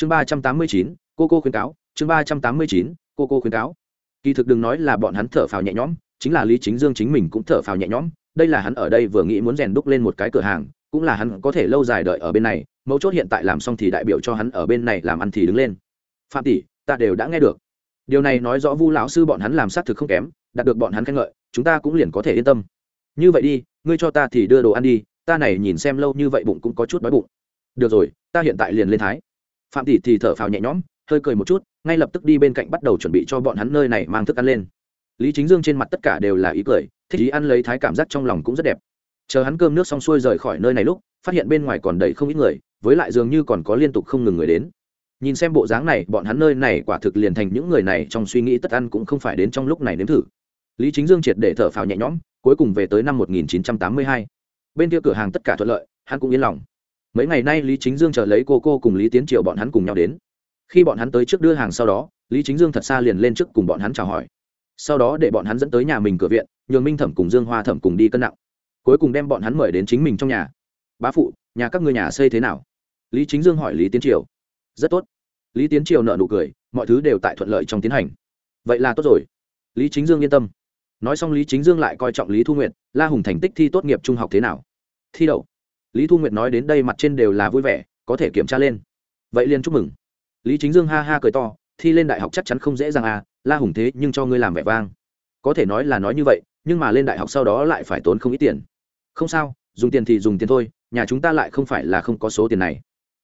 chương ba trăm tám mươi chín, cô cô khuyến cáo. Chương ba trăm tám mươi chín, cô cô khuyến cáo. Kỳ thực đừng nói là bọn hắn thở phào nhẹ nhõm, chính là lý chính dương chính mình cũng thở phào nhẹ nhõm. Đây là hắn ở đây vừa nghĩ muốn rèn đúc lên một cái cửa hàng, cũng là hắn có thể lâu dài đợi ở bên này. Mấu chốt hiện tại làm xong thì đại biểu cho hắn ở bên này làm ăn thì đứng lên. Phạm tỷ, ta đều đã nghe được. Điều này nói rõ vu lão sư bọn hắn làm xác thực không kém, đạt được bọn hắn khen ngợi, chúng ta cũng liền có thể yên tâm. Như vậy đi, ngươi cho ta thì đưa đồ ăn đi, ta này nhìn xem lâu như vậy bụng cũng có chút đói bụng. Được rồi, ta hiện tại liền lên thái phạm tỷ thì thở phào nhẹ nhõm, hơi cười một chút, ngay lập tức đi bên cạnh bắt đầu chuẩn bị cho bọn hắn nơi này mang thức ăn lên. Lý chính dương trên mặt tất cả đều là ý cười, thích ý ăn lấy thái cảm giác trong lòng cũng rất đẹp. Chờ hắn cơm nước xong xuôi rời khỏi nơi này lúc, phát hiện bên ngoài còn đầy không ít người, với lại dường như còn có liên tục không ngừng người đến. Nhìn xem bộ dáng này, bọn hắn nơi này quả thực liền thành những người này trong suy nghĩ tất ăn cũng không phải đến trong lúc này nếm thử. Lý chính dương triệt để thở phào nhẹ nhõm, cuối cùng về tới năm 1982. bên kia cửa hàng tất cả thuận lợi, hắn cũng yên lòng mấy ngày nay lý chính dương chờ lấy cô cô cùng lý tiến triều bọn hắn cùng nhau đến. Khi bọn hắn tới trước đưa hàng sau đó, lý chính dương thật xa liền lên trước cùng bọn hắn chào hỏi. Sau đó để bọn hắn dẫn tới nhà mình cửa viện, nhường minh thẩm cùng dương hoa thẩm cùng đi cân nặng. Cuối cùng đem bọn hắn mời đến chính mình trong nhà. Bá phụ, nhà các ngươi nhà xây thế nào? Lý chính dương hỏi lý tiến triều. Rất tốt. Lý tiến triều nợ nụ cười, mọi thứ đều tại thuận lợi trong tiến hành. Vậy là tốt rồi. Lý chính dương yên tâm. Nói xong lý chính dương lại coi trọng lý thu nguyệt, la hùng thành tích thi tốt nghiệp trung học thế nào? Thi đậu lý thu nguyệt nói đến đây mặt trên đều là vui vẻ, có thể kiểm tra lên. Vậy liền chúc mừng. Lý chính dương ha ha cười to, thi lên đại học chắc chắn không dễ dàng à la hùng thế nhưng cho ngươi làm vẻ vang. Có thể nói là nói như vậy, nhưng mà lên đại học sau đó lại phải tốn không ít tiền. Không sao, dùng tiền thì dùng tiền thôi, nhà chúng ta lại không phải là không có số tiền này.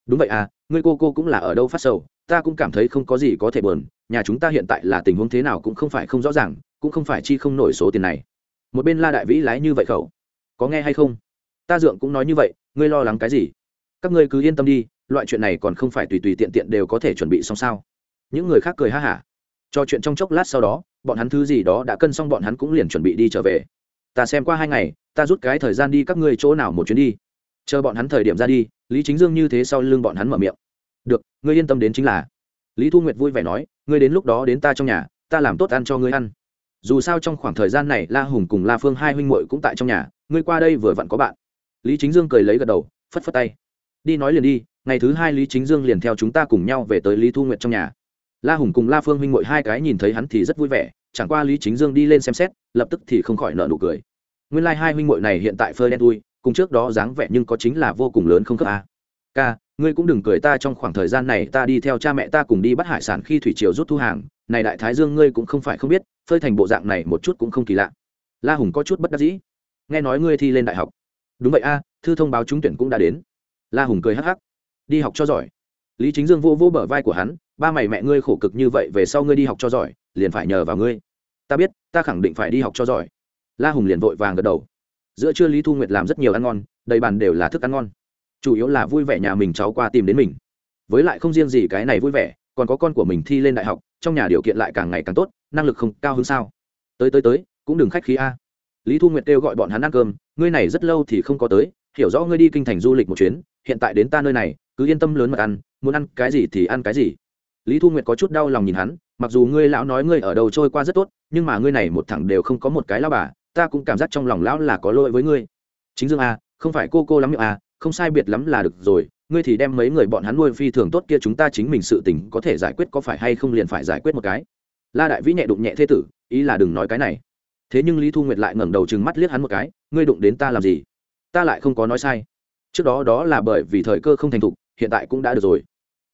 Đúng vậy à ngươi cô cô cũng là ở đâu phát sầu, ta cũng cảm thấy không có gì có thể buồn, nhà chúng ta hiện tại là tình huống thế nào cũng không phải không rõ ràng, cũng không phải chi không nổi số tiền này. Một bên la đại vĩ lái như vậy khẩu, có nghe hay không? Ta dượng cũng nói như vậy, ngươi lo lắng cái gì? Các ngươi cứ yên tâm đi, loại chuyện này còn không phải tùy tùy tiện tiện đều có thể chuẩn bị xong sao? Những người khác cười ha hả. Cho chuyện trong chốc lát sau đó, bọn hắn thứ gì đó đã cân xong bọn hắn cũng liền chuẩn bị đi trở về. Ta xem qua hai ngày, ta rút cái thời gian đi các ngươi chỗ nào một chuyến đi. Chờ bọn hắn thời điểm ra đi, lý chính dương như thế sau lưng bọn hắn mở miệng. Được, ngươi yên tâm đến chính là. Lý thu nguyệt vui vẻ nói, ngươi đến lúc đó đến ta trong nhà, ta làm tốt ăn cho ngươi ăn. Dù sao trong khoảng thời gian này la hùng cùng la phương hai huynh muội cũng tại trong nhà, ngươi qua đây vừa vặn có bạn lý chính dương cười lấy gật đầu, phất phất tay. Đi nói liền đi, ngày thứ hai lý chính dương liền theo chúng ta cùng nhau về tới lý thu nguyệt trong nhà. La hùng cùng la phương huynh muội hai cái nhìn thấy hắn thì rất vui vẻ, chẳng qua lý chính dương đi lên xem xét, lập tức thì không khỏi nợ nụ cười. Nguyên lai、like、hai huynh muội này hiện tại phơi đen tui cùng trước đó dáng vẻ nhưng có chính là vô cùng lớn không khớp a à. ca, ngươi cũng đừng cười ta trong khoảng thời gian này ta đi theo cha mẹ ta cùng đi bắt hải sản khi thủy triều rút thu hàng, này đại thái dương ngươi cũng không phải không biết, phơi thành bộ dạng này một chút cũng không kỳ lạ. La hùng có chút bất đắc dĩ. Nghe nói ngươi thi lên đại học đúng vậy a, thư thông báo trúng tuyển cũng đã đến. La hùng cười hắc hắc. Đi học cho giỏi. Lý chính dương vô vô bờ vai của hắn, ba mày mẹ ngươi khổ cực như vậy về sau ngươi đi học cho giỏi, liền phải nhờ vào ngươi. Ta biết, ta khẳng định phải đi học cho giỏi. La hùng liền vội vàng gật đầu. Giữa trưa lý thu nguyệt làm rất nhiều ăn ngon, đầy bàn đều là thức ăn ngon. Chủ yếu là vui vẻ nhà mình cháu qua tìm đến mình. Với lại không riêng gì cái này vui vẻ, còn có con của mình thi lên đại học, trong nhà điều kiện lại càng ngày càng tốt, năng lực không cao hơn sao. Tới tới tới, cũng đừng khách khí a. Lý thu nguyệt kêu gọi bọn hắn ăn cơm ngươi này rất lâu thì không có tới, hiểu rõ ngươi đi kinh thành du lịch một chuyến, hiện tại đến ta nơi này, cứ yên tâm lớn mà ăn, muốn ăn cái gì thì ăn cái gì. Lý thu nguyệt có chút đau lòng nhìn hắn, mặc dù ngươi lão nói ngươi ở đầu trôi qua rất tốt, nhưng mà ngươi này một thẳng đều không có một cái lao bà, ta cũng cảm giác trong lòng lão là có lỗi với ngươi. Chính dương a không phải cô cô lắm miệng a không sai biệt lắm là được rồi, ngươi thì đem mấy người bọn hắn nuôi phi thường tốt kia chúng ta chính mình sự tình có thể giải quyết có phải hay không liền phải giải quyết một cái. La đại vĩ nhẹ đụng nhẹ thế tử, ý là đừng nói cái này thế nhưng lý thu nguyệt lại ngẩng đầu chừng mắt liếc hắn một cái, ngươi đụng đến ta làm gì? Ta lại không có nói sai. Trước đó đó là bởi vì thời cơ không thành thục, hiện tại cũng đã được rồi.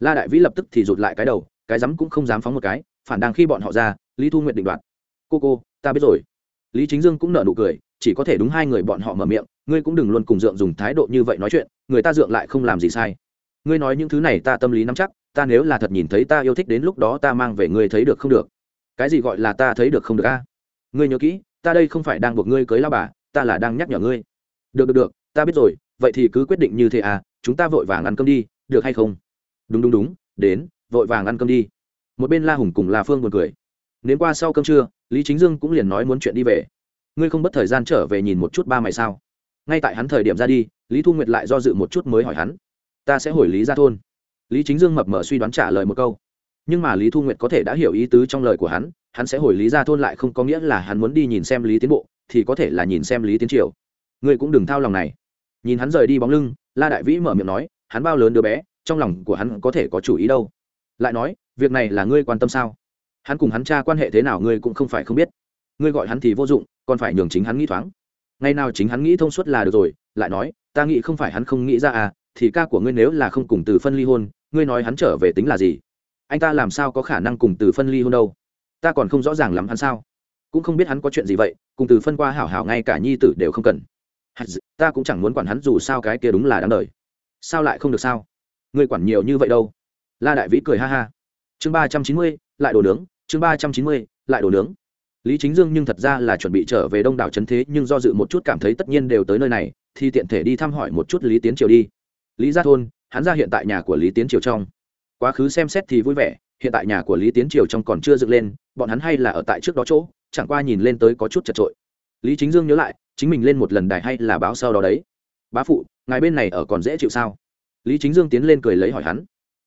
La đại vĩ lập tức thì rụt lại cái đầu, cái rắm cũng không dám phóng một cái, phản đang khi bọn họ ra, lý thu nguyệt định đoạt. Cô cô, ta biết rồi. Lý chính dương cũng nở nụ cười, chỉ có thể đúng hai người bọn họ mở miệng, ngươi cũng đừng luôn cùng dượng dùng thái độ như vậy nói chuyện, người ta dượng lại không làm gì sai. Ngươi nói những thứ này ta tâm lý nắm chắc, ta nếu là thật nhìn thấy ta yêu thích đến lúc đó ta mang về ngươi thấy được không được. Cái gì gọi là ta thấy được không được a? Ngươi nhớ kỹ ta đây không phải đang buộc ngươi cưới lao bà, ta là đang nhắc nhở ngươi. Được được được, ta biết rồi, vậy thì cứ quyết định như thế à chúng ta vội vàng ăn cơm đi, được hay không? Đúng đúng đúng, đến, vội vàng ăn cơm đi. Một bên la hùng cùng la phương buồn cười. Đến qua sau cơm trưa, lý chính dương cũng liền nói muốn chuyện đi về. Ngươi không mất thời gian trở về nhìn một chút ba mày sao? Ngay tại hắn thời điểm ra đi, lý thu nguyệt lại do dự một chút mới hỏi hắn. Ta sẽ hồi lý ra thôn. Lý chính dương mập mờ suy đoán trả lời một câu nhưng mà lý thu nguyệt có thể đã hiểu ý tứ trong lời của hắn hắn sẽ hồi lý ra thôn lại không có nghĩa là hắn muốn đi nhìn xem lý tiến bộ, thì có thể là nhìn xem lý tiến triều. Ngươi cũng đừng thao lòng này. Nhìn hắn rời đi bóng lưng, la đại vĩ mở miệng nói, hắn bao lớn đứa bé, trong lòng của hắn có thể có chủ ý đâu. Lại nói, việc này là ngươi quan tâm sao? Hắn cùng hắn cha quan hệ thế nào ngươi cũng không phải không biết. Ngươi gọi hắn thì vô dụng, còn phải nhường chính hắn nghĩ thoáng. Ngày nào chính hắn nghĩ thông suốt là được rồi, lại nói, ta nghĩ không phải hắn không nghĩ ra à thì ca của ngươi nếu là không cùng từ phân ly hôn, ngươi nói hắn trở về tính là gì? Anh ta làm sao có khả năng cùng từ phân ly hôn đâu? Ta còn không rõ ràng lắm hắn sao. Cũng không biết hắn có chuyện gì vậy, cùng từ phân qua hảo hảo ngay cả nhi tử đều không cần. Ta cũng chẳng muốn quản hắn dù sao cái kia đúng là đáng đời. Sao lại không được sao? Ngươi quản nhiều như vậy đâu? La đại vĩ cười ha ha. Chương ba trăm chín mươi, lại đồ nướng, chương ba trăm chín mươi, lại đồ nướng. Lý chính dương nhưng thật ra là chuẩn bị trở về đông đảo trấn thế, nhưng do dự một chút cảm thấy tất nhiên đều tới nơi này, thì tiện thể đi thăm hỏi một chút lý tiến triều đi. Lý gia thôn, hắn ra hiện tại nhà của lý tiến triều trong quá khứ xem xét thì vui vẻ, hiện tại nhà của lý tiến triều trong còn chưa dựng lên, bọn hắn hay là ở tại trước đó chỗ, chẳng qua nhìn lên tới có chút chật trội lý chính dương nhớ lại, chính mình lên một lần đài hay là báo sau đó đấy. Bá phụ, ngài bên này ở còn dễ chịu sao? Lý chính dương tiến lên cười lấy hỏi hắn.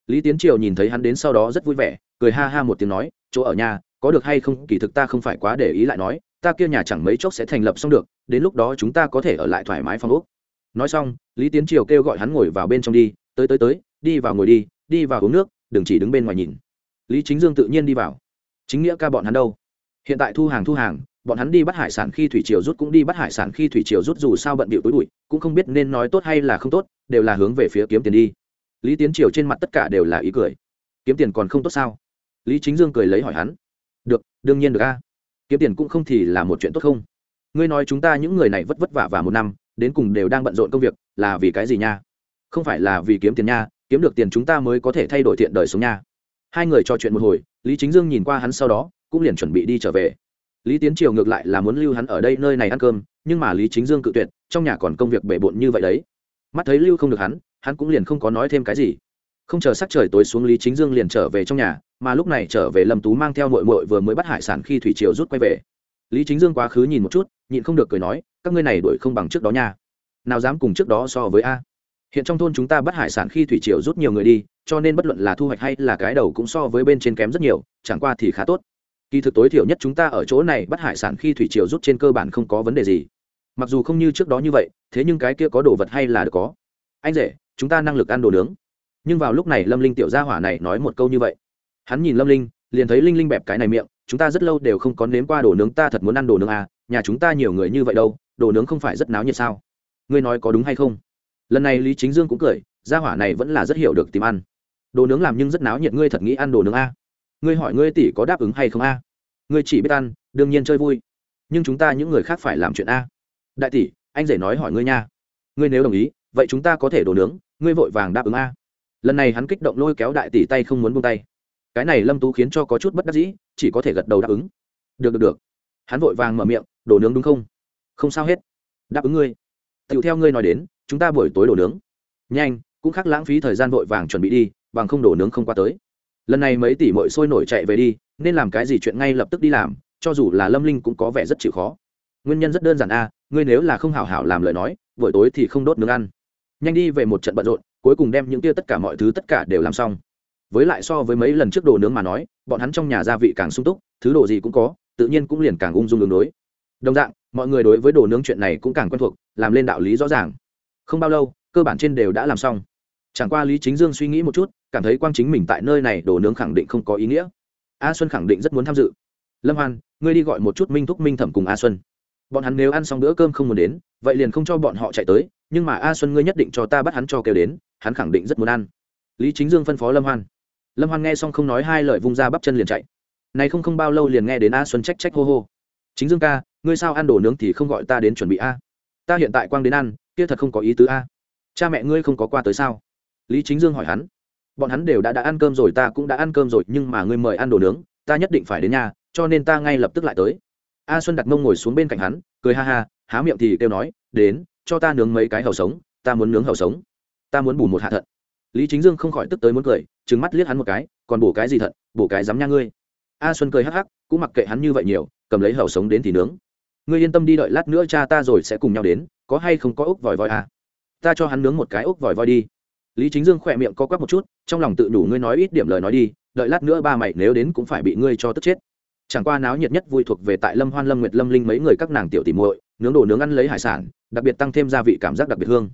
Lý tiến triều nhìn thấy hắn đến sau đó rất vui vẻ, cười ha ha một tiếng nói, chỗ ở nhà, có được hay không, kỳ thực ta không phải quá để ý lại nói, ta kia nhà chẳng mấy chốc sẽ thành lập xong được, đến lúc đó chúng ta có thể ở lại thoải mái phong ốc. Nói xong, lý tiến triều kêu gọi hắn ngồi vào bên trong đi, tới tới tới, đi vào ngồi đi đi vào uống nước, đừng chỉ đứng bên ngoài nhìn. Lý chính dương tự nhiên đi vào. Chính nghĩa ca bọn hắn đâu? Hiện tại thu hàng thu hàng, bọn hắn đi bắt hải sản khi thủy triều rút cũng đi bắt hải sản khi thủy triều rút dù sao bận bịu túi bụi, cũng không biết nên nói tốt hay là không tốt, đều là hướng về phía kiếm tiền đi. Lý tiến triều trên mặt tất cả đều là ý cười. Kiếm tiền còn không tốt sao? Lý chính dương cười lấy hỏi hắn. Được, đương nhiên được a. Kiếm tiền cũng không thì là một chuyện tốt không? Ngươi nói chúng ta những người này vất vất vả và một năm, đến cùng đều đang bận rộn công việc, là vì cái gì nha? Không phải là vì kiếm tiền nha kiếm được tiền chúng ta mới có thể thay đổi thiện đời sống nha. Hai người trò chuyện một hồi, lý chính dương nhìn qua hắn sau đó, cũng liền chuẩn bị đi trở về. Lý tiến triều ngược lại là muốn lưu hắn ở đây nơi này ăn cơm, nhưng mà lý chính dương cự tuyệt, trong nhà còn công việc bể bộn như vậy đấy. Mắt thấy lưu không được hắn hắn cũng liền không có nói thêm cái gì. Không chờ sắc trời tối xuống, lý chính dương liền trở về trong nhà, mà lúc này trở về lâm tú mang theo mội mội vừa mới bắt hải sản khi thủy triều rút quay về. Lý chính dương quá khứ nhìn một chút, nhịn không được cười nói, các ngươi này đuổi không bằng trước đó nha. Nào dám cùng trước đó so với a hiện trong thôn chúng ta bắt hải sản khi thủy triều rút nhiều người đi, cho nên bất luận là thu hoạch hay là cái đầu cũng so với bên trên kém rất nhiều, chẳng qua thì khá tốt. Kỳ thực tối thiểu nhất chúng ta ở chỗ này bắt hải sản khi thủy triều rút trên cơ bản không có vấn đề gì. Mặc dù không như trước đó như vậy, thế nhưng cái kia có đồ vật hay là được có. Anh rể, chúng ta năng lực ăn đồ nướng. Nhưng vào lúc này lâm linh tiểu gia hỏa này nói một câu như vậy. Hắn nhìn lâm linh, liền thấy linh linh bẹp cái này miệng, chúng ta rất lâu đều không có nếm qua đồ nướng, ta thật muốn ăn đồ nướng à nhà chúng ta nhiều người như vậy đâu, đồ nướng không phải rất náo nhiệt sao? Ngươi nói có đúng hay không? Lần này lý chính dương cũng cười, gia hỏa này vẫn là rất hiểu được tìm ăn. Đồ nướng làm nhưng rất náo nhiệt, ngươi thật nghĩ ăn đồ nướng a? À? ngươi hỏi ngươi tỷ có đáp ứng hay không a? À? ngươi chỉ biết ăn, đương nhiên chơi vui. Nhưng chúng ta những người khác phải làm chuyện a? Đại tỷ, anh rể nói hỏi ngươi nha. Ngươi nếu đồng ý, vậy chúng ta có thể đồ nướng, ngươi vội vàng đáp ứng a. Lần này hắn kích động lôi kéo đại tỷ tay không muốn buông tay. Cái này lâm tú khiến cho có chút bất đắc dĩ, chỉ có thể gật đầu đáp ứng. Được được được. Hắn vội vàng mở miệng, đồ nướng đúng không? Không sao hết. Đáp ứng ngươi. Tựu theo ngươi nói đến chúng ta buổi tối đồ nướng. Nhanh, cũng khác lãng phí thời gian vội vàng chuẩn bị đi, bằng không đồ nướng không qua tới. Lần này mấy tỷ mội sôi nổi chạy về đi, nên làm cái gì chuyện ngay lập tức đi làm, cho dù là lâm linh cũng có vẻ rất chịu khó. Nguyên nhân rất đơn giản a, ngươi nếu là không hảo hảo làm lời nói, buổi tối thì không đốt nướng ăn. Nhanh đi về một trận bận rộn, cuối cùng đem những kia tất cả mọi thứ tất cả đều làm xong. Với lại so với mấy lần trước đồ nướng mà nói, bọn hắn trong nhà gia vị càng sung túc, thứ đồ gì cũng có, tự nhiên cũng liền càng ung dung đường đối. Đồng dạng, mọi người đối với đồ nướng chuyện này cũng càng quen thuộc, làm lên đạo lý rõ ràng không bao lâu, cơ bản trên đều đã làm xong. Chẳng qua lý chính dương suy nghĩ một chút, cảm thấy quang chính mình tại nơi này đồ nướng khẳng định không có ý nghĩa. A xuân khẳng định rất muốn tham dự. Lâm hoan, ngươi đi gọi một chút minh thúc minh thẩm cùng a xuân. Bọn hắn nếu ăn xong bữa cơm không muốn đến, vậy liền không cho bọn họ chạy tới, nhưng mà a xuân ngươi nhất định cho ta bắt hắn cho kêu đến, hắn khẳng định rất muốn ăn. Lý chính dương phân phó lâm hoan. Lâm hoan nghe xong không nói hai lời vung ra bắp chân liền chạy. Này không không bao lâu liền nghe đến a xuân trách trách hô hô. Chính dương ca, ngươi sao ăn đồ nướng thì không gọi ta đến chuẩn bị a? Ta hiện tại quang đến ăn kia thật không có ý tứ a. Cha mẹ ngươi không có qua tới sao? Lý chính dương hỏi hắn. Bọn hắn đều đã đã ăn cơm rồi, ta cũng đã ăn cơm rồi, nhưng mà ngươi mời ăn đồ nướng, ta nhất định phải đến nhà, cho nên ta ngay lập tức lại tới. A xuân đặt mông ngồi xuống bên cạnh hắn, cười ha ha, há miệng thì kêu nói, đến, cho ta nướng mấy cái hầu sống, ta muốn nướng hầu sống. Ta muốn bù một hạ thận. Lý chính dương không khỏi tức tới muốn cười, trừng mắt liếc hắn một cái, còn bổ cái gì thận bổ cái dám nha ngươi. A xuân cười hắc hắc, cũng mặc kệ hắn như vậy nhiều, cầm lấy hầu sống đến thì nướng. Ngươi yên tâm đi, đợi lát nữa cha ta rồi sẽ cùng nhau đến có hay không có ốc vòi voi à? Ta cho hắn nướng một cái ốc vòi voi đi. Lý chính dương khỏe miệng co quắp một chút, trong lòng tự đủ ngươi nói ít điểm lời nói đi, đợi lát nữa ba mày nếu đến cũng phải bị ngươi cho tức chết. Chẳng qua náo nhiệt nhất vui thuộc về tại lâm hoan, lâm nguyệt, lâm linh mấy người các nàng tiểu tìm muội, nướng đồ nướng ăn lấy hải sản, đặc biệt tăng thêm gia vị cảm giác đặc biệt hương.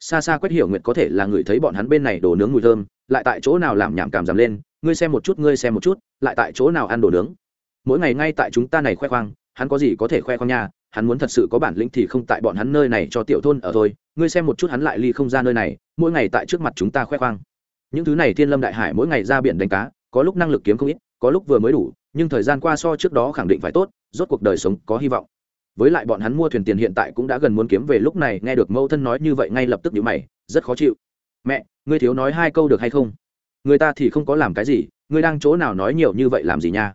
Xa xa quét hiểu Nguyệt có thể là người thấy bọn hắn bên này đồ nướng mùi thơm, lại tại chỗ nào làm nhảm cảm giảm lên, ngươi xem một chút, ngươi xem một chút, lại tại chỗ nào ăn đồ nướng. Mỗi ngày ngay tại chúng ta này khoe khoang, hắn có gì có thể khoe khoang nha hắn muốn thật sự có bản lĩnh thì không tại bọn hắn nơi này cho tiểu thôn ở thôi. Ngươi xem một chút hắn lại ly không ra nơi này, mỗi ngày tại trước mặt chúng ta khoe khoang. Những thứ này thiên lâm đại hải mỗi ngày ra biển đánh cá, có lúc năng lực kiếm không ít, có lúc vừa mới đủ, nhưng thời gian qua so trước đó khẳng định phải tốt, rốt cuộc đời sống có hy vọng. Với lại bọn hắn mua thuyền tiền hiện tại cũng đã gần muốn kiếm về, lúc này nghe được mẫu thân nói như vậy ngay lập tức nhíu mày, rất khó chịu. Mẹ, ngươi thiếu nói hai câu được hay không? Người ta thì không có làm cái gì, ngươi đang chỗ nào nói nhiều như vậy làm gì nha?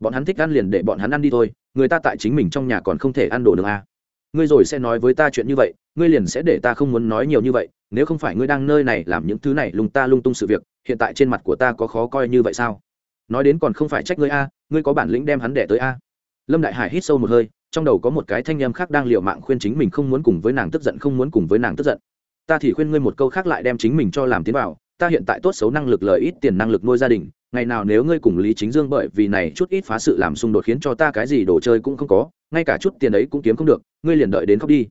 Bọn hắn thích ăn liền để bọn hắn ăn đi thôi người ta tại chính mình trong nhà còn không thể ăn đồ được à. ngươi rồi sẽ nói với ta chuyện như vậy, ngươi liền sẽ để ta không muốn nói nhiều như vậy, nếu không phải ngươi đang nơi này làm những thứ này lung ta lung tung sự việc, hiện tại trên mặt của ta có khó coi như vậy sao? Nói đến còn không phải trách ngươi a, ngươi có bản lĩnh đem hắn đẻ tới a. Lâm đại hải hít sâu một hơi, trong đầu có một cái thanh em khác đang liệu mạng khuyên chính mình không muốn cùng với nàng tức giận, không muốn cùng với nàng tức giận. Ta thì khuyên ngươi một câu khác lại đem chính mình cho làm tiến vào ta hiện tại tốt xấu năng lực lợi ít tiền năng lực nuôi gia đình ngày nào nếu ngươi cùng lý chính dương bởi vì này chút ít phá sự làm xung đột khiến cho ta cái gì đồ chơi cũng không có ngay cả chút tiền ấy cũng kiếm không được ngươi liền đợi đến khóc đi.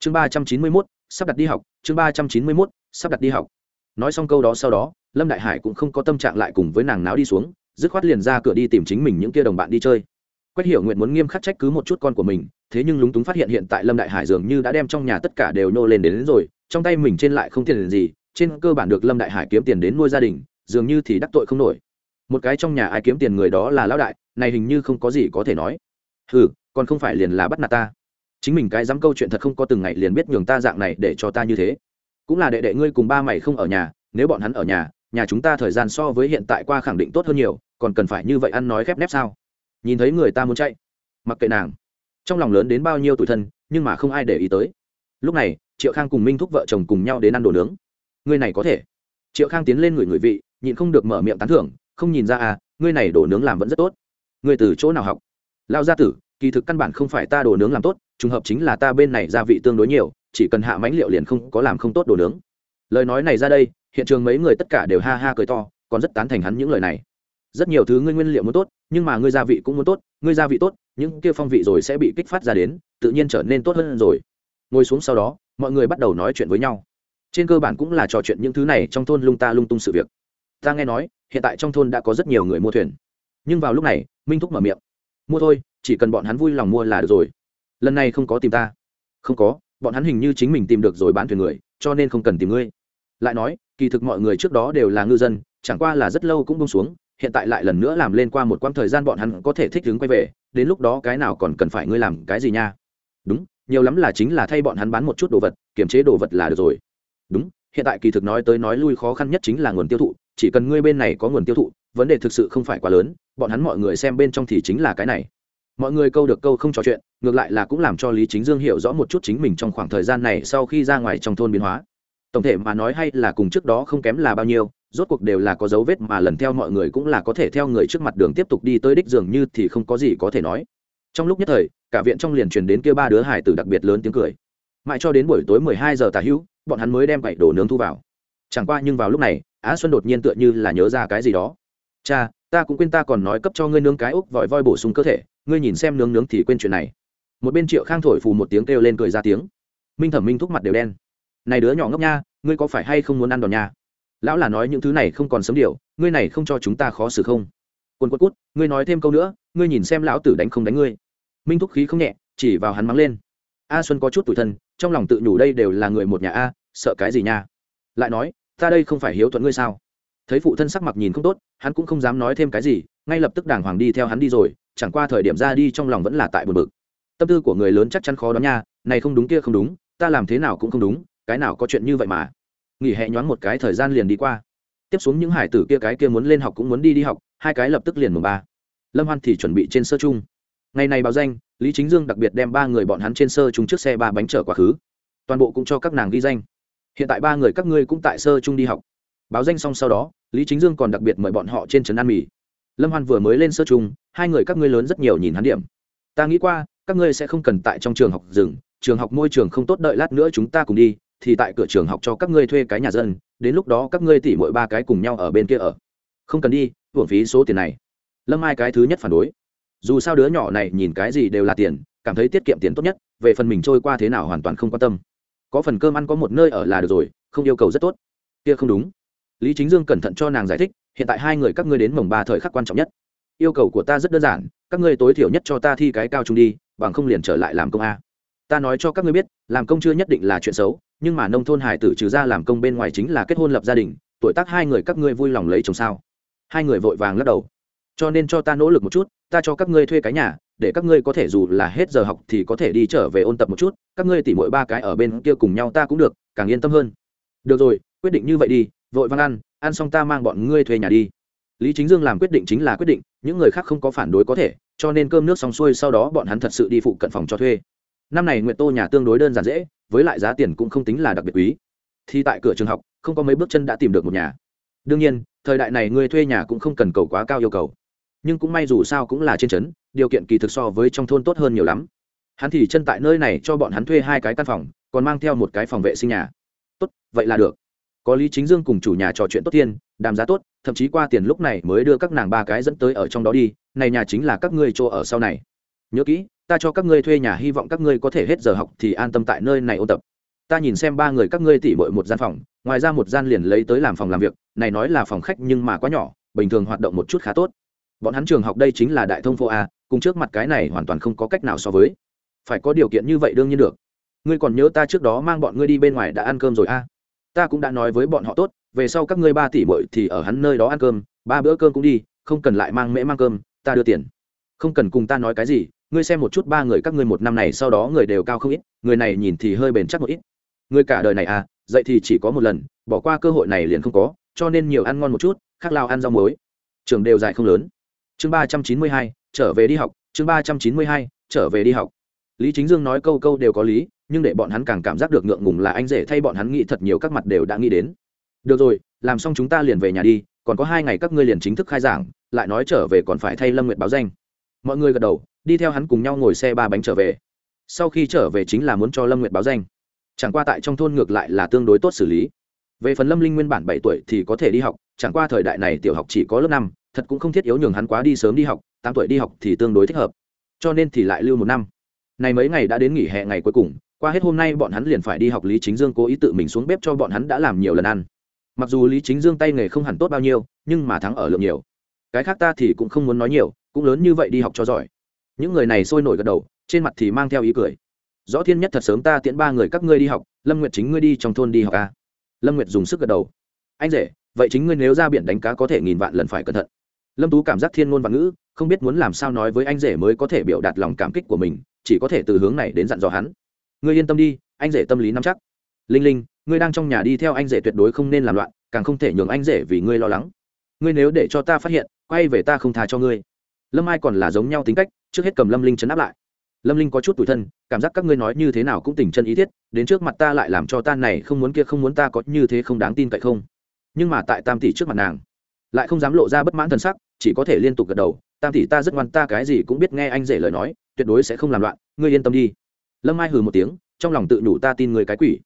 Chương ba trăm chín mươi mốt sắp đặt đi học chương ba trăm chín mươi mốt sắp đặt đi học. Nói xong câu đó sau đó lâm đại hải cũng không có tâm trạng lại cùng với nàng náo đi xuống dứt khoát liền ra cửa đi tìm chính mình những kia đồng bạn đi chơi. Quách hiểu nguyện muốn nghiêm khắc trách cứ một chút con của mình thế nhưng lúng túng phát hiện hiện tại lâm đại hải dường như đã đem trong nhà tất cả đều nô lên đến, đến rồi trong tay mình trên lại không tiền gì trên cơ bản được lâm đại hải kiếm tiền đến nuôi gia đình, dường như thì đắc tội không nổi. Một cái trong nhà ai kiếm tiền người đó là lão đại, này hình như không có gì có thể nói. Ừ còn không phải liền là bắt nạt ta. Chính mình cái dám câu chuyện thật không có từng ngày liền biết nhường ta dạng này để cho ta như thế. Cũng là đệ đệ ngươi cùng ba mày không ở nhà, nếu bọn hắn ở nhà nhà chúng ta thời gian so với hiện tại qua khẳng định tốt hơn nhiều, còn cần phải như vậy ăn nói khép nép sao? Nhìn thấy người ta muốn chạy, mặc kệ nàng. Trong lòng lớn đến bao nhiêu tuổi thân, nhưng mà không ai để ý tới. Lúc này, triệu khang cùng minh thúc vợ chồng cùng nhau đến ăn đồ nướng ngươi này có thể. Triệu khang tiến lên người người vị, nhịn không được mở miệng tán thưởng, không nhìn ra à ngươi này đổ nướng làm vẫn rất tốt. Ngươi từ chỗ nào học? Lao gia tử, kỳ thực căn bản không phải ta đổ nướng làm tốt, trùng hợp chính là ta bên này gia vị tương đối nhiều, chỉ cần hạ mánh liệu liền không có làm không tốt đồ nướng. Lời nói này ra đây, hiện trường mấy người tất cả đều ha ha cười to, còn rất tán thành hắn những lời này. Rất nhiều thứ ngươi nguyên liệu muốn tốt, nhưng mà ngươi gia vị cũng muốn tốt, ngươi gia vị tốt, những kia phong vị rồi sẽ bị kích phát ra đến, tự nhiên trở nên tốt hơn rồi. Ngồi xuống sau đó, mọi người bắt đầu nói chuyện với nhau trên cơ bản cũng là trò chuyện những thứ này trong thôn lung ta lung tung sự việc. Ta nghe nói, hiện tại trong thôn đã có rất nhiều người mua thuyền. Nhưng vào lúc này, minh thúc mở miệng. Mua thôi, chỉ cần bọn hắn vui lòng mua là được rồi. Lần này không có tìm ta. Không có, bọn hắn hình như chính mình tìm được rồi bán thuyền người, cho nên không cần tìm ngươi. Lại nói, kỳ thực mọi người trước đó đều là ngư dân, chẳng qua là rất lâu cũng bông xuống, hiện tại lại lần nữa làm lên qua một quãng thời gian bọn hắn có thể thích ứng quay về, đến lúc đó cái nào còn cần phải ngươi làm cái gì nha? Đúng, nhiều lắm là chính là thay bọn hắn bán một chút đồ vật, kiềm chế đồ vật là được rồi đúng, hiện tại kỳ thực nói tới nói lui khó khăn nhất chính là nguồn tiêu thụ, chỉ cần ngươi bên này có nguồn tiêu thụ, vấn đề thực sự không phải quá lớn, bọn hắn mọi người xem bên trong thì chính là cái này. Mọi người câu được câu không trò chuyện, ngược lại là cũng làm cho lý chính dương hiểu rõ một chút chính mình trong khoảng thời gian này sau khi ra ngoài trong thôn biến hóa. Tổng thể mà nói hay là cùng trước đó không kém là bao nhiêu, rốt cuộc đều là có dấu vết mà lần theo mọi người cũng là có thể theo người trước mặt đường tiếp tục đi tới đích dường như thì không có gì có thể nói. Trong lúc nhất thời, cả viện trong liền truyền đến kia ba đứa hải tử đặc biệt lớn tiếng cười mãi cho đến buổi tối mười hai giờ tà hữu, bọn hắn mới đem bảy đồ nướng thu vào. Chẳng qua nhưng vào lúc này, á xuân đột nhiên tựa như là nhớ ra cái gì đó. Cha, ta cũng quên ta còn nói cấp cho ngươi nướng cái ốc vòi voi bổ sung cơ thể, ngươi nhìn xem nướng nướng thì quên chuyện này. Một bên triệu khang thổi phù một tiếng kêu lên cười ra tiếng. Minh thẩm minh thúc mặt đều đen. Này đứa nhỏ ngốc nha, ngươi có phải hay không muốn ăn đòn nha? Lão là nói những thứ này không còn sớm điều, ngươi này không cho chúng ta khó xử không? Quân quất cút, ngươi nói thêm câu nữa, ngươi nhìn xem lão tử đánh không đánh ngươi. Minh thúc khí không nhẹ, chỉ vào hắn mắng lên a xuân có chút tủi thân, trong lòng tự nhủ đây đều là người một nhà a, sợ cái gì nha? Lại nói, ta đây không phải hiếu thuận ngươi sao? Thấy phụ thân sắc mặt nhìn không tốt, hắn cũng không dám nói thêm cái gì, ngay lập tức đàng hoàng đi theo hắn đi rồi, chẳng qua thời điểm ra đi trong lòng vẫn là tại buồn bực. Tâm tư của người lớn chắc chắn khó đó nha, này không đúng kia không đúng, ta làm thế nào cũng không đúng, cái nào có chuyện như vậy mà. Nghỉ hè nhoáng một cái thời gian liền đi qua. Tiếp xuống những hải tử kia cái kia muốn lên học cũng muốn đi đi học, hai cái lập tức liền mùng ba. Lâm hoan thì chuẩn bị trên sơ chung ngày này báo danh, lý chính dương đặc biệt đem ba người bọn hắn trên sơ chung trước xe ba bánh chở quá khứ. Toàn bộ cũng cho các nàng ghi danh. Hiện tại ba người các ngươi cũng tại sơ chung đi học. Báo danh xong sau đó, lý chính dương còn đặc biệt mời bọn họ trên trấn an mì. Lâm hoan vừa mới lên sơ chung, hai người các ngươi lớn rất nhiều nhìn hắn điểm. Ta nghĩ qua, các ngươi sẽ không cần tại trong trường học rừng, trường học môi trường không tốt đợi lát nữa chúng ta cùng đi, thì tại cửa trường học cho các ngươi thuê cái nhà dân, đến lúc đó các ngươi tỉ mỗi ba cái cùng nhau ở bên kia ở. Không cần đi, hưởng phí số tiền này. Lâm ai cái thứ nhất phản đối dù sao đứa nhỏ này nhìn cái gì đều là tiền, cảm thấy tiết kiệm tiền tốt nhất, về phần mình trôi qua thế nào hoàn toàn không quan tâm. Có phần cơm ăn có một nơi ở là được rồi, không yêu cầu rất tốt. Kia không đúng. Lý chính dương cẩn thận cho nàng giải thích, hiện tại hai người các ngươi đến mồng ba thời khắc quan trọng nhất. Yêu cầu của ta rất đơn giản, các ngươi tối thiểu nhất cho ta thi cái cao trung đi, bằng không liền trở lại làm công a. Ta nói cho các ngươi biết, làm công chưa nhất định là chuyện xấu, nhưng mà nông thôn hải tử trừ ra làm công bên ngoài chính là kết hôn lập gia đình, tuổi tác hai người các ngươi vui lòng lấy chồng sao? Hai người vội vàng lắc đầu. Cho nên cho ta nỗ lực một chút ta cho các ngươi thuê cái nhà, để các ngươi có thể dù là hết giờ học thì có thể đi trở về ôn tập một chút, các ngươi tỉ mỗi ba cái ở bên kia cùng nhau ta cũng được, càng yên tâm hơn. Được rồi, quyết định như vậy đi, vội văn ăn ăn xong ta mang bọn ngươi thuê nhà đi. Lý chính dương làm quyết định chính là quyết định, những người khác không có phản đối có thể, cho nên cơm nước xong xuôi sau đó bọn hắn thật sự đi phụ cận phòng cho thuê. Năm này nguyện tô nhà tương đối đơn giản dễ, với lại giá tiền cũng không tính là đặc biệt quý. Thì tại cửa trường học, không có mấy bước chân đã tìm được một nhà. Đương nhiên, thời đại này người thuê nhà cũng không cần cầu quá cao yêu cầu nhưng cũng may dù sao cũng là trên trấn, điều kiện kỳ thực so với trong thôn tốt hơn nhiều lắm. Hắn thì chân tại nơi này cho bọn hắn thuê hai cái căn phòng, còn mang theo một cái phòng vệ sinh nhà. Tốt, vậy là được. Có lý chính dương cùng chủ nhà trò chuyện tốt tiên, đàm giá tốt, thậm chí qua tiền lúc này mới đưa các nàng ba cái dẫn tới ở trong đó đi, này nhà chính là các ngươi chỗ ở sau này. Nhớ kỹ, ta cho các ngươi thuê nhà, hy vọng các ngươi có thể hết giờ học thì an tâm tại nơi này ôn tập. Ta nhìn xem ba người các ngươi tỉ bội một gian phòng, ngoài ra một gian liền lấy tới làm phòng làm việc, này nói là phòng khách nhưng mà quá nhỏ, bình thường hoạt động một chút khá tốt bọn hắn trường học đây chính là đại thông phố a, cùng trước mặt cái này hoàn toàn không có cách nào so với. Phải có điều kiện như vậy đương nhiên được. Ngươi còn nhớ ta trước đó mang bọn ngươi đi bên ngoài đã ăn cơm rồi a? Ta cũng đã nói với bọn họ tốt, về sau các ngươi ba tỷ bội thì ở hắn nơi đó ăn cơm, ba bữa cơm cũng đi, không cần lại mang mễ mang cơm, ta đưa tiền. Không cần cùng ta nói cái gì, ngươi xem một chút ba người các ngươi một năm này sau đó người đều cao không ít, người này nhìn thì hơi bền chắc một ít. Ngươi cả đời này à dậy thì chỉ có một lần, bỏ qua cơ hội này liền không có, cho nên nhiều ăn ngon một chút, khác lao ăn rau muối. Trường đều dài không lớn chương ba trăm chín mươi hai, trở về đi học. Chương ba trăm chín mươi hai, trở về đi học. Lý chính dương nói câu câu đều có lý, nhưng để bọn hắn càng cảm giác được ngượng ngùng là anh rể thay bọn hắn nghĩ thật nhiều các mặt đều đã nghĩ đến. Được rồi, làm xong chúng ta liền về nhà đi, còn có hai ngày các ngươi liền chính thức khai giảng, lại nói trở về còn phải thay lâm nguyệt báo danh. Mọi người gật đầu, đi theo hắn cùng nhau ngồi xe ba bánh trở về. Sau khi trở về chính là muốn cho lâm nguyệt báo danh. Chẳng qua tại trong thôn ngược lại là tương đối tốt xử lý. Về phần lâm linh nguyên bản bảy tuổi thì có thể đi học, chẳng qua thời đại này tiểu học chỉ có lớp năm thật cũng không thiết yếu nhường hắn quá đi sớm đi học, tám tuổi đi học thì tương đối thích hợp. Cho nên thì lại lưu một năm. Này mấy ngày đã đến nghỉ hè ngày cuối cùng, qua hết hôm nay bọn hắn liền phải đi học lý chính dương cố ý tự mình xuống bếp cho bọn hắn đã làm nhiều lần ăn. Mặc dù lý chính dương tay nghề không hẳn tốt bao nhiêu, nhưng mà thắng ở lượng nhiều. Cái khác ta thì cũng không muốn nói nhiều, cũng lớn như vậy đi học cho giỏi. Những người này sôi nổi gật đầu, trên mặt thì mang theo ý cười. Rõ thiên nhất thật sớm ta tiễn ba người các ngươi đi học, lâm nguyệt chính ngươi đi trong thôn đi học à. lâm nguyệt dùng sức gật đầu. Anh rể, vậy chính ngươi nếu ra biển đánh cá có thể nghìn vạn lần phải cẩn thận lâm tú cảm giác thiên ngôn văn ngữ, không biết muốn làm sao nói với anh rể mới có thể biểu đạt lòng cảm kích của mình, chỉ có thể từ hướng này đến dặn dò hắn. Ngươi yên tâm đi, anh rể tâm lý nắm chắc. Linh linh, ngươi đang trong nhà đi theo anh rể tuyệt đối không nên làm loạn, càng không thể nhường anh rể vì ngươi lo lắng. Ngươi nếu để cho ta phát hiện, quay về ta không tha cho ngươi. Lâm ai còn là giống nhau tính cách, trước hết cầm lâm linh chấn áp lại. Lâm linh có chút tủi thân, cảm giác các ngươi nói như thế nào cũng tình chân ý thiết, đến trước mặt ta lại làm cho ta này không muốn kia không muốn ta có như thế không đáng tin cậy không? Nhưng mà tại tam tỷ trước mặt nàng, lại không dám lộ ra bất mãn thần sắc chỉ có thể liên tục gật đầu, tam tỷ ta rất ngoan, ta cái gì cũng biết nghe anh rể lời nói, tuyệt đối sẽ không làm loạn, ngươi yên tâm đi. Lâm ai hừ một tiếng, trong lòng tự nhủ ta tin người cái quỷ.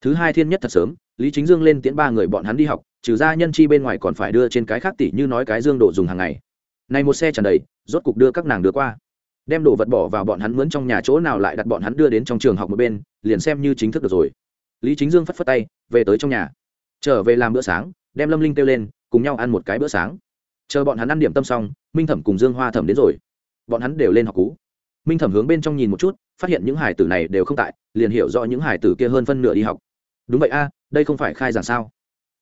Thứ hai thiên nhất thật sớm, lý chính dương lên tiễn ba người bọn hắn đi học, trừ ra nhân chi bên ngoài còn phải đưa trên cái khác tỷ như nói cái dương độ dùng hàng ngày. Này một xe tràn đầy, rốt cục đưa các nàng đưa qua. Đem đồ vật bỏ vào bọn hắn mướn trong nhà chỗ nào lại đặt bọn hắn đưa đến trong trường học một bên, liền xem như chính thức được rồi. Lý chính dương phất phất tay, về tới trong nhà. Trở về làm bữa sáng, đem lâm linh kêu lên, cùng nhau ăn một cái bữa sáng chờ bọn hắn ăn điểm tâm xong, minh thẩm cùng dương hoa thẩm đến rồi. Bọn hắn đều lên học cú. Minh thẩm hướng bên trong nhìn một chút, phát hiện những hải tử này đều không tại, liền hiểu rõ những hải tử kia hơn phân nửa đi học. Đúng vậy a, đây không phải khai giảng sao?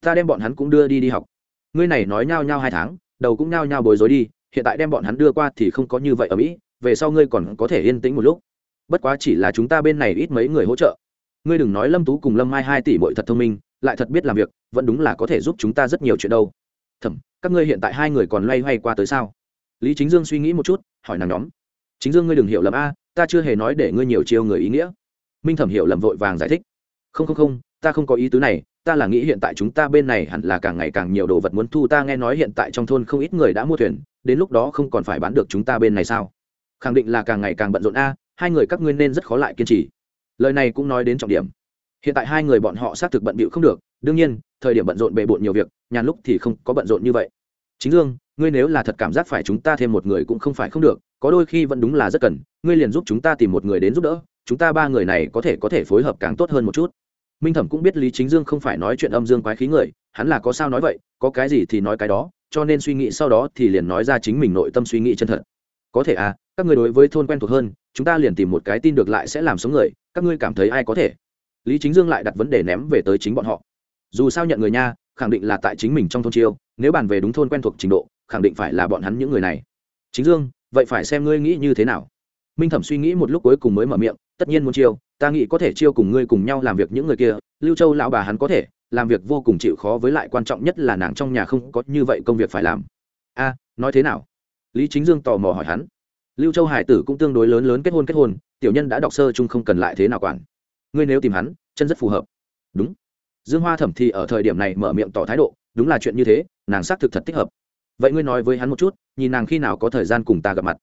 Ta đem bọn hắn cũng đưa đi đi học. Ngươi này nói nhao nhao hai tháng, đầu cũng nhao nhao bối rối đi, hiện tại đem bọn hắn đưa qua thì không có như vậy ở mỹ, về sau ngươi còn có thể yên tĩnh một lúc. Bất quá chỉ là chúng ta bên này ít mấy người hỗ trợ. Ngươi đừng nói lâm tú cùng lâm mai hai tỷ bội thật thông minh, lại thật biết làm việc, vẫn đúng là có thể giúp chúng ta rất nhiều chuyện đâu thẩm, các ngươi hiện tại hai người còn loay hoay qua tới sao? Lý chính dương suy nghĩ một chút, hỏi nàng nhóm. Chính dương ngươi đừng hiểu lầm a, ta chưa hề nói để ngươi nhiều chiêu người ý nghĩa. Minh thẩm hiểu lầm vội vàng giải thích. Không không không, ta không có ý tứ này, ta là nghĩ hiện tại chúng ta bên này hẳn là càng ngày càng nhiều đồ vật muốn thu, ta nghe nói hiện tại trong thôn không ít người đã mua thuyền, đến lúc đó không còn phải bán được chúng ta bên này sao? Khẳng định là càng ngày càng bận rộn a, hai người các ngươi nên rất khó lại kiên trì. Lời này cũng nói đến trọng điểm hiện tại hai người bọn họ xác thực bận bịu không được, đương nhiên, thời điểm bận rộn bề bộn nhiều việc nhàn lúc thì không có bận rộn như vậy. Chính dương, ngươi nếu là thật cảm giác phải chúng ta thêm một người cũng không phải không được, có đôi khi vẫn đúng là rất cần, ngươi liền giúp chúng ta tìm một người đến giúp đỡ, chúng ta ba người này có thể có thể phối hợp càng tốt hơn một chút. Minh thẩm cũng biết lý chính dương không phải nói chuyện âm dương quái khí người, hắn là có sao nói vậy, có cái gì thì nói cái đó, cho nên suy nghĩ sau đó thì liền nói ra chính mình nội tâm suy nghĩ chân thật. Có thể à các người đối với thôn quen thuộc hơn, chúng ta liền tìm một cái tin được lại sẽ làm sống người, các ngươi cảm thấy ai có thể? Lý chính dương lại đặt vấn đề ném về tới chính bọn họ. Dù sao nhận người nha, khẳng định là tại chính mình trong thôn chiêu, nếu bàn về đúng thôn quen thuộc trình độ, khẳng định phải là bọn hắn những người này. Chính dương, vậy phải xem ngươi nghĩ như thế nào. Minh thẩm suy nghĩ một lúc cuối cùng mới mở miệng, tất nhiên muốn chiêu, ta nghĩ có thể chiêu cùng ngươi cùng nhau làm việc những người kia, lưu châu lão bà hắn có thể, làm việc vô cùng chịu khó với lại quan trọng nhất là nàng trong nhà không có như vậy công việc phải làm. A, nói thế nào? Lý chính dương tò mò hỏi hắn. Lưu châu hải tử cũng tương đối lớn lớn kết hôn kết hôn, tiểu nhân đã đọc sơ chung không cần lại thế nào quản ngươi nếu tìm hắn, chân rất phù hợp. Đúng. Dương hoa thẩm thì ở thời điểm này mở miệng tỏ thái độ, đúng là chuyện như thế, nàng xác thực thật thích hợp. Vậy ngươi nói với hắn một chút, nhìn nàng khi nào có thời gian cùng ta gặp mặt.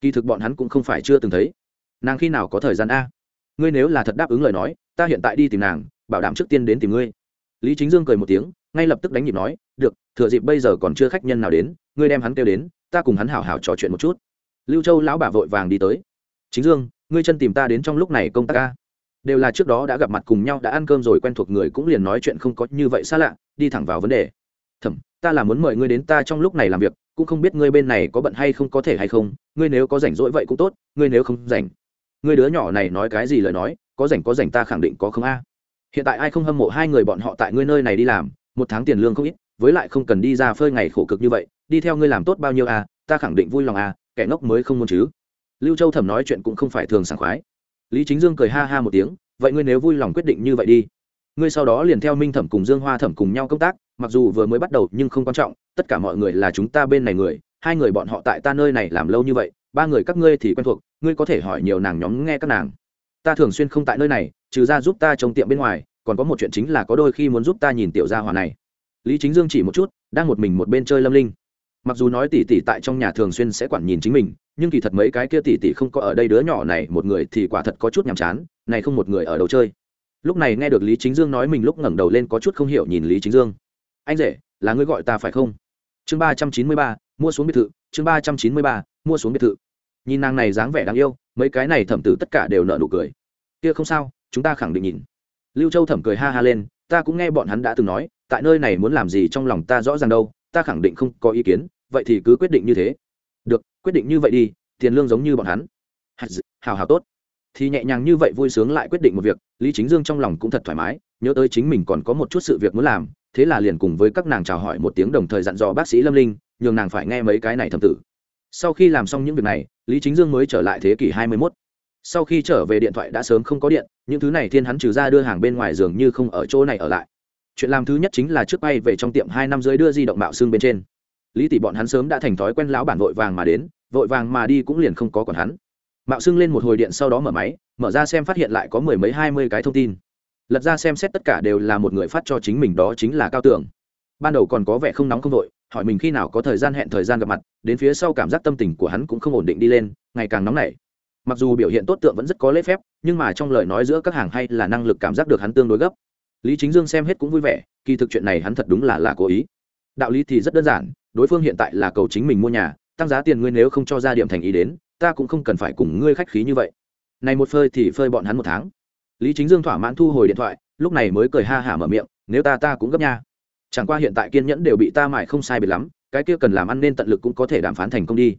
Kỳ thực bọn hắn cũng không phải chưa từng thấy. Nàng khi nào có thời gian a? Ngươi nếu là thật đáp ứng lời nói, ta hiện tại đi tìm nàng, bảo đảm trước tiên đến tìm ngươi. Lý chính dương cười một tiếng, ngay lập tức đánh nhịp nói, được, thừa dịp bây giờ còn chưa khách nhân nào đến, ngươi đem hắn kêu đến, ta cùng hắn hảo hảo trò chuyện một chút. Lưu châu lão bà vội vàng đi tới. Chính dương, ngươi chân tìm ta đến trong lúc này công tác ca đều là trước đó đã gặp mặt cùng nhau, đã ăn cơm rồi, quen thuộc người cũng liền nói chuyện không có như vậy xa lạ, đi thẳng vào vấn đề. Thẩm, ta là muốn mời ngươi đến ta trong lúc này làm việc, cũng không biết ngươi bên này có bận hay không, có thể hay không, ngươi nếu có rảnh rỗi vậy cũng tốt, ngươi nếu không rảnh. Ngươi đứa nhỏ này nói cái gì lời nói, có rảnh có rảnh ta khẳng định có không a. Hiện tại ai không hâm mộ hai người bọn họ tại ngươi nơi này đi làm, một tháng tiền lương không ít, với lại không cần đi ra phơi ngày khổ cực như vậy, đi theo ngươi làm tốt bao nhiêu a, ta khẳng định vui lòng a, kẻ ngốc mới không muốn chứ. Lưu châu thẩm nói chuyện cũng không phải thường sảng khoái lý chính dương cười ha ha một tiếng, vậy ngươi nếu vui lòng quyết định như vậy đi. Ngươi sau đó liền theo minh thẩm cùng dương hoa thẩm cùng nhau công tác, mặc dù vừa mới bắt đầu nhưng không quan trọng, tất cả mọi người là chúng ta bên này người, hai người bọn họ tại ta nơi này làm lâu như vậy, ba người các ngươi thì quen thuộc, ngươi có thể hỏi nhiều nàng nhóm nghe các nàng. Ta thường xuyên không tại nơi này, trừ ra giúp ta trông tiệm bên ngoài, còn có một chuyện chính là có đôi khi muốn giúp ta nhìn tiểu gia Hòa này. Lý chính dương chỉ một chút, đang một mình một bên chơi lâm linh mặc dù nói tỷ tỷ tại trong nhà thường xuyên sẽ quản nhìn chính mình, nhưng kỳ thật mấy cái kia tỷ tỷ không có ở đây đứa nhỏ này, một người thì quả thật có chút nhàm chán, này không một người ở đầu chơi. Lúc này nghe được lý chính dương nói mình lúc ngẩng đầu lên có chút không hiểu nhìn lý chính dương. Anh rể, là ngươi gọi ta phải không? Chương ba trăm chín mươi ba, mua xuống biệt thự, chương ba trăm chín mươi ba, mua xuống biệt thự. Nhìn nàng này dáng vẻ đáng yêu, mấy cái này thẩm tử tất cả đều nợ nụ cười. Kia không sao, chúng ta khẳng định nhìn. Lưu châu thẩm cười ha ha lên, ta cũng nghe bọn hắn đã từng nói, tại nơi này muốn làm gì trong lòng ta rõ ràng đâu, ta khẳng định không có ý kiến vậy thì cứ quyết định như thế. Được, quyết định như vậy đi, tiền lương giống như bọn hắn. Hào hào tốt. Thì nhẹ nhàng như vậy vui sướng lại quyết định một việc, lý chính dương trong lòng cũng thật thoải mái, nhớ tới chính mình còn có một chút sự việc muốn làm, thế là liền cùng với các nàng chào hỏi một tiếng đồng thời dặn dò bác sĩ lâm linh, nhường nàng phải nghe mấy cái này thầm tử. Sau khi làm xong những việc này, lý chính dương mới trở lại thế kỷ hai mươi 21. sau khi trở về điện thoại đã sớm không có điện, những thứ này thiên hắn trừ ra đưa hàng bên ngoài giường như không ở chỗ này ở lại. Chuyện làm thứ nhất chính là trước bay về trong tiệm hai năm dưới đưa di động mạo xương bên trên lý tỷ bọn hắn sớm đã thành thói quen lão bản vội vàng mà đến vội vàng mà đi cũng liền không có còn hắn. Mạo xưng lên một hồi điện sau đó mở máy mở ra xem phát hiện lại có mười mấy hai mươi cái thông tin. Lật ra xem xét tất cả đều là một người phát cho chính mình đó chính là cao tưởng ban đầu còn có vẻ không nóng không vội, hỏi mình khi nào có thời gian hẹn thời gian gặp mặt đến phía sau cảm giác tâm tình của hắn cũng không ổn định đi lên ngày càng nóng nảy. Mặc dù biểu hiện tốt tượng vẫn rất có lễ phép nhưng mà trong lời nói giữa các hàng hay là năng lực cảm giác được hắn tương đối gấp. Lý chính dương xem hết cũng vui vẻ kỳ thực chuyện này hắn thật đúng là là cố ý. Đạo lý thì rất đơn giản đối phương hiện tại là cầu chính mình mua nhà, tăng giá tiền ngươi nếu không cho ra điểm thành ý đến, ta cũng không cần phải cùng ngươi khách khí như vậy. Này một phơi thì phơi bọn hắn một tháng. Lý chính dương thỏa mãn thu hồi điện thoại, lúc này mới cười ha hả mở miệng, nếu ta ta cũng gấp nha. Chẳng qua hiện tại kiên nhẫn đều bị ta mải không sai biệt lắm, cái kia cần làm ăn nên tận lực cũng có thể đàm phán thành công đi.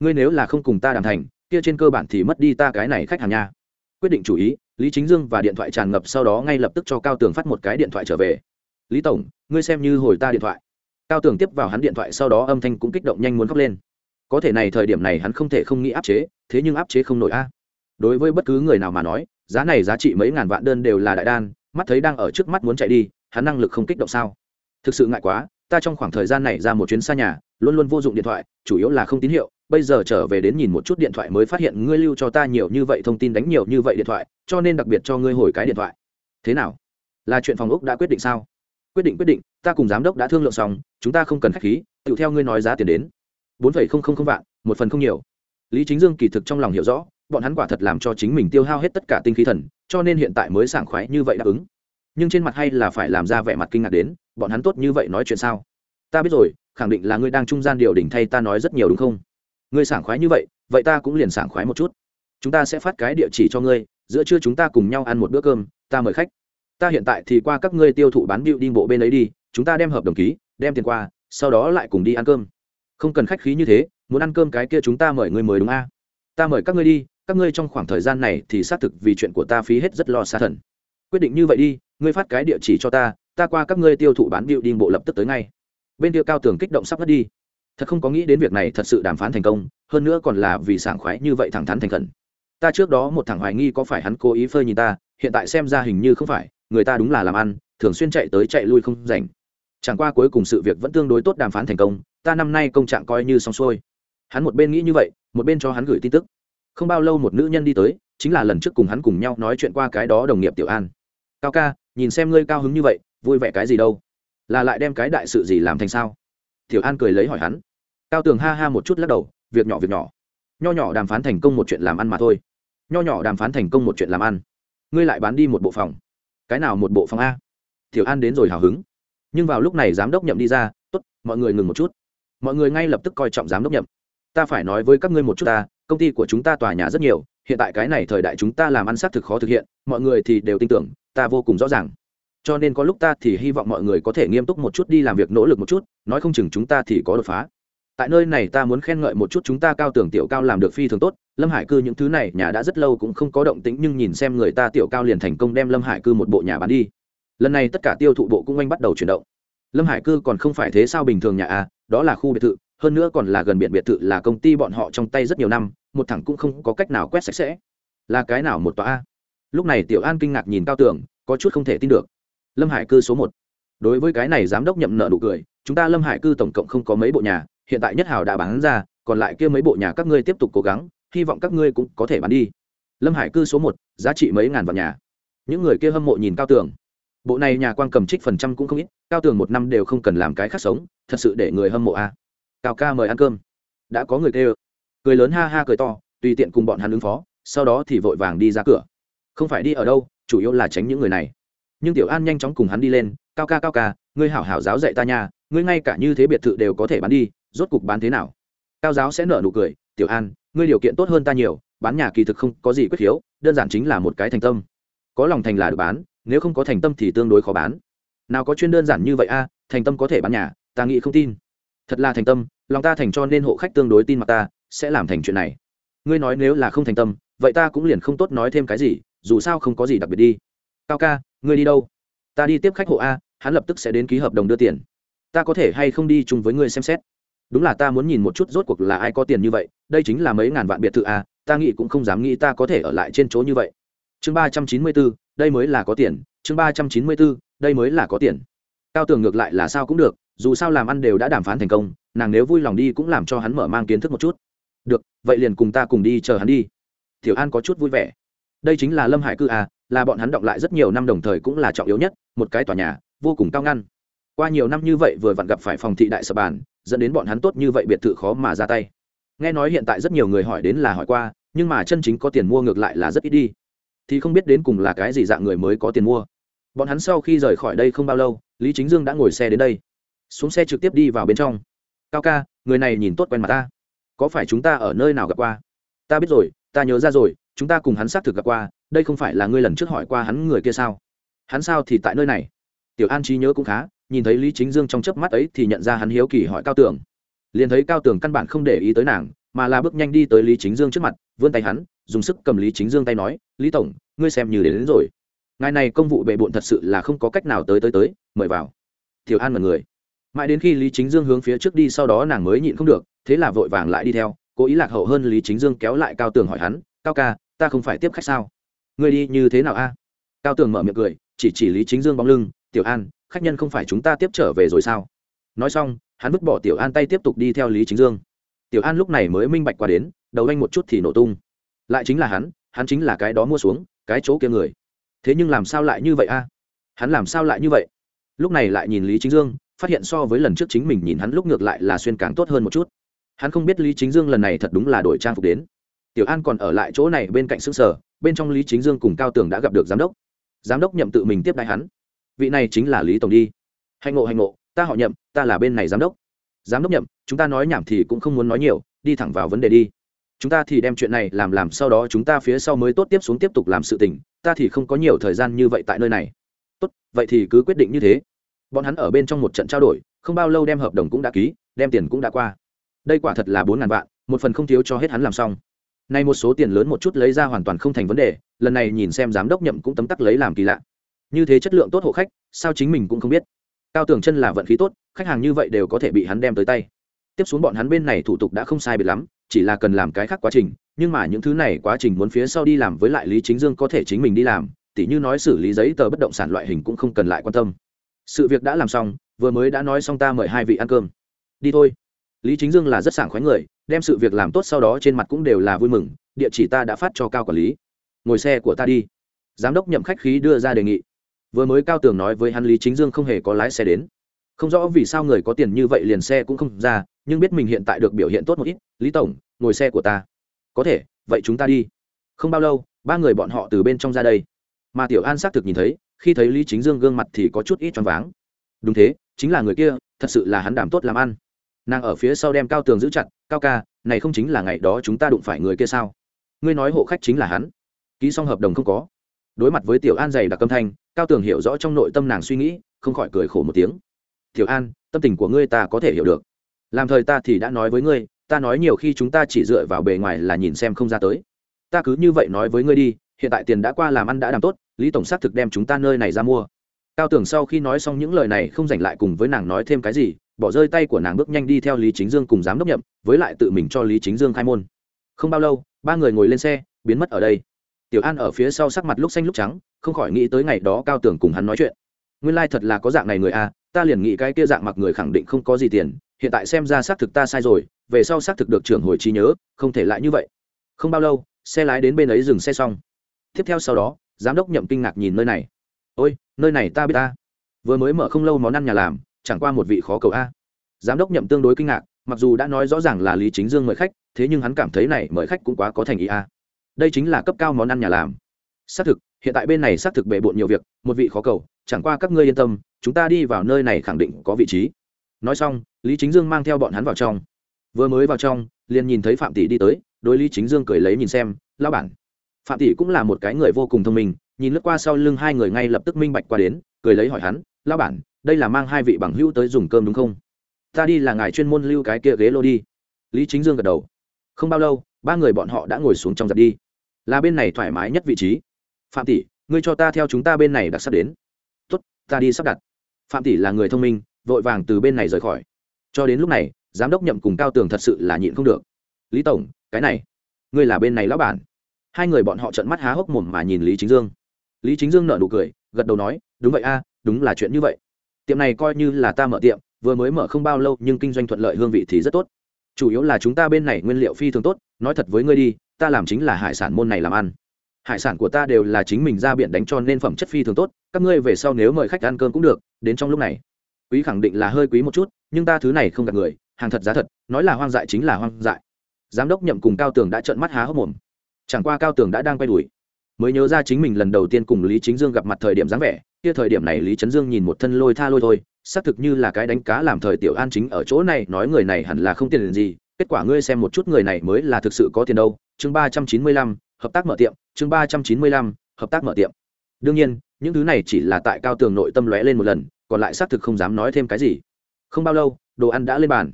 Ngươi nếu là không cùng ta đàm thành, kia trên cơ bản thì mất đi ta cái này khách hàng nha. Quyết định chủ ý, lý chính dương và điện thoại tràn ngập sau đó ngay lập tức cho cao tường phát một cái điện thoại trở về. Lý tổng, ngươi xem như hồi ta điện thoại cao tường tiếp vào hắn điện thoại sau đó âm thanh cũng kích động nhanh muốn khóc lên. Có thể này thời điểm này hắn không thể không nghĩ áp chế, thế nhưng áp chế không nổi a. Đối với bất cứ người nào mà nói, giá này giá trị mấy ngàn vạn đơn đều là đại đan, mắt thấy đang ở trước mắt muốn chạy đi, hắn năng lực không kích động sao? Thực sự ngại quá, ta trong khoảng thời gian này ra một chuyến xa nhà, luôn luôn vô dụng điện thoại, chủ yếu là không tín hiệu, bây giờ trở về đến nhìn một chút điện thoại mới phát hiện ngươi lưu cho ta nhiều như vậy thông tin đánh nhiều như vậy điện thoại, cho nên đặc biệt cho ngươi hồi cái điện thoại. Thế nào? Là chuyện phòng úc đã quyết định sao? Quyết định quyết định ta cùng giám đốc đã thương lượng xong, chúng ta không cần khách khí, tự theo ngươi nói giá tiền đến. Bốn phẩy không không không vạn, một phần không nhiều. Lý chính dương kỳ thực trong lòng hiểu rõ, bọn hắn quả thật làm cho chính mình tiêu hao hết tất cả tinh khí thần, cho nên hiện tại mới sảng khoái như vậy đáp ứng. Nhưng trên mặt hay là phải làm ra vẻ mặt kinh ngạc đến, bọn hắn tốt như vậy nói chuyện sao? Ta biết rồi, khẳng định là ngươi đang trung gian điều đỉnh thay ta nói rất nhiều đúng không? Ngươi sảng khoái như vậy vậy ta cũng liền sảng khoái một chút. Chúng ta sẽ phát cái địa chỉ cho ngươi, giữa trưa chúng ta cùng nhau ăn một bữa cơm, ta mời khách. Ta hiện tại thì qua các ngươi tiêu thụ bán bịu đi bộ bên ấy đi chúng ta đem hợp đồng ký, đem tiền qua, sau đó lại cùng đi ăn cơm. Không cần khách khí như thế, muốn ăn cơm cái kia chúng ta mời ngươi mời đúng a? Ta mời các ngươi đi, các ngươi trong khoảng thời gian này thì xác thực vì chuyện của ta phí hết rất lo xa thần. Quyết định như vậy đi, ngươi phát cái địa chỉ cho ta ta qua các ngươi tiêu thụ bán điệu đi bộ lập tức tới ngay. Bên kia cao tường kích động sắp mất đi. Thật không có nghĩ đến việc này thật sự đàm phán thành công, hơn nữa còn là vì sảng khoái như vậy thẳng thắn thành khẩn. Ta trước đó một thằng hoài nghi có phải hắn cố ý phơi nhìn ta, hiện tại xem ra hình như không phải, người ta đúng là làm ăn, thường xuyên chạy tới chạy lui không rảnh chẳng qua cuối cùng sự việc vẫn tương đối tốt đàm phán thành công, ta năm nay công trạng coi như xong xuôi. Hắn một bên nghĩ như vậy, một bên cho hắn gửi tin tức. Không bao lâu một nữ nhân đi tới, chính là lần trước cùng hắn cùng nhau nói chuyện qua cái đó đồng nghiệp tiểu an. Cao ca, nhìn xem ngươi cao hứng như vậy, vui vẻ cái gì đâu? Là lại đem cái đại sự gì làm thành sao? Tiểu an cười lấy hỏi hắn. Cao tường ha ha một chút lắc đầu, việc nhỏ việc nhỏ. Nho nhỏ đàm phán thành công một chuyện làm ăn mà thôi. Nho nhỏ đàm phán thành công một chuyện làm ăn. Ngươi lại bán đi một bộ phòng. Cái nào một bộ phòng a? Tiểu an đến rồi hào hứng nhưng vào lúc này giám đốc nhậm đi ra, tốt, mọi người ngừng một chút. Mọi người ngay lập tức coi trọng giám đốc nhậm. Ta phải nói với các ngươi một chút ta, công ty của chúng ta tòa nhà rất nhiều, hiện tại cái này thời đại chúng ta làm ăn xác thực khó thực hiện, mọi người thì đều tin tưởng, ta vô cùng rõ ràng. Cho nên có lúc ta thì hy vọng mọi người có thể nghiêm túc một chút đi làm việc, nỗ lực một chút, nói không chừng chúng ta thì có đột phá. Tại nơi này ta muốn khen ngợi một chút chúng ta cao tưởng tiểu cao làm được phi thường tốt, lâm hải cư những thứ này nhà đã rất lâu cũng không có động tĩnh, nhưng nhìn xem người ta tiểu cao liền thành công đem lâm hải cư một bộ nhà bán đi lần này tất cả tiêu thụ bộ cũng anh bắt đầu chuyển động. Lâm hải cư còn không phải thế sao bình thường nhà a, đó là khu biệt thự, hơn nữa còn là gần biển biệt thự là công ty bọn họ trong tay rất nhiều năm, một thằng cũng không có cách nào quét sạch sẽ. Là cái nào một tòa a? Lúc này tiểu an kinh ngạc nhìn cao tưởng có chút không thể tin được. Lâm hải cư số một. Đối với cái này giám đốc nhậm nợ nụ cười, chúng ta lâm hải cư tổng cộng không có mấy bộ nhà, hiện tại nhất hào đã bán ra, còn lại kia mấy bộ nhà các ngươi tiếp tục cố gắng, hy vọng các ngươi cũng có thể bán đi. Lâm hải cư số một, giá trị mấy ngàn vạn nhà. Những người kia hâm mộ nhìn cao tường bộ này nhà quan cầm trích phần trăm cũng không ít, cao tường một năm đều không cần làm cái khác sống, thật sự để người hâm mộ a. À. cao ca mời ăn cơm. Đã có người kêu. Cười lớn ha ha cười to, tùy tiện cùng bọn hắn ứng phó, sau đó thì vội vàng đi ra cửa. Không phải đi ở đâu, chủ yếu là tránh những người này. Nhưng tiểu an nhanh chóng cùng hắn đi lên, cao ca cao ca, ngươi hảo hảo giáo dạy ta nha, ngươi ngay cả như thế biệt thự đều có thể bán đi, rốt cục bán thế nào? Cao giáo sẽ nợ nụ cười, tiểu an, ngươi điều kiện tốt hơn ta nhiều, bán nhà kỳ thực không có gì quyết khiếu đơn giản chính là một cái thành tâm. Có lòng thành là được bán nếu không có thành tâm thì tương đối khó bán. Nào có chuyên đơn giản như vậy a, thành tâm có thể bán nhà, ta nghĩ không tin. Thật là thành tâm, lòng ta thành cho nên hộ khách tương đối tin mặt ta, sẽ làm thành chuyện này. Ngươi nói nếu là không thành tâm, vậy ta cũng liền không tốt nói thêm cái gì, dù sao không có gì đặc biệt đi. Cao ca, ngươi đi đâu? Ta đi tiếp khách hộ a, hắn lập tức sẽ đến ký hợp đồng đưa tiền. Ta có thể hay không đi chung với ngươi xem xét? Đúng là ta muốn nhìn một chút rốt cuộc là ai có tiền như vậy, đây chính là mấy ngàn vạn biệt thự a, ta nghĩ cũng không dám nghĩ ta có thể ở lại trên chỗ như vậy. Chương ba trăm chín mươi bốn đây mới là có tiền, chương ba trăm chín mươi bốn, đây mới là có tiền. Cao tường ngược lại là sao cũng được, dù sao làm ăn đều đã đàm phán thành công, nàng nếu vui lòng đi cũng làm cho hắn mở mang kiến thức một chút. Được, vậy liền cùng ta cùng đi chờ hắn đi. Tiểu an có chút vui vẻ. Đây chính là lâm hải cư à là bọn hắn động lại rất nhiều năm đồng thời cũng là trọng yếu nhất, một cái tòa nhà, vô cùng cao ngăn. Qua nhiều năm như vậy vừa vặn gặp phải phòng thị đại sập bàn dẫn đến bọn hắn tốt như vậy biệt thự khó mà ra tay. Nghe nói hiện tại rất nhiều người hỏi đến là hỏi qua, nhưng mà chân chính có tiền mua ngược lại là rất ít đi thì không biết đến cùng là cái gì dạng người mới có tiền mua. Bọn hắn sau khi rời khỏi đây không bao lâu, lý chính dương đã ngồi xe đến đây. Xuống xe trực tiếp đi vào bên trong. Cao ca, người này nhìn tốt quen mặt ta. Có phải chúng ta ở nơi nào gặp qua? Ta biết rồi, ta nhớ ra rồi, chúng ta cùng hắn xác thực gặp qua, đây không phải là ngươi lần trước hỏi qua hắn người kia sao? Hắn sao thì tại nơi này? Tiểu an trí nhớ cũng khá, nhìn thấy lý chính dương trong chớp mắt ấy thì nhận ra hắn hiếu kỳ hỏi cao tường. Liền thấy cao tường căn bản không để ý tới nàng, mà là bước nhanh đi tới lý chính dương trước mặt, vươn tay hắn dùng sức cầm lý chính dương tay nói lý tổng ngươi xem như đến, đến rồi. Ngày này công vụ bệ bộn thật sự là không có cách nào tới tới tới mời vào. Thiểu an mật người. Mãi đến khi lý chính dương hướng phía trước đi sau đó nàng mới nhịn không được thế là vội vàng lại đi theo cố ý lạc hậu hơn lý chính dương kéo lại cao tường hỏi hắn cao ca ta không phải tiếp khách sao? Ngươi đi như thế nào a? Cao tường mở miệng cười chỉ chỉ lý chính dương bóng lưng tiểu an khách nhân không phải chúng ta tiếp trở về rồi sao? Nói xong hắn vứt bỏ tiểu an tay tiếp tục đi theo lý chính dương. Tiểu an lúc này mới minh bạch qua đến đầu anh một chút thì nổ tung lại chính là hắn hắn chính là cái đó mua xuống, cái chỗ kia người. Thế nhưng làm sao lại như vậy a? Hắn làm sao lại như vậy? Lúc này lại nhìn lý chính dương, phát hiện so với lần trước chính mình nhìn hắn lúc ngược lại là xuyên càng tốt hơn một chút. Hắn không biết lý chính dương lần này thật đúng là đổi trang phục đến. Tiểu an còn ở lại chỗ này bên cạnh xương sở bên trong lý chính dương cùng cao tường đã gặp được giám đốc. Giám đốc nhậm tự mình tiếp đại hắn. Vị này chính là lý tổng đi. Hành ngộ hành ngộ, ta họ nhậm, ta là bên này giám đốc. Giám đốc nhậm, chúng ta nói nhảm thì cũng không muốn nói nhiều, đi thẳng vào vấn đề đi chúng ta thì đem chuyện này làm làm sau đó chúng ta phía sau mới tốt tiếp xuống tiếp tục làm sự tình, ta thì không có nhiều thời gian như vậy tại nơi này. Tốt, vậy thì cứ quyết định như thế. Bọn hắn ở bên trong một trận trao đổi, không bao lâu đem hợp đồng cũng đã ký, đem tiền cũng đã qua. Đây quả thật là bốn ngàn vạn, một phần không thiếu cho hết hắn làm xong. Nay một số tiền lớn một chút lấy ra hoàn toàn không thành vấn đề, lần này nhìn xem giám đốc nhậm cũng tấm tắc lấy làm kỳ lạ. Như thế chất lượng tốt hộ khách, sao chính mình cũng không biết. Cao tưởng chân là vận khí tốt, khách hàng như vậy đều có thể bị hắn đem tới tay. Tiếp xuống bọn hắn bên này thủ tục đã không sai biệt lắm chỉ là cần làm cái khác quá trình, nhưng mà những thứ này quá trình muốn phía sau đi làm với lại lý chính dương có thể chính mình đi làm, tỉ như nói xử lý giấy tờ bất động sản loại hình cũng không cần lại quan tâm. Sự việc đã làm xong, vừa mới đã nói xong ta mời hai vị ăn cơm. Đi thôi. Lý chính dương là rất sảng khoái người, đem sự việc làm tốt sau đó trên mặt cũng đều là vui mừng, địa chỉ ta đã phát cho cao quản lý. Ngồi xe của ta đi. Giám đốc nhậm khách khí đưa ra đề nghị. Vừa mới cao tường nói với hắn lý chính dương không hề có lái xe đến không rõ vì sao người có tiền như vậy liền xe cũng không ra, nhưng biết mình hiện tại được biểu hiện tốt một ít, lý tổng, ngồi xe của ta. Có thể, vậy chúng ta đi. Không bao lâu, ba người bọn họ từ bên trong ra đây. Mà tiểu an xác thực nhìn thấy, khi thấy lý chính dương gương mặt thì có chút ít choáng váng. Đúng thế, chính là người kia, thật sự là hắn đảm tốt làm ăn. Nàng ở phía sau đem cao tường giữ chặt, cao ca, này không chính là ngày đó chúng ta đụng phải người kia sao? Ngươi nói hộ khách chính là hắn. Ký xong hợp đồng không có. Đối mặt với tiểu an dày đặc âm thanh, cao tường hiểu rõ trong nội tâm nàng suy nghĩ, không khỏi cười khổ một tiếng tiểu an, tâm tình của ngươi ta có thể hiểu được. Làm thời ta thì đã nói với ngươi, ta nói nhiều khi chúng ta chỉ dựa vào bề ngoài là nhìn xem không ra tới. Ta cứ như vậy nói với ngươi đi, hiện tại tiền đã qua làm ăn đã làm tốt, lý tổng xác thực đem chúng ta nơi này ra mua. Cao tưởng sau khi nói xong những lời này không dành lại cùng với nàng nói thêm cái gì, bỏ rơi tay của nàng bước nhanh đi theo lý chính dương cùng giám đốc nhậm, với lại tự mình cho lý chính dương khai môn. Không bao lâu, ba người ngồi lên xe, biến mất ở đây. Tiểu an ở phía sau sắc mặt lúc xanh lúc trắng, không khỏi nghĩ tới ngày đó cao tưởng cùng hắn nói chuyện. Nguyên lai thật là có dạng này người à? Ta liền nghĩ cái kia dạng mặc người khẳng định không có gì tiền, hiện tại xem ra xác thực ta sai rồi, về sau xác thực được trưởng hồi trí nhớ, không thể lại như vậy. Không bao lâu, xe lái đến bên ấy dừng xe xong. Tiếp theo sau đó, giám đốc nhậm kinh ngạc nhìn nơi này. Ôi, nơi này ta biết ta. Vừa mới mở không lâu món ăn nhà làm, chẳng qua một vị khó cầu a. Giám đốc nhậm tương đối kinh ngạc, mặc dù đã nói rõ ràng là lý chính dương mời khách, thế nhưng hắn cảm thấy này mời khách cũng quá có thành ý a. Đây chính là cấp cao món ăn nhà làm. Xác thực, hiện tại bên này xác thực bề bộn nhiều việc, một vị khó cầu, chẳng qua các ngươi yên tâm chúng ta đi vào nơi này khẳng định có vị trí. Nói xong, lý chính dương mang theo bọn hắn vào trong. Vừa mới vào trong, liền nhìn thấy phạm tỷ đi tới, đối lý chính dương cười lấy nhìn xem lao bản. Phạm tỷ cũng là một cái người vô cùng thông minh, nhìn lướt qua sau lưng hai người ngay lập tức minh bạch qua đến, cười lấy hỏi hắn lao bản, đây là mang hai vị bằng hữu tới dùng cơm đúng không? Ta đi là ngài chuyên môn lưu cái kia ghế lô đi. Lý chính dương gật đầu. Không bao lâu, ba người bọn họ đã ngồi xuống trong giặt đi. Là bên này thoải mái nhất vị trí. Phạm tỷ, ngươi cho ta theo chúng ta bên này đặc sắc đến. Tốt, ta đi sắp đặt phạm tỷ là người thông minh, vội vàng từ bên này rời khỏi. Cho đến lúc này, giám đốc nhậm cùng cao tường thật sự là nhịn không được. Lý tổng, cái này, ngươi là bên này lão bản. Hai người bọn họ trợn mắt há hốc mồm mà nhìn lý chính dương. Lý chính dương nợ nụ cười, gật đầu nói, đúng vậy a, đúng là chuyện như vậy. Tiệm này coi như là ta mở tiệm, vừa mới mở không bao lâu nhưng kinh doanh thuận lợi hương vị thì rất tốt. Chủ yếu là chúng ta bên này nguyên liệu phi thường tốt, nói thật với ngươi đi, ta làm chính là hải sản môn này làm ăn hải sản của ta đều là chính mình ra biển đánh cho nên phẩm chất phi thường tốt, các ngươi về sau nếu mời khách ăn cơm cũng được, đến trong lúc này. Quý khẳng định là hơi quý một chút, nhưng ta thứ này không gặp người, hàng thật giá thật, nói là hoang dại chính là hoang dại. Giám đốc nhậm cùng cao tường đã trợn mắt há hốc mồm. Chẳng qua cao tường đã đang quay đuổi. Mới nhớ ra chính mình lần đầu tiên cùng lý chính dương gặp mặt thời điểm dáng vẻ, kia thời điểm này lý trấn dương nhìn một thân lôi tha lôi thôi, xác thực như là cái đánh cá làm thời tiểu an chính ở chỗ này, nói người này hẳn là không tiền gì, kết quả ngươi xem một chút người này mới là thực sự có tiền đâu. Chương ba trăm chín mươi lăm hợp tác mở tiệm, chương ba trăm chín mươi lăm, hợp tác mở tiệm. Đương nhiên, những thứ này chỉ là tại cao tường nội tâm lóe lên một lần, còn lại xác thực không dám nói thêm cái gì. Không bao lâu, đồ ăn đã lên bàn.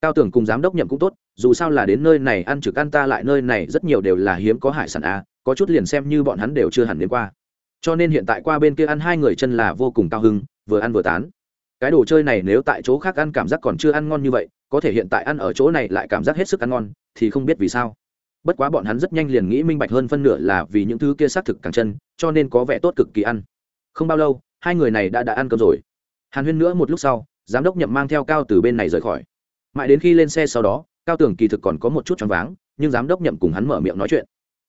Cao tường cùng giám đốc nhậm cũng tốt, dù sao là đến nơi này ăn trực ăn ta lại nơi này rất nhiều đều là hiếm có hải sản a, có chút liền xem như bọn hắn đều chưa hẳn đến qua. Cho nên hiện tại qua bên kia ăn hai người chân là vô cùng cao hưng vừa ăn vừa tán. Cái đồ chơi này nếu tại chỗ khác ăn cảm giác còn chưa ăn ngon như vậy, có thể hiện tại ăn ở chỗ này lại cảm giác hết sức ăn ngon, thì không biết vì sao bất quá bọn hắn rất nhanh liền nghĩ minh bạch hơn phân nửa là vì những thứ kia xác thực càng chân, cho nên có vẻ tốt cực kỳ ăn. Không bao lâu, hai người này đã đã ăn cơm rồi. Hàn huyên nữa một lúc sau, giám đốc nhậm mang theo cao từ bên này rời khỏi. Mãi đến khi lên xe sau đó, cao tưởng kỳ thực còn có một chút choáng váng, nhưng giám đốc nhậm cùng hắn mở miệng nói chuyện.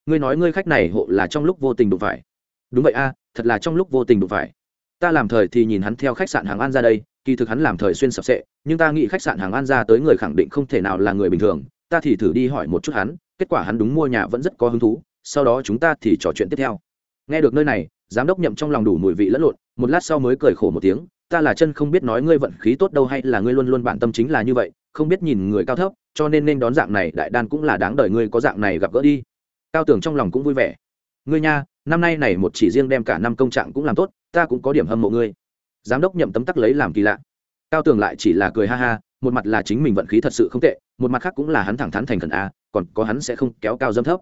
Ngươi nói ngươi khách này hộ là trong lúc vô tình đụng phải. Đúng vậy a, thật là trong lúc vô tình đụng phải. Ta làm thời thì nhìn hắn theo khách sạn hàng an ra đây, kỳ thực hắn làm thời xuyên sập sệ, nhưng ta nghĩ khách sạn hàng an ra tới người khẳng định không thể nào là người bình thường. Ta thì thử đi hỏi một chút hắn kết quả hắn đúng mua nhà vẫn rất có hứng thú, sau đó chúng ta thì trò chuyện tiếp theo. Nghe được nơi này, giám đốc nhậm trong lòng đủ mùi vị lẫn lộn, một lát sau mới cười khổ một tiếng, ta là chân không biết nói ngươi vận khí tốt đâu hay là ngươi luôn luôn bản tâm chính là như vậy, không biết nhìn người cao thấp, cho nên nên đón dạng này, đại đan cũng là đáng đời ngươi có dạng này gặp gỡ đi. Cao tưởng trong lòng cũng vui vẻ. Ngươi nha, năm nay này một chỉ riêng đem cả năm công trạng cũng làm tốt, ta cũng có điểm hâm mộ ngươi. Giám đốc nhậm tấm tắc lấy làm kỳ lạ. Cao tường lại chỉ là cười ha ha, một mặt là chính mình vận khí thật sự không tệ, một mặt khác cũng là hắn thẳng thắn thành khẩn a còn có hắn sẽ không kéo cao dâm thấp.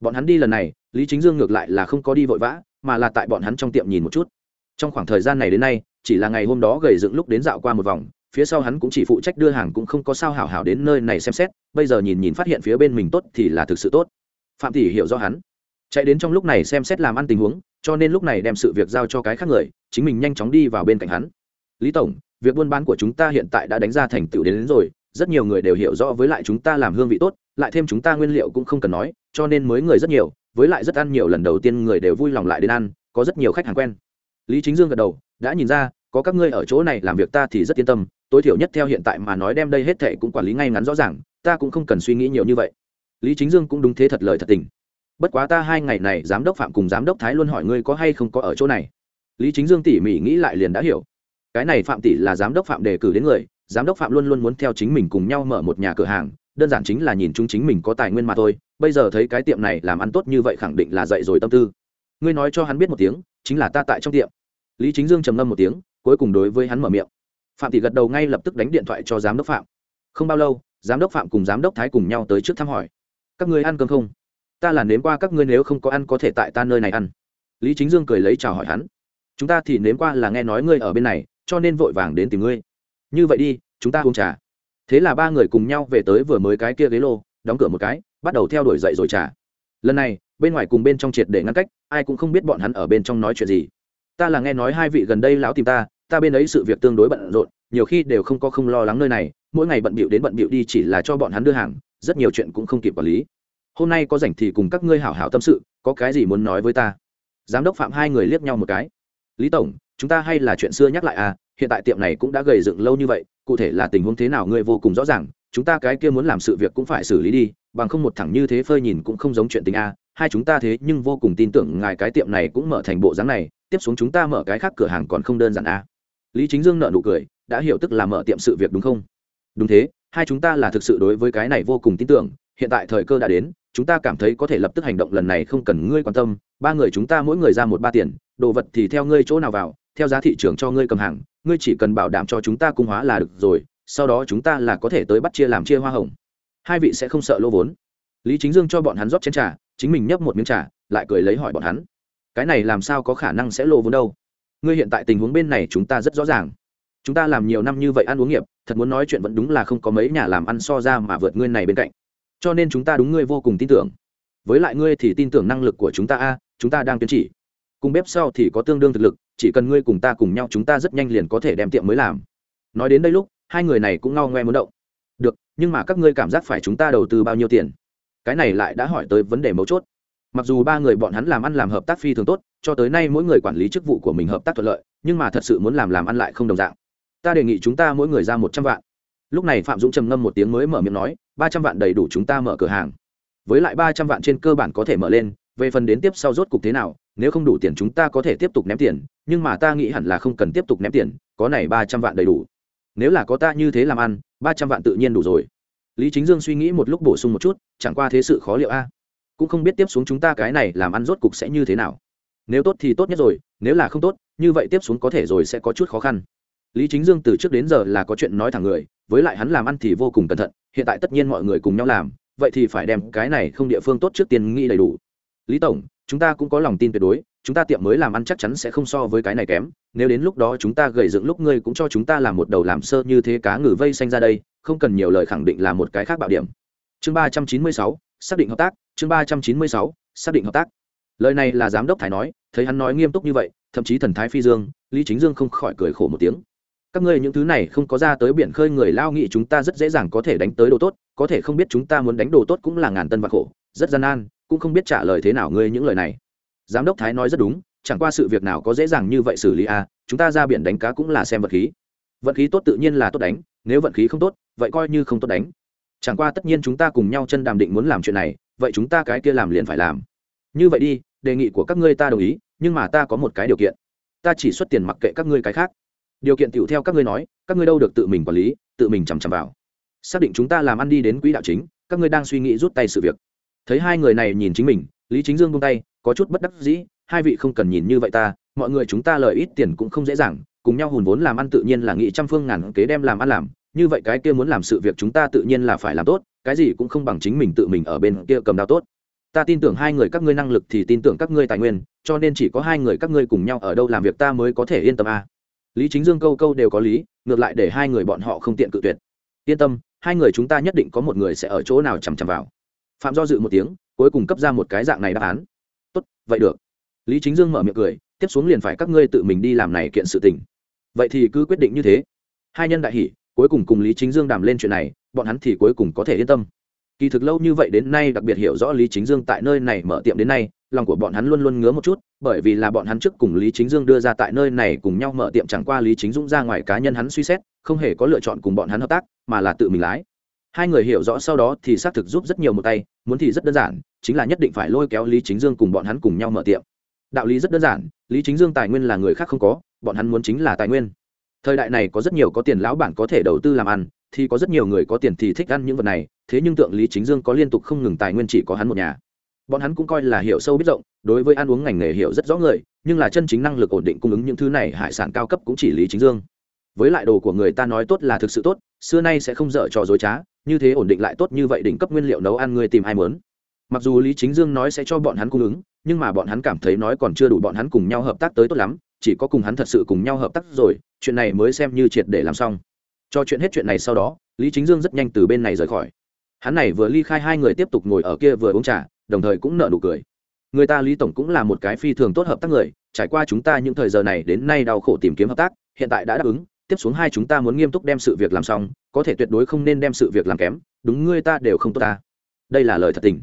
Bọn hắn đi lần này lý chính dương ngược lại là không có đi vội vã mà là tại bọn hắn trong tiệm nhìn một chút. Trong khoảng thời gian này đến nay chỉ là ngày hôm đó gầy dựng lúc đến dạo qua một vòng phía sau hắn cũng chỉ phụ trách đưa hàng cũng không có sao hảo hảo đến nơi này xem xét bây giờ nhìn nhìn phát hiện phía bên mình tốt thì là thực sự tốt. Phạm tỷ hiểu rõ hắn. Chạy đến trong lúc này xem xét làm ăn tình huống cho nên lúc này đem sự việc giao cho cái khác người chính mình nhanh chóng đi vào bên cạnh hắn. Lý tổng việc buôn bán của chúng ta hiện tại đã đánh ra thành tựu đến, đến rồi rất nhiều người đều hiểu rõ với lại chúng ta làm hương vị tốt lại thêm chúng ta nguyên liệu cũng không cần nói, cho nên mới người rất nhiều, với lại rất ăn nhiều lần đầu tiên người đều vui lòng lại đến ăn, có rất nhiều khách hàng quen. Lý chính dương gật đầu, đã nhìn ra, có các ngươi ở chỗ này làm việc ta thì rất yên tâm, tối thiểu nhất theo hiện tại mà nói đem đây hết thệ cũng quản lý ngay ngắn rõ ràng, ta cũng không cần suy nghĩ nhiều như vậy. Lý chính dương cũng đúng thế thật lời thật tình. Bất quá ta hai ngày này giám đốc phạm cùng giám đốc thái luôn hỏi ngươi có hay không có ở chỗ này. Lý chính dương tỉ mỉ nghĩ lại liền đã hiểu. Cái này phạm tỷ là giám đốc phạm đề cử đến người, giám đốc phạm luôn luôn muốn theo chính mình cùng nhau mở một nhà cửa hàng đơn giản chính là nhìn chúng chính mình có tài nguyên mà thôi, bây giờ thấy cái tiệm này làm ăn tốt như vậy khẳng định là dậy rồi tâm tư. Ngươi nói cho hắn biết một tiếng, chính là ta tại trong tiệm. Lý chính dương trầm ngâm một tiếng, cuối cùng đối với hắn mở miệng. Phạm tỷ gật đầu ngay lập tức đánh điện thoại cho giám đốc phạm. Không bao lâu, giám đốc phạm cùng giám đốc thái cùng nhau tới trước thăm hỏi. Các ngươi ăn cơm không? Ta là nếm qua, các ngươi nếu không có ăn có thể tại ta nơi này ăn. Lý chính dương cười lấy chào hỏi hắn. Chúng ta thì nếm qua là nghe nói ngươi ở bên này, cho nên vội vàng đến tìm ngươi. Như vậy đi, chúng ta uống trà thế là ba người cùng nhau về tới vừa mới cái kia ghế lô, đóng cửa một cái, bắt đầu theo đuổi dậy rồi trả lần này, bên ngoài cùng bên trong triệt để ngăn cách, ai cũng không biết bọn hắn ở bên trong nói chuyện gì. Ta là nghe nói hai vị gần đây lão tìm ta ta bên ấy sự việc tương đối bận rộn, nhiều khi đều không có không lo lắng nơi này, mỗi ngày bận bịu đến bận bịu đi chỉ là cho bọn hắn đưa hàng, rất nhiều chuyện cũng không kịp quản lý. Hôm nay có rảnh thì cùng các ngươi hảo hảo tâm sự, có cái gì muốn nói với ta? Giám đốc phạm hai người liếc nhau một cái. Lý tổng, chúng ta hay là chuyện xưa nhắc lại à hiện tại tiệm này cũng đã gầy dựng lâu như vậy, cụ thể là tình huống thế nào ngươi vô cùng rõ ràng, chúng ta cái kia muốn làm sự việc cũng phải xử lý đi, bằng không một thẳng như thế phơi nhìn cũng không giống chuyện tình a, hai chúng ta thế nhưng vô cùng tin tưởng ngài cái tiệm này cũng mở thành bộ dáng này, tiếp xuống chúng ta mở cái khác cửa hàng còn không đơn giản a. Lý chính dương nợ nụ cười, đã hiểu tức là mở tiệm sự việc đúng không? Đúng thế, hai chúng ta là thực sự đối với cái này vô cùng tin tưởng, hiện tại thời cơ đã đến, chúng ta cảm thấy có thể lập tức hành động lần này không cần ngươi quan tâm, ba người chúng ta mỗi người ra một ba tiền, đồ vật thì theo ngươi chỗ nào vào theo giá thị trường cho ngươi cầm hàng, ngươi chỉ cần bảo đảm cho chúng ta cung hóa là được rồi, sau đó chúng ta là có thể tới bắt chia làm chia hoa hồng. Hai vị sẽ không sợ lỗ vốn. Lý chính dương cho bọn hắn rót chén trà, chính mình nhấp một miếng trà, lại cười lấy hỏi bọn hắn, cái này làm sao có khả năng sẽ lỗ vốn đâu? Ngươi hiện tại tình huống bên này chúng ta rất rõ ràng. Chúng ta làm nhiều năm như vậy ăn uống nghiệp, thật muốn nói chuyện vẫn đúng là không có mấy nhà làm ăn so ra mà vượt ngươi này bên cạnh. Cho nên chúng ta đúng ngươi vô cùng tin tưởng. Với lại ngươi thì tin tưởng năng lực của chúng ta a, chúng ta đang tiến chỉ cùng bếp sau thì có tương đương thực lực, chỉ cần ngươi cùng ta cùng nhau chúng ta rất nhanh liền có thể đem tiệm mới làm. Nói đến đây lúc, hai người này cũng ngao ngoe muốn động. Được, nhưng mà các ngươi cảm giác phải chúng ta đầu tư bao nhiêu tiền? Cái này lại đã hỏi tới vấn đề mấu chốt. Mặc dù ba người bọn hắn làm ăn làm hợp tác phi thường tốt, cho tới nay mỗi người quản lý chức vụ của mình hợp tác thuận lợi, nhưng mà thật sự muốn làm làm ăn lại không đồng dạng. Ta đề nghị chúng ta mỗi người ra một trăm vạn. Lúc này phạm dũng trầm ngâm một tiếng mới mở miệng nói, ba trăm vạn đầy đủ chúng ta mở cửa hàng. Với lại ba trăm vạn trên cơ bản có thể mở lên, về phần đến tiếp sau rốt cục thế nào nếu không đủ tiền chúng ta có thể tiếp tục ném tiền, nhưng mà ta nghĩ hẳn là không cần tiếp tục ném tiền, có này ba trăm vạn đầy đủ. Nếu là có ta như thế làm ăn, ba trăm vạn tự nhiên đủ rồi. Lý chính dương suy nghĩ một lúc bổ sung một chút, chẳng qua thế sự khó liệu a. Cũng không biết tiếp xuống chúng ta cái này làm ăn rốt cục sẽ như thế nào. Nếu tốt thì tốt nhất rồi, nếu là không tốt, như vậy tiếp xuống có thể rồi sẽ có chút khó khăn. Lý chính dương từ trước đến giờ là có chuyện nói thẳng người, với lại hắn làm ăn thì vô cùng cẩn thận, hiện tại tất nhiên mọi người cùng nhau làm, vậy thì phải đem cái này không địa phương tốt trước tiên nghĩ đầy đủ. Lý tổng chúng ta cũng có lòng tin tuyệt đối, chúng ta tiệm mới làm ăn chắc chắn sẽ không so với cái này kém. Nếu đến lúc đó chúng ta gầy dựng lúc ngươi cũng cho chúng ta làm một đầu làm sơ như thế cá ngừ vây xanh ra đây, không cần nhiều lời khẳng định là một cái khác bạo điểm. Chương ba trăm chín mươi sáu, xác định hợp tác. Chương ba trăm chín mươi sáu, xác định hợp tác. Lời này là giám đốc thái nói, thấy hắn nói nghiêm túc như vậy, thậm chí thần thái phi dương, lý chính dương không khỏi cười khổ một tiếng. Các ngươi những thứ này không có ra tới biển khơi người lao nghị chúng ta rất dễ dàng có thể đánh tới đồ tốt, có thể không biết chúng ta muốn đánh đồ tốt cũng là ngàn tân và khổ, rất gian nan cũng không biết trả lời thế nào ngươi những lời này. Giám đốc thái nói rất đúng, chẳng qua sự việc nào có dễ dàng như vậy xử lý à chúng ta ra biển đánh cá cũng là xem vật khí. Vận khí tốt tự nhiên là tốt đánh, nếu vận khí không tốt, vậy coi như không tốt đánh. Chẳng qua tất nhiên chúng ta cùng nhau chân đàm định muốn làm chuyện này, vậy chúng ta cái kia làm liền phải làm. Như vậy đi, đề nghị của các ngươi ta đồng ý, nhưng mà ta có một cái điều kiện. Ta chỉ xuất tiền mặc kệ các ngươi cái khác. Điều kiện tựu theo các ngươi nói, các ngươi đâu được tự mình quản lý, tự mình chằm chằm vào. Xác định chúng ta làm ăn đi đến quỹ đạo chính, các ngươi đang suy nghĩ rút tay sự việc thấy hai người này nhìn chính mình, lý chính dương buông tay, có chút bất đắc dĩ, hai vị không cần nhìn như vậy ta, mọi người chúng ta lời ít tiền cũng không dễ dàng, cùng nhau hùn vốn làm ăn tự nhiên là nghị trăm phương ngàn kế đem làm ăn làm, như vậy cái kia muốn làm sự việc chúng ta tự nhiên là phải làm tốt, cái gì cũng không bằng chính mình tự mình ở bên kia cầm đao tốt. Ta tin tưởng hai người các ngươi năng lực thì tin tưởng các ngươi tài nguyên, cho nên chỉ có hai người các ngươi cùng nhau ở đâu làm việc ta mới có thể yên tâm a. Lý chính dương câu câu đều có lý, ngược lại để hai người bọn họ không tiện cự tuyệt. Yên tâm, hai người chúng ta nhất định có một người sẽ ở chỗ nào chằm chằm vào phạm do dự một tiếng, cuối cùng cấp ra một cái dạng này đáp án. Tốt, vậy được. Lý chính dương mở miệng cười, tiếp xuống liền phải các ngươi tự mình đi làm này kiện sự tình. Vậy thì cứ quyết định như thế. Hai nhân đại hỷ cuối cùng cùng lý chính dương đàm lên chuyện này, bọn hắn thì cuối cùng có thể yên tâm. Kỳ thực lâu như vậy đến nay đặc biệt hiểu rõ lý chính dương tại nơi này mở tiệm đến nay, lòng của bọn hắn luôn luôn ngứa một chút, bởi vì là bọn hắn trước cùng lý chính dương đưa ra tại nơi này cùng nhau mở tiệm chẳng qua lý chính dũng ra ngoài cá nhân hắn suy xét, không hề có lựa chọn cùng bọn hắn hợp tác, mà là tự mình lái. Hai người hiểu rõ sau đó thì xác thực giúp rất nhiều một tay muốn thì rất đơn giản, chính là nhất định phải lôi kéo lý chính dương cùng bọn hắn cùng nhau mở tiệm. Đạo lý rất đơn giản, lý chính dương tài nguyên là người khác không có, bọn hắn muốn chính là tài nguyên. Thời đại này có rất nhiều có tiền lão bản có thể đầu tư làm ăn, thì có rất nhiều người có tiền thì thích ăn những vật này, thế nhưng tượng lý chính dương có liên tục không ngừng tài nguyên chỉ có hắn một nhà. Bọn hắn cũng coi là hiểu sâu biết rộng, đối với ăn uống ngành nghề hiểu rất rõ người, nhưng là chân chính năng lực ổn định cung ứng những thứ này, hải sản cao cấp cũng chỉ lý chính dương. Với lại đồ của người ta nói tốt là thực sự tốt, xưa nay sẽ không dở trò dối trá như thế ổn định lại tốt như vậy đỉnh cấp nguyên liệu nấu ăn người tìm ai mớn mặc dù lý chính dương nói sẽ cho bọn hắn cung ứng, nhưng mà bọn hắn cảm thấy nói còn chưa đủ bọn hắn cùng nhau hợp tác tới tốt lắm, chỉ có cùng hắn thật sự cùng nhau hợp tác rồi, chuyện này mới xem như triệt để làm xong. Cho chuyện hết chuyện này sau đó, lý chính dương rất nhanh từ bên này rời khỏi. Hắn này vừa ly khai hai người tiếp tục ngồi ở kia vừa uống trà, đồng thời cũng nợ nụ cười. Người ta lý tổng cũng là một cái phi thường tốt hợp tác người, trải qua chúng ta những thời giờ này đến nay đau khổ tìm kiếm hợp tác, hiện tại đã đáp ứng tiếp xuống hai chúng ta muốn nghiêm túc đem sự việc làm xong, có thể tuyệt đối không nên đem sự việc làm kém, đúng ngươi ta đều không tốt ta. Đây là lời thật tình.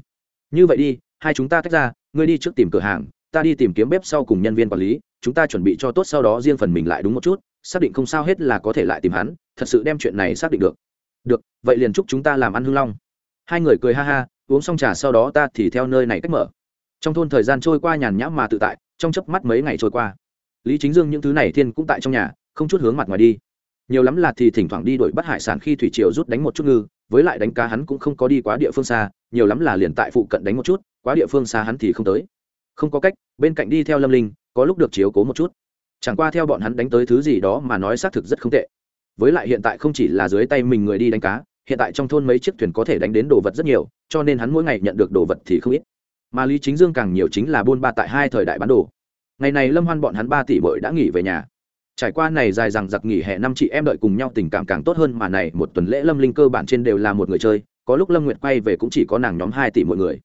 Như vậy đi, hai chúng ta tách ra, ngươi đi trước tìm cửa hàng, ta đi tìm kiếm bếp sau cùng nhân viên quản lý, chúng ta chuẩn bị cho tốt sau đó riêng phần mình lại đúng một chút, xác định không sao hết là có thể lại tìm hắn, thật sự đem chuyện này xác định được. Được, vậy liền chúc chúng ta làm ăn hưng long. Hai người cười ha ha, uống xong trà sau đó ta thì theo nơi này cách mở. Trong thôn thời gian trôi qua nhàn nhãm mà tự tại, trong chớp mắt mấy ngày trôi qua. Lý chính dương những thứ này thiên cũng tại trong nhà không chút hướng mặt ngoài đi. Nhiều lắm là thì thỉnh thoảng đi đuổi bắt hải sản khi thủy triều rút đánh một chút ngư, với lại đánh cá hắn cũng không có đi quá địa phương xa, nhiều lắm là liền tại phụ cận đánh một chút, quá địa phương xa hắn thì không tới. Không có cách, bên cạnh đi theo lâm linh, có lúc được chiếu cố một chút. Chẳng qua theo bọn hắn đánh tới thứ gì đó mà nói xác thực rất không tệ. Với lại hiện tại không chỉ là dưới tay mình người đi đánh cá, hiện tại trong thôn mấy chiếc thuyền có thể đánh đến đồ vật rất nhiều, cho nên hắn mỗi ngày nhận được đồ vật thì không ít. Mà lý chính dương càng nhiều chính là buôn ba tại hai thời đại bán đồ. Ngày này lâm hoan bọn hắn ba tỷ bội đã nghỉ về nhà trải qua này dài rằng giặc nghỉ hè năm chị em đợi cùng nhau tình cảm càng tốt hơn mà này một tuần lễ lâm linh cơ bản trên đều là một người chơi, có lúc lâm nguyệt quay về cũng chỉ có nàng nhóm hai tỷ mỗi người.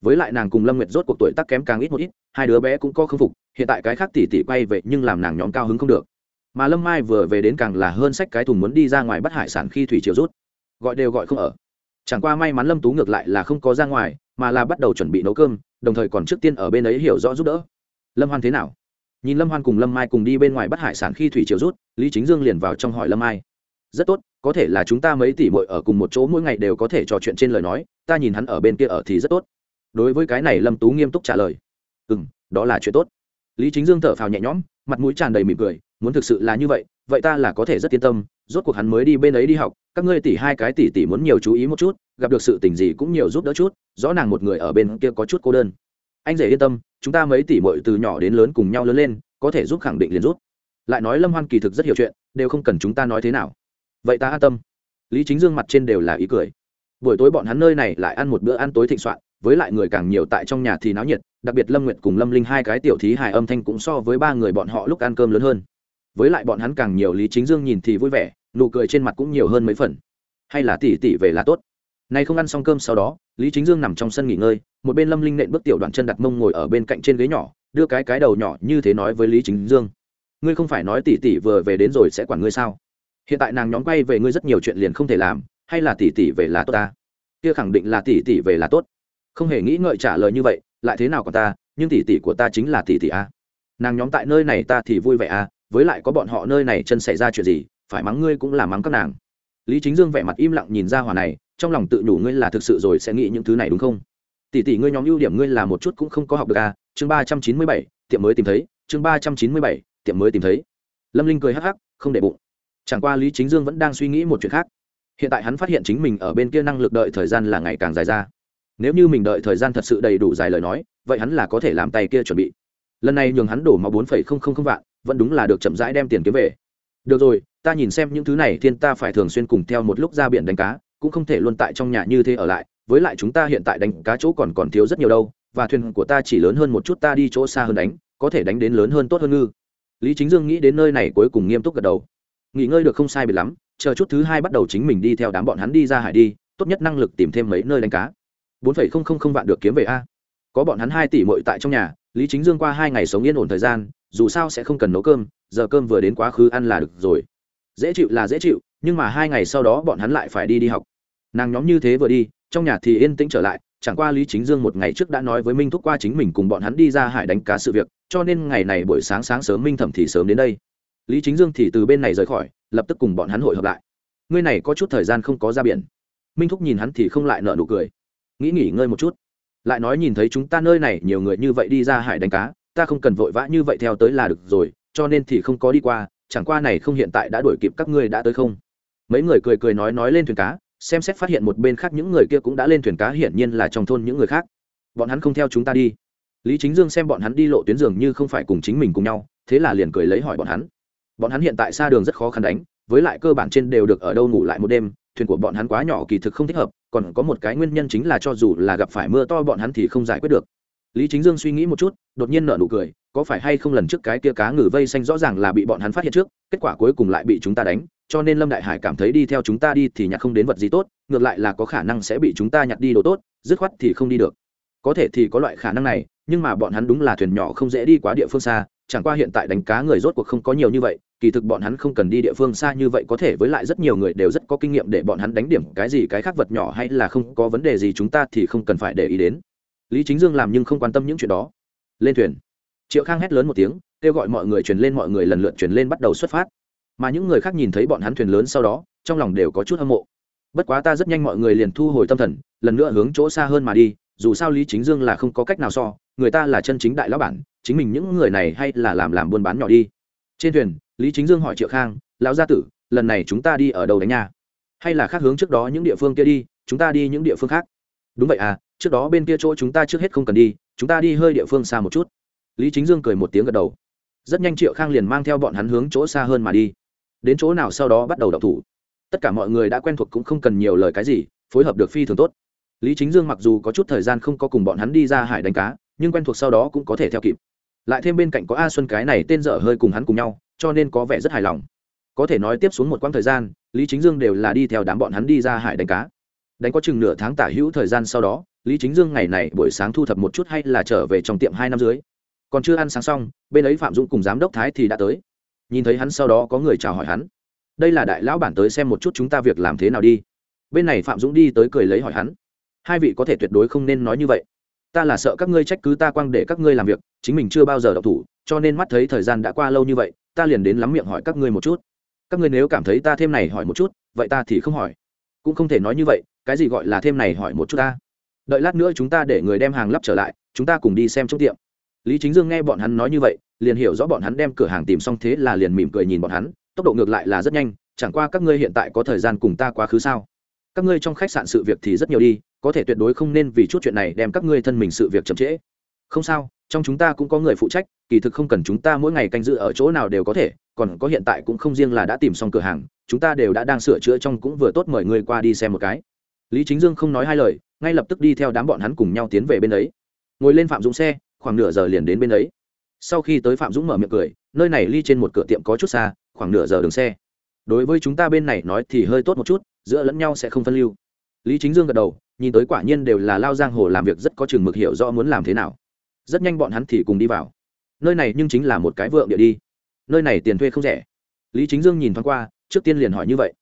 Với lại nàng cùng lâm nguyệt rốt cuộc tuổi tác kém càng ít một ít, hai đứa bé cũng có khâm phục, hiện tại cái khác tỷ tỷ quay về nhưng làm nàng nhóm cao hứng không được. Mà lâm mai vừa về đến càng là hơn sách cái thùng muốn đi ra ngoài bắt hải sản khi thủy chiều rút. Gọi đều gọi không ở. Chẳng qua may mắn lâm tú ngược lại là không có ra ngoài, mà là bắt đầu chuẩn bị nấu cơm, đồng thời còn trước tiên ở bên ấy hiểu rõ giúp đỡ. Lâm hoan thế nào? Nhìn lâm hoan cùng lâm mai cùng đi bên ngoài bắt hải sản khi thủy triều rút, lý chính dương liền vào trong hỏi lâm mai. Rất tốt, có thể là chúng ta mấy tỷ bội ở cùng một chỗ mỗi ngày đều có thể trò chuyện trên lời nói, ta nhìn hắn ở bên kia ở thì rất tốt. Đối với cái này lâm tú nghiêm túc trả lời. Ừ m đó là chuyện tốt. Lý chính dương thở phào nhẹ nhõm, mặt mũi tràn đầy mỉm cười, muốn thực sự là như vậy vậy ta là có thể rất yên tâm, rốt cuộc hắn mới đi bên ấy đi học, các ngươi tỷ hai cái tỷ tỷ muốn nhiều chú ý một chút, gặp được sự tình gì cũng nhiều giúp đỡ chút, rõ nàng một người ở bên kia có chút cô đơn anh rể yên tâm, chúng ta mấy tỷ muội từ nhỏ đến lớn cùng nhau lớn lên, có thể giúp khẳng định liền rút lại nói lâm hoan kỳ thực rất hiểu chuyện, đều không cần chúng ta nói thế nào. Vậy ta an tâm. Lý chính dương mặt trên đều là ý cười. Buổi tối bọn hắn nơi này lại ăn một bữa ăn tối thịnh soạn, với lại người càng nhiều tại trong nhà thì náo nhiệt, đặc biệt lâm nguyệt cùng lâm linh hai cái tiểu thí hài âm thanh cũng so với ba người bọn họ lúc ăn cơm lớn hơn. Với lại bọn hắn càng nhiều lý chính dương nhìn thì vui vẻ, nụ cười trên mặt cũng nhiều hơn mấy phần. Hay là tỉ tỉ về là tốt. Nay không ăn xong cơm sau đó lý chính dương nằm trong sân nghỉ ngơi, một bên lâm linh nện bước tiểu đoạn chân đặt mông ngồi ở bên cạnh trên ghế nhỏ, đưa cái cái đầu nhỏ như thế nói với lý chính dương. Ngươi không phải nói tỉ tỉ vừa về đến rồi sẽ quản ngươi sao? Hiện tại nàng nhóm quay về ngươi rất nhiều chuyện liền không thể làm, hay là tỉ tỉ về là tốt ta? Kia khẳng định là tỉ tỉ về là tốt. Không hề nghĩ ngợi trả lời như vậy, lại thế nào còn ta, nhưng tỉ tỉ của ta chính là tỉ tỉ a. Nàng nhóm tại nơi này ta thì vui vẻ a, với lại có bọn họ nơi này chân xảy ra chuyện gì, phải mắng ngươi cũng là mắng các nàng lý chính dương vẻ mặt im lặng nhìn ra hòa này, trong lòng tự nhủ ngươi là thực sự rồi sẽ nghĩ những thứ này đúng không? Tỷ tỷ ngươi nhóm ưu điểm ngươi là một chút cũng không có học được à? Chương ba trăm chín mươi bảy, tiệm mới tìm thấy. Chương ba trăm chín mươi bảy, tiệm mới tìm thấy. Lâm linh cười hắc hắc, không để bụng. Chẳng qua lý chính dương vẫn đang suy nghĩ một chuyện khác. Hiện tại hắn phát hiện chính mình ở bên kia năng lực đợi thời gian là ngày càng dài ra. Nếu như mình đợi thời gian thật sự đầy đủ dài lời nói, vậy hắn là có thể làm tay kia chuẩn bị. Lần này nhường hắn đổ máu bốn phẩy không không không vạn, vẫn đúng là được chậm rãi đem tiền kiếm về được rồi, ta nhìn xem những thứ này, thiên ta phải thường xuyên cùng theo một lúc ra biển đánh cá, cũng không thể luôn tại trong nhà như thế ở lại, với lại chúng ta hiện tại đánh cá chỗ còn còn thiếu rất nhiều đâu, và thuyền của ta chỉ lớn hơn một chút, ta đi chỗ xa hơn đánh, có thể đánh đến lớn hơn tốt hơn ngư. Lý chính dương nghĩ đến nơi này cuối cùng nghiêm túc gật đầu. Nghỉ ngơi được không sai biệt lắm, chờ chút thứ hai bắt đầu chính mình đi theo đám bọn hắn đi ra hải đi, tốt nhất năng lực tìm thêm mấy nơi đánh cá. Bốn phẩy không không không vạn được kiếm về a. Có bọn hắn hai tỷ mội tại trong nhà, lý chính dương qua hai ngày sống yên ổn thời gian dù sao sẽ không cần nấu cơm, giờ cơm vừa đến quá khứ ăn là được rồi. Dễ chịu là dễ chịu, nhưng mà hai ngày sau đó bọn hắn lại phải đi đi học. Nàng nhóm như thế vừa đi, trong nhà thì yên tĩnh trở lại, chẳng qua lý chính dương một ngày trước đã nói với minh thúc qua chính mình cùng bọn hắn đi ra hải đánh cá sự việc, cho nên ngày này buổi sáng sáng sớm minh thẩm thì sớm đến đây. Lý chính dương thì từ bên này rời khỏi, lập tức cùng bọn hắn hội hợp lại. Ngươi này có chút thời gian không có ra biển. Minh thúc nhìn hắn thì không lại nợ nụ cười. Nghĩ nghỉ ngơi một chút. Lại nói nhìn thấy chúng ta nơi này nhiều người như vậy đi ra hải đánh cá ta không cần vội vã như vậy theo tới là được rồi, cho nên thì không có đi qua, chẳng qua này không hiện tại đã đuổi kịp các ngươi đã tới không? Mấy người cười cười nói nói lên thuyền cá, xem xét phát hiện một bên khác những người kia cũng đã lên thuyền cá, hiển nhiên là trong thôn những người khác. Bọn hắn không theo chúng ta đi. Lý chính dương xem bọn hắn đi lộ tuyến dường như không phải cùng chính mình cùng nhau, thế là liền cười lấy hỏi bọn hắn. Bọn hắn hiện tại xa đường rất khó khăn đánh, với lại cơ bản trên đều được ở đâu ngủ lại một đêm, thuyền của bọn hắn quá nhỏ kỳ thực không thích hợp, còn có một cái nguyên nhân chính là cho dù là gặp phải mưa to bọn hắn thì không giải quyết được lý chính dương suy nghĩ một chút, đột nhiên nở nụ cười, có phải hay không lần trước cái kia cá ngừ vây xanh rõ ràng là bị bọn hắn phát hiện trước, kết quả cuối cùng lại bị chúng ta đánh, cho nên lâm đại hải cảm thấy đi theo chúng ta đi thì nhặt không đến vật gì tốt, ngược lại là có khả năng sẽ bị chúng ta nhặt đi đồ tốt, dứt khoát thì không đi được. Có thể thì có loại khả năng này, nhưng mà bọn hắn đúng là thuyền nhỏ không dễ đi quá địa phương xa, chẳng qua hiện tại đánh cá người rốt cuộc không có nhiều như vậy, kỳ thực bọn hắn không cần đi địa phương xa như vậy có thể với lại rất nhiều người đều rất có kinh nghiệm để bọn hắn đánh điểm cái gì cái khác vật nhỏ hay là không có vấn đề gì chúng ta thì không cần phải để ý đến lý chính dương làm nhưng không quan tâm những chuyện đó. Lên thuyền. Triệu khang hét lớn một tiếng, kêu gọi mọi người truyền lên mọi người lần lượt truyền lên bắt đầu xuất phát. Mà những người khác nhìn thấy bọn hắn thuyền lớn sau đó, trong lòng đều có chút hâm mộ. Bất quá ta rất nhanh mọi người liền thu hồi tâm thần, lần nữa hướng chỗ xa hơn mà đi, dù sao lý chính dương là không có cách nào so, người ta là chân chính đại lão bản, chính mình những người này hay là làm làm buôn bán nhỏ đi. Trên thuyền, lý chính dương hỏi triệu khang, lão gia tử, lần này chúng ta đi ở đâu đánh nha? Hay là khác hướng trước đó những địa phương kia đi, chúng ta đi những địa phương khác? Đúng vậy à trước đó bên kia chỗ chúng ta trước hết không cần đi, chúng ta đi hơi địa phương xa một chút. Lý chính dương cười một tiếng gật đầu. Rất nhanh triệu khang liền mang theo bọn hắn hướng chỗ xa hơn mà đi. Đến chỗ nào sau đó bắt đầu đọc thủ. Tất cả mọi người đã quen thuộc cũng không cần nhiều lời cái gì, phối hợp được phi thường tốt. Lý chính dương mặc dù có chút thời gian không có cùng bọn hắn đi ra hải đánh cá, nhưng quen thuộc sau đó cũng có thể theo kịp. Lại thêm bên cạnh có a xuân cái này tên dở hơi cùng hắn cùng nhau, cho nên có vẻ rất hài lòng. Có thể nói tiếp xuống một quãng thời gian, lý chính dương đều là đi theo đám bọn hắn đi ra hải đánh cá đánh có chừng nửa tháng tả hữu thời gian sau đó, lý chính dương ngày này buổi sáng thu thập một chút hay là trở về trong tiệm hai năm dưới. Còn chưa ăn sáng xong, bên ấy phạm dũng cùng giám đốc thái thì đã tới. Nhìn thấy hắn sau đó có người chào hỏi hắn. Đây là đại lão bản tới xem một chút chúng ta việc làm thế nào đi. Bên này phạm dũng đi tới cười lấy hỏi hắn. Hai vị có thể tuyệt đối không nên nói như vậy. Ta là sợ các ngươi trách cứ ta quang để các ngươi làm việc, chính mình chưa bao giờ đọc thủ, cho nên mắt thấy thời gian đã qua lâu như vậy, ta liền đến lắm miệng hỏi các ngươi một chút. Các ngươi nếu cảm thấy ta thêm này hỏi một chút, vậy ta thì không hỏi. Cũng không thể nói như vậy cái gì gọi là thêm này hỏi một chút ta? Đợi lát nữa chúng ta để người đem hàng lắp trở lại, chúng ta cùng đi xem trong tiệm. Lý chính dương nghe bọn hắn nói như vậy, liền hiểu rõ bọn hắn đem cửa hàng tìm xong thế là liền mỉm cười nhìn bọn hắn, tốc độ ngược lại là rất nhanh, chẳng qua các ngươi hiện tại có thời gian cùng ta quá khứ sao? Các ngươi trong khách sạn sự việc thì rất nhiều đi, có thể tuyệt đối không nên vì chút chuyện này đem các ngươi thân mình sự việc chậm trễ. Không sao, trong chúng ta cũng có người phụ trách, kỳ thực không cần chúng ta mỗi ngày canh giữ ở chỗ nào đều có thể, còn có hiện tại cũng không riêng là đã tìm xong cửa hàng, chúng ta đều đã đang sửa chữa trong cũng vừa tốt mời ngươi qua đi xem một cái lý chính dương không nói hai lời, ngay lập tức đi theo đám bọn hắn cùng nhau tiến về bên ấy. Ngồi lên phạm dũng xe, khoảng nửa giờ liền đến bên ấy. Sau khi tới phạm dũng mở miệng cười, nơi này ly trên một cửa tiệm có chút xa, khoảng nửa giờ đường xe. Đối với chúng ta bên này nói thì hơi tốt một chút, giữa lẫn nhau sẽ không phân lưu. Lý chính dương gật đầu, nhìn tới quả nhiên đều là lao giang hồ làm việc rất có chừng mực hiểu rõ muốn làm thế nào. Rất nhanh bọn hắn thì cùng đi vào. Nơi này nhưng chính là một cái vượng địa đi. Nơi này tiền thuê không rẻ. Lý chính dương nhìn thoáng qua, trước tiên liền hỏi như vậy.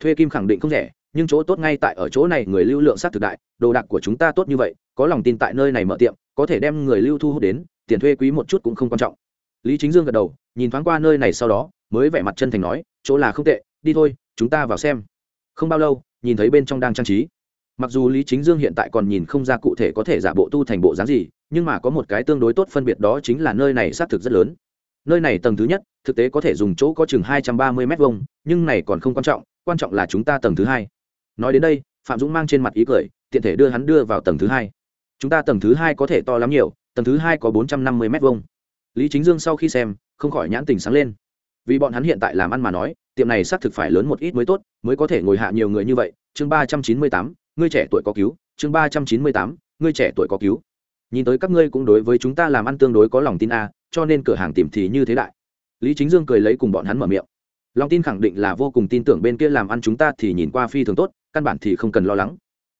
Thuê kim khẳng định không rẻ nhưng chỗ tốt ngay tại ở chỗ này người lưu lượng sát thực đại, đồ đạc của chúng ta tốt như vậy, có lòng tin tại nơi này mở tiệm, có thể đem người lưu thu hút đến, tiền thuê quý một chút cũng không quan trọng. Lý chính dương gật đầu, nhìn thoáng qua nơi này sau đó, mới vẻ mặt chân thành nói, chỗ là không tệ, đi thôi, chúng ta vào xem. Không bao lâu, nhìn thấy bên trong đang trang trí. Mặc dù lý chính dương hiện tại còn nhìn không ra cụ thể có thể giả bộ tu thành bộ dáng gì, nhưng mà có một cái tương đối tốt phân biệt đó chính là nơi này xác thực rất lớn. Nơi này tầng thứ nhất, thực tế có thể dùng chỗ có chừng hai trăm ba mươi m hai nhưng này còn không quan trọng quan trọng là chúng ta tầng thứ hai nói đến đây, phạm dũng mang trên mặt ý cười, tiện thể đưa hắn đưa vào tầng thứ hai. Chúng ta tầng thứ hai có thể to lắm nhiều, tầng thứ hai có bốn trăm năm mươi m hai lý chính dương sau khi xem, không khỏi nhãn tình sáng lên. Vì bọn hắn hiện tại làm ăn mà nói, tiệm này xác thực phải lớn một ít mới tốt, mới có thể ngồi hạ nhiều người như vậy. Chương ba trăm chín mươi tám, ngươi trẻ tuổi có cứu. Chương ba trăm chín mươi tám, ngươi trẻ tuổi có cứu. Nhìn tới các ngươi cũng đối với chúng ta làm ăn tương đối có lòng tin a, cho nên cửa hàng tìm thì như thế đại. Lý chính dương cười lấy cùng bọn hắn mở miệng. Lòng tin khẳng định là vô cùng tin tưởng bên kia làm ăn chúng ta thì nhìn qua phi thường tốt căn bản thì không cần lo lắng.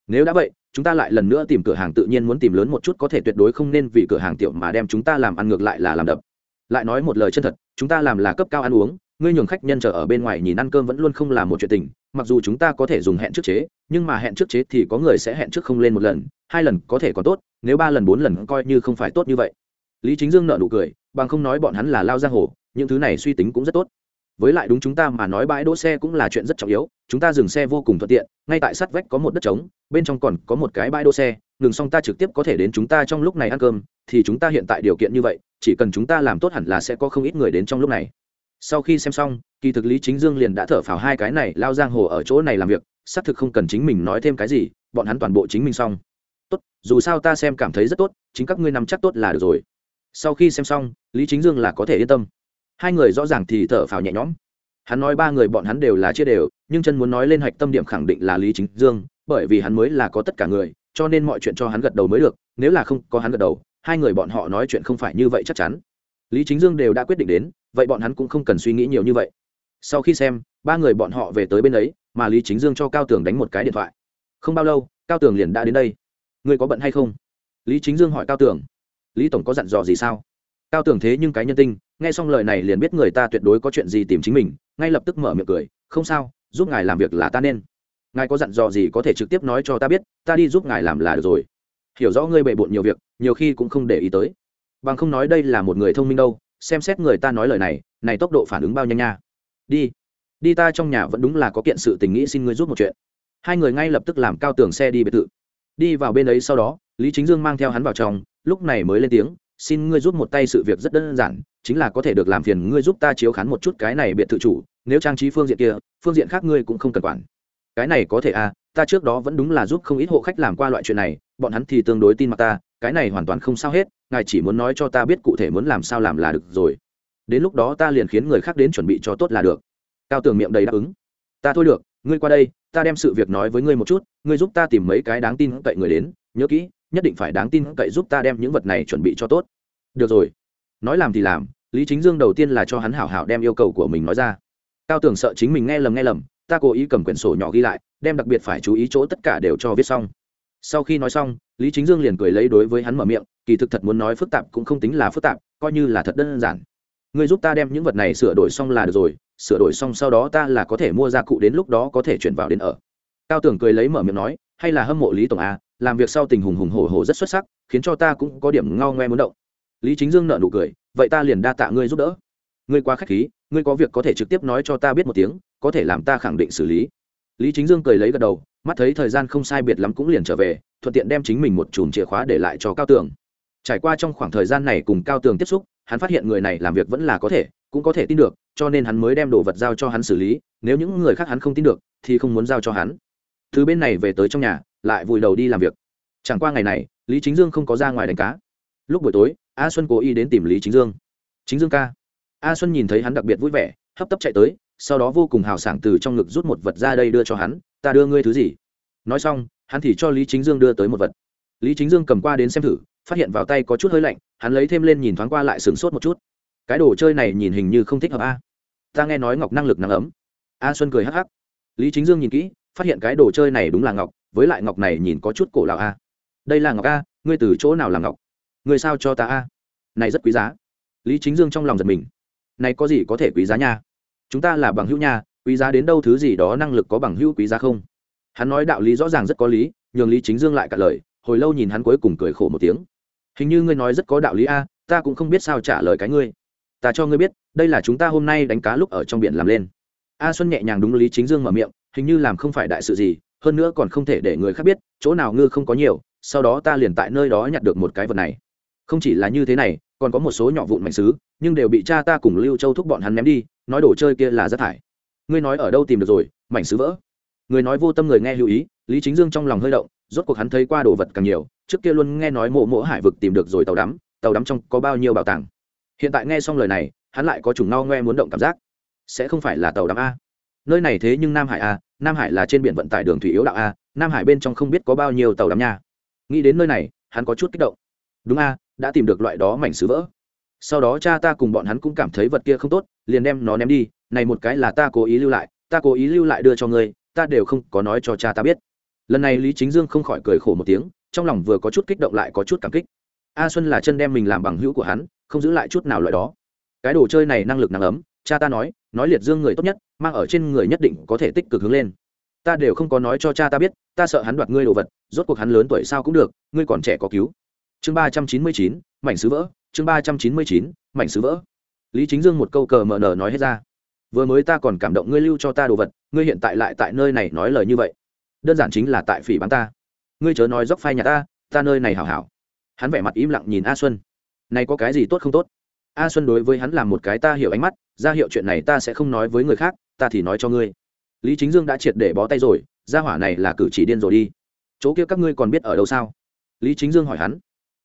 Nếu đã vậy, chúng ta lại lần nữa tìm cửa hàng tự nhiên muốn tìm lớn một chút có thể tuyệt đối không nên vì cửa hàng tiểu mà đem chúng ta làm ăn ngược lại là làm đập. Lại nói một lời chân thật, chúng ta làm là cấp cao ăn uống, ngươi nhường khách nhân chờ ở bên ngoài nhìn ăn cơm vẫn luôn không là một chuyện tình, mặc dù chúng ta có thể dùng hẹn trước chế, nhưng mà hẹn trước chế thì có người sẽ hẹn trước không lên một lần, hai lần có thể còn tốt, nếu ba lần bốn lần coi như không phải tốt như vậy. Lý chính dương nợ nụ cười, bằng không nói bọn hắn là lao giang hồ, những thứ này suy tính cũng rất tốt với lại đúng chúng ta mà nói bãi đỗ xe cũng là chuyện rất trọng yếu, chúng ta dừng xe vô cùng thuận tiện, ngay tại sát vách có một đất trống, bên trong còn có một cái bãi đỗ xe, ngừng xong ta trực tiếp có thể đến chúng ta trong lúc này ăn cơm, thì chúng ta hiện tại điều kiện như vậy, chỉ cần chúng ta làm tốt hẳn là sẽ có không ít người đến trong lúc này. Sau khi xem xong, kỳ thực lý chính dương liền đã thở phào hai cái này, lao giang hồ ở chỗ này làm việc, xác thực không cần chính mình nói thêm cái gì, bọn hắn toàn bộ chính mình xong. Tốt, dù sao ta xem cảm thấy rất tốt, chính các ngươi nắm chắc tốt là được rồi. Sau khi xem xong, lý chính dương là có thể yên tâm hai người rõ ràng thì thở phào nhẹ nhõm. Hắn nói ba người bọn hắn đều là chia đều, nhưng chân muốn nói lên hạch tâm điểm khẳng định là lý chính dương, bởi vì hắn mới là có tất cả người, cho nên mọi chuyện cho hắn gật đầu mới được, nếu là không có hắn gật đầu, hai người bọn họ nói chuyện không phải như vậy chắc chắn. Lý chính dương đều đã quyết định đến, vậy bọn hắn cũng không cần suy nghĩ nhiều như vậy. Sau khi xem, ba người bọn họ về tới bên ấy, mà lý chính dương cho cao tường đánh một cái điện thoại. Không bao lâu, cao tường liền đã đến đây. Ngươi có bận hay không? Lý chính dương hỏi cao tường. Lý tổng có dặn dò gì sao? Cao tường thế nhưng cái nhân tinh nghe xong lời này liền biết người ta tuyệt đối có chuyện gì tìm chính mình, ngay lập tức mở miệng cười, không sao, giúp ngài làm việc là ta nên. Ngài có dặn dò gì có thể trực tiếp nói cho ta biết, ta đi giúp ngài làm là được rồi. Hiểu rõ ngươi bề bộn nhiều việc, nhiều khi cũng không để ý tới. Bằng không nói đây là một người thông minh đâu, xem xét người ta nói lời này này tốc độ phản ứng bao nhanh nha. Đi đi ta trong nhà vẫn đúng là có kiện sự tình nghĩ xin ngươi giúp một chuyện. Hai người ngay lập tức làm cao tường xe đi biệt thự. Đi vào bên ấy sau đó, lý chính dương mang theo hắn vào trong, lúc này mới lên tiếng xin ngươi giúp một tay sự việc rất đơn giản, chính là có thể được làm phiền ngươi giúp ta chiếu khán một chút cái này biệt thự chủ, nếu trang trí phương diện kia, phương diện khác ngươi cũng không cần quản. Cái này có thể à ta trước đó vẫn đúng là giúp không ít hộ khách làm qua loại chuyện này, bọn hắn thì tương đối tin mặt ta, cái này hoàn toàn không sao hết, ngài chỉ muốn nói cho ta biết cụ thể muốn làm sao làm là được rồi. Đến lúc đó ta liền khiến người khác đến chuẩn bị cho tốt là được. Cao tường miệng đầy đáp ứng. Ta thôi được, ngươi qua đây, ta đem sự việc nói với ngươi một chút, ngươi giúp ta tìm mấy cái đáng tin cậy người đến, nhớ kỹ nhất định phải đáng tin cậy giúp ta đem những vật này chuẩn bị cho tốt. Được rồi. Nói làm thì làm, lý chính dương đầu tiên là cho hắn hảo hảo đem yêu cầu của mình nói ra. Cao tưởng sợ chính mình nghe lầm nghe lầm, ta cố ý cầm quyển sổ nhỏ ghi lại, đem đặc biệt phải chú ý chỗ tất cả đều cho viết xong. Sau khi nói xong, lý chính dương liền cười lấy đối với hắn mở miệng, kỳ thực thật muốn nói phức tạp cũng không tính là phức tạp, coi như là thật đơn giản. Ngươi giúp ta đem những vật này sửa đổi xong là được rồi, sửa đổi xong sau đó ta là có thể mua gia cụ đến lúc đó có thể chuyển vào đến ở. Cao tưởng cười lấy mở miệng nói, hay là hâm mộ lý tổng a làm việc sau tình hùng hùng hổ hổ rất xuất sắc, khiến cho ta cũng có điểm ngao ngoe muốn động. Lý chính dương nợ nụ cười, vậy ta liền đa tạ ngươi giúp đỡ. Ngươi quá k h á c h khí, ngươi có việc có thể trực tiếp nói cho ta biết một tiếng, có thể làm ta khẳng định xử lý. Lý chính dương cười lấy gật đầu, mắt thấy thời gian không sai biệt lắm cũng liền trở về, thuận tiện đem chính mình một chùm chìa khóa để lại cho cao tường. Trải qua trong khoảng thời gian này cùng cao tường tiếp xúc, hắn phát hiện người này làm việc vẫn là có thể, cũng có thể tin được, cho nên hắn mới đem đồ vật giao cho hắn xử lý, nếu những người khác hắn không tin được, thì không muốn giao cho hắn. Từ bên này về tới trong nhà lại vùi đầu đi làm việc. Chẳng qua ngày này, lý chính dương không có ra ngoài đánh cá. Lúc buổi tối, a xuân cố ý đến tìm lý chính dương. Chính dương ca. A xuân nhìn thấy hắn đặc biệt vui vẻ, hấp tấp chạy tới, sau đó vô cùng hào sảng từ trong ngực rút một vật ra đây đưa cho hắn, ta đưa ngươi thứ gì? Nói xong, hắn thì cho lý chính dương đưa tới một vật. Lý chính dương cầm qua đến xem thử, phát hiện vào tay có chút hơi lạnh, hắn lấy thêm lên nhìn thoáng qua lại sửng sốt một chút. Cái đồ chơi này nhìn hình như không thích hợp a. Ta nghe nói ngọc năng lực nắng ấm. A xuân cười hắc hắc. Lý chính dương nhìn kỹ, phát hiện cái đồ chơi này đúng là ngọc với lại ngọc này nhìn có chút cổ lão a. Đây là ngọc a, ngươi từ chỗ nào làm ngọc? Ngươi sao cho ta a? Này rất quý giá. Lý chính dương trong lòng giật mình. Này có gì có thể quý giá nha? Chúng ta là bằng hữu nha, quý giá đến đâu thứ gì đó năng lực có bằng hữu quý giá không? Hắn nói đạo lý rõ ràng rất có lý, nhường lý chính dương lại cả lời, hồi lâu nhìn hắn cuối cùng cười khổ một tiếng. Hình như ngươi nói rất có đạo lý a, ta cũng không biết sao trả lời cái ngươi. Ta cho ngươi biết, đây là chúng ta hôm nay đánh cá lúc ở trong biển làm lên. A xuân nhẹ nhàng đúng lý chính dương mở miệng, hình như làm không phải đại sự gì hơn nữa còn không thể để người khác biết, chỗ nào ngư không có nhiều, sau đó ta liền tại nơi đó nhặt được một cái vật này. Không chỉ là như thế này, còn có một số nhỏ vụn mảnh xứ, nhưng đều bị cha ta cùng lưu châu thúc bọn hắn ném đi, nói đồ chơi kia là rác thải. Ngươi nói ở đâu tìm được rồi, mảnh xứ vỡ? Người nói vô tâm người nghe lưu ý, lý chính dương trong lòng hơi động, rốt cuộc hắn thấy qua đồ vật càng nhiều, trước kia luôn nghe nói mộ mộ hải vực tìm được rồi tàu đắm tàu đắm trong có bao nhiêu bảo tàng. Hiện tại nghe xong lời này, hắn lại có chủng no ngoe muốn động cảm giác. Sẽ không phải là tàu đắm a. Nơi này thế nhưng nam hải a nam hải là trên biển vận tải đường thủy yếu đạo a, nam hải bên trong không biết có bao nhiêu tàu đắm nha. Nghĩ đến nơi này, hắn có chút kích động. Đúng a, đã tìm được loại đó mảnh sứ vỡ. Sau đó cha ta cùng bọn hắn cũng cảm thấy vật kia không tốt, liền đem nó ném đi, này một cái là ta cố ý lưu lại, ta cố ý lưu lại đưa cho ngươi, ta đều không có nói cho cha ta biết. Lần này lý chính dương không khỏi cười khổ một tiếng, trong lòng vừa có chút kích động lại có chút cảm kích. A xuân là chân đem mình làm bằng hữu của hắn, không giữ lại chút nào loại đó. Cái đồ chơi này năng lực nắng ấm cha ta nói nói liệt dương người tốt nhất, mang ở trên người nhất định có thể tích cực hướng lên. Ta đều không có nói cho cha ta biết, ta sợ hắn đoạt ngươi đồ vật, rốt cuộc hắn lớn tuổi sao cũng được, ngươi còn trẻ có cứu. Chương ba trăm chín mươi chín, mảnh sứ vỡ, chương ba trăm chín mươi chín, mảnh sứ vỡ. Lý chính dương một câu cờ mờ nờ nói hết ra. Vừa mới ta còn cảm động ngươi lưu cho ta đồ vật, ngươi hiện tại lại tại nơi này nói lời như vậy. Đơn giản chính là tại phỉ bán ta. Ngươi chớ nói dốc phai nhà ta ta nơi này hảo hảo. Hắn vẻ mặt im lặng nhìn a xuân. Này có cái gì tốt không tốt? A xuân đối với hắn làm một cái ta hiểu ánh mắt, ra hiệu chuyện này ta sẽ không nói với người khác, ta thì nói cho ngươi. Lý chính dương đã triệt để bó tay rồi ra hỏa này là cử chỉ điên rồi đi. Chỗ kia các ngươi còn biết ở đâu sao? Lý chính dương hỏi hắn.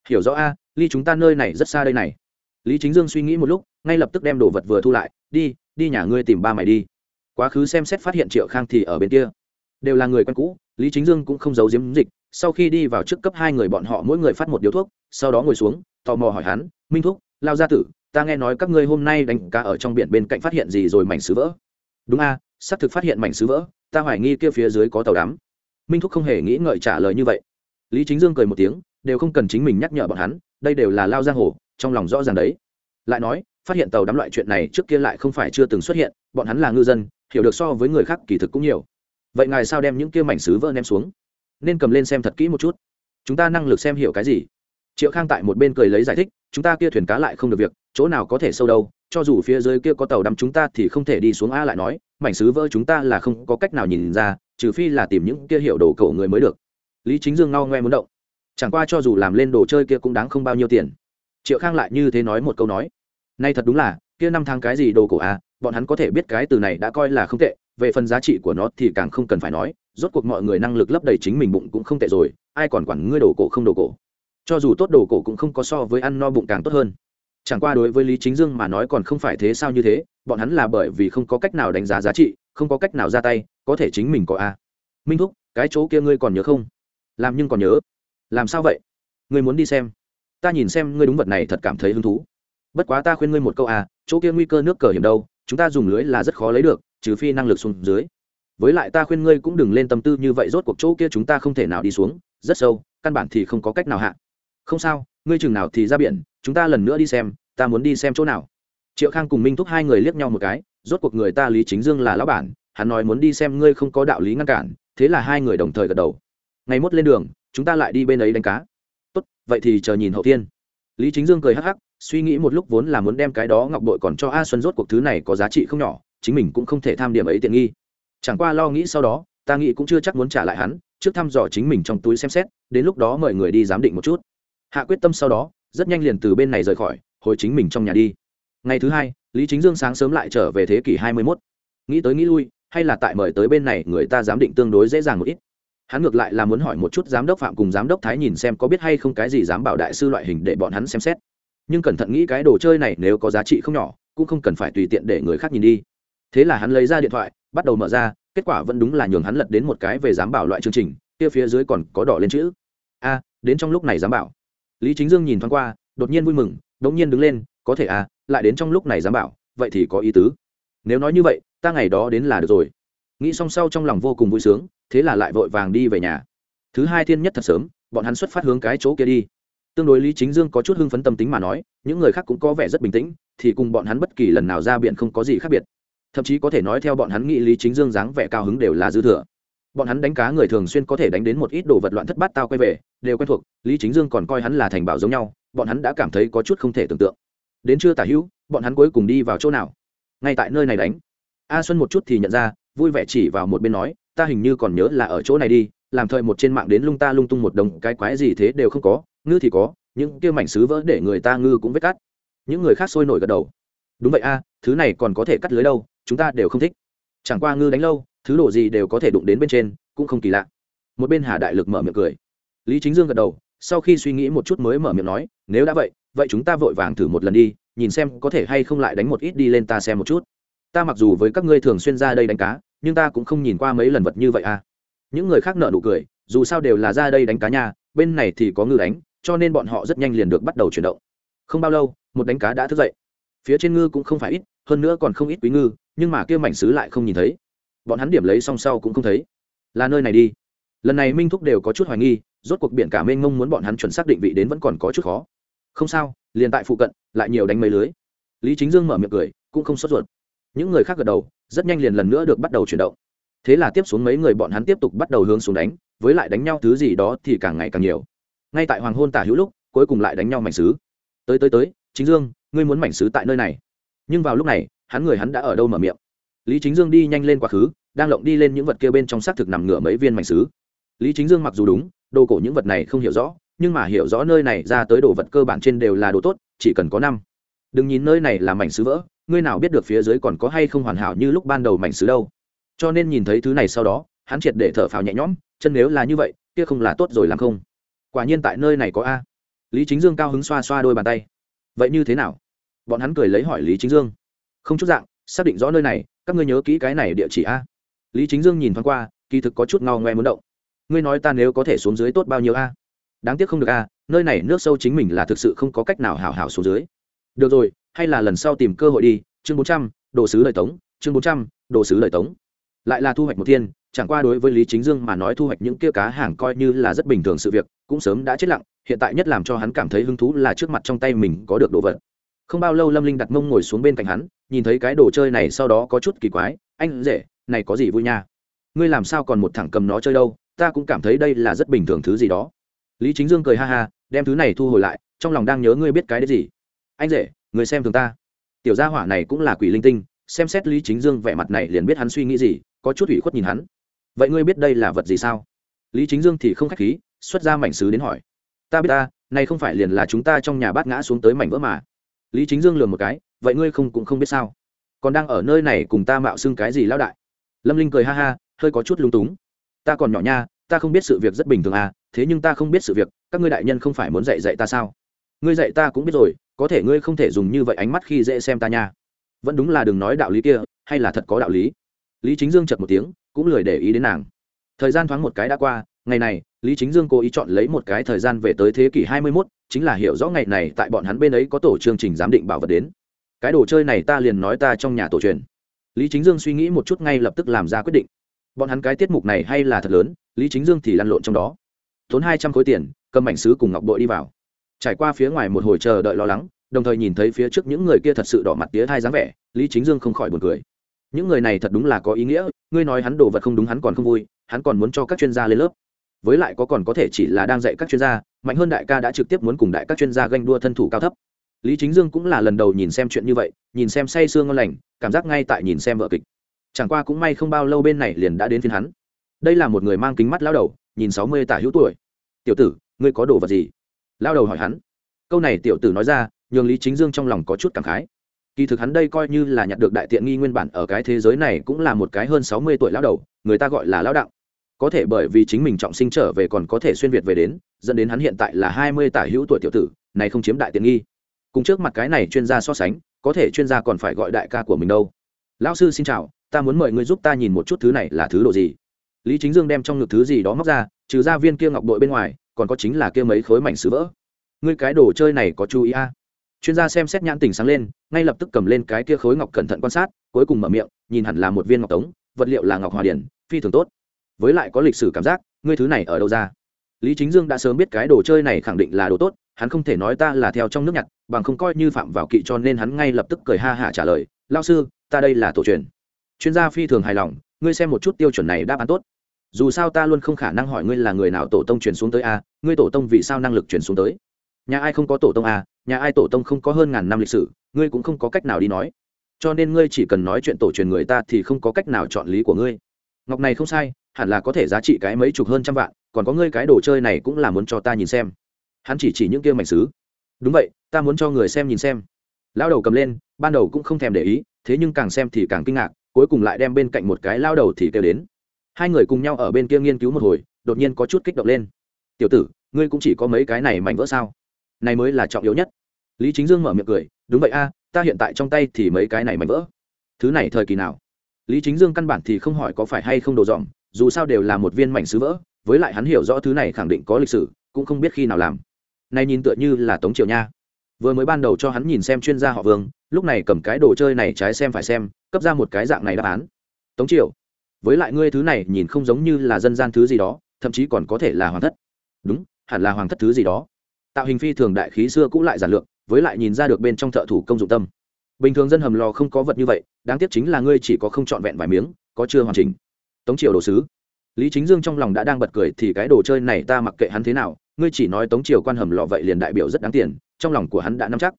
Hiểu rõ a, ly chúng ta nơi này rất xa đây này. Lý chính dương suy nghĩ một lúc, ngay lập tức đem đồ vật vừa thu lại, đi đi nhà ngươi tìm ba mày đi. Quá khứ xem xét phát hiện triệu khang thì ở bên kia. Đều là người quen cũ, lý chính dương cũng không giấu giếm dịch, sau khi đi vào trước cấp hai người bọn họ mỗi người phát một điếu thuốc, sau đó ngồi xuống, tò mò hỏi hắn, minh thúc lao gia tử, ta nghe nói các ngươi hôm nay đánh cá ở trong biển bên cạnh phát hiện gì rồi mảnh sứ vỡ. Đúng a, xác thực phát hiện mảnh sứ vỡ, ta hoài nghi kia phía dưới có tàu đắm. Minh thúc không hề nghĩ ngợi trả lời như vậy. Lý chính dương cười một tiếng, đều không cần chính mình nhắc nhở bọn hắn, đây đều là lao giang hồ, trong lòng rõ ràng đấy. Lại nói, phát hiện tàu đắm loại chuyện này trước kia lại không phải chưa từng xuất hiện, bọn hắn là ngư dân, hiểu được so với người khác kỳ thực cũng nhiều. Vậy ngài sao đem những kia mảnh sứ vỡ ném xuống? Nên cầm lên xem thật kỹ một chút. Chúng ta năng lực xem hiểu cái gì? Triệu khang tại một bên cười lấy giải thích, chúng ta kia thuyền cá lại không được việc, chỗ nào có thể sâu đâu, cho dù phía dưới kia có tàu đắm chúng ta thì không thể đi xuống a lại nói, mảnh sứ vỡ chúng ta là không có cách nào nhìn ra, trừ phi là tìm những kia hiệu đồ cổ người mới được. Lý chính dương ngao ngoe muốn động. Chẳng qua cho dù làm lên đồ chơi kia cũng đáng không bao nhiêu tiền. Triệu khang lại như thế nói một câu nói, nay thật đúng là, kia năm tháng cái gì đồ cổ à bọn hắn có thể biết cái từ này đã coi là không tệ, về phần giá trị của nó thì càng không cần phải nói, rốt cuộc mọi người năng lực lấp đầy chính mình bụng cũng không tệ rồi, ai còn quản ngươi đồ cổ không đồ cổ? Cho dù tốt đồ cổ cũng không có so với ăn no bụng càng tốt hơn. Chẳng qua đối với lý chính dương mà nói còn không phải thế sao như thế, bọn hắn là bởi vì không có cách nào đánh giá giá trị, không có cách nào ra tay, có thể chính mình có a. Minh thúc, cái chỗ kia ngươi còn nhớ không? Làm nhưng còn nhớ. Làm sao vậy? Ngươi muốn đi xem. Ta nhìn xem ngươi đúng vật này thật cảm thấy hứng thú. Bất quá ta khuyên ngươi một câu à chỗ kia nguy cơ nước cờ hiểm đâu, chúng ta dùng lưới là rất khó lấy được, trừ phi năng lực xuống dưới. Với lại ta khuyên ngươi cũng đừng lên tâm tư như vậy, rốt cuộc chỗ kia chúng ta không thể nào đi xuống, rất sâu, căn bản thì không có cách nào hạ không sao, ngươi chừng nào thì ra biển, chúng ta lần nữa đi xem, ta muốn đi xem chỗ nào. Triệu khang cùng minh thúc hai người liếc nhau một cái, rốt cuộc người ta lý chính dương là lão bản, hắn nói muốn đi xem ngươi không có đạo lý ngăn cản, thế là hai người đồng thời gật đầu. Ngày mốt lên đường, chúng ta lại đi bên ấy đánh cá. Tốt, vậy thì chờ nhìn hậu thiên. Lý chính dương cười hắc hắc, suy nghĩ một lúc vốn là muốn đem cái đó ngọc bội còn cho a xuân rốt cuộc thứ này có giá trị không nhỏ, chính mình cũng không thể tham điểm ấy tiện nghi. Chẳng qua lo nghĩ sau đó, ta nghĩ cũng chưa chắc muốn trả lại hắn, trước thăm dò chính mình trong túi xem xét, đến lúc đó mời người đi giám định một chút hạ quyết tâm sau đó, rất nhanh liền từ bên này rời khỏi, hồi chính mình trong nhà đi. Ngày thứ hai, lý chính dương sáng sớm lại trở về thế kỷ hai mươi mốt. Nghĩ tới nghĩ lui, hay là tại mời tới bên này, người ta giám định tương đối dễ dàng một ít. Hắn ngược lại là muốn hỏi một chút giám đốc phạm cùng giám đốc thái nhìn xem có biết hay không cái gì dám bảo đại sư loại hình để bọn hắn xem xét. Nhưng cẩn thận nghĩ cái đồ chơi này nếu có giá trị không nhỏ, cũng không cần phải tùy tiện để người khác nhìn đi. Thế là hắn lấy ra điện thoại, bắt đầu mở ra, kết quả vẫn đúng là nhường hắn lật đến một cái về giám bảo loại chương trình, kia phía dưới còn có đỏ lên chữ. A, đến trong lúc này giám bảo lý chính dương nhìn thoáng qua đột nhiên vui mừng đột nhiên đứng lên có thể à, lại đến trong lúc này dám bảo vậy thì có ý tứ. Nếu nói như vậy ta ngày đó đến là được rồi. Nghĩ xong sau trong lòng vô cùng vui sướng thế là lại vội vàng đi về nhà. Thứ hai thiên nhất thật sớm bọn hắn xuất phát hướng cái chỗ kia đi. Tương đối lý chính dương có chút hưng phấn tâm tính mà nói những người khác cũng có vẻ rất bình tĩnh thì cùng bọn hắn bất kỳ lần nào ra biển không có gì khác biệt. Thậm chí có thể nói theo bọn hắn nghĩ lý chính dương dáng vẻ cao hứng đều là dư thừa bọn hắn đánh cá người thường xuyên có thể đánh đến một ít đồ vật loạn thất bát tao quay về, đều quen thuộc, lý chính dương còn coi hắn là thành bảo giống nhau, bọn hắn đã cảm thấy có chút không thể tưởng tượng. Đến trưa tả hữu, bọn hắn cuối cùng đi vào chỗ nào? Ngay tại nơi này đánh. A xuân một chút thì nhận ra, vui vẻ chỉ vào một bên nói, ta hình như còn nhớ là ở chỗ này đi, làm thời một trên mạng đến lung ta lung tung một đồng, cái quái gì thế đều không có, ngư thì có, những kia mảnh sứ vỡ để người ta ngư cũng vết cắt những người khác sôi nổi gật đầu. Đúng vậy a, thứ này còn có thể cắt lưới đâu, chúng ta đều không thích. Chẳng qua ngư đánh lâu thứ đồ gì đều có thể đụng đến bên trên, cũng không kỳ lạ. Một bên hà đại lực mở miệng cười. Lý chính dương gật đầu, sau khi suy nghĩ một chút mới mở miệng nói, nếu đã vậy vậy chúng ta vội vàng thử một lần đi, nhìn xem có thể hay không lại đánh một ít đi lên ta xem một chút. Ta mặc dù với các ngươi thường xuyên ra đây đánh cá, nhưng ta cũng không nhìn qua mấy lần vật như vậy à. Những người khác nợ nụ cười, dù sao đều là ra đây đánh cá nhà bên này thì có ngư đánh, cho nên bọn họ rất nhanh liền được bắt đầu chuyển động. Không bao lâu, một đánh cá đã thức dậy. Phía trên ngư cũng không phải ít, hơn nữa còn không ít quý ngư, nhưng mà kia mảnh xứ lại không nhìn thấy bọn hắn điểm lấy song sau cũng không thấy. Là nơi này đi. Lần này minh thúc đều có chút hoài nghi, rốt cuộc biển cả mênh mông muốn bọn hắn chuẩn xác định vị đến vẫn còn có chút khó. Không sao, liền tại phụ cận, lại nhiều đánh mấy lưới. Lý chính dương mở miệng cười, cũng không sốt ruột. Những người khác gật đầu, rất nhanh liền lần nữa được bắt đầu chuyển động. Thế là tiếp xuống mấy người bọn hắn tiếp tục bắt đầu hướng xuống đánh, với lại đánh nhau thứ gì đó thì càng ngày càng nhiều. Ngay tại hoàng hôn tả hữu lúc, cuối cùng lại đánh nhau mảnh xứ. Tới tới tới, chính dương, ngươi muốn mảnh xứ tại nơi này. Nhưng vào lúc này, hắn người hắn đã ở đâu mở miệng? Lý chính dương đi nhanh lên quá khứ, đang lộng đi lên những vật kia bên trong xác thực nằm ngửa mấy viên mảnh xứ lý chính dương mặc dù đúng, đồ cổ những vật này không hiểu rõ, nhưng mà hiểu rõ nơi này ra tới đồ vật cơ bản trên đều là đồ tốt, chỉ cần có năm. Đừng nhìn nơi này là mảnh xứ vỡ, ngươi nào biết được phía dưới còn có hay không hoàn hảo như lúc ban đầu mảnh xứ đâu. Cho nên nhìn thấy thứ này sau đó, hắn triệt để thở phào nhẹ nhõm, chân nếu là như vậy, kia không là tốt rồi làm không? Quả nhiên tại nơi này có a. Lý chính dương cao hứng xoa xoa đôi bàn tay. Vậy như thế nào? Bọn hắn cười lấy hỏi lý chính dương. Không chút dạng, xác định rõ nơi này các ngươi nhớ kỹ cái này địa chỉ a. Lý chính dương nhìn thoáng qua, kỳ thực có chút ngao ngoe muốn động. Ngươi nói ta nếu có thể xuống dưới tốt bao nhiêu a? Đáng tiếc không được a, nơi này nước sâu chính mình là thực sự không có cách nào hảo hảo xuống dưới. Được rồi, hay là lần sau tìm cơ hội đi, chương bốn trăm, đồ sứ lời tống, chương bốn trăm, đồ sứ lời tống. Lại là thu hoạch một thiên, chẳng qua đối với lý chính dương mà nói thu hoạch những kia cá hàng coi như là rất bình thường sự việc, cũng sớm đã chết lặng, hiện tại nhất làm cho hắn cảm thấy hứng thú là trước mặt trong tay mình có được đồ vật không bao lâu lâm linh đặt mông ngồi xuống bên cạnh hắn, nhìn thấy cái đồ chơi này sau đó có chút kỳ quái, anh rể, này có gì vui nha? Ngươi làm sao còn một thẳng cầm nó chơi đâu? Ta cũng cảm thấy đây là rất bình thường thứ gì đó. Lý chính dương cười ha ha, đem thứ này thu hồi lại, trong lòng đang nhớ ngươi biết cái đấy gì. Anh rể, người xem thường ta. Tiểu gia hỏa này cũng là quỷ linh tinh, xem xét lý chính dương vẻ mặt này liền biết hắn suy nghĩ gì, có chút ủy khuất nhìn hắn. Vậy ngươi biết đây là vật gì sao? Lý chính dương thì không k h á c h khí, xuất ra mảnh sứ đến hỏi. Ta biết ta, này không phải liền là chúng ta trong nhà bát ngã xuống tới mảnh vỡ mà lý chính dương lường một cái vậy ngươi không cũng không biết sao? Còn đang ở nơi này cùng ta mạo xưng cái gì lão đại? Lâm linh cười ha ha hơi có chút lung túng. Ta còn nhỏ nha ta không biết sự việc rất bình thường à thế nhưng ta không biết sự việc các ngươi đại nhân không phải muốn dạy dạy ta sao? Ngươi dạy ta cũng biết rồi có thể ngươi không thể dùng như vậy ánh mắt khi dễ xem ta nha. Vẫn đúng là đừng nói đạo lý kia hay là thật có đạo lý? Lý chính dương chật một tiếng cũng lười để ý đến nàng. Thời gian thoáng một cái đã qua ngày này lý chính dương cố ý chọn lấy một cái thời gian về tới thế kỷ hai mươi 21, chính là hiểu rõ ngày này tại bọn hắn bên ấy có tổ chương trình giám định bảo vật đến. Cái đồ chơi này ta liền nói ta trong nhà tổ truyền. Lý chính dương suy nghĩ một chút ngay lập tức làm ra quyết định. Bọn hắn cái tiết mục này hay là thật lớn, lý chính dương thì lăn lộn trong đó. Tốn hai trăm khối tiền, cầm mảnh sứ cùng ngọc bội đi vào. Trải qua phía ngoài một hồi chờ đợi lo lắng, đồng thời nhìn thấy phía trước những người kia thật sự đỏ mặt tía thai dáng vẻ, lý chính dương không khỏi buồn cười. Những người này thật đúng là có ý nghĩa, ngươi nói hắn đồ vật không đúng hắn còn không vui, hắn còn muốn cho các chuyên gia lên lớp. Với lại có còn có thể chỉ là đang dạy các chuyên gia mạnh hơn đại ca đã trực tiếp muốn cùng đại các chuyên gia ganh đua thân thủ cao thấp. Lý chính dương cũng là lần đầu nhìn xem chuyện như vậy, nhìn xem say sương ngon lành, cảm giác ngay tại nhìn xem vợ kịch. Chẳng qua cũng may không bao lâu bên này liền đã đến phiên hắn. Đây là một người mang kính mắt lao đầu, nhìn sáu mươi tả hữu tuổi. Tiểu tử, ngươi có đồ vật gì? Lao đầu hỏi hắn. Câu này tiểu tử nói ra, nhường lý chính dương trong lòng có chút cảm khái. Kỳ thực hắn đây coi như là nhặt được đại tiện nghi nguyên bản ở cái thế giới này cũng là một cái hơn sáu mươi tuổi lao đầu, người ta gọi là lao đạo có thể bởi vì chính mình trọng sinh trở về còn có thể xuyên việt về đến, dẫn đến hắn hiện tại là hai mươi tả hữu tuổi tiểu tử, này không chiếm đại tiện nghi. Cùng trước mặt cái này chuyên gia so sánh, có thể chuyên gia còn phải gọi đại ca của mình đâu. Lão sư xin chào, ta muốn mời ngươi giúp ta nhìn một chút thứ này là thứ độ gì. Lý chính dương đem trong ngực thứ gì đó móc ra, trừ ra viên kia ngọc đội bên ngoài, còn có chính là kia mấy khối mảnh sứ vỡ. Ngươi cái đồ chơi này có chú ý a? À? chuyên gia xem xét nhãn tình sáng lên, ngay lập tức cầm lên cái kia khối ngọc cẩn thận quan sát, cuối cùng mở miệng, nhìn hẳn là một viên ngọc tống, vật liệu là ngọc hòa điển, phi thường tốt với lại có lịch sử cảm giác, ngươi thứ này ở đâu ra? Lý chính dương đã sớm biết cái đồ chơi này khẳng định là đồ tốt, hắn không thể nói ta là theo trong nước nhặt, bằng không coi như phạm vào kỵ cho nên hắn ngay lập tức cười ha hả trả lời lao sư, ta đây là tổ truyền. Chuyên gia phi thường hài lòng, ngươi xem một chút tiêu chuẩn này đáp án tốt. Dù sao ta luôn không khả năng hỏi ngươi là người nào tổ tông truyền xuống tới a, ngươi tổ tông vì sao năng lực truyền xuống tới? Nhà ai không có tổ tông a, nhà ai tổ tông không có hơn ngàn năm lịch sử, ngươi cũng không có cách nào đi nói. Cho nên ngươi chỉ cần nói chuyện tổ truyền người ta thì không có cách nào chọn lý của ngươi. Ngọc này không sai hẳn là có thể giá trị cái mấy chục hơn trăm vạn, còn có ngươi cái đồ chơi này cũng là muốn cho ta nhìn xem. Hắn chỉ chỉ những kia mảnh xứ. Đúng vậy, ta muốn cho người xem nhìn xem. Lao đầu cầm lên, ban đầu cũng không thèm để ý, thế nhưng càng xem thì càng kinh ngạc, cuối cùng lại đem bên cạnh một cái lao đầu thì kêu đến. Hai người cùng nhau ở bên kia nghiên cứu một hồi, đột nhiên có chút kích động lên. Tiểu tử, ngươi cũng chỉ có mấy cái này mảnh vỡ sao? Này mới là trọng yếu nhất. Lý chính dương mở miệng cười, đúng vậy a, ta hiện tại trong tay thì mấy cái này mảnh vỡ. Thứ này thời kỳ nào? Lý chính dương căn bản thì không hỏi có phải hay không đồ dòm dù sao đều là một viên mảnh sứ vỡ, với lại hắn hiểu rõ thứ này khẳng định có lịch sử, cũng không biết khi nào làm. Nay nhìn tựa như là tống triều nha. Vừa mới ban đầu cho hắn nhìn xem chuyên gia họ vương, lúc này cầm cái đồ chơi này trái xem phải xem, cấp ra một cái dạng này đáp án. Tống triều, với lại ngươi thứ này nhìn không giống như là dân gian thứ gì đó, thậm chí còn có thể là hoàng thất. Đúng, hẳn là hoàng thất thứ gì đó. Tạo hình phi thường đại khí xưa cũng lại giản lược, với lại nhìn ra được bên trong thợ thủ công dụng tâm. Bình thường dân hầm lò không có vật như vậy, đáng tiếc chính là ngươi chỉ có không trọn vẹn vài miếng, có chưa hoàn chỉnh tống triều đồ sứ. Lý chính dương trong lòng đã đang bật cười thì cái đồ chơi này ta mặc kệ hắn thế nào, ngươi chỉ nói tống triều quan hầm lọ vậy liền đại biểu rất đáng tiền, trong lòng của hắn đã nắm chắc.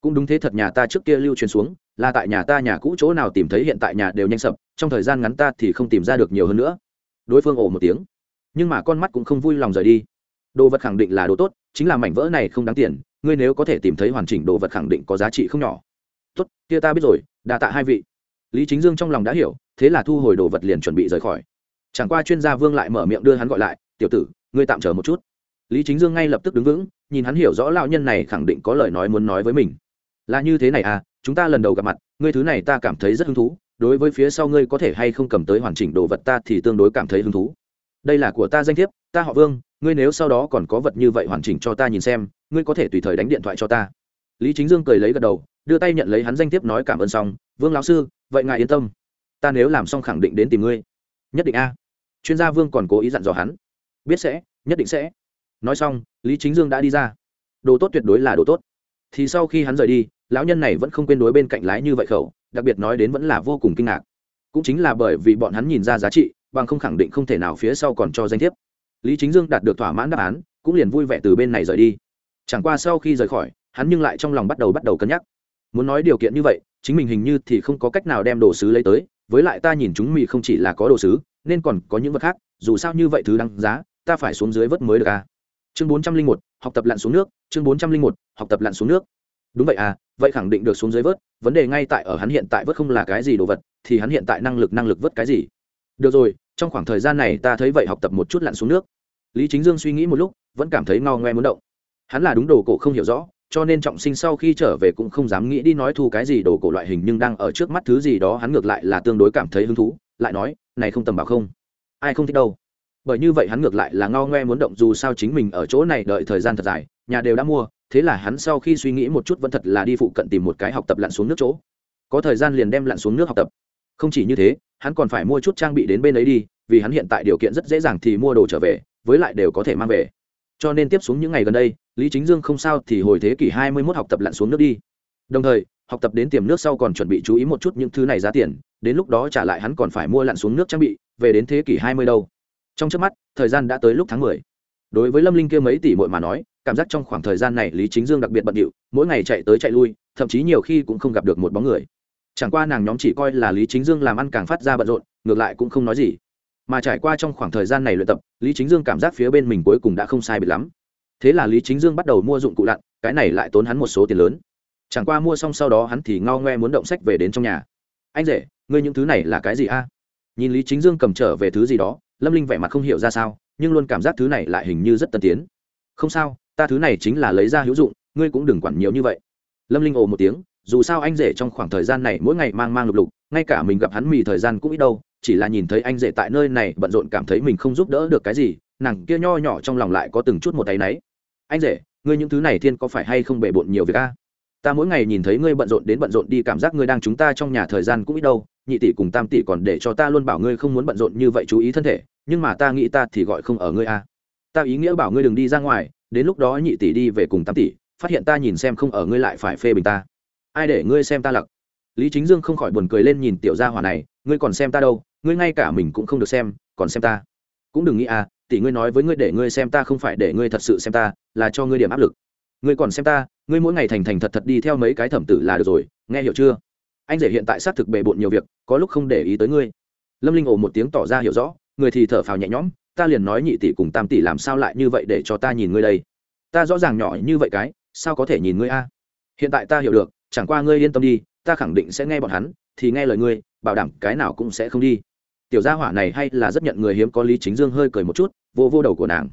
Cũng đúng thế thật nhà ta trước kia lưu truyền xuống, là tại nhà ta nhà cũ chỗ nào tìm thấy hiện tại nhà đều nhanh sập, trong thời gian ngắn ta thì không tìm ra được nhiều hơn nữa. Đối phương ồ một tiếng. Nhưng mà con mắt cũng không vui lòng rời đi. Đồ vật khẳng định là đồ tốt, chính là mảnh vỡ này không đáng tiền, ngươi nếu có thể tìm thấy hoàn chỉnh đồ vật khẳng định có giá trị không nhỏ. Tốt, kia ta biết rồi, đa tạ hai vị lý chính dương trong lòng đã hiểu, thế là thu hồi đồ vật liền chuẩn bị rời khỏi. Chẳng qua chuyên gia vương lại mở miệng đưa hắn gọi lại, tiểu tử, ngươi tạm chờ một chút. Lý chính dương ngay lập tức đứng vững, nhìn hắn hiểu rõ lão nhân này khẳng định có lời nói muốn nói với mình. Là như thế này à chúng ta lần đầu gặp mặt, ngươi thứ này ta cảm thấy rất hứng thú, đối với phía sau ngươi có thể hay không cầm tới hoàn chỉnh đồ vật ta thì tương đối cảm thấy hứng thú. Đây là của ta danh thiếp, ta họ vương, ngươi nếu sau đó còn có vật như vậy hoàn chỉnh cho ta nhìn xem, ngươi có thể tùy thời đánh điện thoại cho ta. Lý chính dương cười lấy gật đầu, đưa tay nhận lấy hắn danh thiếp nói cảm ơn xong, vương lão sư vậy ngài yên tâm, ta nếu làm xong khẳng định đến tìm ngươi. Nhất định a. Chuyên gia vương còn cố ý dặn dò hắn. Biết sẽ, nhất định sẽ. Nói xong, lý chính dương đã đi ra. Đồ tốt tuyệt đối là đồ tốt. Thì sau khi hắn rời đi, lão nhân này vẫn không quên đối bên cạnh lái như vậy khẩu, đặc biệt nói đến vẫn là vô cùng kinh ngạc. Cũng chính là bởi vì bọn hắn nhìn ra giá trị, bằng không khẳng định không thể nào phía sau còn cho danh thiếp. Lý chính dương đạt được thỏa mãn đáp án, cũng liền vui vẻ từ bên này rời đi. Chẳng qua sau khi rời khỏi, hắn nhưng lại trong lòng bắt đầu bắt đầu cân nhắc muốn nói điều kiện như vậy, chính mình hình như thì không có cách nào đem đồ sứ lấy tới, với lại ta nhìn chúng mì không chỉ là có đồ sứ, nên còn có những vật khác, dù sao như vậy thứ đăng giá, ta phải xuống dưới vớt mới được à. Chương bốn trăm linh một, học tập lặn xuống nước, chương bốn trăm linh một, học tập lặn xuống nước. Đúng vậy à vậy khẳng định được xuống dưới vớt, vấn đề ngay tại ở hắn hiện tại vớt không là cái gì đồ vật, thì hắn hiện tại năng lực năng lực vớt cái gì. Được rồi, trong khoảng thời gian này ta thấy vậy học tập một chút lặn xuống nước. Lý chính dương suy nghĩ một lúc, vẫn cảm thấy ngao ngoe muốn động. Hắn là đúng đồ cổ không hiểu rõ cho nên trọng sinh sau khi trở về cũng không dám nghĩ đi nói thu cái gì đồ cổ loại hình nhưng đang ở trước mắt thứ gì đó hắn ngược lại là tương đối cảm thấy hứng thú, lại nói, này không tầm bảo không? Ai không thích đâu? Bởi như vậy hắn ngược lại là ngao ngoe muốn động dù sao chính mình ở chỗ này đợi thời gian thật dài, nhà đều đã mua, thế là hắn sau khi suy nghĩ một chút vẫn thật là đi phụ cận tìm một cái học tập lặn xuống nước chỗ. Có thời gian liền đem lặn xuống nước học tập. Không chỉ như thế, hắn còn phải mua chút trang bị đến bên ấy đi, vì hắn hiện tại điều kiện rất dễ dàng thì mua đồ trở về, với lại đều có thể mang về cho nên tiếp xuống những ngày gần đây, lý chính dương không sao thì hồi thế kỷ hai mươi 21 học tập lặn xuống nước đi. Đồng thời, học tập đến tiềm nước sau còn chuẩn bị chú ý một chút những thứ này giá tiền, đến lúc đó trả lại hắn còn phải mua lặn xuống nước trang bị, về đến thế kỷ hai mươi đâu. Trong trước mắt, thời gian đã tới lúc tháng mười. Đối với lâm linh kia mấy tỷ muội mà nói, cảm giác trong khoảng thời gian này lý chính dương đặc biệt bận điệu, mỗi ngày chạy tới chạy lui, thậm chí nhiều khi cũng không gặp được một bóng người. Chẳng qua nàng nhóm chỉ coi là lý chính dương làm ăn càng phát ra bận rộn, ngược lại cũng không nói gì mà trải qua trong khoảng thời gian này luyện tập, lý chính dương cảm giác phía bên mình cuối cùng đã không sai bị lắm. Thế là lý chính dương bắt đầu mua dụng cụ lặn, cái này lại tốn hắn một số tiền lớn. Chẳng qua mua xong sau đó hắn thì ngao ngoe muốn động sách về đến trong nhà. Anh rể, ngươi những thứ này là cái gì a? Nhìn lý chính dương cầm trở về thứ gì đó, lâm linh vẻ mặt không hiểu ra sao, nhưng luôn cảm giác thứ này lại hình như rất tân tiến. Không sao, ta thứ này chính là lấy ra hữu dụng, ngươi cũng đừng quản nhiều như vậy. Lâm linh ồ một tiếng, dù sao anh rể trong khoảng thời gian này mỗi ngày mang mang lục lục, ngay cả mình gặp hắn mì thời gian cũng ít đâu chỉ là nhìn thấy anh rể tại nơi này bận rộn cảm thấy mình không giúp đỡ được cái gì, nàng kia nho nhỏ trong lòng lại có từng chút một tay náy. Anh rể, ngươi những thứ này thiên có phải hay không bề bộn nhiều việc a? Ta mỗi ngày nhìn thấy ngươi bận rộn đến bận rộn đi cảm giác ngươi đang chúng ta trong nhà thời gian cũng ít đâu, nhị tỷ cùng tam tỷ còn để cho ta luôn bảo ngươi không muốn bận rộn như vậy chú ý thân thể, nhưng mà ta nghĩ ta thì gọi không ở ngươi a. Ta ý nghĩa bảo ngươi đừng đi ra ngoài, đến lúc đó nhị tỷ đi về cùng tam tỷ, phát hiện ta nhìn xem không ở ngươi lại phải phê bình ta. Ai để ngươi xem ta lặc? Lý chính dương không khỏi buồn cười lên nhìn tiểu gia hỏa này ngươi còn xem ta đâu, ngươi ngay cả mình cũng không được xem, còn xem ta. Cũng đừng nghĩ à tỷ ngươi nói với ngươi để ngươi xem ta không phải để ngươi thật sự xem ta, là cho ngươi điểm áp lực. Ngươi còn xem ta, ngươi mỗi ngày thành thành thật thật đi theo mấy cái thẩm tử là được rồi, nghe hiểu chưa? Anh rể hiện tại xác thực bề bộn nhiều việc, có lúc không để ý tới ngươi. Lâm linh ồ một tiếng tỏ ra hiểu rõ, người thì thở phào nhẹ nhõm, ta liền nói nhị tỷ cùng tam tỷ làm sao lại như vậy để cho ta nhìn ngươi đây? Ta rõ ràng nhỏ như vậy cái, sao có thể nhìn ngươi a? Hiện tại ta hiểu được, chẳng qua ngươi yên tâm đi, ta khẳng định sẽ nghe bọn hắn, thì nghe lời ngươi bảo đảm cái nào cũng sẽ không đi. Tiểu gia hỏa này hay là rất nhận người hiếm có lý chính dương hơi cười một chút, vô vô đầu của nàng.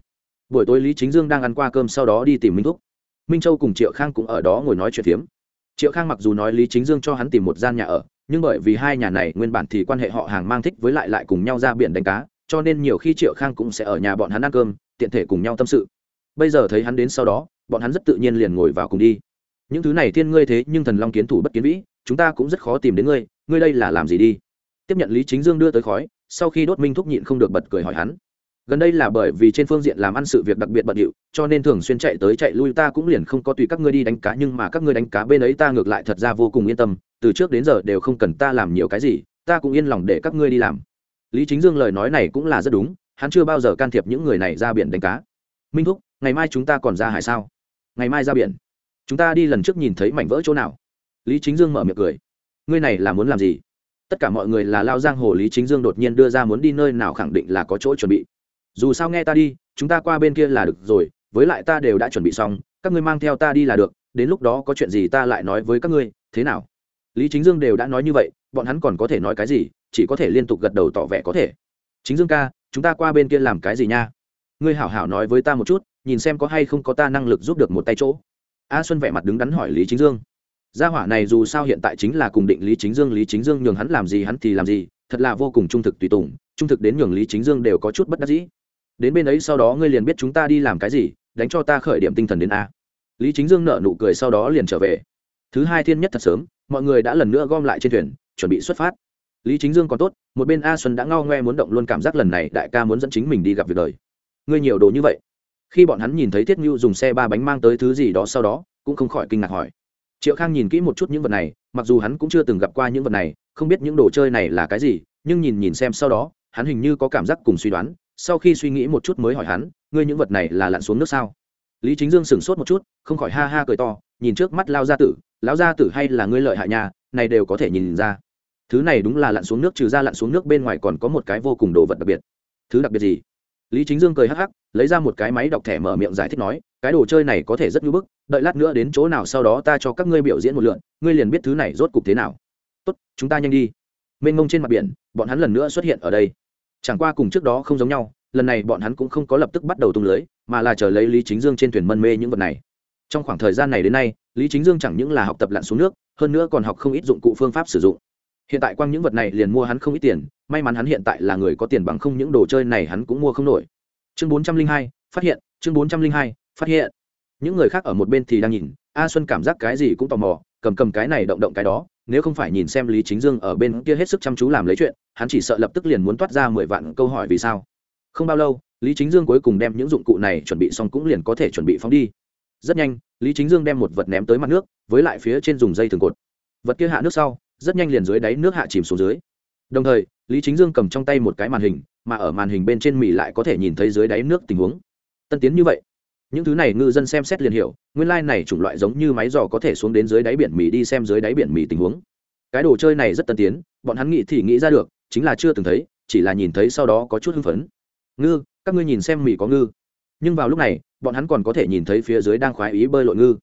Buổi tối lý chính dương đang ăn qua cơm sau đó đi tìm minh thúc. Minh châu cùng triệu khang cũng ở đó ngồi nói chuyện phiếm. Triệu khang mặc dù nói lý chính dương cho hắn tìm một gian nhà ở, nhưng bởi vì hai nhà này nguyên bản thì quan hệ họ hàng mang thích với lại lại cùng nhau ra biển đánh cá, cho nên nhiều khi triệu khang cũng sẽ ở nhà bọn hắn ăn cơm, tiện thể cùng nhau tâm sự. Bây giờ thấy hắn đến sau đó, bọn hắn rất tự nhiên liền ngồi vào cùng đi. Những thứ này thiên ngươi thế nhưng thần long kiến thủ bất kiến vĩ, chúng ta cũng rất khó tìm đến ngươi ngươi đây là làm gì đi? Tiếp nhận lý chính dương đưa tới khói, sau khi đốt minh thúc nhịn không được bật cười hỏi hắn. Gần đây là bởi vì trên phương diện làm ăn sự việc đặc biệt bận điệu, cho nên thường xuyên chạy tới chạy lui ta cũng liền không có tùy các ngươi đi đánh cá, nhưng mà các ngươi đánh cá bên ấy ta ngược lại thật ra vô cùng yên tâm, từ trước đến giờ đều không cần ta làm nhiều cái gì, ta cũng yên lòng để các ngươi đi làm. Lý chính dương lời nói này cũng là rất đúng, hắn chưa bao giờ can thiệp những người này ra biển đánh cá. Minh thúc, ngày mai chúng ta còn ra hải sao? Ngày mai ra biển. Chúng ta đi lần trước nhìn thấy mảnh vỡ chỗ nào? Lý chính dương mở miệng cười ngươi này là muốn làm gì? Tất cả mọi người là lao giang hồ lý chính dương đột nhiên đưa ra muốn đi nơi nào khẳng định là có chỗ chuẩn bị. Dù sao nghe ta đi, chúng ta qua bên kia là được rồi, với lại ta đều đã chuẩn bị xong, các ngươi mang theo ta đi là được, đến lúc đó có chuyện gì ta lại nói với các ngươi, thế nào? Lý chính dương đều đã nói như vậy, bọn hắn còn có thể nói cái gì, chỉ có thể liên tục gật đầu tỏ vẻ có thể. Chính dương ca, chúng ta qua bên kia làm cái gì nha? Ngươi hảo hảo nói với ta một chút, nhìn xem có hay không có ta năng lực giúp được một tay chỗ. A xuân vẻ mặt đứng đắn hỏi lý chính dương gia hỏa này dù sao hiện tại chính là cùng định lý chính dương, lý chính dương nhường hắn làm gì hắn thì làm gì, thật là vô cùng trung thực tùy tùng, trung thực đến nhường lý chính dương đều có chút bất đắc dĩ. Đến bên ấy sau đó ngươi liền biết chúng ta đi làm cái gì, đánh cho ta khởi điểm tinh thần đến a. Lý chính dương nợ nụ cười sau đó liền trở về. Thứ hai thiên nhất thật sớm, mọi người đã lần nữa gom lại trên thuyền, chuẩn bị xuất phát. Lý chính dương còn tốt, một bên a xuân đã ngao ngoe muốn động luôn cảm giác lần này đại ca muốn dẫn chính mình đi gặp việc đời. Ngươi nhiều đồ như vậy. Khi bọn hắn nhìn thấy thiết ngưu dùng xe ba bánh mang tới thứ gì đó sau đó, cũng không khỏi kinh ngạc hỏi triệu khang nhìn kỹ một chút những vật này, mặc dù hắn cũng chưa từng gặp qua những vật này, không biết những đồ chơi này là cái gì, nhưng nhìn nhìn xem sau đó, hắn hình như có cảm giác cùng suy đoán, sau khi suy nghĩ một chút mới hỏi hắn, ngươi những vật này là lặn xuống nước sao? Lý chính dương sửng sốt một chút, không khỏi ha ha cười to, nhìn trước mắt lao gia tử, lão gia tử hay là ngươi lợi hại nhà này đều có thể nhìn ra. Thứ này đúng là lặn xuống nước, trừ ra lặn xuống nước bên ngoài còn có một cái vô cùng đồ vật đặc biệt. Thứ đặc biệt gì? Lý chính dương cười hắc hắc, lấy ra một cái máy đọc thẻ mở miệng giải thích nói cái đồ chơi này có thể rất nhu bức, đợi lát nữa đến chỗ nào sau đó ta cho các ngươi biểu diễn một lượn, ngươi liền biết thứ này rốt cục thế nào. Tốt, chúng ta nhanh đi. Mênh mông trên mặt biển, bọn hắn lần nữa xuất hiện ở đây. Chẳng qua cùng trước đó không giống nhau, lần này bọn hắn cũng không có lập tức bắt đầu tung lưới, mà là chờ lấy lý chính dương trên thuyền mân mê những vật này. Trong khoảng thời gian này đến nay, lý chính dương chẳng những là học tập lặn xuống nước, hơn nữa còn học không ít dụng cụ phương pháp sử dụng. Hiện tại quang những vật này liền mua hắn không ít tiền, may mắn hắn hiện tại là người có tiền bằng không những đồ chơi này hắn cũng mua không nổi. Chương bốn trăm linh hai, phát hiện, chương bốn trăm linh hai phát hiện. Những người khác ở một bên thì đang nhìn, a xuân cảm giác cái gì cũng tò mò, cầm cầm cái này động động cái đó, nếu không phải nhìn xem lý chính dương ở bên kia hết sức chăm chú làm lấy chuyện, hắn chỉ sợ lập tức liền muốn toát ra mười vạn câu hỏi vì sao. Không bao lâu, lý chính dương cuối cùng đem những dụng cụ này chuẩn bị xong cũng liền có thể chuẩn bị phóng đi. Rất nhanh, lý chính dương đem một vật ném tới mặt nước, với lại phía trên dùng dây thường cột. Vật kia hạ nước sau, rất nhanh liền dưới đáy nước hạ chìm xuống dưới. Đồng thời, lý chính dương cầm trong tay một cái màn hình, mà ở màn hình bên trên mì lại có thể nhìn thấy dưới đáy nước tình huống. Tân tiến như vậy những thứ này ngư dân xem xét liền hiểu, nguyên lai、like、này chủng loại giống như máy giò có thể xuống đến dưới đáy biển mì đi xem dưới đáy biển mì tình huống. Cái đồ chơi này rất tân tiến, bọn hắn nghĩ thì nghĩ ra được, chính là chưa từng thấy, chỉ là nhìn thấy sau đó có chút hưng phấn. Ngư, các ngươi nhìn xem mì có ngư. Nhưng vào lúc này, bọn hắn còn có thể nhìn thấy phía dưới đang khoái ý bơi lội ngư.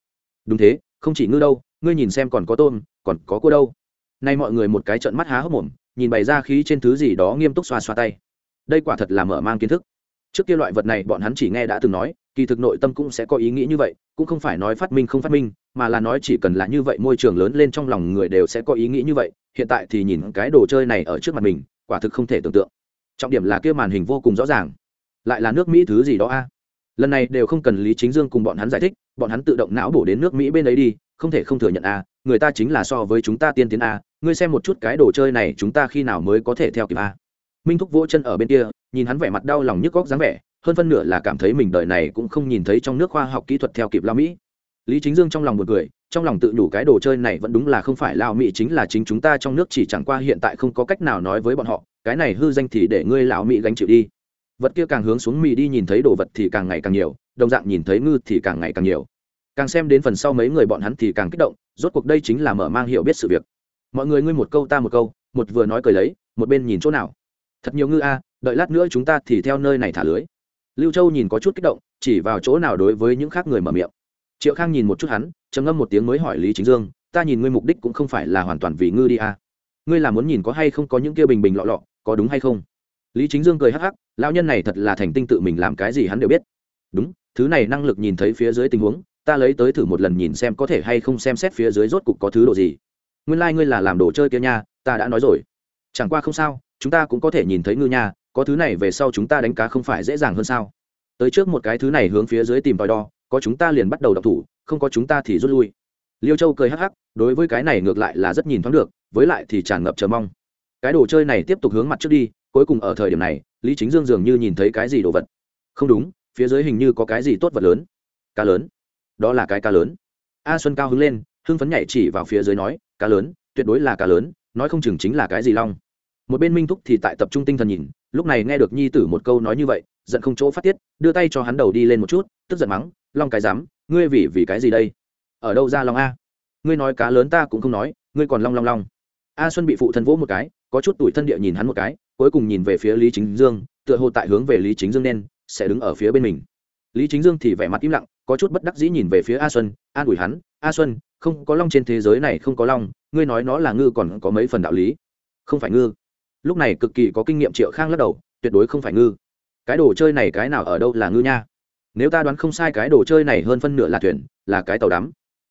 Đúng thế, không chỉ ngư đâu, ngươi nhìn xem còn có tôm, còn có cô đâu. Nay mọi người một cái trận mắt há hốc mồm, nhìn bày ra khí trên thứ gì đó nghiêm túc xoa xoa tay. Đây quả thật là mở mang kiến thức trước kia loại vật này bọn hắn chỉ nghe đã từng nói, kỳ thực nội tâm cũng sẽ có ý nghĩ như vậy, cũng không phải nói phát minh không phát minh, mà là nói chỉ cần là như vậy môi trường lớn lên trong lòng người đều sẽ có ý nghĩ như vậy, hiện tại thì nhìn cái đồ chơi này ở trước mặt mình, quả thực không thể tưởng tượng. Trọng điểm là kia màn hình vô cùng rõ ràng. Lại là nước mỹ thứ gì đó a? Lần này đều không cần lý chính dương cùng bọn hắn giải thích, bọn hắn tự động não bổ đến nước mỹ bên ấy đi, không thể không thừa nhận a, người ta chính là so với chúng ta tiên tiến a, ngươi xem một chút cái đồ chơi này chúng ta khi nào mới có thể theo kịp a? Minh thúc vỗ chân ở bên kia nhìn hắn vẻ mặt đau lòng nhức góc dáng vẻ, hơn phân nửa là cảm thấy mình đời này cũng không nhìn thấy trong nước khoa học kỹ thuật theo kịp lao mỹ. Lý chính dương trong lòng một người trong lòng tự nhủ cái đồ chơi này vẫn đúng là không phải lao mỹ chính là chính chúng ta trong nước chỉ chẳng qua hiện tại không có cách nào nói với bọn họ, cái này hư danh thì để ngươi lão mỹ gánh chịu đi. Vật kia càng hướng xuống mỹ đi nhìn thấy đồ vật thì càng ngày càng nhiều, đồng dạng nhìn thấy ngư thì càng ngày càng nhiều. Càng xem đến phần sau mấy người bọn hắn thì càng kích động, rốt cuộc đây chính là mở mang hiểu biết sự việc. Mọi người ngươi một câu ta một câu, một vừa nói cười lấy, một bên nhìn chỗ nào? Thật nhiều ngư a đợi lát nữa chúng ta thì theo nơi này thả lưới. Lưu châu nhìn có chút kích động, chỉ vào chỗ nào đối với những khác người mở miệng. Triệu khang nhìn một chút hắn, trầm ngâm một tiếng mới hỏi lý chính dương, ta nhìn ngươi mục đích cũng không phải là hoàn toàn vì ngư đi a ngươi là muốn nhìn có hay không có những kia bình bình lọ lọ, có đúng hay không? Lý chính dương cười hắc hắc, lão nhân này thật là thành tinh tự mình làm cái gì hắn đều biết. Đúng, thứ này năng lực nhìn thấy phía dưới tình huống, ta lấy tới thử một lần nhìn xem có thể hay không xem xét phía dưới rốt cục có thứ đồ gì. Nguyên lai、like、ngươi là làm đồ chơi kia nha, ta đã nói rồi. Chẳng qua không sao, chúng ta cũng có thể nhìn thấy ngư nha có thứ này về sau chúng ta đánh cá không phải dễ dàng hơn sao? Tới trước một cái thứ này hướng phía dưới tìm tòi đo, có chúng ta liền bắt đầu đọc thủ, không có chúng ta thì rút lui. Liêu châu cười hắc hắc, đối với cái này ngược lại là rất nhìn thoáng được, với lại thì tràn ngập chờ mong. Cái đồ chơi này tiếp tục hướng mặt trước đi, cuối cùng ở thời điểm này, lý chính dương dường như nhìn thấy cái gì đồ vật. Không đúng, phía dưới hình như có cái gì tốt vật lớn. Cá lớn. Đó là cái cá lớn. A xuân cao hứng lên, hưng phấn nhảy chỉ vào phía dưới nói, cá lớn, tuyệt đối là cá lớn, nói không chừng chính là cái gì long. Một bên minh thúc thì tại tập trung tinh thần nhìn lúc này nghe được nhi tử một câu nói như vậy, giận không chỗ phát tiết, đưa tay cho hắn đầu đi lên một chút, tức giận mắng, long cái dám ngươi vì vì cái gì đây? Ở đâu ra long a? Ngươi nói cá lớn ta cũng không nói, ngươi còn long long long. A xuân bị phụ thân vỗ một cái, có chút tuổi thân địa nhìn hắn một cái, cuối cùng nhìn về phía lý chính dương, tựa hồ tại hướng về lý chính dương nên, sẽ đứng ở phía bên mình. Lý chính dương thì vẻ mặt im lặng, có chút bất đắc dĩ nhìn về phía a xuân, an ủi hắn, a xuân, không có long trên thế giới này không có long, ngươi nói nó là ngư còn có mấy phần đạo lý? Không phải ngư lúc này cực kỳ có kinh nghiệm triệu khang lắc đầu, tuyệt đối không phải ngư. Cái đồ chơi này cái nào ở đâu là ngư nha? Nếu ta đoán không sai cái đồ chơi này hơn phân nửa là thuyền, là cái tàu đắm.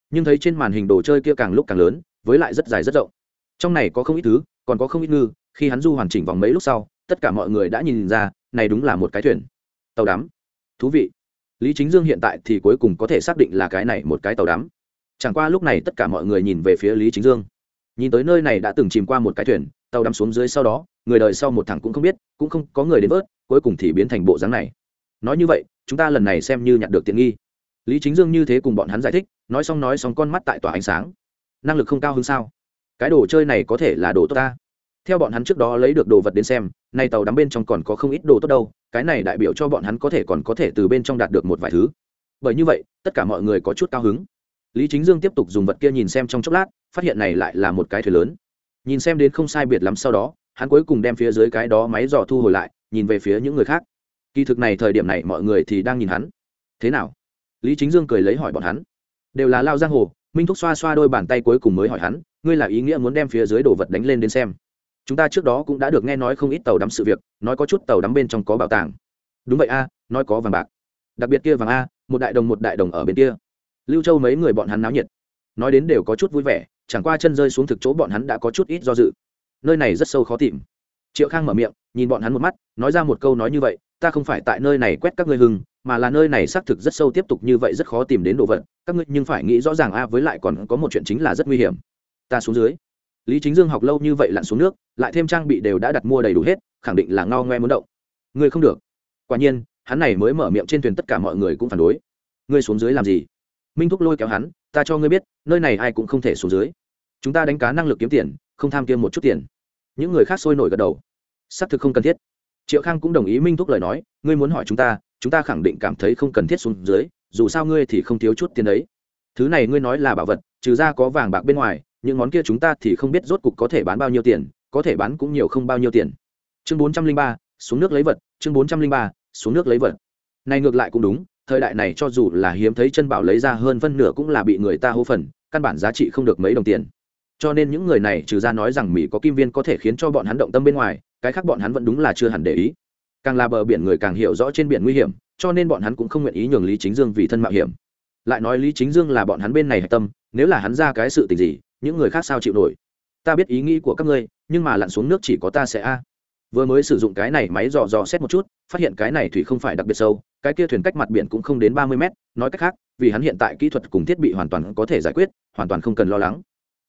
Nhưng thấy trên màn hình đồ chơi kia càng lúc càng lớn, với lại rất dài rất rộng. Trong này có không ít thứ, còn có không ít ngư, khi hắn du hoàn chỉnh vòng mấy lúc sau, tất cả mọi người đã nhìn ra, này đúng là một cái thuyền. Tàu đắm. Thú vị. Lý chính dương hiện tại thì cuối cùng có thể xác định là cái này một cái tàu đắm. Chẳng qua lúc này tất cả mọi người nhìn về phía lý chính dương nhìn tới nơi này đã từng chìm qua một cái thuyền, tàu đắm xuống dưới sau đó, người đời sau một thằng cũng không biết, cũng không có người đến vớt, cuối cùng thì biến thành bộ dáng này. Nói như vậy, chúng ta lần này xem như nhặt được tiện nghi. Lý chính dương như thế cùng bọn hắn giải thích, nói xong nói xong con mắt tại tòa ánh sáng. Năng lực không cao hơn sao? Cái đồ chơi này có thể là đồ tốt ta. Theo bọn hắn trước đó lấy được đồ vật đến xem, nay tàu đắm bên trong còn có không ít đồ tốt đâu, cái này đại biểu cho bọn hắn có thể còn có thể từ bên trong đạt được một vài thứ. Bởi như vậy, tất cả mọi người có chút cao hứng lý chính dương tiếp tục dùng vật kia nhìn xem trong chốc lát, phát hiện này lại là một cái thuyền lớn. Nhìn xem đến không sai biệt lắm sau đó, hắn cuối cùng đem phía dưới cái đó máy dò thu hồi lại, nhìn về phía những người khác. Kỳ thực này thời điểm này mọi người thì đang nhìn hắn. Thế nào? Lý chính dương cười lấy hỏi bọn hắn. Đều là lao giang hồ, minh thúc xoa xoa đôi bàn tay cuối cùng mới hỏi hắn, ngươi là ý nghĩa muốn đem phía dưới đồ vật đánh lên đến xem. Chúng ta trước đó cũng đã được nghe nói không ít tàu đắm sự việc, nói có chút tàu đắm bên trong có bảo tàng. Đúng vậy a, nói có vàng bạc. Đặc biệt kia vàng a, một đại đồng một đại đồng ở bên kia lưu châu mấy người bọn hắn náo nhiệt. Nói đến đều có chút vui vẻ, chẳng qua chân rơi xuống thực chỗ bọn hắn đã có chút ít do dự. Nơi này rất sâu khó tìm. Triệu khang mở miệng, nhìn bọn hắn một mắt, nói ra một câu nói như vậy, ta không phải tại nơi này quét các ngươi hưng mà là nơi này xác thực rất sâu tiếp tục như vậy rất khó tìm đến đồ vật. Các ngươi nhưng phải nghĩ rõ ràng a, với lại còn có một chuyện chính là rất nguy hiểm. Ta xuống dưới. Lý chính dương học lâu như vậy lặn xuống nước, lại thêm trang bị đều đã đặt mua đầy đủ hết, khẳng định là ngao ngoe muốn động. Ngươi không được. Quả nhiên, hắn này mới mở miệng trên thuyền tất cả mọi người cũng phản đối. Ngươi xuống dưới làm gì? Minh thúc lôi kéo hắn, ta cho ngươi biết, nơi này ai cũng không thể xuống dưới. Chúng ta đánh cá năng lực kiếm tiền, không tham kiêm một chút tiền. Những người khác sôi nổi gật đầu. Xác thực không cần thiết. Triệu khang cũng đồng ý minh thúc lời nói, ngươi muốn hỏi chúng ta chúng ta khẳng định cảm thấy không cần thiết xuống dưới, dù sao ngươi thì không thiếu chút tiền đấy. Thứ này ngươi nói là bảo vật, trừ ra có vàng bạc bên ngoài, những món kia chúng ta thì không biết rốt cục có thể bán bao nhiêu tiền, có thể bán cũng nhiều không bao nhiêu tiền. Chương bốn trăm linh ba, xuống nước lấy vật, chương bốn trăm linh ba, xuống nước lấy vật. Này ngược lại cũng đúng thời đại này cho dù là hiếm thấy chân bảo lấy ra hơn phân nửa cũng là bị người ta hô phần, căn bản giá trị không được mấy đồng tiền. Cho nên những người này trừ ra nói rằng mỹ có kim viên có thể khiến cho bọn hắn động tâm bên ngoài, cái khác bọn hắn vẫn đúng là chưa hẳn để ý. Càng là bờ biển người càng hiểu rõ trên biển nguy hiểm, cho nên bọn hắn cũng không nguyện ý nhường lý chính dương vì thân mạo hiểm. Lại nói lý chính dương là bọn hắn bên này hạch tâm, nếu là hắn ra cái sự tình gì, những người khác sao chịu nổi? Ta biết ý nghĩ của các ngươi, nhưng mà lặn xuống nước chỉ có ta sẽ a vừa mới sử dụng cái này máy dò dò xét một chút, phát hiện cái này thủy không phải đặc biệt sâu, cái kia thuyền cách mặt biển cũng không đến ba mươi mét, nói cách khác, vì hắn hiện tại kỹ thuật cùng thiết bị hoàn toàn có thể giải quyết, hoàn toàn không cần lo lắng.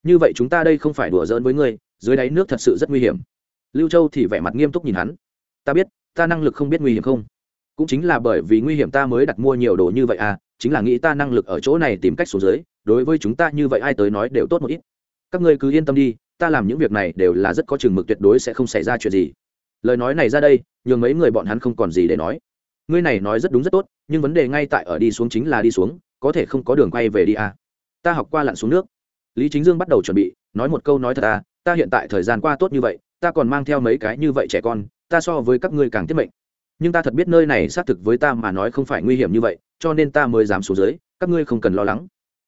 Như vậy chúng ta đây không phải đùa giỡn với ngươi, dưới đáy nước thật sự rất nguy hiểm. Lưu châu thì vẻ mặt nghiêm túc nhìn hắn. Ta biết, ta năng lực không biết nguy hiểm không? Cũng chính là bởi vì nguy hiểm ta mới đặt mua nhiều đồ như vậy à chính là nghĩ ta năng lực ở chỗ này tìm cách xuống dưới, đối với chúng ta như vậy ai tới nói đều tốt một ít. Các ngươi cứ yên tâm đi, ta làm những việc này đều là rất có chừng mực tuyệt đối sẽ không xảy ra chuyện gì lời nói này ra đây, nhường mấy người bọn hắn không còn gì để nói. Ngươi này nói rất đúng rất tốt, nhưng vấn đề ngay tại ở đi xuống chính là đi xuống, có thể không có đường quay về đi à. ta học qua lặn xuống nước. Lý chính dương bắt đầu chuẩn bị, nói một câu nói thật à ta hiện tại thời gian qua tốt như vậy, ta còn mang theo mấy cái như vậy trẻ con, ta so với các ngươi càng tiết mệnh. Nhưng ta thật biết nơi này xác thực với ta mà nói không phải nguy hiểm như vậy, cho nên ta mới dám xuống dưới, các ngươi không cần lo lắng.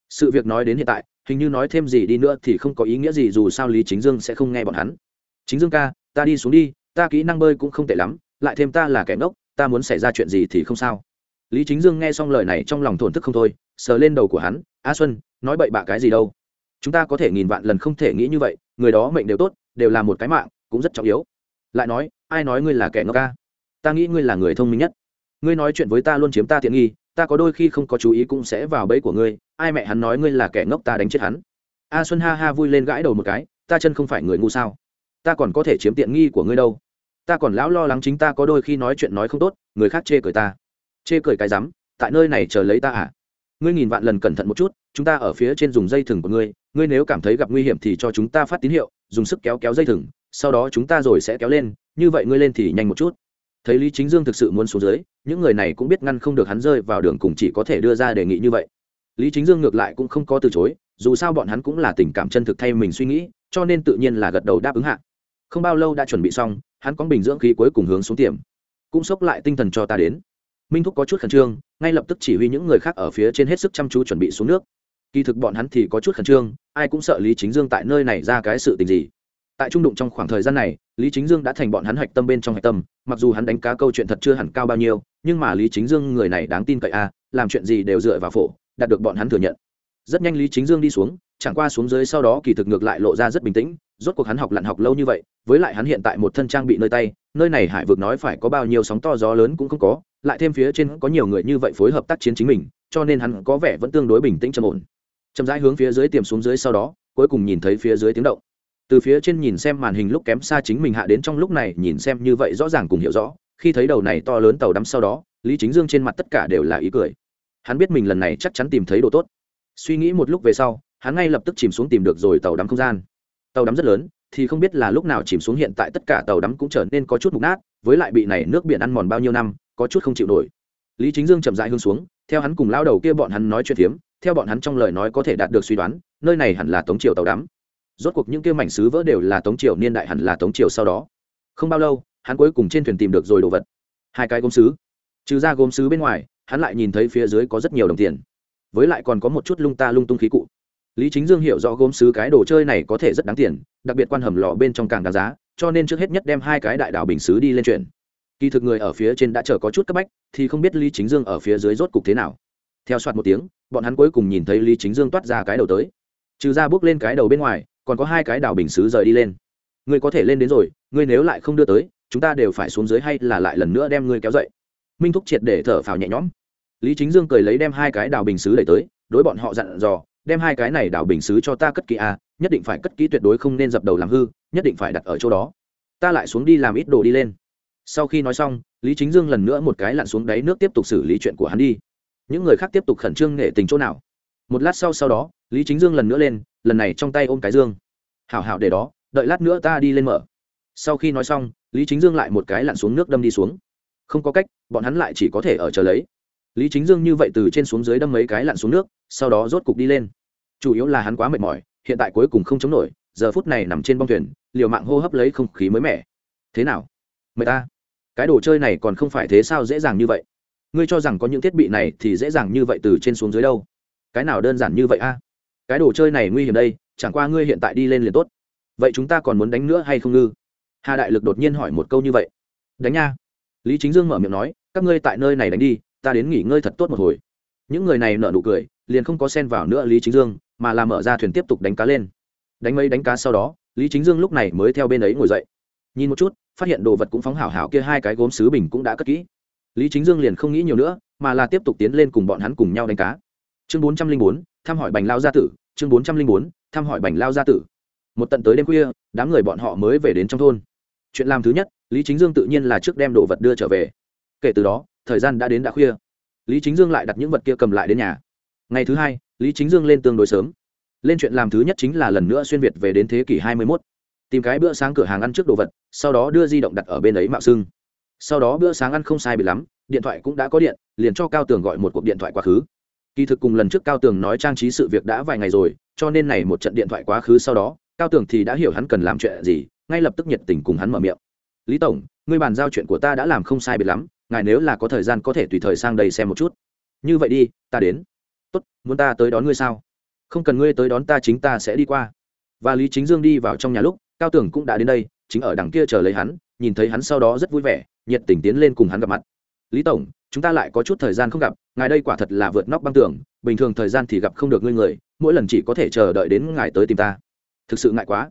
Sự việc nói đến hiện tại, hình như nói thêm gì đi nữa thì không có ý nghĩa gì dù sao lý chính dương sẽ không nghe bọn hắn. Chính dương ca, ta đi xuống đi ta kỹ năng bơi cũng không tệ lắm, lại thêm ta là kẻ ngốc, ta muốn xảy ra chuyện gì thì không sao. Lý chính dương nghe xong lời này trong lòng thổn thức không thôi, sờ lên đầu của hắn, a xuân, nói bậy bạ cái gì đâu? Chúng ta có thể nghìn vạn lần không thể nghĩ như vậy, người đó mệnh đều tốt, đều là một cái mạng, cũng rất trọng yếu. Lại nói, ai nói ngươi là kẻ ngốc ca ta nghĩ ngươi là người thông minh nhất. Ngươi nói chuyện với ta luôn chiếm ta tiện nghi, ta có đôi khi không có chú ý cũng sẽ vào bẫy của ngươi, ai mẹ hắn nói ngươi là kẻ ngốc ta đánh chết hắn. A xuân ha ha vui lên gãi đầu một cái, ta chân không phải người ngu sao? Ta còn có thể chiếm tiện nghi của ngươi đâu. Ta còn lão lo lắng chính ta có đôi khi nói chuyện nói không tốt, người khác chê cười ta. Chê cười cái rắm, tại nơi này chờ lấy ta à? Ngươi nghìn vạn lần cẩn thận một chút, chúng ta ở phía trên dùng dây thừng của ngươi ngươi nếu cảm thấy gặp nguy hiểm thì cho chúng ta phát tín hiệu, dùng sức kéo kéo dây thừng, sau đó chúng ta rồi sẽ kéo lên, như vậy ngươi lên thì nhanh một chút. Thấy lý chính dương thực sự muốn xuống dưới, những người này cũng biết ngăn không được hắn rơi vào đường cùng chỉ có thể đưa ra đề nghị như vậy. Lý chính dương ngược lại cũng không có từ chối, dù sao bọn hắn cũng là tình cảm chân thực thay mình suy nghĩ, cho nên tự nhiên là gật đầu đáp ứng hạ không bao lâu đã chuẩn bị xong, hắn có bình dưỡng khí cuối cùng hướng xuống tiệm. Cũng sốc lại tinh thần cho ta đến. Minh thúc có chút khẩn trương, ngay lập tức chỉ huy những người khác ở phía trên hết sức chăm chú chuẩn bị xuống nước. Kỳ thực bọn hắn thì có chút khẩn trương, ai cũng sợ lý chính dương tại nơi này ra cái sự tình gì. Tại trung đụng trong khoảng thời gian này, lý chính dương đã thành bọn hắn hạch tâm bên trong hạch tâm, mặc dù hắn đánh cá câu chuyện thật chưa hẳn cao bao nhiêu, nhưng mà lý chính dương người này đáng tin cậy a, làm chuyện gì đều dựa vào phổ, đạt được bọn hắn thừa nhận. Rất nhanh lý chính dương đi xuống, chẳng qua xuống dưới sau đó kỳ thực ngược lại lộ ra rất bình tĩnh rốt cuộc hắn học lặn học lâu như vậy, với lại hắn hiện tại một thân trang bị nơi tay, nơi này hải vực nói phải có bao nhiêu sóng to gió lớn cũng không có, lại thêm phía trên có nhiều người như vậy phối hợp tác chiến chính mình, cho nên hắn có vẻ vẫn tương đối bình tĩnh trầm ổn. Chậm rãi hướng phía dưới tiềm xuống dưới sau đó, cuối cùng nhìn thấy phía dưới tiếng động. Từ phía trên nhìn xem màn hình lúc kém xa chính mình hạ đến trong lúc này, nhìn xem như vậy rõ ràng cùng hiểu rõ, khi thấy đầu này to lớn tàu đắm sau đó, lý chính dương trên mặt tất cả đều là ý cười. Hắn biết mình lần này chắc chắn tìm thấy đồ tốt. Suy nghĩ một lúc về sau, hắn ngay lập tức chìm xuống tìm được rồi tàu đắm không gian tàu đắm rất lớn, thì không biết là lúc nào chìm xuống hiện tại tất cả tàu đắm cũng trở nên có chút mục nát, với lại bị này nước biển ăn mòn bao nhiêu năm, có chút không chịu nổi. Lý chính dương chậm dại hương xuống, theo hắn cùng lao đầu kia bọn hắn nói chuyện phiếm, theo bọn hắn trong lời nói có thể đạt được suy đoán, nơi này hẳn là tống triều tàu đắm. Rốt cuộc những kia mảnh sứ vỡ đều là tống triều, niên đại hẳn là tống triều sau đó. Không bao lâu, hắn cuối cùng trên thuyền tìm được rồi đồ vật. Hai cái gốm sứ trừ ra gốm sứ bên ngoài, hắn lại nhìn thấy phía dưới có rất nhiều đồng tiền. Với lại còn có một chút lung ta lung tung khí cụ lý chính dương hiểu rõ gốm sứ cái đồ chơi này có thể rất đáng tiền, đặc biệt quan hầm lò bên trong càng đáng giá, cho nên trước hết nhất đem hai cái đại đảo bình sứ đi lên chuyển. Kỳ thực người ở phía trên đã chờ có chút cấp bách, thì không biết lý chính dương ở phía dưới rốt cục thế nào. Theo soạt một tiếng, bọn hắn cuối cùng nhìn thấy lý chính dương toát ra cái đầu tới. Trừ ra bước lên cái đầu bên ngoài, còn có hai cái đảo bình xứ rời đi lên. Ngươi có thể lên đến rồi, ngươi nếu lại không đưa tới, chúng ta đều phải xuống dưới hay là lại lần nữa đem ngươi kéo dậy? Minh thúc triệt để thở phào nhẹ nhõm. Lý chính dương cười lấy đem hai cái đảo bình xứ đẩy tới, đối bọn họ dặn dò đem hai cái này đảo bình xứ cho ta cất kỹ a nhất định phải cất kỹ tuyệt đối không nên dập đầu làm hư, nhất định phải đặt ở chỗ đó. Ta lại xuống đi làm ít đồ đi lên. Sau khi nói xong, lý chính dương lần nữa một cái lặn xuống đáy nước tiếp tục xử lý chuyện của hắn đi. Những người khác tiếp tục khẩn trương nghệ tình chỗ nào? Một lát sau sau đó, lý chính dương lần nữa lên, lần này trong tay ôm cái dương. Hảo hảo để đó, đợi lát nữa ta đi lên mở. Sau khi nói xong, lý chính dương lại một cái lặn xuống nước đâm đi xuống. Không có cách, bọn hắn lại chỉ có thể ở chờ lấy lý chính dương như vậy từ trên xuống dưới đâm mấy cái lặn xuống nước, sau đó rốt cục đi lên. Chủ yếu là hắn quá mệt mỏi, hiện tại cuối cùng không chống nổi, giờ phút này nằm trên bong thuyền, liều mạng hô hấp lấy không khí mới mẻ. Thế nào? Mày ta? Cái đồ chơi này còn không phải thế sao dễ dàng như vậy? Ngươi cho rằng có những thiết bị này thì dễ dàng như vậy từ trên xuống dưới đâu? Cái nào đơn giản như vậy a? Cái đồ chơi này nguy hiểm đây, chẳng qua ngươi hiện tại đi lên liền tốt. Vậy chúng ta còn muốn đánh nữa hay không ngư? Hà đại lực đột nhiên hỏi một câu như vậy. Đánh nha. Lý chính dương mở miệng nói, các ngươi tại nơi này đánh đi ta đến nghỉ ngơi thật tốt một hồi. Những người này nợ nụ cười, liền không có sen vào nữa lý chính dương, mà làm mở ra thuyền tiếp tục đánh cá lên. Đánh mấy đánh cá sau đó, lý chính dương lúc này mới theo bên ấy ngồi dậy. Nhìn một chút, phát hiện đồ vật cũng phóng hảo hảo kia hai cái gốm sứ bình cũng đã cất kỹ. Lý chính dương liền không nghĩ nhiều nữa, mà là tiếp tục tiến lên cùng bọn hắn cùng nhau đánh cá. Chương bốn trăm linh bốn, thăm hỏi bành lao gia tử. Chương bốn trăm linh bốn, thăm hỏi bành lao gia tử. Một tận tới đêm khuya, đám người bọn họ mới về đến trong thôn. Chuyện làm thứ nhất, lý chính dương tự nhiên là trước đem đồ vật đưa trở về. Kể từ đó thời gian đã đến đã khuya. Lý chính dương lại đặt những vật kia cầm lại đến nhà. Ngày thứ hai, lý chính dương lên tương đối sớm. Lên chuyện làm thứ nhất chính là lần nữa xuyên việt về đến thế kỷ hai mươi mốt. Tìm cái bữa sáng cửa hàng ăn trước đồ vật, sau đó đưa di động đặt ở bên ấy mạo xưng sau đó bữa sáng ăn không sai bị lắm, điện thoại cũng đã có điện, liền cho cao tường gọi một cuộc điện thoại quá khứ. Kỳ thực cùng lần trước cao tường nói trang trí sự việc đã vài ngày rồi, cho nên này một trận điện thoại quá khứ sau đó, cao tường thì đã hiểu hắn cần làm chuyện gì, ngay lập tức nhiệt tình cùng hắn mở miệng. Lý tổng, ngươi bàn giao chuyện của ta đã làm không sai biệt lắm ngài nếu là có thời gian có thể tùy thời sang đây xem một chút. Như vậy đi, ta đến. Tốt, muốn ta tới đón ngươi sao? Không cần ngươi tới đón ta chính ta sẽ đi qua. Và lý chính dương đi vào trong nhà lúc, cao tưởng cũng đã đến đây, chính ở đằng kia chờ lấy hắn, nhìn thấy hắn sau đó rất vui vẻ, nhiệt tình tiến lên cùng hắn gặp mặt. Lý tổng, chúng ta lại có chút thời gian không gặp, ngài đây quả thật là vượt nóc băng tường, bình thường thời gian thì gặp không được ngươi người, mỗi lần chỉ có thể chờ đợi đến ngài tới tìm ta. Thực sự ngại quá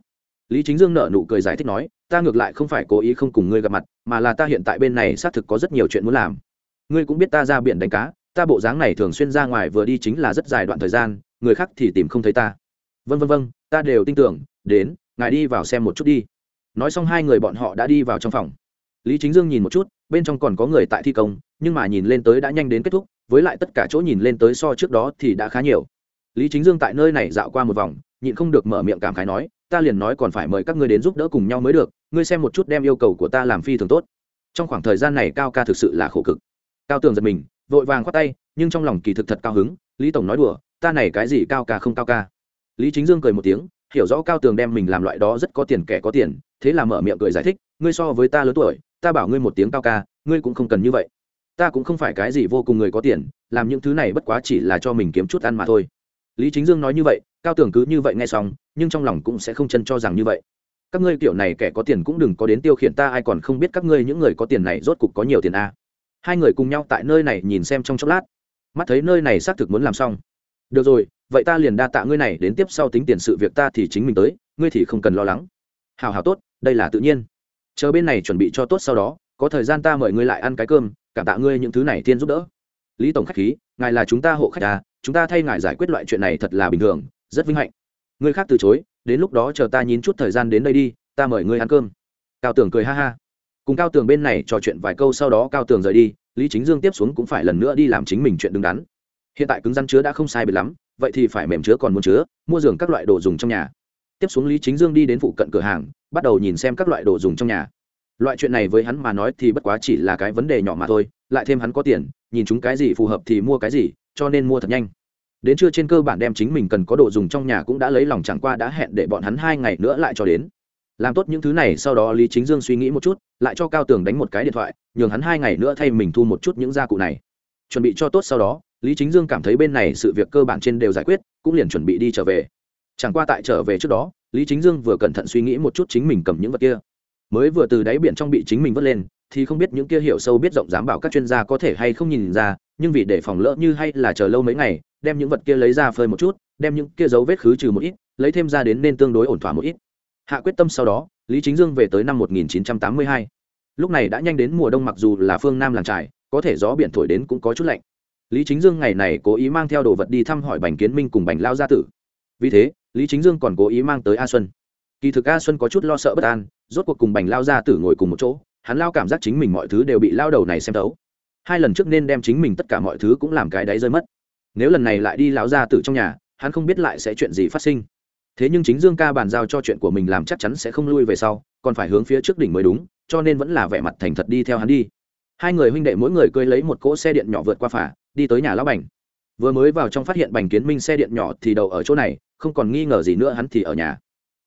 lý chính dương nợ nụ cười giải thích nói, ta ngược lại không phải cố ý không cùng ngươi gặp mặt, mà là ta hiện tại bên này xác thực có rất nhiều chuyện muốn làm. Ngươi cũng biết ta ra biển đánh cá, ta bộ dáng này thường xuyên ra ngoài vừa đi chính là rất dài đoạn thời gian, người khác thì tìm không thấy ta. Vân vân vân ta đều tin tưởng, đến, ngài đi vào xem một chút đi. Nói xong hai người bọn họ đã đi vào trong phòng. Lý chính dương nhìn một chút, bên trong còn có người tại thi công, nhưng mà nhìn lên tới đã nhanh đến kết thúc, với lại tất cả chỗ nhìn lên tới so trước đó thì đã khá nhiều. Lý chính dương tại nơi này dạo qua một vòng, nhịn không được mở miệng cảm khái nói ta liền nói còn phải mời các ngươi đến giúp đỡ cùng nhau mới được, ngươi xem một chút đem yêu cầu của ta làm phi thường tốt. Trong khoảng thời gian này cao ca thực sự là khổ cực. Cao tường giật mình, vội vàng khoát tay, nhưng trong lòng kỳ thực thật cao hứng, lý tổng nói đùa, ta này cái gì cao ca không cao ca? Lý chính dương cười một tiếng, hiểu rõ cao tường đem mình làm loại đó rất có tiền kẻ có tiền, thế là mở miệng cười giải thích, ngươi so với ta lớn tuổi, ta bảo ngươi một tiếng cao ca, ngươi cũng không cần như vậy. Ta cũng không phải cái gì vô cùng người có tiền, làm những thứ này bất quá chỉ là cho mình kiếm chút ăn mà thôi lý chính dương nói như vậy, cao tưởng cứ như vậy nghe xong, nhưng trong lòng cũng sẽ không chân cho rằng như vậy. Các ngươi kiểu này kẻ có tiền cũng đừng có đến tiêu khiển ta, ai còn không biết các ngươi những người có tiền này rốt cục có nhiều tiền a. À. hai người cùng nhau tại nơi này nhìn xem trong chốc lát. Mắt thấy nơi này xác thực muốn làm xong. Được rồi, vậy ta liền đa tạ ngươi này, đến tiếp sau tính tiền sự việc ta thì chính mình tới, ngươi thì không cần lo lắng. Hào hào tốt, đây là tự nhiên. Chờ bên này chuẩn bị cho tốt sau đó, có thời gian ta mời ngươi lại ăn cái cơm, cảm tạ ngươi những thứ này tiên giúp đỡ. Lý tổng khách khí, ngài là chúng ta hộ khách à chúng ta thay ngài giải quyết loại chuyện này thật là bình thường, rất vinh hạnh. Ngươi khác từ chối, đến lúc đó chờ ta nhín chút thời gian đến đây đi, ta mời ngươi ăn cơm. Cao tường cười ha ha. Cùng cao tường bên này trò chuyện vài câu sau đó cao tường rời đi, lý chính dương tiếp xuống cũng phải lần nữa đi làm chính mình chuyện đứng đắn. Hiện tại cứng rắn chứa đã không sai biệt lắm, vậy thì phải mềm chứa còn muốn chứa, mua giường các loại đồ dùng trong nhà. Tiếp xuống lý chính dương đi đến phụ cận cửa hàng, bắt đầu nhìn xem các loại đồ dùng trong nhà. Loại chuyện này với hắn mà nói thì bất quá chỉ là cái vấn đề nhỏ mà thôi, lại thêm hắn có tiền, nhìn chúng cái gì phù hợp thì mua cái gì cho nên mua thật nhanh. Đến trưa trên cơ bản đem chính mình cần có đồ dùng trong nhà cũng đã lấy lòng chẳng qua đã hẹn để bọn hắn hai ngày nữa lại cho đến. Làm tốt những thứ này, sau đó lý chính dương suy nghĩ một chút, lại cho cao tường đánh một cái điện thoại, nhường hắn hai ngày nữa thay mình thu một chút những gia cụ này. Chuẩn bị cho tốt sau đó, lý chính dương cảm thấy bên này sự việc cơ bản trên đều giải quyết, cũng liền chuẩn bị đi trở về. Chẳng qua tại trở về trước đó, lý chính dương vừa cẩn thận suy nghĩ một chút chính mình cầm những vật kia. Mới vừa từ đáy biển trong bị chính mình vớt lên, thì không biết những kia hiểu sâu biết rộng dám bảo các chuyên gia có thể hay không nhìn ra nhưng vì để phòng lỡ như hay là chờ lâu mấy ngày, đem những vật kia lấy ra phơi một chút, đem những kia dấu vết khứ trừ một ít, lấy thêm ra đến nên tương đối ổn thỏa một ít. Hạ quyết tâm sau đó, lý chính dương về tới năm 1982. lúc này đã nhanh đến mùa đông mặc dù là phương nam làng trải có thể gió biển thổi đến cũng có chút lạnh. Lý chính dương ngày này cố ý mang theo đồ vật đi thăm hỏi bành kiến minh cùng bành lao gia tử. Vì thế, lý chính dương còn cố ý mang tới a xuân. Kỳ thực a xuân có chút lo sợ bất an, rốt cuộc cùng bành lao gia tử ngồi cùng một chỗ, hắn lao cảm giác chính mình mọi thứ đều bị lao đầu này xem thấu hai lần trước nên đem chính mình tất cả mọi thứ cũng làm cái đáy rơi mất. Nếu lần này lại đi lão gia tử trong nhà, hắn không biết lại sẽ chuyện gì phát sinh. Thế nhưng chính dương ca bàn giao cho chuyện của mình làm chắc chắn sẽ không lui về sau, còn phải hướng phía trước đỉnh mới đúng, cho nên vẫn là vẻ mặt thành thật đi theo hắn đi. Hai người huynh đệ mỗi người cơi lấy một cỗ xe điện nhỏ vượt qua phả, đi tới nhà lão bành. Vừa mới vào trong phát hiện bành kiến minh xe điện nhỏ thì đầu ở chỗ này, không còn nghi ngờ gì nữa hắn thì ở nhà.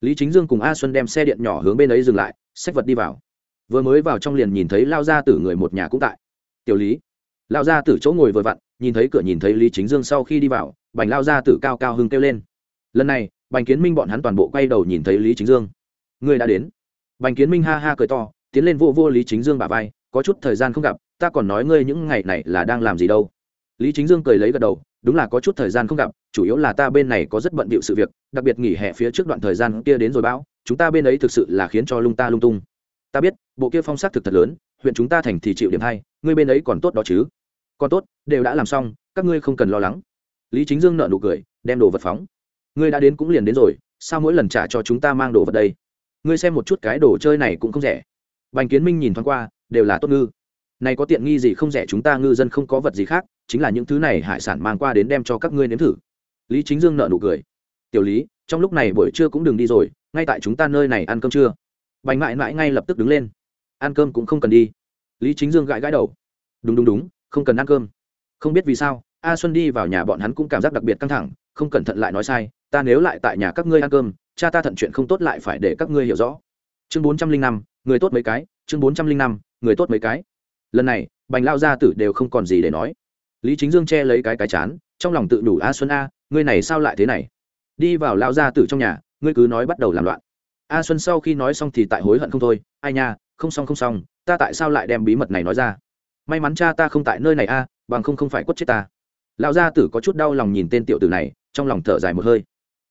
Lý chính dương cùng a xuân đem xe điện nhỏ hướng bên ấy dừng lại sách vật đi vào. Vừa mới vào trong liền nhìn thấy lao ra tử người một nhà cũng tại tiểu lý. Lao ra từ chỗ ngồi vừa vặn, nhìn thấy cửa nhìn thấy lý chính dương sau khi đi vào, bành lao ra tử cao cao hưng kêu lên. Lần này, bành kiến minh bọn hắn toàn bộ quay đầu nhìn thấy lý chính dương. Người đã đến. Bành kiến minh ha ha cười to, tiến lên vô vô lý chính dương bà vai, có chút thời gian không gặp, ta còn nói ngươi những ngày này là đang làm gì đâu. Lý chính dương cười lấy gật đầu, đúng là có chút thời gian không gặp, chủ yếu là ta bên này có rất bận bịu sự việc, đặc biệt nghỉ hè phía trước đoạn thời gian kia đến rồi bão, chúng ta bên ấy thực sự là khiến cho lung ta lung tung. Ta biết, bộ kia phong sắc thực thật lớn, huyện chúng ta thành thì chịu điểm hay ngươi bên ấy còn tốt đó chứ? Còn tốt, đều đã làm xong, các ngươi không cần lo lắng. Lý chính dương nợ nụ cười, đem đồ vật phóng. Ngươi đã đến cũng liền đến rồi, sao mỗi lần trả cho chúng ta mang đồ vật đây? Ngươi xem một chút cái đồ chơi này cũng không rẻ. Bành kiến minh nhìn thoáng qua, đều là tốt ngư. Này có tiện nghi gì không rẻ chúng ta ngư dân không có vật gì khác, chính là những thứ này hải sản mang qua đến đem cho các ngươi nếm thử. Lý chính dương nợ nụ cười. Tiểu lý, trong lúc này buổi trưa cũng đừng đi rồi, ngay tại chúng ta nơi này ăn cơm trưa. Bành mãi mãi ngay lập tức đứng lên. Ăn cơm cũng không cần đi lý chính dương gãi gãi đầu. Đúng đúng đúng, không cần ăn cơm. Không biết vì sao, a xuân đi vào nhà bọn hắn cũng cảm giác đặc biệt căng thẳng, không cẩn thận lại nói sai, ta nếu lại tại nhà các ngươi ăn cơm, cha ta thận chuyện không tốt lại phải để các ngươi hiểu rõ. Chương bốn trăm linh năm, người tốt mấy cái, chương bốn trăm linh năm, người tốt mấy cái. Lần này, bành lao gia tử đều không còn gì để nói. Lý chính dương che lấy cái cái chán, trong lòng tự đủ, a xuân a, ngươi này sao lại thế này? Đi vào lao gia tử trong nhà, ngươi cứ nói bắt đầu làm loạn. A xuân sau khi nói xong thì tại hối hận không thôi, ai nha, không xong không xong ta tại sao lại đem bí mật này nói ra? May mắn cha ta không tại nơi này a, bằng không không phải quất chết ta. Lão gia tử có chút đau lòng nhìn tên tiểu tử này, trong lòng thở dài một hơi.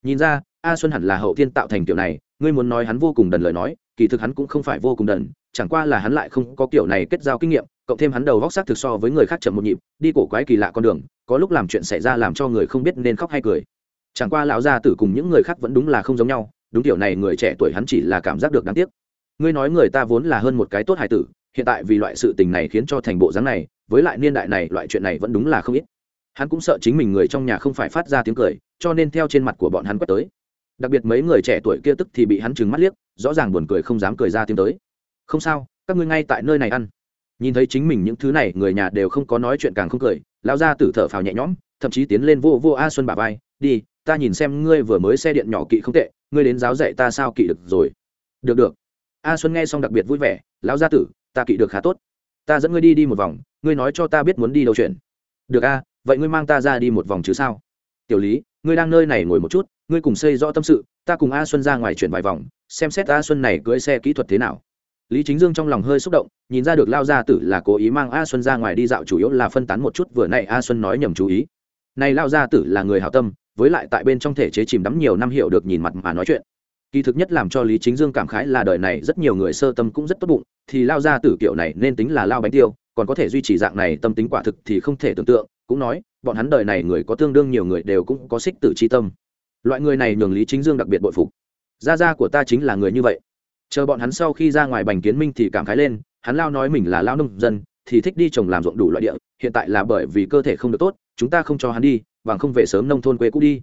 Nhìn ra, a xuân hẳn là hậu thiên tạo thành kiểu này, ngươi muốn nói hắn vô cùng đần lời nói, kỳ thực hắn cũng không phải vô cùng đần, chẳng qua là hắn lại không có kiểu này kết giao kinh nghiệm, cộng thêm hắn đầu vóc sắc thực so với người khác chậm một nhịp, đi cổ quái kỳ lạ con đường, có lúc làm chuyện xảy ra làm cho người không biết nên khóc hay cười. Chẳng qua lão gia tử cùng những người khác vẫn đúng là không giống nhau, đúng kiểu này người trẻ tuổi hắn chỉ là cảm giác được đáng tiếc ngươi nói người ta vốn là hơn một cái tốt hài tử, hiện tại vì loại sự tình này khiến cho thành bộ dáng này, với lại niên đại này loại chuyện này vẫn đúng là không ít. Hắn cũng sợ chính mình người trong nhà không phải phát ra tiếng cười, cho nên theo trên mặt của bọn hắn quét tới. Đặc biệt mấy người trẻ tuổi kia tức thì bị hắn trừng mắt liếc, rõ ràng buồn cười không dám cười ra tiếng tới. Không sao, các ngươi ngay tại nơi này ăn. Nhìn thấy chính mình những thứ này, người nhà đều không có nói chuyện càng không cười, lão gia tử thở phào nhẹ nhõm, thậm chí tiến lên vô vô a xuân bà vai, đi, ta nhìn xem ngươi vừa mới xe điện nhỏ kỵ không tệ, ngươi đến giáo dạy ta sao kỵ được rồi. Được được a xuân nghe xong đặc biệt vui vẻ, lão gia tử, ta kỵ được khá tốt. Ta dẫn ngươi đi đi một vòng, ngươi nói cho ta biết muốn đi đâu chuyện. Được a, vậy ngươi mang ta ra đi một vòng chứ sao? Tiểu lý, ngươi đang nơi này ngồi một chút, ngươi cùng xây rõ tâm sự, ta cùng a xuân ra ngoài chuyển vài vòng, xem xét a xuân này cưỡi xe kỹ thuật thế nào. Lý chính dương trong lòng hơi xúc động, nhìn ra được lao gia tử là cố ý mang a xuân ra ngoài đi dạo chủ yếu là phân tán một chút, vừa n a xuân nói nhầm chú ý. Này lao gia tử là người hảo tâm, với lại tại bên trong thể chế chìm đắm nhiều năm hiểu được nhìn mặt mà nói chuyện kỳ thực nhất làm cho lý chính dương cảm khái là đời này rất nhiều người sơ tâm cũng rất tốt bụng, thì lao ra tử kiểu này nên tính là lao bánh tiêu, còn có thể duy trì dạng này tâm tính quả thực thì không thể tưởng tượng, cũng nói, bọn hắn đời này người có tương đương nhiều người đều cũng có xích tử chi tâm. Loại người này nhường lý chính dương đặc biệt bội phục. Gia gia của ta chính là người như vậy. Chờ bọn hắn sau khi ra ngoài bành kiến minh thì cảm khái lên, hắn lao nói mình là lao nông dân, thì thích đi trồng làm ruộng đủ loại địa, hiện tại là bởi vì cơ thể không được tốt, chúng ta không cho hắn đi, bằng không về sớm nông thôn quê cũ đi.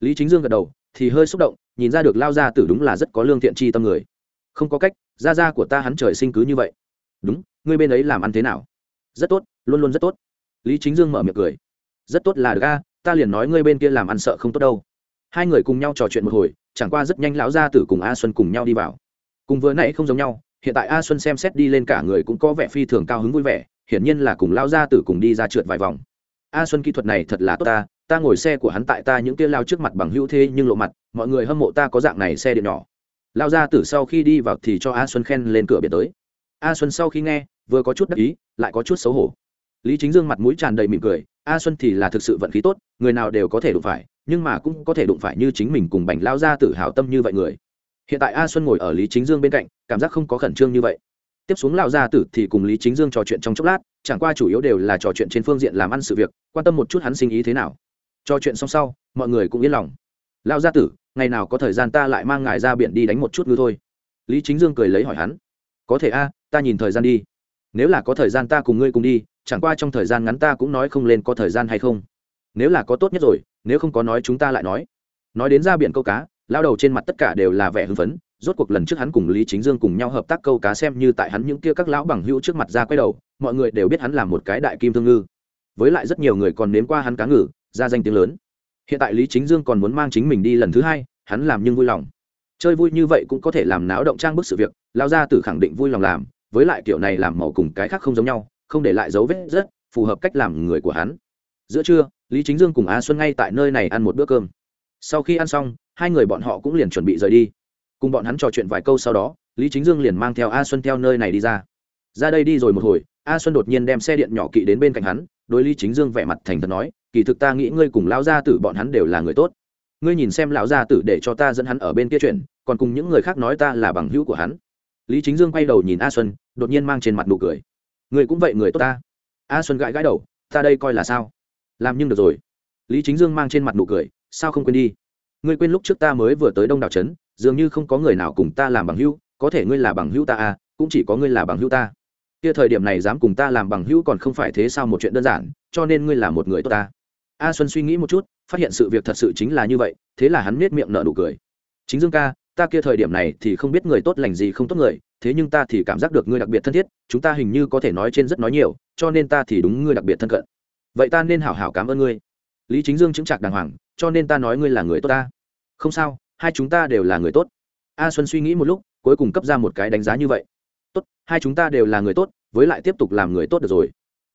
Lý chính dương gật đầu thì hơi xúc động, nhìn ra được lao gia tử đúng là rất có lương thiện chi tâm người. Không có cách, gia gia của ta hắn trời sinh cứ như vậy. Đúng, ngươi bên ấy làm ăn thế nào? Rất tốt, luôn luôn rất tốt. Lý chính dương mở miệng cười. Rất tốt là ga ta liền nói ngươi bên kia làm ăn sợ không tốt đâu. Hai người cùng nhau trò chuyện một hồi, chẳng qua rất nhanh lão gia tử cùng a xuân cùng nhau đi vào. Cùng vừa nãy không giống nhau, hiện tại a xuân xem xét đi lên cả người cũng có vẻ phi thường cao hứng vui vẻ, hiển nhiên là cùng lão gia tử cùng đi ra trượt vài vòng. A xuân kỹ thuật này thật là tốt ta ta ngồi xe của hắn tại ta những kia lao trước mặt bằng hữu thế nhưng lộ mặt, mọi người hâm mộ ta có dạng này xe điện nhỏ. Lao gia tử sau khi đi vào thì cho a xuân khen lên cửa biển tới. A xuân sau khi nghe, vừa có chút đắc ý, lại có chút xấu hổ. Lý chính dương mặt mũi tràn đầy mỉm cười, a xuân thì là thực sự vận khí tốt, người nào đều có thể đụng phải, nhưng mà cũng có thể đụng phải như chính mình cùng bành lao ra tự hào tâm như vậy người. Hiện tại a xuân ngồi ở lý chính dương bên cạnh, cảm giác không có khẩn trương như vậy. Tiếp xuống lao gia tử thì cùng lý chính dương trò chuyện trong chốc lát, chẳng qua chủ yếu đều là trò chuyện trên phương diện làm ăn sự việc, quan tâm một chút hắn sinh ý thế nào cho chuyện xong sau, mọi người cũng yên lòng. Lao gia tử, ngày nào có thời gian ta lại mang ngài ra biển đi đánh một chút ngư thôi. Lý chính dương cười lấy hỏi hắn. Có thể a, ta nhìn thời gian đi. Nếu là có thời gian ta cùng ngươi cùng đi, chẳng qua trong thời gian ngắn ta cũng nói không lên có thời gian hay không. Nếu là có tốt nhất rồi, nếu không có nói chúng ta lại nói. Nói đến ra biển câu cá lao đầu trên mặt tất cả đều là vẻ hưng phấn, rốt cuộc lần trước hắn cùng lý chính dương cùng nhau hợp tác câu cá xem như tại hắn những kia các lão bằng hữu trước mặt ra quay đầu, mọi người đều biết hắn là một cái đại kim thương ngư. Với lại rất nhiều người còn nếm qua hắn cá ngừ ra danh tiếng lớn. Hiện tại lý chính dương còn muốn mang chính mình đi lần thứ hai, hắn làm nhưng vui lòng. Chơi vui như vậy cũng có thể làm náo động trang bức sự việc lao ra từ khẳng định vui lòng làm, với lại kiểu này làm màu cùng cái khác không giống nhau, không để lại dấu vết rất phù hợp cách làm người của hắn. Giữa trưa, lý chính dương cùng a xuân ngay tại nơi này ăn một bữa cơm. Sau khi ăn xong, hai người bọn họ cũng liền chuẩn bị rời đi. Cùng bọn hắn trò chuyện vài câu sau đó, lý chính dương liền mang theo a xuân theo nơi này đi ra. Ra đây đi rồi một hồi, a xuân đột nhiên đem xe điện nhỏ kỵ đến bên cạnh hắn đối lý chính dương vẻ mặt thành thật nói, kỳ thực ta nghĩ ngươi cùng lão gia tử bọn hắn đều là người tốt. Ngươi nhìn xem lão gia tử để cho ta dẫn hắn ở bên kia chuyện, còn cùng những người khác nói ta là bằng hữu của hắn. Lý chính dương quay đầu nhìn a xuân, đột nhiên mang trên mặt nụ cười. Ngươi cũng vậy người tốt ta. A xuân gãi gãi đầu, ta đây coi là sao? Làm nhưng được rồi. Lý chính dương mang trên mặt nụ cười, sao không quên đi? Ngươi quên lúc trước ta mới vừa tới đông đảo trấn, dường như không có người nào cùng ta làm bằng hữu, có thể ngươi là bằng hữu ta à cũng chỉ có ngươi là bằng hữu ta kia thời điểm này dám cùng ta làm bằng hữu còn không phải thế sao một chuyện đơn giản, cho nên ngươi là một người tốt ta. A xuân suy nghĩ một chút, phát hiện sự việc thật sự chính là như vậy, thế là hắn nết miệng nở nụ cười. Chính dương ca, ta kia thời điểm này thì không biết người tốt lành gì không tốt người, thế nhưng ta thì cảm giác được ngươi đặc biệt thân thiết, chúng ta hình như có thể nói trên rất nói nhiều, cho nên ta thì đúng ngươi đặc biệt thân cận. Vậy ta nên hảo hảo cảm ơn ngươi. Lý chính dương chứng chặt đàng hoàng, cho nên ta nói ngươi là người tốt ta. Không sao, hai chúng ta đều là người tốt. A xuân suy nghĩ một lúc, cuối cùng cấp ra một cái đánh giá như vậy tốt, hai chúng ta đều là người tốt, với lại tiếp tục làm người tốt được rồi.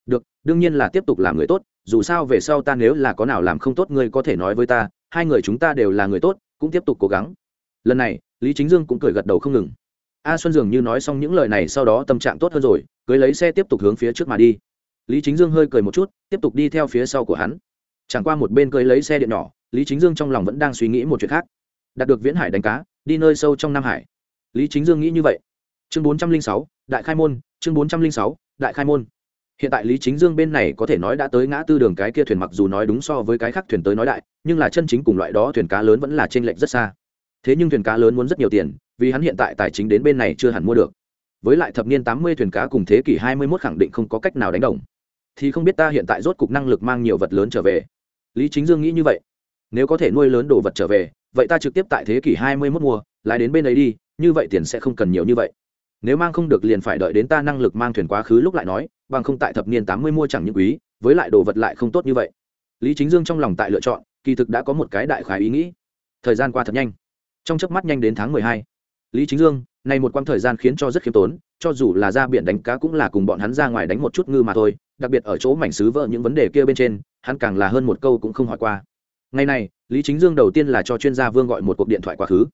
Được, đương nhiên là tiếp tục làm người tốt, dù sao về sau ta nếu là có nào làm không tốt ngươi có thể nói với ta, hai người chúng ta đều là người tốt, cũng tiếp tục cố gắng. Lần này, lý chính dương cũng cười gật đầu không ngừng. A xuân dường như nói xong những lời này sau đó tâm trạng tốt hơn rồi, cưới lấy xe tiếp tục hướng phía trước mà đi. Lý chính dương hơi cười một chút, tiếp tục đi theo phía sau của hắn. Chẳng qua một bên cưới lấy xe điện nhỏ, lý chính dương trong lòng vẫn đang suy nghĩ một chuyện khác. Đạt được viễn hải đánh cá, đi nơi sâu trong nam hải. Lý chính dương nghĩ như vậy chương bốn trăm linh sáu, đại khai môn, chương bốn trăm linh sáu, đại khai môn. Hiện tại lý chính dương bên này có thể nói đã tới ngã tư đường cái kia thuyền mặc dù nói đúng so với cái khác thuyền tới nói đại, nhưng là chân chính cùng loại đó thuyền cá lớn vẫn là t r ê n lệch rất xa. Thế nhưng thuyền cá lớn muốn rất nhiều tiền, vì hắn hiện tại tài chính đến bên này chưa hẳn mua được. Với lại thập niên tám mươi thuyền cá cùng thế kỷ hai mươi mốt khẳng định không có cách nào đánh đồng. Thì không biết ta hiện tại rốt cục năng lực mang nhiều vật lớn trở về. Lý chính dương nghĩ như vậy. Nếu có thể nuôi lớn đồ vật trở về, vậy ta trực tiếp tại thế kỷ hai mươi mốt mua lại đến bên ấy đi, như vậy tiền sẽ không cần nhiều như vậy nếu mang không được liền phải đợi đến ta năng lực mang thuyền quá khứ lúc lại nói, bằng không tại thập niên tám mươi mua chẳng những quý, với lại đồ vật lại không tốt như vậy. Lý chính dương trong lòng tại lựa chọn, kỳ thực đã có một cái đại khái ý nghĩ. Thời gian qua thật nhanh. Trong chớp mắt nhanh đến tháng mười hai, lý chính dương, này một quãng thời gian khiến cho rất khiêm tốn, cho dù là ra biển đánh cá cũng là cùng bọn hắn ra ngoài đánh một chút ngư mà thôi, đặc biệt ở chỗ mảnh xứ vợ những vấn đề kia bên trên, hắn càng là hơn một câu cũng không hỏi qua. Ngày này, lý chính dương đầu tiên là cho chuyên gia vương gọi một cuộc điện thoại quá khứ.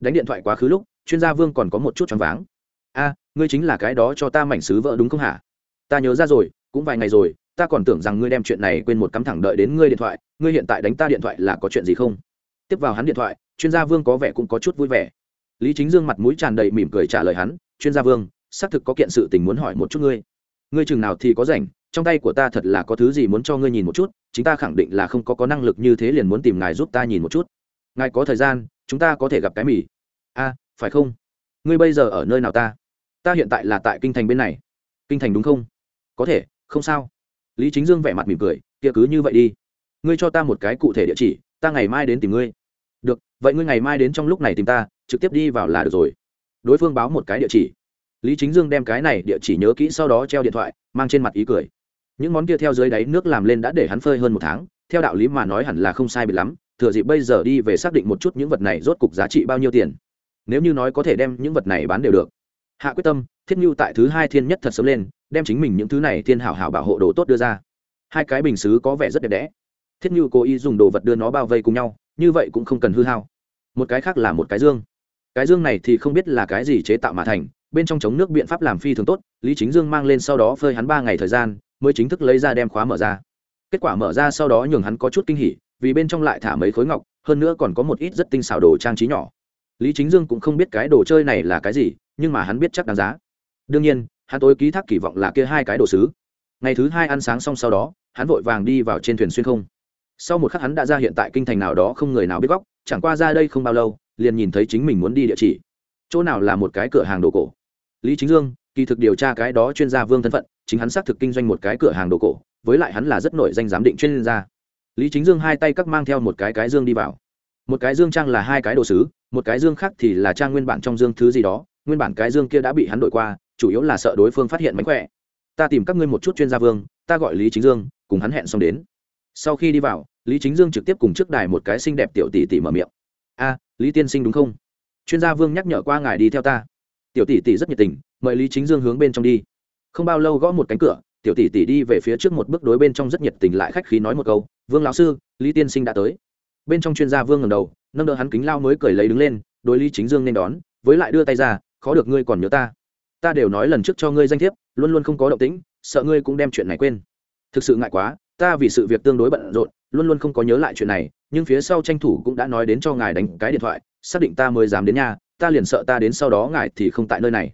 Đánh điện thoại quá khứ lúc, chuyên gia vương còn có một chút choáng váng a, ngươi chính là cái đó cho ta mảnh sứ vợ đúng không hả? Ta nhớ ra rồi, cũng vài ngày rồi, ta còn tưởng rằng ngươi đem chuyện này quên một cắm thẳng đợi đến ngươi điện thoại, ngươi hiện tại đánh ta điện thoại là có chuyện gì không? Tiếp vào hắn điện thoại, chuyên gia vương có vẻ cũng có chút vui vẻ. Lý chính dương mặt mũi tràn đầy mỉm cười trả lời hắn, chuyên gia vương, xác thực có kiện sự tình muốn hỏi một chút ngươi. Ngươi chừng nào thì có rảnh, trong tay của ta thật là có thứ gì muốn cho ngươi nhìn một chút, chính ta khẳng định là không có có năng lực như thế liền muốn tìm ngài giúp ta nhìn một chút. Ngài có thời gian, chúng ta có thể gặp cái mì. A, phải không? Ngươi bây giờ ở nơi nào ta? Ta hiện tại là tại kinh thành bên này. Kinh thành đúng không? Có thể, không sao. Lý chính dương vẻ mặt mỉm cười, kia cứ như vậy đi. Ngươi cho ta một cái cụ thể địa chỉ, ta ngày mai đến tìm ngươi. Được, vậy ngươi ngày mai đến trong lúc này tìm ta, trực tiếp đi vào là được rồi. Đối phương báo một cái địa chỉ. Lý chính dương đem cái này địa chỉ nhớ kỹ sau đó treo điện thoại, mang trên mặt ý cười. Những món kia theo dưới đáy nước làm lên đã để hắn phơi hơn một tháng, theo đạo lý mà nói hẳn là không sai bị lắm, thừa dịp bây giờ đi về xác định một chút những vật này rốt cục giá trị bao nhiêu tiền. Nếu như nói có thể đem những vật này bán đều được hạ quyết tâm, thiết nhu tại thứ hai thiên nhất thật sớm lên, đem chính mình những thứ này thiên hảo hảo bảo hộ đồ tốt đưa ra. Hai cái bình xứ có vẻ rất đẹp đẽ. Thiết nhu cố ý dùng đồ vật đưa nó bao vây cùng nhau, như vậy cũng không cần hư hao. Một cái khác là một cái dương. Cái dương này thì không biết là cái gì chế tạo mà thành, bên trong chống nước biện pháp làm phi thường tốt, lý chính dương mang lên sau đó phơi hắn ba ngày thời gian, mới chính thức lấy ra đem khóa mở ra. Kết quả mở ra sau đó nhường hắn có chút kinh hỉ, vì bên trong lại thả mấy khối ngọc, hơn nữa còn có một ít rất tinh xảo đồ trang trí nhỏ lý chính dương cũng không biết cái đồ chơi này là cái gì, nhưng mà hắn biết chắc đáng giá. Đương nhiên, hắn tối ký thác kỳ vọng là kia hai cái đồ sứ. Ngày thứ hai ăn sáng xong sau đó, hắn vội vàng đi vào trên thuyền xuyên không. Sau một khắc hắn đã ra hiện tại kinh thành nào đó không người nào biết góc, chẳng qua ra đây không bao lâu, liền nhìn thấy chính mình muốn đi địa chỉ. Chỗ nào là một cái cửa hàng đồ cổ? Lý chính dương, kỳ thực điều tra cái đó chuyên gia vương thân phận, chính hắn xác thực kinh doanh một cái cửa hàng đồ cổ, với lại hắn là rất nổi danh giám định chuyên gia. Lý chính dương hai tay cắt mang theo một cái cái dương đi vào một cái dương trang là hai cái đồ sứ, một cái dương khác thì là trang nguyên bản trong dương thứ gì đó, nguyên bản cái dương kia đã bị hắn đội qua, chủ yếu là sợ đối phương phát hiện mánh khỏe. Ta tìm các ngươi một chút chuyên gia vương, ta gọi lý chính dương, cùng hắn hẹn xong đến. Sau khi đi vào, lý chính dương trực tiếp cùng trước đài một cái xinh đẹp tiểu tỷ tỷ mở miệng. A, lý tiên sinh đúng không? Chuyên gia vương nhắc nhở qua ngài đi theo ta. Tiểu tỷ tỷ rất nhiệt tình, mời lý chính dương hướng bên trong đi. Không bao lâu gõ một cánh cửa, tiểu tỷ tỷ đi về phía trước một bước đối bên trong rất nhiệt tình lại khách khí nói một câu, vương lão sư, lý tiên sinh đã tới bên trong chuyên gia vương ngầm đầu, nâng đỡ hắn kính lao mới cười lấy đứng lên, đối lý chính dương nên đón, với lại đưa tay ra, khó được ngươi còn nhớ ta. Ta đều nói lần trước cho ngươi danh thiếp, luôn luôn không có động tĩnh, sợ ngươi cũng đem chuyện này quên. Thực sự ngại quá, ta vì sự việc tương đối bận rộn, luôn luôn không có nhớ lại chuyện này, nhưng phía sau tranh thủ cũng đã nói đến cho ngài đánh cái điện thoại, xác định ta mới dám đến nhà, ta liền sợ ta đến sau đó ngài thì không tại nơi này.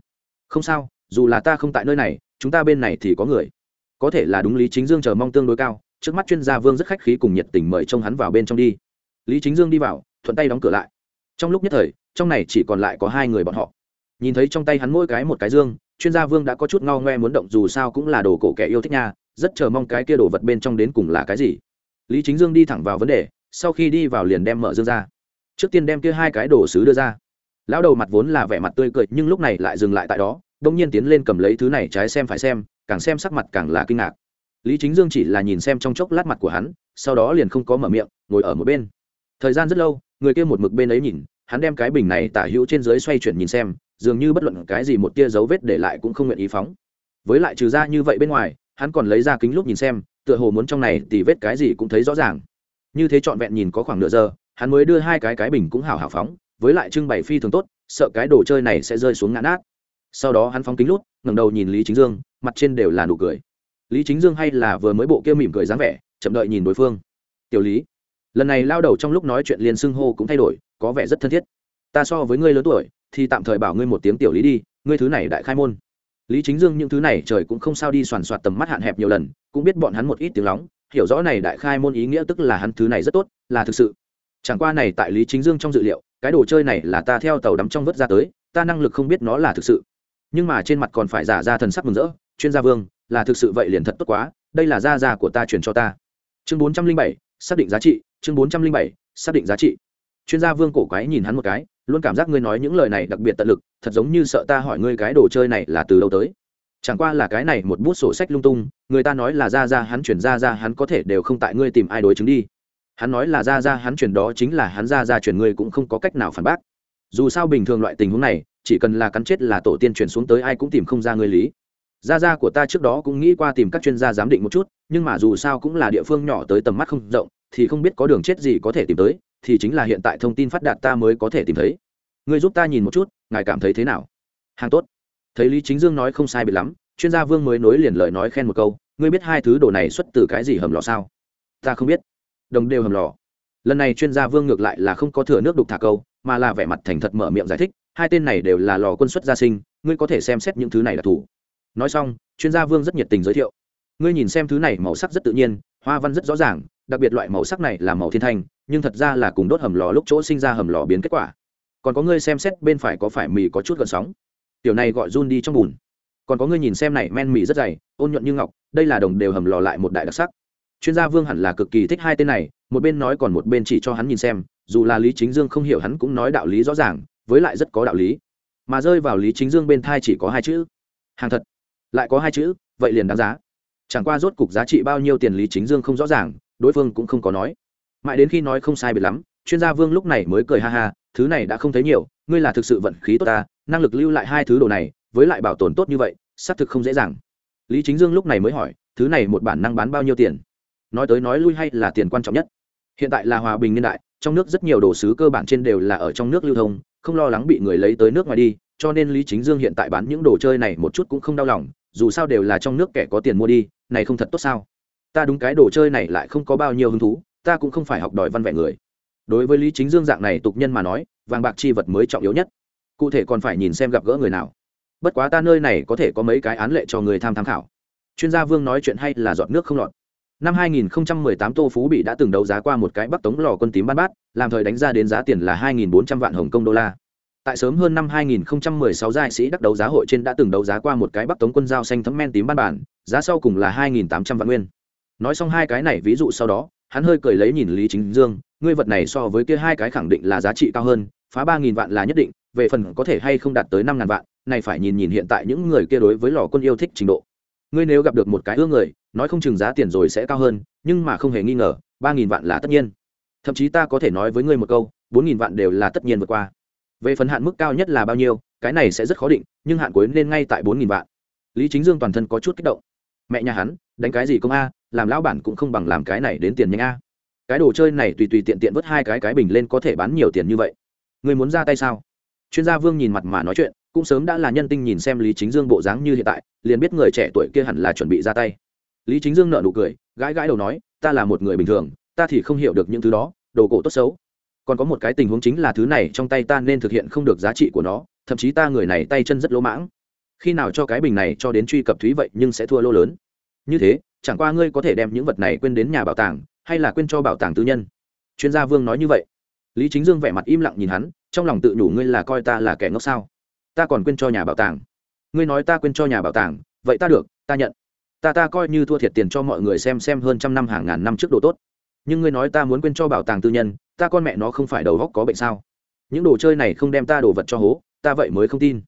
Không sao, dù là ta không tại nơi này, chúng ta bên này thì có người. Có thể là đúng lý chính dương chờ mong tương đối cao, trước mắt chuyên gia vương rất khách khí cùng nhiệt tình mời trông hắn vào bên trong đi lý chính dương đi vào, thuận tay đóng cửa lại. Trong lúc nhất thời, trong này chỉ còn lại có hai người bọn họ. Nhìn thấy trong tay hắn mỗi cái một cái dương, chuyên gia vương đã có chút ngao ngoe muốn động dù sao cũng là đồ cổ kẻ yêu thích nha, rất chờ mong cái kia đồ vật bên trong đến cùng là cái gì. Lý chính dương đi thẳng vào vấn đề, sau khi đi vào liền đem mở dương ra. Trước tiên đem kia hai cái đồ sứ đưa ra. Lão đầu mặt vốn là vẻ mặt tươi cười, nhưng lúc này lại dừng lại tại đó đ ỗ n g nhiên tiến lên cầm lấy thứ này trái xem phải xem, càng xem sắc mặt càng là kinh ngạc. Lý chính dương chỉ là nhìn xem trong chốc lát mặt của hắn, sau đó liền không có mở miệng, ngồi ở một bên thời gian rất lâu, người kia một mực bên ấy nhìn, hắn đem cái bình này tả hữu trên dưới xoay chuyển nhìn xem, dường như bất luận cái gì một tia dấu vết để lại cũng không nguyện ý phóng. Với lại trừ ra như vậy bên ngoài, hắn còn lấy ra kính lúc nhìn xem, tựa hồ muốn trong này thì vết cái gì cũng thấy rõ ràng. Như thế trọn vẹn nhìn có khoảng nửa giờ, hắn mới đưa hai cái cái bình cũng hào hào phóng, với lại trưng bày phi thường tốt, sợ cái đồ chơi này sẽ rơi xuống ngã nát. Sau đó hắn phóng kính lút ngẩng đầu nhìn lý chính dương, mặt trên đều là nụ cười. Lý chính dương hay là vừa mới bộ kia mỉm cười dáng vẻ, chậm đợi nhìn đối phương. Tiểu lý lần này lao đầu trong lúc nói chuyện liền xưng hô cũng thay đổi, có vẻ rất thân thiết. Ta so với ngươi lớn tuổi, thì tạm thời bảo ngươi một tiếng tiểu lý đi, ngươi thứ này đại khai môn. Lý chính dương những thứ này trời cũng không sao đi soàn soạt tầm mắt hạn hẹp nhiều lần, cũng biết bọn hắn một ít tiếng lóng, hiểu rõ này đại khai môn ý nghĩa tức là hắn thứ này rất tốt, là thực sự. Chẳng qua này tại lý chính dương trong dự liệu, cái đồ chơi này là ta theo tàu đắm trong vớt ra tới, ta năng lực không biết nó là thực sự. Nhưng mà trên mặt còn phải giả ra thần sắc mừng rỡ, chuyên gia vương, là thực sự vậy liền thật tốt quá, đây là gia gia của ta truyền cho ta. Chương bốn trăm linh bảy, xác định giá trị chương bốn trăm linh bảy, xác định giá trị. Chuyên gia vương cổ quái nhìn hắn một cái, luôn cảm giác ngươi nói những lời này đặc biệt tận lực, thật giống như sợ ta hỏi ngươi cái đồ chơi này là từ đâu tới. Chẳng qua là cái này một bút sổ sách lung tung, người ta nói là ra ra hắn chuyển ra ra hắn có thể đều không tại ngươi tìm ai đối chứng đi. Hắn nói là ra ra hắn chuyển đó chính là hắn ra ra chuyển ngươi cũng không có cách nào phản bác. Dù sao bình thường loại tình huống này, chỉ cần là cắn chết là tổ tiên chuyển xuống tới ai cũng tìm không ra ngươi lý. Gia gia của ta trước đó cũng nghĩ qua tìm các chuyên gia giám định một chút, nhưng mà dù sao cũng là địa phương nhỏ tới tầm mắt không rộng thì không biết có đường chết gì có thể tìm tới, thì chính là hiện tại thông tin phát đạt ta mới có thể tìm thấy. Ngươi giúp ta nhìn một chút, ngài cảm thấy thế nào? Hàng tốt. Thấy lý chính dương nói không sai biệt lắm, chuyên gia vương mới nối liền lời nói khen một câu, ngươi biết hai thứ đồ này xuất từ cái gì hầm lò sao? Ta không biết. Đồng đều hầm lò. Lần này chuyên gia vương ngược lại là không có thừa nước đục thả câu, mà là vẻ mặt thành thật mở miệng giải thích, hai tên này đều là lò quân xuất gia sinh, ngươi có thể xem xét những thứ này là thủ. Nói xong, chuyên gia vương rất nhiệt tình giới thiệu. Ngươi nhìn xem thứ này màu sắc rất tự nhiên, hoa văn rất rõ ràng đặc biệt loại màu sắc này là màu thiên thanh, nhưng thật ra là cùng đốt hầm lò lúc chỗ sinh ra hầm lò biến kết quả. Còn có ngươi xem xét bên phải có phải mì có chút gần sóng. Tiểu này gọi run đi trong bùn. Còn có ngươi nhìn xem này men mì rất dày, ôn nhuận như ngọc, đây là đồng đều hầm lò lại một đại đặc sắc. Chuyên gia vương hẳn là cực kỳ thích hai tên này, một bên nói còn một bên chỉ cho hắn nhìn xem, dù là lý chính dương không hiểu hắn cũng nói đạo lý rõ ràng, với lại rất có đạo lý. Mà rơi vào lý chính dương bên thai chỉ có hai chữ. Hàng thật. Lại có hai chữ, vậy liền đáng giá. Chẳng qua rốt cục giá trị bao nhiêu tiền lý chính dương không rõ ràng đối phương cũng không có nói. Mãi đến khi nói không sai biệt lắm, chuyên gia vương lúc này mới cười ha ha, thứ này đã không thấy nhiều, ngươi là thực sự vận khí tốt ta, năng lực lưu lại hai thứ đồ này, với lại bảo tồn tốt như vậy, xác thực không dễ dàng. Lý chính dương lúc này mới hỏi, thứ này một bản năng bán bao nhiêu tiền? Nói tới nói lui hay là tiền quan trọng nhất? Hiện tại là hòa bình niên đại, trong nước rất nhiều đồ sứ cơ bản trên đều là ở trong nước lưu thông, không lo lắng bị người lấy tới nước ngoài đi, cho nên lý chính dương hiện tại bán những đồ chơi này một chút cũng không đau lòng, dù sao đều là trong nước kẻ có tiền mua đi, này không thật tốt sao? Ta đúng cái đồ chơi này lại không có bao nhiêu hứng thú, ta cũng không phải học đòi văn vẻ người. Đối với lý chính dương dạng này tục nhân mà nói, vàng bạc chi vật mới trọng yếu nhất. Cụ thể còn phải nhìn xem gặp gỡ người nào. Bất quá ta nơi này có thể có mấy cái án lệ cho người tham tham khảo. Chuyên gia vương nói chuyện hay là giọt nước không lọt. Năm 2018 tô phú bị đã từng đấu giá qua một cái bắc tống lò quân tím ban bát, làm thời đánh ra đến giá tiền là 2.400 vạn hồng kông đô la. Tại sớm hơn năm 2016 giai sĩ đắc đấu giá hội trên đã từng đấu giá qua một cái bắc tống quân dao xanh thấm men tím ban bản, giá sau cùng là 2.800 vạn nguyên nói xong hai cái này ví dụ sau đó, hắn hơi cười lấy nhìn lý chính dương, ngươi vật này so với kia hai cái khẳng định là giá trị cao hơn, phá ba nghìn vạn là nhất định, về phần có thể hay không đạt tới năm ngàn vạn, này phải nhìn nhìn hiện tại những người kia đối với lò quân yêu thích trình độ. Ngươi nếu gặp được một cái ưa người, nói không chừng giá tiền rồi sẽ cao hơn, nhưng mà không hề nghi ngờ, ba nghìn vạn là tất nhiên. Thậm chí ta có thể nói với ngươi một câu, bốn nghìn vạn đều là tất nhiên vượt qua. Về phần hạn mức cao nhất là bao nhiêu, cái này sẽ rất khó định, nhưng hạn cuối nên ngay tại bốn nghìn vạn. Lý chính dương toàn thân có chút kích động. Mẹ nhà hắn, đánh cái gì công a làm lão bản cũng không bằng làm cái này đến tiền nhanh a. Cái đồ chơi này tùy tùy tiện tiện vớt hai cái cái bình lên có thể bán nhiều tiền như vậy. Người muốn ra tay sao? Chuyên gia vương nhìn mặt mà nói chuyện, cũng sớm đã là nhân tinh nhìn xem lý chính dương bộ dáng như hiện tại, liền biết người trẻ tuổi kia hẳn là chuẩn bị ra tay. Lý chính dương nợ nụ cười, gãi gãi đầu nói, ta là một người bình thường, ta thì không hiểu được những thứ đó, đồ cổ tốt xấu. Còn có một cái tình huống chính là thứ này trong tay ta nên thực hiện không được giá trị của nó, thậm chí ta người này tay chân rất lỗ mãng. Khi nào cho cái bình này cho đến truy cập thúy vậy nhưng sẽ thua lô lớn như thế, chẳng qua ngươi có thể đem những vật này quên đến nhà bảo tàng, hay là quên cho bảo tàng tư nhân? Chuyên gia vương nói như vậy. Lý chính dương vẻ mặt im lặng nhìn hắn, trong lòng tự nhủ ngươi là coi ta là kẻ ngốc sao? Ta còn quên cho nhà bảo tàng. Ngươi nói ta quên cho nhà bảo tàng, vậy ta được, ta nhận. Ta ta coi như thua thiệt tiền cho mọi người xem xem hơn trăm năm, hàng ngàn năm trước đồ tốt. Nhưng ngươi nói ta muốn quên cho bảo tàng tư nhân, ta con mẹ nó không phải đầu góc có bệnh sao? Những đồ chơi này không đem ta đồ vật cho hố, ta vậy mới không tin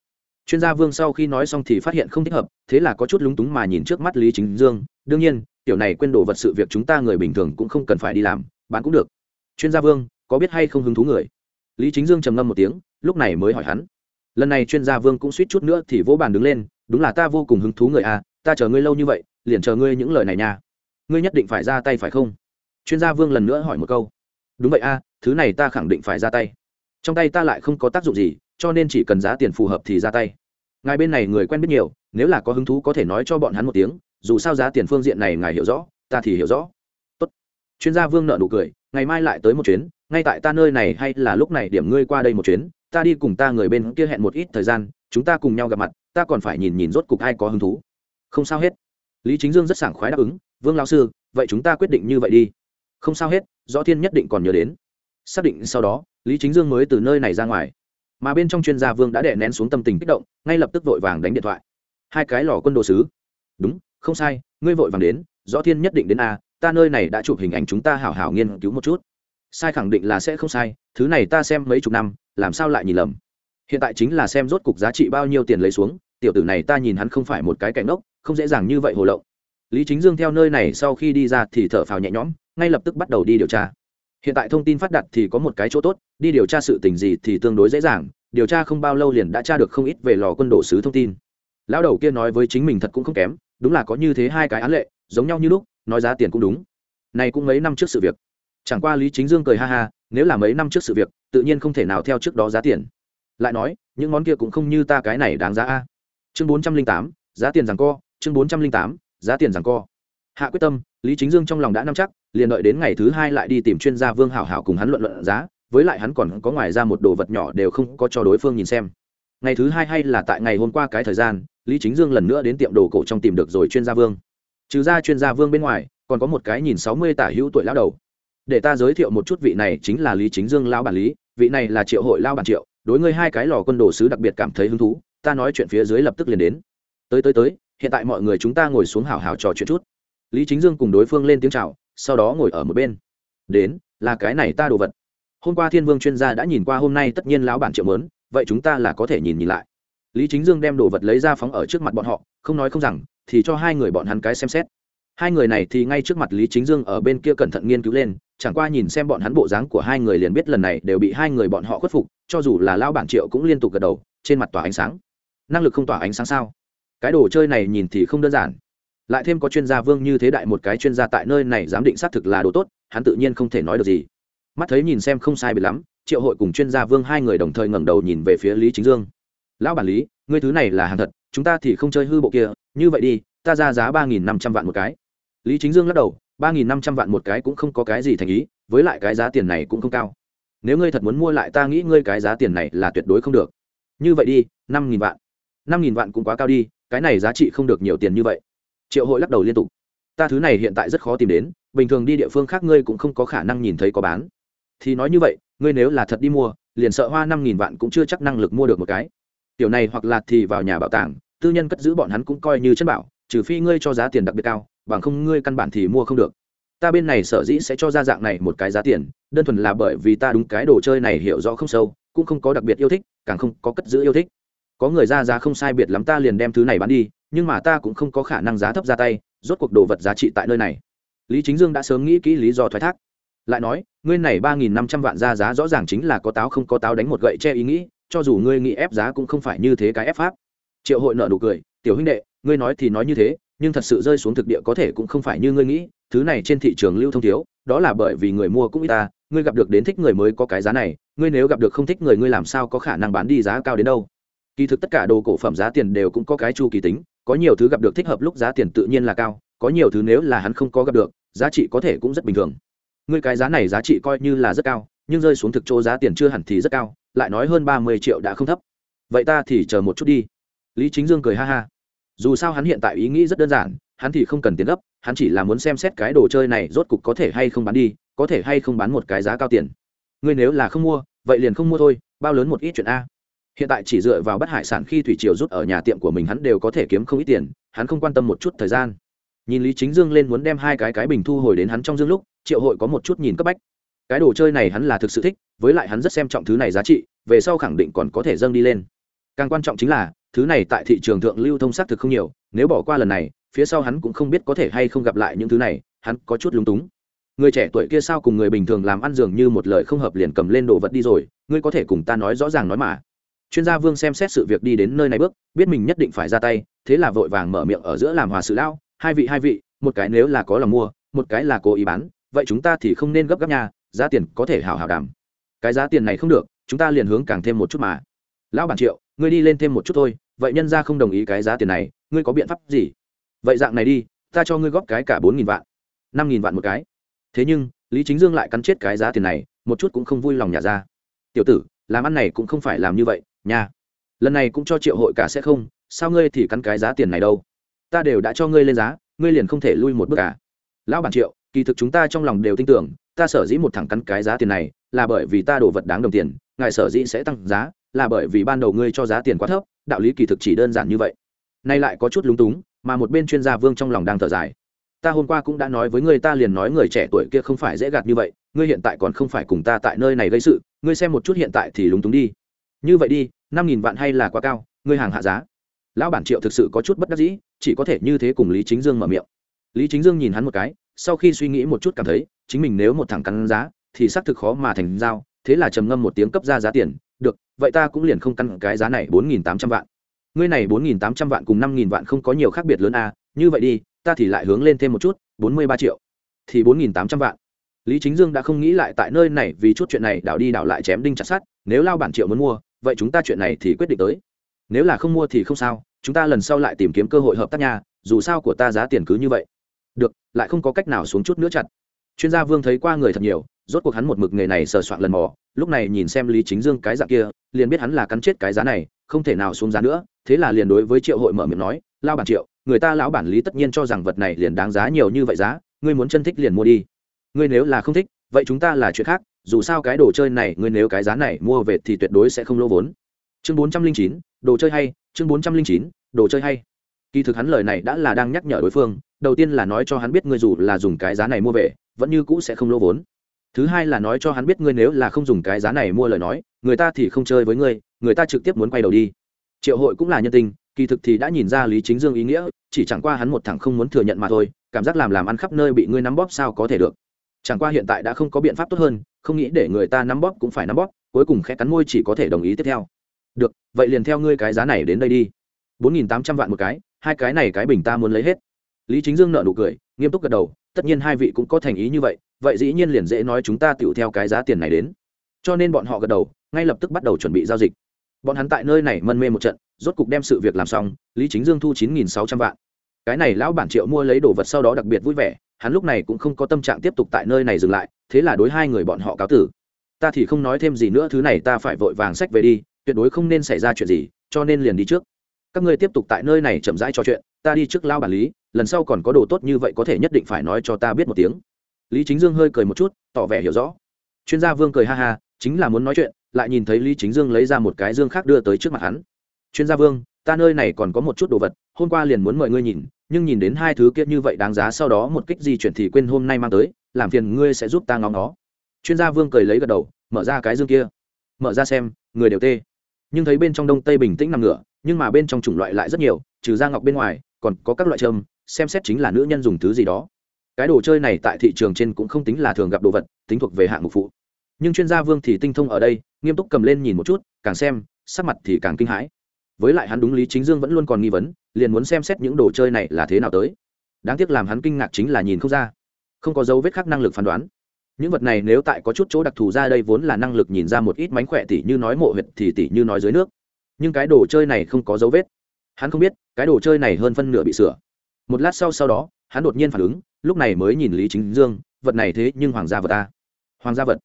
chuyên gia vương sau khi nói xong thì phát hiện không thích hợp, thế là có chút lúng túng mà nhìn trước mắt lý chính dương. Đương nhiên, tiểu này quên đồ vật sự việc chúng ta người bình thường cũng không cần phải đi làm bán cũng được. Chuyên gia vương, có biết hay không hứng thú người? Lý chính dương trầm ngâm một tiếng, lúc này mới hỏi hắn. Lần này chuyên gia vương cũng suýt chút nữa thì vỗ bàn đứng lên, đúng là ta vô cùng hứng thú người à? ta chờ ngươi lâu như vậy, liền chờ ngươi những lời này nha. Ngươi nhất định phải ra tay phải không? Chuyên gia vương lần nữa hỏi một câu. Đúng vậy a thứ này ta khẳng định phải ra tay. Trong tay ta lại không có tác dụng gì cho nên chỉ cần giá tiền phù hợp thì ra tay. Ngài bên này người quen biết nhiều, nếu là có hứng thú có thể nói cho bọn hắn một tiếng, dù sao giá tiền phương diện này ngài hiểu rõ, ta thì hiểu rõ. Tốt. chuyên gia vương nợ nụ cười, ngày mai lại tới một chuyến, ngay tại ta nơi này hay là lúc này điểm ngươi qua đây một chuyến, ta đi cùng ta người bên kia hẹn một ít thời gian, chúng ta cùng nhau gặp mặt, ta còn phải nhìn nhìn rốt cục ai có hứng thú. Không sao hết. Lý chính dương rất sảng khoái đáp ứng, vương lao sư, vậy chúng ta quyết định như vậy đi. Không sao hết do thiên nhất định còn nhớ đến. Xác định sau đó, lý chính dương mới từ nơi này ra ngoài mà bên trong chuyên gia vương đã đè nén xuống tâm tình kích động, ngay lập tức vội vàng đánh điện thoại. Hai cái lò quân đồ sứ. Đúng, không sai, ngươi vội vàng đến do thiên nhất định đến a, ta nơi này đã chụp hình ảnh chúng ta hảo hảo nghiên cứu một chút. Sai khẳng định là sẽ không sai, thứ này ta xem mấy chục năm, làm sao lại nhìn lầm? Hiện tại chính là xem rốt cục giá trị bao nhiêu tiền lấy xuống, tiểu tử này ta nhìn hắn không phải một cái cảnh ốc không dễ dàng như vậy hồ lộng. Lý chính dương theo nơi này sau khi đi ra thì thở phào nhẹ nhõm, ngay lập tức bắt đầu đi điều tra hiện tại thông tin phát đặt thì có một cái chỗ tốt, đi điều tra sự tình gì thì tương đối dễ dàng, điều tra không bao lâu liền đã tra được không ít về lò quân đồ sứ thông tin. Lão đầu kia nói với chính mình thật cũng không kém, đúng là có như thế hai cái án lệ, giống nhau như lúc, nói giá tiền cũng đúng. Này cũng mấy năm trước sự việc. Chẳng qua lý chính dương cười ha ha, nếu là mấy năm trước sự việc, tự nhiên không thể nào theo trước đó giá tiền. Lại nói, những món kia cũng không như ta cái này đáng giá a. Chương bốn trăm linh tám, giá tiền rằng co, chương bốn trăm linh tám, giá tiền rằng co hạ quyết tâm, lý chính dương trong lòng đã nắm chắc, liền đợi đến ngày thứ hai lại đi tìm chuyên gia vương hảo hảo cùng hắn luận luận giá, với lại hắn còn có ngoài ra một đồ vật nhỏ đều không có cho đối phương nhìn xem. Ngày thứ hai hay là tại ngày hôm qua cái thời gian, lý chính dương lần nữa đến tiệm đồ cổ trong tìm được rồi chuyên gia vương. Trừ ra chuyên gia vương bên ngoài, còn có một cái nhìn sáu mươi tả hữu tuổi lão đầu. Để ta giới thiệu một chút vị này chính là lý chính dương lão bản lý, vị này là triệu hội lao bản triệu, đối ngươi hai cái lò quân đồ sứ đặc biệt cảm thấy hứng thú, ta nói chuyện phía dưới lập tức liền đến. Tới tới tới, hiện tại mọi người chúng ta ngồi xuống hào hào trò chuyện chút lý chính dương cùng đối phương lên tiếng c h à o sau đó ngồi ở một bên. Đến, là cái này ta đồ vật. Hôm qua thiên vương chuyên gia đã nhìn qua hôm nay tất nhiên lão bản triệu mớn, vậy chúng ta là có thể nhìn nhìn lại. Lý chính dương đem đồ vật lấy ra phóng ở trước mặt bọn họ, không nói không rằng, thì cho hai người bọn hắn cái xem xét. Hai người này thì ngay trước mặt lý chính dương ở bên kia cẩn thận nghiên cứu lên, chẳng qua nhìn xem bọn hắn bộ dáng của hai người liền biết lần này đều bị hai người bọn họ khuất phục, cho dù là lão bản triệu cũng liên tục gật đầu, trên mặt tỏa ánh sáng. Năng lực không tỏa ánh sáng sao? Cái đồ chơi này nhìn thì không đơn giản lại thêm có chuyên gia vương như thế đại một cái chuyên gia tại nơi này giám định xác thực là đồ tốt, hắn tự nhiên không thể nói được gì. Mắt thấy nhìn xem không sai biệt lắm, triệu hội cùng chuyên gia vương hai người đồng thời ngẩng đầu nhìn về phía lý chính dương. Lão bản lý, ngươi thứ này là hàng thật, chúng ta thì không chơi hư bộ kia, như vậy đi, ta ra giá ba nghìn năm trăm vạn một cái. Lý chính dương lắc đầu, ba nghìn năm trăm vạn một cái cũng không có cái gì thành ý, với lại cái giá tiền này cũng không cao. Nếu ngươi thật muốn mua lại, ta nghĩ ngươi cái giá tiền này là tuyệt đối không được. Như vậy đi, năm nghìn vạn. Năm nghìn vạn cũng quá cao đi, cái này giá trị không được nhiều tiền như vậy triệu hội lắc đầu liên tục. Ta thứ này hiện tại rất khó tìm đến, bình thường đi địa phương khác ngươi cũng không có khả năng nhìn thấy có bán. Thì nói như vậy, ngươi nếu là thật đi mua, liền sợ hoa năm nghìn vạn cũng chưa chắc năng lực mua được một cái. Tiểu này hoặc là thì vào nhà bảo tàng, tư nhân cất giữ bọn hắn cũng coi như chân bảo, trừ phi ngươi cho giá tiền đặc biệt cao, bằng không ngươi căn bản thì mua không được. Ta bên này sở dĩ sẽ cho ra dạng này một cái giá tiền, đơn thuần là bởi vì ta đúng cái đồ chơi này hiểu rõ không sâu, cũng không có đặc biệt yêu thích, càng không có cất giữ yêu thích có người ra giá không sai biệt lắm ta liền đem thứ này bán đi, nhưng mà ta cũng không có khả năng giá thấp ra tay, rốt cuộc đồ vật giá trị tại nơi này. Lý chính dương đã sớm nghĩ kỹ lý do thoái thác. Lại nói, ngươi này ba nghìn năm trăm vạn ra giá rõ ràng chính là có táo không có táo đánh một gậy che ý nghĩ, cho dù ngươi nghĩ ép giá cũng không phải như thế cái ép pháp. Triệu hội nợ nụ cười, tiểu huynh đệ, ngươi nói thì nói như thế, nhưng thật sự rơi xuống thực địa có thể cũng không phải như ngươi nghĩ, thứ này trên thị trường lưu thông thiếu, đó là bởi vì người mua cũng ít ta, ngươi gặp được đến thích người mới có cái giá này, ngươi nếu gặp được không thích người ngươi làm sao có khả năng bán đi giá cao đến đâu? Kỳ thực tất cả đồ cổ phẩm giá tiền đều cũng có cái chu kỳ tính, có nhiều thứ gặp được thích hợp lúc giá tiền tự nhiên là cao, có nhiều thứ nếu là hắn không có gặp được, giá trị có thể cũng rất bình thường. Người cái giá này giá trị coi như là rất cao, nhưng rơi xuống thực chỗ giá tiền chưa hẳn thì rất cao, lại nói hơn ba mươi triệu đã không thấp. Vậy ta thì chờ một chút đi. Lý chính dương cười ha ha. Dù sao hắn hiện tại ý nghĩ rất đơn giản, hắn thì không cần tiền gấp, hắn chỉ là muốn xem xét cái đồ chơi này rốt cục có thể hay không bán đi, có thể hay không bán một cái giá cao tiền. Ngươi nếu là không mua, vậy liền không mua thôi, bao lớn một ít chuyện a hiện tại chỉ dựa vào bắt hải sản khi thủy triều rút ở nhà tiệm của mình hắn đều có thể kiếm không ít tiền, hắn không quan tâm một chút thời gian. Nhìn lý chính dương lên muốn đem hai cái cái bình thu hồi đến hắn trong dương lúc, triệu hội có một chút nhìn cấp bách. Cái đồ chơi này hắn là thực sự thích, với lại hắn rất xem trọng thứ này giá trị, về sau khẳng định còn có thể dâng đi lên. Càng quan trọng chính là, thứ này tại thị trường thượng lưu thông xác thực không nhiều, nếu bỏ qua lần này, phía sau hắn cũng không biết có thể hay không gặp lại những thứ này, hắn có chút lúng túng. Người trẻ tuổi kia sao cùng người bình thường làm ăn dường như một lời không hợp liền cầm lên đồ vật đi rồi, ngươi có thể cùng ta nói rõ ràng nói mà chuyên gia vương xem xét sự việc đi đến nơi này bước, biết mình nhất định phải ra tay, thế là vội vàng mở miệng ở giữa làm hòa sự lão, hai vị hai vị, một cái nếu là có lòng mua, một cái là cố ý bán, vậy chúng ta thì không nên gấp gáp nhà giá tiền có thể hào hào đảm cái giá tiền này không được, chúng ta liền hướng càng thêm một chút mà. Lão bản triệu, ngươi đi lên thêm một chút thôi, vậy nhân ra không đồng ý cái giá tiền này, ngươi có biện pháp gì? Vậy dạng này đi, ta cho ngươi góp cái cả bốn nghìn vạn, năm nghìn vạn một cái. Thế nhưng, lý chính dương lại cắn chết cái giá tiền này, một chút cũng không vui lòng nhà ra. Tiểu tử, làm ăn này cũng không phải làm như vậy nhà lần này cũng cho triệu hội cả sẽ không, sao ngươi thì cắn cái giá tiền này đâu? Ta đều đã cho ngươi lên giá, ngươi liền không thể lui một bước cả lão bản triệu, kỳ thực chúng ta trong lòng đều tin tưởng, ta sở dĩ một thẳng cắn cái giá tiền này là bởi vì ta đổ vật đáng đồng tiền, ngài sở dĩ sẽ tăng giá là bởi vì ban đầu ngươi cho giá tiền quá thấp, đạo lý kỳ thực chỉ đơn giản như vậy. Nay lại có chút lúng túng, mà một bên chuyên gia vương trong lòng đang thở dài. Ta hôm qua cũng đã nói với ngươi, ta liền nói người trẻ tuổi kia không phải dễ gạt như vậy, ngươi hiện tại còn không phải cùng ta tại nơi này gây sự, ngươi xem một chút hiện tại thì lúng túng đi. Như vậy đi năm nghìn vạn hay là quá cao ngươi hàng hạ giá. Lão bản triệu thực sự có chút bất đắc dĩ chỉ có thể như thế cùng lý chính dương mở miệng. Lý chính dương nhìn hắn một cái sau khi suy nghĩ một chút cảm thấy chính mình nếu một thằng cắn giá thì xác thực khó mà thành giao thế là trầm ngâm một tiếng cấp ra giá tiền được vậy ta cũng liền không căn cái giá này bốn nghìn tám trăm vạn. Ngươi này bốn nghìn tám trăm vạn cùng năm nghìn vạn không có nhiều khác biệt lớn à, như vậy đi ta thì lại hướng lên thêm một chút bốn mươi ba triệu. Thì bốn nghìn tám trăm vạn. Lý chính dương đã không nghĩ lại tại nơi này vì chút chuyện này đảo đi đảo lại chém đinh chặt sát nếu lao bản triệu muốn mua vậy chúng ta chuyện này thì quyết định tới. Nếu là không mua thì không sao, chúng ta lần sau lại tìm kiếm cơ hội hợp tác nhà dù sao của ta giá tiền cứ như vậy. Được, lại không có cách nào xuống chút nữa chặt. Chuyên gia vương thấy qua người thật nhiều, rốt cuộc hắn một mực nghề này sờ soạn lần mò, lúc này nhìn xem lý chính dương cái dạng kia, liền biết hắn là cắn chết cái giá này, không thể nào xuống giá nữa, thế là liền đối với triệu hội mở miệng nói, lao bản triệu, người ta lão bản lý tất nhiên cho rằng vật này liền đáng giá nhiều như vậy giá, ngươi muốn chân thích liền mua đi. Ngươi nếu là không thích, vậy chúng ta là chuyện khác dù sao cái đồ chơi này ngươi nếu cái giá này mua về thì tuyệt đối sẽ không lỗ vốn. Chương bốn trăm linh chín, đồ chơi hay, chương bốn trăm linh chín, đồ chơi hay. Kỳ thực hắn lời này đã là đang nhắc nhở đối phương, đầu tiên là nói cho hắn biết ngươi dù là dùng cái giá này mua về, vẫn như cũ sẽ không lỗ vốn. Thứ hai là nói cho hắn biết ngươi nếu là không dùng cái giá này mua lời nói, người ta thì không chơi với ngươi, người ta trực tiếp muốn quay đầu đi. Triệu hội cũng là nhân tình, kỳ thực thì đã nhìn ra lý chính dương ý nghĩa, chỉ chẳng qua hắn một thằng không muốn thừa nhận mà thôi, cảm giác làm làm ăn khắp nơi bị ngươi nắm bóp sao có thể được. Chẳng qua hiện tại đã không có biện pháp tốt hơn không nghĩ để người ta nắm bóp cũng phải nắm bóp, cuối cùng khẽ cắn môi chỉ có thể đồng ý tiếp theo. Được, vậy liền theo ngươi cái giá này đến đây đi. Bốn nghìn tám trăm vạn một cái, hai cái này cái bình ta muốn lấy hết. Lý chính dương nợ nụ cười, nghiêm túc gật đầu, tất nhiên hai vị cũng có thành ý như vậy vậy dĩ nhiên liền dễ nói chúng ta tựu theo cái giá tiền này đến. Cho nên bọn họ gật đầu, ngay lập tức bắt đầu chuẩn bị giao dịch. Bọn hắn tại nơi này mân mê một trận, rốt cục đem sự việc làm xong, lý chính dương thu chín nghìn sáu trăm vạn. Cái này lão bản triệu mua lấy đồ vật sau đó đặc biệt vui vẻ hắn lúc này cũng không có tâm trạng tiếp tục tại nơi này dừng lại, thế là đối hai người bọn họ cáo tử. Ta thì không nói thêm gì nữa, thứ này ta phải vội vàng sách về đi, tuyệt đối không nên xảy ra chuyện gì, cho nên liền đi trước. Các ngươi tiếp tục tại nơi này chậm rãi trò chuyện, ta đi trước lao bản lý, lần sau còn có đồ tốt như vậy có thể nhất định phải nói cho ta biết một tiếng. Lý chính dương hơi cười một chút, tỏ vẻ hiểu rõ. Chuyên gia vương cười ha ha, chính là muốn nói chuyện, lại nhìn thấy lý chính dương lấy ra một cái dương khác đưa tới trước mặt hắn. Chuyên gia vương, ta nơi này còn có một chút đồ vật, hôm qua liền muốn mời ngươi nhìn nhưng nhìn đến hai thứ kia như vậy đáng giá sau đó một kích di chuyển thì quên hôm nay mang tới, làm phiền ngươi sẽ giúp ta ngóng nó. Chuyên gia vương cười lấy gật đầu, mở ra cái dương kia. Mở ra xem, người đều tê. Nhưng thấy bên trong đông tây bình tĩnh nằm ngửa, nhưng mà bên trong chủng loại lại rất nhiều, trừ da ngọc bên ngoài, còn có các loại trâm xem xét chính là nữ nhân dùng thứ gì đó. Cái đồ chơi này tại thị trường trên cũng không tính là thường gặp đồ vật, tính thuộc về hạng mục phụ. Nhưng chuyên gia vương thì tinh thông ở đây, nghiêm túc cầm lên nhìn một chút, càng xem, sắc mặt thì càng kinh hãi với lại hắn đúng lý chính dương vẫn luôn còn nghi vấn, liền muốn xem xét những đồ chơi này là thế nào tới. Đáng tiếc làm hắn kinh ngạc chính là nhìn không ra. Không có dấu vết khác năng lực phán đoán. Những vật này nếu tại có chút chỗ đặc thù ra đây vốn là năng lực nhìn ra một ít mánh khỏe tỉ như nói mộ huyệt thì tỉ như nói dưới nước. Nhưng cái đồ chơi này không có dấu vết. Hắn không biết, cái đồ chơi này hơn phân nửa bị sửa. Một lát sau sau đó, hắn đột nhiên phản ứng, lúc này mới nhìn lý chính dương, vật này thế nhưng hoàng gia vật ta hoàng gia vật.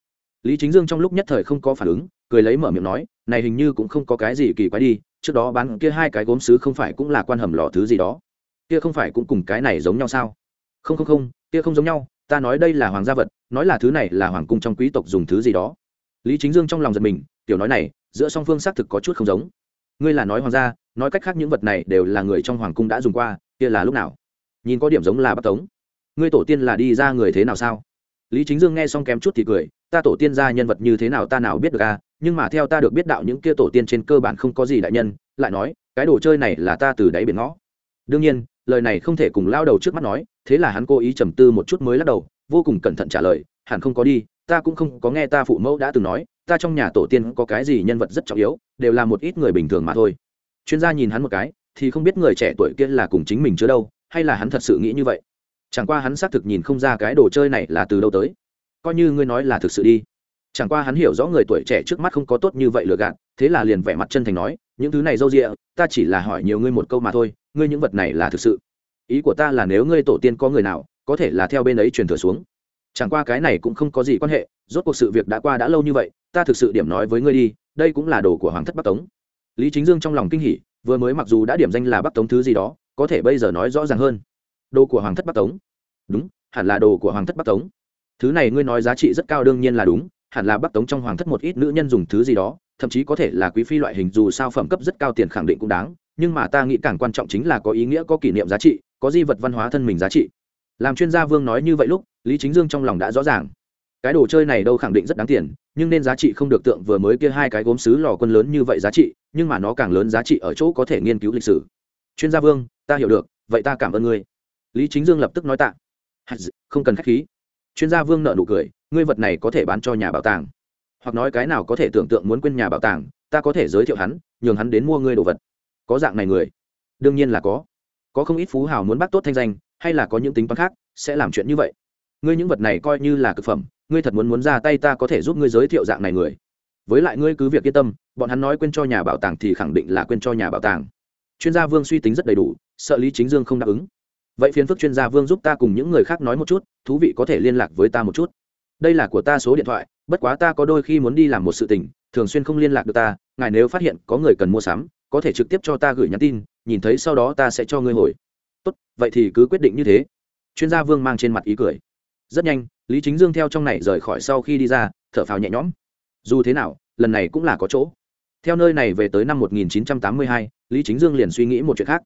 Lý chính dương trong lúc nhất thời không có phản ứng, cười lấy mở miệng nói, này hình như cũng không có cái gì kỳ quái đi trước đó bán kia hai cái gốm sứ không phải cũng là quan hầm lò thứ gì đó. Kia không phải cũng cùng cái này giống nhau sao? Không không không, kia không giống nhau, ta nói đây là hoàng gia vật, nói là thứ này là hoàng cung trong quý tộc dùng thứ gì đó. Lý chính dương trong lòng giật mình, tiểu nói này, giữa song phương xác thực có chút không giống. Ngươi là nói hoàng gia, nói cách khác những vật này đều là người trong hoàng cung đã dùng qua, kia là lúc nào? Nhìn có điểm giống là bắt tống. Ngươi tổ tiên là đi ra người thế nào sao? Lý chính dương nghe xong kém chút thì cười, ta tổ tiên ra nhân vật như thế nào ta nào biết được à? Nhưng mà theo ta được biết đạo những kia tổ tiên trên cơ bản không có gì đại nhân, lại nói, cái đồ chơi này là ta từ đáy biển ngõ. Đương nhiên, lời này không thể cùng lao đầu trước mắt nói, thế là hắn cố ý trầm tư một chút mới lắc đầu, vô cùng cẩn thận trả lời, hẳn không có đi, ta cũng không có nghe ta phụ mẫu đã từng nói, ta trong nhà tổ tiên có cái gì nhân vật rất trọng yếu, đều là một ít người bình thường mà thôi. Chuyên gia nhìn hắn một cái, thì không biết người trẻ tuổi kia là cùng chính mình chưa đâu, hay là hắn thật sự nghĩ như vậy. Chẳng qua hắn xác thực nhìn không ra cái đồ chơi này là từ đâu tới. Coi như ngươi nói là thực sự đi chẳng qua hắn hiểu rõ người tuổi trẻ trước mắt không có tốt như vậy lừa gạt, thế là liền vẻ mặt chân thành nói, những thứ này râu rịa ta chỉ là hỏi nhiều ngươi một câu mà thôi, ngươi những vật này là thực sự? Ý của ta là nếu ngươi tổ tiên có người nào, có thể là theo bên ấy truyền thừa xuống. Chẳng qua cái này cũng không có gì quan hệ, rốt cuộc sự việc đã qua đã lâu như vậy, ta thực sự điểm nói với ngươi đi, đây cũng là đồ của hoàng thất bắc tống. Lý chính dương trong lòng kinh hỉ, vừa mới mặc dù đã điểm danh là bắc tống thứ gì đó, có thể bây giờ nói rõ ràng hơn. Đồ của hoàng thất bắc tống? Đúng, hẳn là đồ của hoàng thất bắc tống. Thứ này ngươi nói giá trị rất cao đương nhiên là đúng hẳn là bắc tống trong hoàng thất một ít nữ nhân dùng thứ gì đó, thậm chí có thể là quý phi loại hình dù sao phẩm cấp rất cao tiền khẳng định cũng đáng, nhưng mà ta nghĩ càng quan trọng chính là có ý nghĩa, có kỷ niệm giá trị, có di vật văn hóa thân mình giá trị. Làm chuyên gia vương nói như vậy lúc, lý chính dương trong lòng đã rõ ràng. Cái đồ chơi này đâu khẳng định rất đáng tiền, nhưng nên giá trị không được tượng vừa mới kia hai cái gốm sứ lò quân lớn như vậy giá trị, nhưng mà nó càng lớn giá trị ở chỗ có thể nghiên cứu lịch sử. Chuyên gia vương, ta hiểu được, vậy ta cảm ơn ngươi. Lý chính dương lập tức nói tạ. Không cần k h á c h khí chuyên gia vương nợ nụ cười, ngươi vật này có thể bán cho nhà bảo tàng. Hoặc nói cái nào có thể tưởng tượng muốn quên nhà bảo tàng, ta có thể giới thiệu hắn, nhường hắn đến mua ngươi đồ vật. Có dạng này người? Đương nhiên là có. Có không ít phú hào muốn bắt tốt thanh danh, hay là có những tính toán khác, sẽ làm chuyện như vậy. Ngươi những vật này coi như là thực phẩm, ngươi thật muốn muốn ra tay ta có thể giúp ngươi giới thiệu dạng này người. Với lại ngươi cứ việc yên tâm, bọn hắn nói quên cho nhà bảo tàng thì khẳng định là quên cho nhà bảo tàng. Chuyên gia vương suy tính rất đầy đủ, sợ lý chính dương không đáp ứng vậy phiền phức chuyên gia vương giúp ta cùng những người khác nói một chút thú vị có thể liên lạc với ta một chút. Đây là của ta số điện thoại bất quá ta có đôi khi muốn đi làm một sự tình thường xuyên không liên lạc được ta ngài nếu phát hiện có người cần mua sắm có thể trực tiếp cho ta gửi nhắn tin nhìn thấy sau đó ta sẽ cho ngươi hồi. Tốt vậy thì cứ quyết định như thế. Chuyên gia vương mang trên mặt ý cười. Rất nhanh lý chính dương theo trong này rời khỏi sau khi đi ra thở phào nhẹ nhõm. Dù thế nào lần này cũng là có chỗ. Theo nơi này về tới năm 1982, lý chính dương liền suy nghĩ một chuyện khác.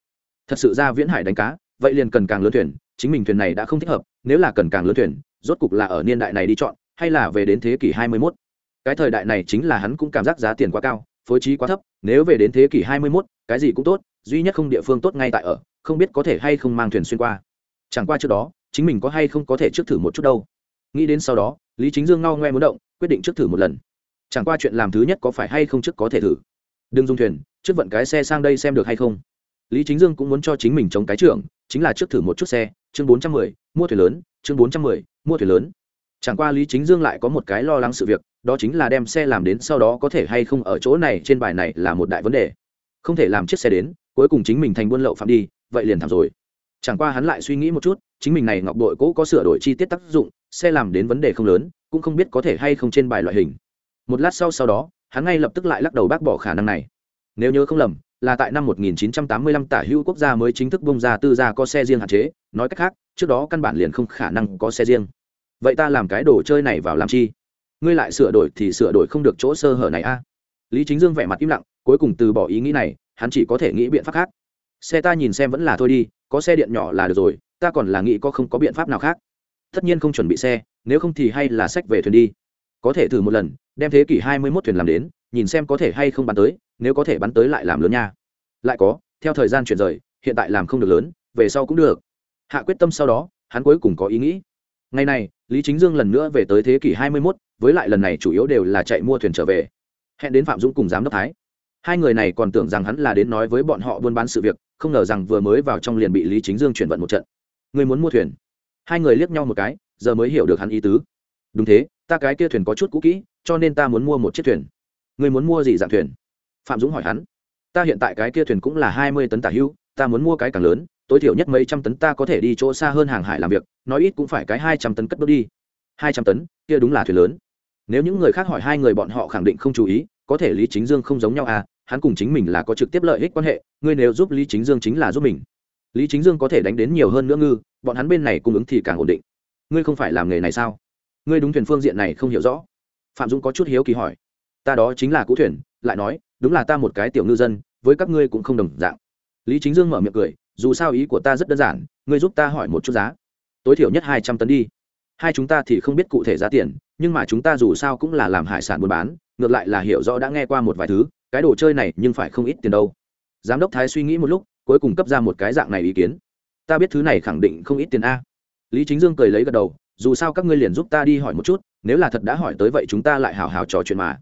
Thật sự ra viễn hải đánh cá vậy liền cần càng lớn thuyền chính mình thuyền này đã không thích hợp nếu là cần càng lớn thuyền rốt cục là ở niên đại này đi chọn hay là về đến thế kỷ 21. cái thời đại này chính là hắn cũng cảm giác giá tiền quá cao phối trí quá thấp nếu về đến thế kỷ 21, cái gì cũng tốt duy nhất không địa phương tốt ngay tại ở không biết có thể hay không mang thuyền xuyên qua. Chẳng qua trước đó chính mình có hay không có thể trước thử một chút đâu. Nghĩ đến sau đó lý chính dương ngao ngoe muốn động quyết định trước thử một lần. Chẳng qua chuyện làm thứ nhất có phải hay không trước có thể thử? Đừng dùng thuyền trước vận cái xe sang đây xem được hay không lý chính dương cũng muốn cho chính mình chống cái trưởng, chính là trước thử một chút xe, chương bốn trăm mười, mua thuyền lớn, chương bốn trăm mười, mua thuyền lớn. Chẳng qua lý chính dương lại có một cái lo lắng sự việc, đó chính là đem xe làm đến sau đó có thể hay không ở chỗ này trên bài này là một đại vấn đề. Không thể làm chiếc xe đến, cuối cùng chính mình thành buôn lậu phạm đi, vậy liền thảm rồi. Chẳng qua hắn lại suy nghĩ một chút, chính mình này ngọc đội cũ có sửa đổi chi tiết tác dụng, xe làm đến vấn đề không lớn, cũng không biết có thể hay không trên bài loại hình. Một lát sau sau đó, hắn ngay lập tức lại lắc đầu bác bỏ khả năng này. Nếu nhớ không lầm là tại năm 1985 tả hữu quốc gia mới chính thức bung ra tư gia có xe riêng hạn chế. Nói cách khác, trước đó căn bản liền không khả năng có xe riêng. Vậy ta làm cái đồ chơi này vào làm chi? Ngươi lại sửa đổi thì sửa đổi không được chỗ sơ hở này a. Lý chính dương vẻ mặt im lặng, cuối cùng từ bỏ ý nghĩ này, hắn chỉ có thể nghĩ biện pháp khác. Xe ta nhìn xem vẫn là thôi đi, có xe điện nhỏ là được rồi, ta còn là nghĩ có không có biện pháp nào khác. Tất nhiên không chuẩn bị xe, nếu không thì hay là sách về thuyền đi. Có thể thử một lần, đem thế kỷ 21 thuyền làm đến, nhìn xem có thể hay không bắn tới nếu có thể bắn tới lại làm lớn nha. Lại có theo thời gian chuyển rời hiện tại làm không được lớn về sau cũng được. Hạ quyết tâm sau đó hắn cuối cùng có ý nghĩ. Ngày này lý chính dương lần nữa về tới thế kỷ hai mươi 21, với lại lần này chủ yếu đều là chạy mua thuyền trở về. Hẹn đến phạm dũng cùng giám đốc thái. Hai người này còn tưởng rằng hắn là đến nói với bọn họ buôn bán sự việc không ngờ rằng vừa mới vào trong liền bị lý chính dương chuyển vận một trận. Người muốn mua thuyền. Hai người liếc nhau một cái giờ mới hiểu được hắn ý tứ. Đúng thế ta cái kia thuyền có chút cũ kỹ cho nên ta muốn mua một chiếc thuyền. Người muốn mua gì dạng thuyền? Phạm dũng hỏi hắn, ta hiện tại cái kia thuyền cũng là hai mươi tấn tả hưu, ta muốn mua cái càng lớn, tối thiểu nhất mấy trăm tấn ta có thể đi chỗ xa hơn hàng hải làm việc, nói ít cũng phải cái hai trăm tấn cất bước đi. Hai trăm tấn? Kia đúng là thuyền lớn. Nếu những người khác hỏi hai người bọn họ khẳng định không chú ý, có thể lý chính dương không giống nhau à hắn cùng chính mình là có trực tiếp lợi ích quan hệ, ngươi nếu giúp lý chính dương chính là giúp mình. Lý chính dương có thể đánh đến nhiều hơn nữa ngư, bọn hắn bên này cung ứng thì càng ổn định. Ngươi không phải làm nghề này sao? Ngươi đúng thuyền phương diện này không hiểu rõ. Phạm dũng có chút hiếu kỳ hỏi. Ta đó chính là cũ thuyền lại nói, đúng là ta một cái tiểu ngư dân, với các ngươi cũng không đồng dạng. Lý chính dương mở miệng cười, dù sao ý của ta rất đơn giản, ngươi giúp ta hỏi một chút giá. Tối thiểu nhất hai trăm tấn đi. Hai chúng ta thì không biết cụ thể giá tiền, nhưng mà chúng ta dù sao cũng là làm hải sản buôn bán, ngược lại là hiểu rõ đã nghe qua một vài thứ, cái đồ chơi này nhưng phải không ít tiền đâu. Giám đốc thái suy nghĩ một lúc, cuối cùng cấp ra một cái dạng này ý kiến. Ta biết thứ này khẳng định không ít tiền a. Lý chính dương cười lấy gật đầu, dù sao các ngươi liền giúp ta đi hỏi một chút, nếu là thật đã hỏi tới vậy chúng ta lại hào hào trò chuyện mà.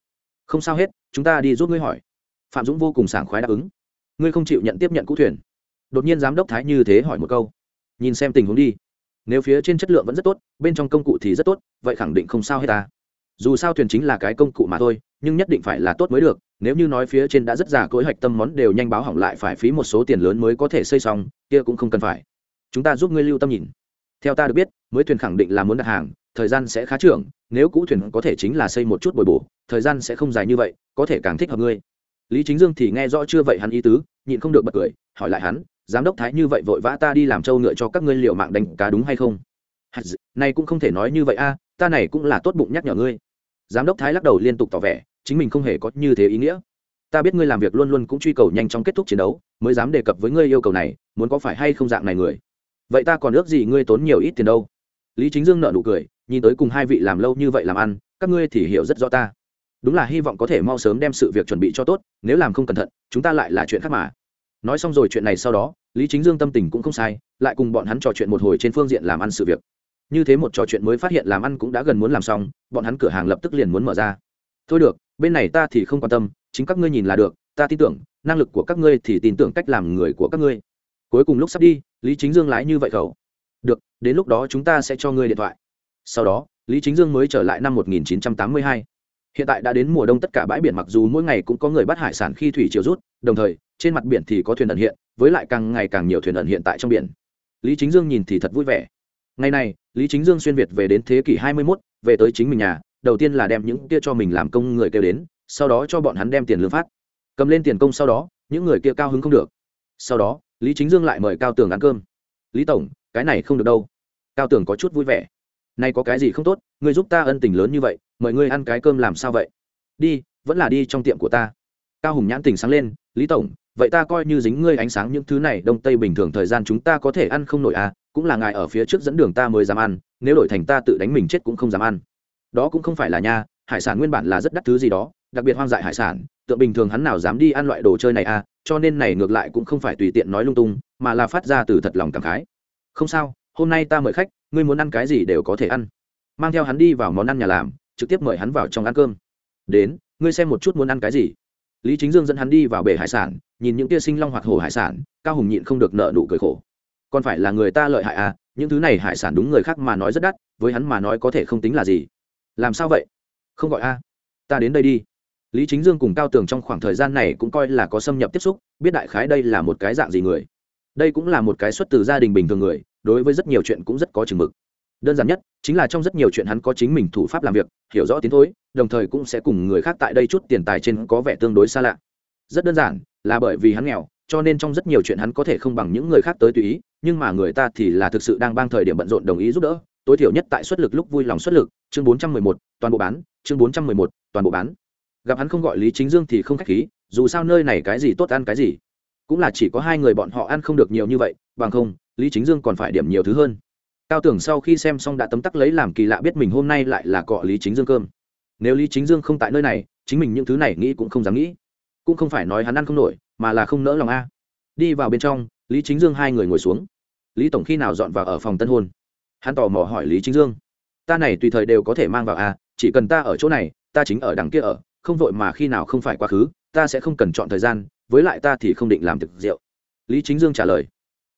Không sao hết chúng ta đi giúp ngươi hỏi. Phạm dũng vô cùng sảng khoái đáp ứng. Ngươi không chịu nhận tiếp nhận cũ thuyền. Đột nhiên giám đốc thái như thế hỏi một câu. Nhìn xem tình huống đi. Nếu phía trên chất lượng vẫn rất tốt bên trong công cụ thì rất tốt vậy khẳng định không sao hết ta. Dù sao thuyền chính là cái công cụ mà thôi nhưng nhất định phải là tốt mới được. Nếu như nói phía trên đã rất già cỗi, hạch tâm món đều nhanh báo hỏng lại phải phí một số tiền lớn mới có thể xây xong kia cũng không cần phải. Chúng ta giúp ngươi lưu tâm nhìn. Theo ta được biết mới thuyền khẳng định là muốn đặt hàng thời gian sẽ khá trưởng nếu cũ thuyền có thể chính là xây một chút bồi bổ, thời gian sẽ không dài như vậy, có thể càng thích hợp ngươi. Lý chính dương thì nghe rõ chưa vậy hắn ý tứ, nhịn không được bật cười, hỏi lại hắn, giám đốc thái như vậy vội vã ta đi làm trâu ngựa cho các ngươi liệu mạng đánh cá đúng hay không? Này cũng không thể nói như vậy a, ta này cũng là tốt bụng nhắc nhở ngươi. Giám đốc thái lắc đầu liên tục tỏ vẻ, chính mình không hề có như thế ý nghĩa. Ta biết ngươi làm việc luôn luôn cũng truy cầu nhanh chóng kết thúc chiến đấu, mới dám đề cập với ngươi yêu cầu này, muốn có phải hay không dạng này người. Vậy ta còn ước gì ngươi tốn nhiều ít tiền đâu? Lý chính dương nợ nụ cười nhìn tới cùng hai vị làm lâu như vậy làm ăn, các ngươi thì hiểu rất rõ ta. Đúng là hy vọng có thể mau sớm đem sự việc chuẩn bị cho tốt, nếu làm không cẩn thận, chúng ta lại là chuyện khác mà. Nói xong rồi chuyện này sau đó, lý chính dương tâm tình cũng không sai, lại cùng bọn hắn trò chuyện một hồi trên phương diện làm ăn sự việc. Như thế một trò chuyện mới phát hiện làm ăn cũng đã gần muốn làm xong, bọn hắn cửa hàng lập tức liền muốn mở ra. Thôi được, bên này ta thì không quan tâm, chính các ngươi nhìn là được, ta tin tưởng, năng lực của các ngươi thì tin tưởng cách làm người của các ngươi. Cuối cùng lúc sắp đi, lý chính dương lái như vậy khẩu. Được, đến lúc đó chúng ta sẽ cho ngươi điện thoại sau đó lý chính dương mới trở lại năm 1982. hiện tại đã đến mùa đông tất cả bãi biển mặc dù mỗi ngày cũng có người bắt hải sản khi thủy chiều rút đồng thời trên mặt biển thì có thuyền ẩn hiện với lại càng ngày càng nhiều thuyền ẩn hiện tại trong biển. Lý chính dương nhìn thì thật vui vẻ. Ngày này lý chính dương xuyên việt về đến thế kỷ 21, về tới chính mình nhà đầu tiên là đem những kia cho mình làm công người kêu đến sau đó cho bọn hắn đem tiền lương phát. Cầm lên tiền công sau đó những người kia cao hứng không được. Sau đó lý chính dương lại mời cao tường ăn cơm. Lý tổng cái này không được đâu. Cao tường có chút vui vẻ nay có cái gì không tốt người giúp ta ân tình lớn như vậy, mời ngươi ăn cái cơm làm sao vậy? Đi, vẫn là đi trong tiệm của ta. Cao hùng nhãn tình sáng lên, lý tổng, vậy ta coi như dính ngươi ánh sáng những thứ này, đông tây bình thường thời gian chúng ta có thể ăn không nổi à cũng là ngài ở phía trước dẫn đường ta mới dám ăn, nếu đổi thành ta tự đánh mình chết cũng không dám ăn. Đó cũng không phải là nha, hải sản nguyên bản là rất đắt thứ gì đó, đặc biệt hoang dại hải sản, tượng bình thường hắn nào dám đi ăn loại đồ chơi này à cho nên này ngược lại cũng không phải tùy tiện nói lung tung, mà là phát ra từ thật lòng cảm khái. Không sao, hôm nay ta mời khách ngươi muốn ăn cái gì đều có thể ăn. Mang theo hắn đi vào món ăn nhà làm, trực tiếp mời hắn vào trong ăn cơm. Đến, ngươi xem một chút muốn ăn cái gì. Lý chính dương dẫn hắn đi vào bể hải sản, nhìn những tia sinh long hoạt hồ hải sản, cao hùng nhịn không được nợ nụ cười khổ. Còn phải là người ta lợi hại à những thứ này hải sản đúng người khác mà nói rất đắt, với hắn mà nói có thể không tính là gì. Làm sao vậy? Không gọi a. Ta đến đây đi. Lý chính dương cùng cao tường trong khoảng thời gian này cũng coi là có xâm nhập tiếp xúc, biết đại khái đây là một cái dạng gì người. Đây cũng là một cái xuất từ gia đình bình thường người đối với rất nhiều chuyện cũng rất có chừng mực. Đơn giản nhất, chính là trong rất nhiều chuyện hắn có chính mình thủ pháp làm việc, hiểu rõ tiến thối, đồng thời cũng sẽ cùng người khác tại đây chút tiền tài trên có vẻ tương đối xa lạ. Rất đơn giản, là bởi vì hắn nghèo, cho nên trong rất nhiều chuyện hắn có thể không bằng những người khác tới tùy ý, nhưng mà người ta thì là thực sự đang bang thời điểm bận rộn đồng ý giúp đỡ. Tối thiểu nhất tại xuất lực lúc vui lòng xuất lực, chương bốn trăm mười một, toàn bộ bán, chương bốn trăm mười một, toàn bộ bán. Gặp hắn không gọi lý chính dương thì không khách khí, dù sao nơi này cái gì tốt ăn cái gì. Cũng là chỉ có hai người bọn họ ăn không được nhiều như vậy, bằng không lý chính dương còn phải điểm nhiều thứ hơn. Cao tưởng sau khi xem xong đã tấm tắc lấy làm kỳ lạ biết mình hôm nay lại là cọ lý chính dương cơm. Nếu lý chính dương không tại nơi này, chính mình những thứ này nghĩ cũng không dám nghĩ. Cũng không phải nói hắn ăn không nổi, mà là không nỡ lòng a. Đi vào bên trong, lý chính dương hai người ngồi xuống. Lý tổng khi nào dọn vào ở phòng tân hôn? Hắn tò mò hỏi lý chính dương. Ta này tùy thời đều có thể mang vào a, chỉ cần ta ở chỗ này, ta chính ở đằng kia ở, không vội mà khi nào không phải quá khứ, ta sẽ không cần chọn thời gian, với lại ta thì không định làm thực rượu. Lý chính dương trả lời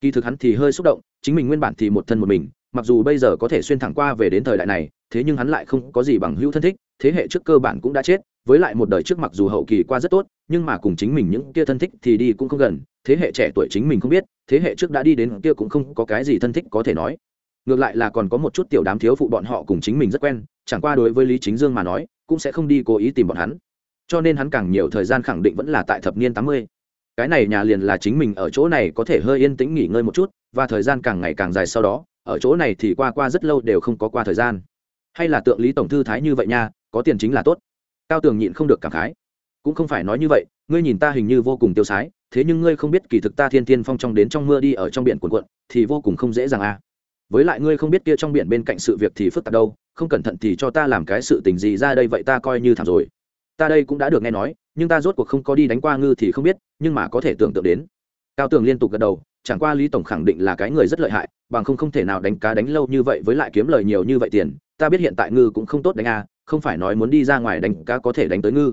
kỳ thực hắn thì hơi xúc động, chính mình nguyên bản thì một thân một mình, mặc dù bây giờ có thể xuyên thẳng qua về đến thời đại này, thế nhưng hắn lại không có gì bằng hữu thân thích, thế hệ trước cơ bản cũng đã chết, với lại một đời trước mặc dù hậu kỳ qua rất tốt, nhưng mà cùng chính mình những kia thân thích thì đi cũng không gần, thế hệ trẻ tuổi chính mình không biết, thế hệ trước đã đi đến kia cũng không có cái gì thân thích có thể nói. Ngược lại là còn có một chút tiểu đám thiếu phụ bọn họ cùng chính mình rất quen, chẳng qua đối với lý chính dương mà nói, cũng sẽ không đi cố ý tìm bọn hắn. Cho nên hắn càng nhiều thời gian khẳng định vẫn là tại thập niên tám mươi cái này nhà liền là chính mình ở chỗ này có thể hơi yên tĩnh nghỉ ngơi một chút, và thời gian càng ngày càng dài sau đó, ở chỗ này thì qua qua rất lâu đều không có qua thời gian. Hay là tượng lý tổng thư thái như vậy nha, có tiền chính là tốt. Cao tường nhịn không được cảm khái. Cũng không phải nói như vậy, ngươi nhìn ta hình như vô cùng tiêu sái, thế nhưng ngươi không biết kỳ thực ta thiên tiên phong trong đến trong mưa đi ở trong biển cuộn cuộn, thì vô cùng không dễ dàng à. Với lại ngươi không biết kia trong biển bên cạnh sự việc thì phức tạp đâu, không cẩn thận thì cho ta làm cái sự tình gì ra đây vậy ta coi như thảm rồi. Ta đây cũng đã được nghe nói nhưng ta rốt cuộc không có đi đánh qua ngư thì không biết, nhưng mà có thể tưởng tượng đến. Cao tường liên tục gật đầu, chẳng qua lý tổng khẳng định là cái người rất lợi hại, bằng không không thể nào đánh cá đánh lâu như vậy với lại kiếm lời nhiều như vậy tiền, ta biết hiện tại ngư cũng không tốt đánh a, không phải nói muốn đi ra ngoài đánh cá có thể đánh tới ngư.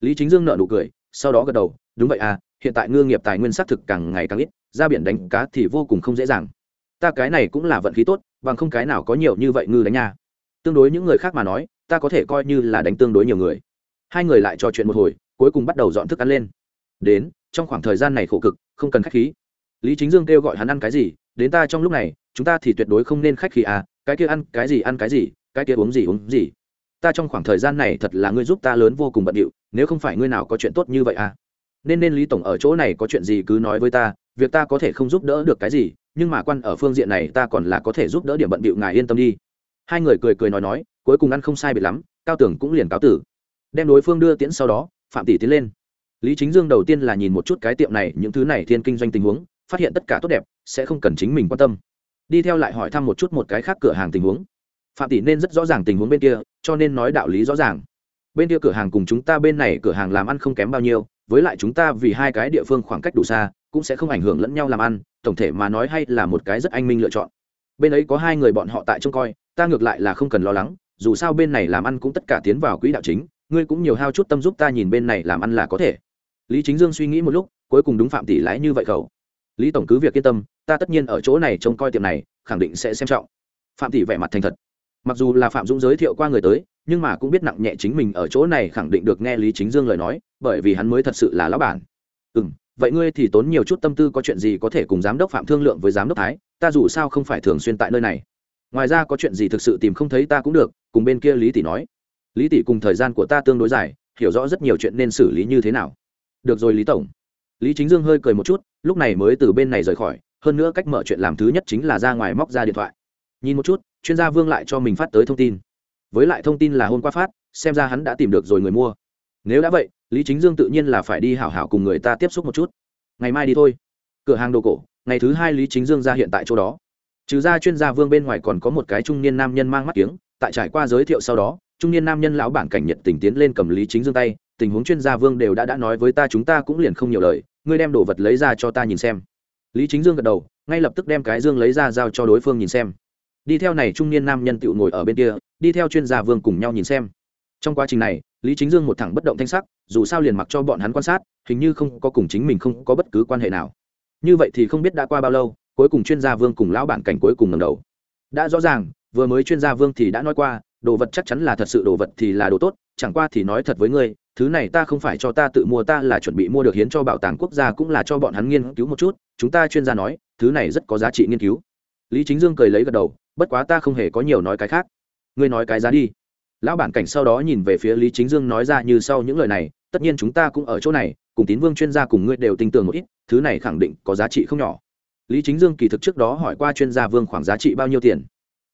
Lý chính dương nợ nụ cười, sau đó gật đầu, đúng vậy à hiện tại ngư nghiệp tài nguyên xác thực càng ngày càng ít, ra biển đánh cá thì vô cùng không dễ dàng. Ta cái này cũng là vận khí tốt, bằng không cái nào có nhiều như vậy ngư đánh nha. Tương đối những người khác mà nói, ta có thể coi như là đánh tương đối nhiều người. Hai người lại trò chuyện một hồi cuối cùng bắt đầu dọn thức ăn lên. Đến, trong khoảng thời gian này khổ cực, không cần k h á c h khí. Lý chính dương kêu gọi hắn ăn cái gì, đến ta trong lúc này, chúng ta thì tuyệt đối không nên khách khí à cái kia ăn cái gì ăn cái gì, cái kia uống gì uống gì. Ta trong khoảng thời gian này thật là ngươi giúp ta lớn vô cùng bận điệu, nếu không phải ngươi nào có chuyện tốt như vậy à. Nên nên lý tổng ở chỗ này có chuyện gì cứ nói với ta, việc ta có thể không giúp đỡ được cái gì, nhưng mà quan ở phương diện này ta còn là có thể giúp đỡ điểm bận bịu ngài yên tâm đi. Hai người cười cười nói nói, cuối cùng ăn không sai biệt lắm, cao tưởng cũng liền cáo tử. Đem đối phương đưa tiễn sau đó phạm tỷ tiến lên. Lý chính dương đầu tiên là nhìn một chút cái tiệm này, những thứ này thiên kinh doanh tình huống, phát hiện tất cả tốt đẹp, sẽ không cần chính mình quan tâm. Đi theo lại hỏi thăm một chút một cái khác cửa hàng tình huống. Phạm tỷ nên rất rõ ràng tình huống bên kia, cho nên nói đạo lý rõ ràng. Bên kia cửa hàng cùng chúng ta bên này cửa hàng làm ăn không kém bao nhiêu, với lại chúng ta vì hai cái địa phương khoảng cách đủ xa, cũng sẽ không ảnh hưởng lẫn nhau làm ăn, tổng thể mà nói hay là một cái rất anh minh lựa chọn. Bên ấy có hai người bọn họ tại trông coi, ta ngược lại là không cần lo lắng, dù sao bên này làm ăn cũng tất cả tiến vào quỹ đạo chính ngươi cũng nhiều hao chút tâm giúp ta nhìn bên này làm ăn là có thể. Lý chính dương suy nghĩ một lúc, cuối cùng đúng phạm tỷ lái như vậy khẩu. Lý tổng cứ việc yên tâm, ta tất nhiên ở chỗ này trông coi tiệm này, khẳng định sẽ xem trọng. Phạm tỷ vẻ mặt thành thật. Mặc dù là phạm dũng giới thiệu qua người tới, nhưng mà cũng biết nặng nhẹ chính mình ở chỗ này khẳng định được nghe lý chính dương lời nói, bởi vì hắn mới thật sự là lão bản. Ừ m vậy ngươi thì tốn nhiều chút tâm tư có chuyện gì có thể cùng giám đốc phạm thương lượng với giám đốc thái, ta dù sao không phải thường xuyên tại nơi này. Ngoài ra có chuyện gì thực sự tìm không thấy ta cũng được, cùng bên kia lý tỷ nói lý tỷ cùng thời gian của ta tương đối dài, hiểu rõ rất nhiều chuyện nên xử lý như thế nào. Được rồi, lý tổng. Lý chính dương hơi cười một chút, lúc này mới từ bên này rời khỏi, hơn nữa cách mở chuyện làm thứ nhất chính là ra ngoài móc ra điện thoại. Nhìn một chút, chuyên gia vương lại cho mình phát tới thông tin. Với lại thông tin là hôm qua phát, xem ra hắn đã tìm được rồi người mua. Nếu đã vậy, lý chính dương tự nhiên là phải đi hảo hảo cùng người ta tiếp xúc một chút. Ngày mai đi thôi. Cửa hàng đồ cổ, ngày thứ hai lý chính dương ra hiện tại chỗ đó. Trừ ra chuyên gia vương bên ngoài còn có một cái trung niên nam nhân mang mắt kiếng tại trải qua giới thiệu sau đó, trung niên nam nhân lão bản cảnh nhận tình tiến lên cầm lý chính dương tay, tình huống chuyên gia vương đều đã đã nói với ta chúng ta cũng liền không nhiều lời, ngươi đem đồ vật lấy ra cho ta nhìn xem. Lý chính dương gật đầu, ngay lập tức đem cái dương lấy ra giao cho đối phương nhìn xem. Đi theo này trung niên nam nhân tựu ngồi ở bên kia, đi theo chuyên gia vương cùng nhau nhìn xem. Trong quá trình này, lý chính dương một thẳng bất động thanh sắc, dù sao liền mặc cho bọn hắn quan sát, hình như không có cùng chính mình không có bất cứ quan hệ nào. Như vậy thì không biết đã qua bao lâu, cuối cùng chuyên gia vương cùng lão bản cảnh cuối cùng ngầm đầu. Đã rõ ràng vừa mới chuyên gia vương thì đã nói qua, đồ vật chắc chắn là thật sự đồ vật thì là đồ tốt, chẳng qua thì nói thật với ngươi, thứ này ta không phải cho ta tự mua, ta là chuẩn bị mua được hiến cho bảo tàng quốc gia cũng là cho bọn hắn nghiên cứu một chút, chúng ta chuyên gia nói, thứ này rất có giá trị nghiên cứu. Lý chính dương cười lấy gật đầu, bất quá ta không hề có nhiều nói cái khác. Ngươi nói cái giá đi. Lão bản cảnh sau đó nhìn về phía lý chính dương nói ra như sau những lời này, tất nhiên chúng ta cũng ở chỗ này, cùng tín vương chuyên gia cùng ngươi đều tin tưởng một ít, thứ này khẳng định có giá trị không nhỏ. Lý chính dương kỳ thực trước đó hỏi qua chuyên gia vương khoảng giá trị bao nhiêu tiền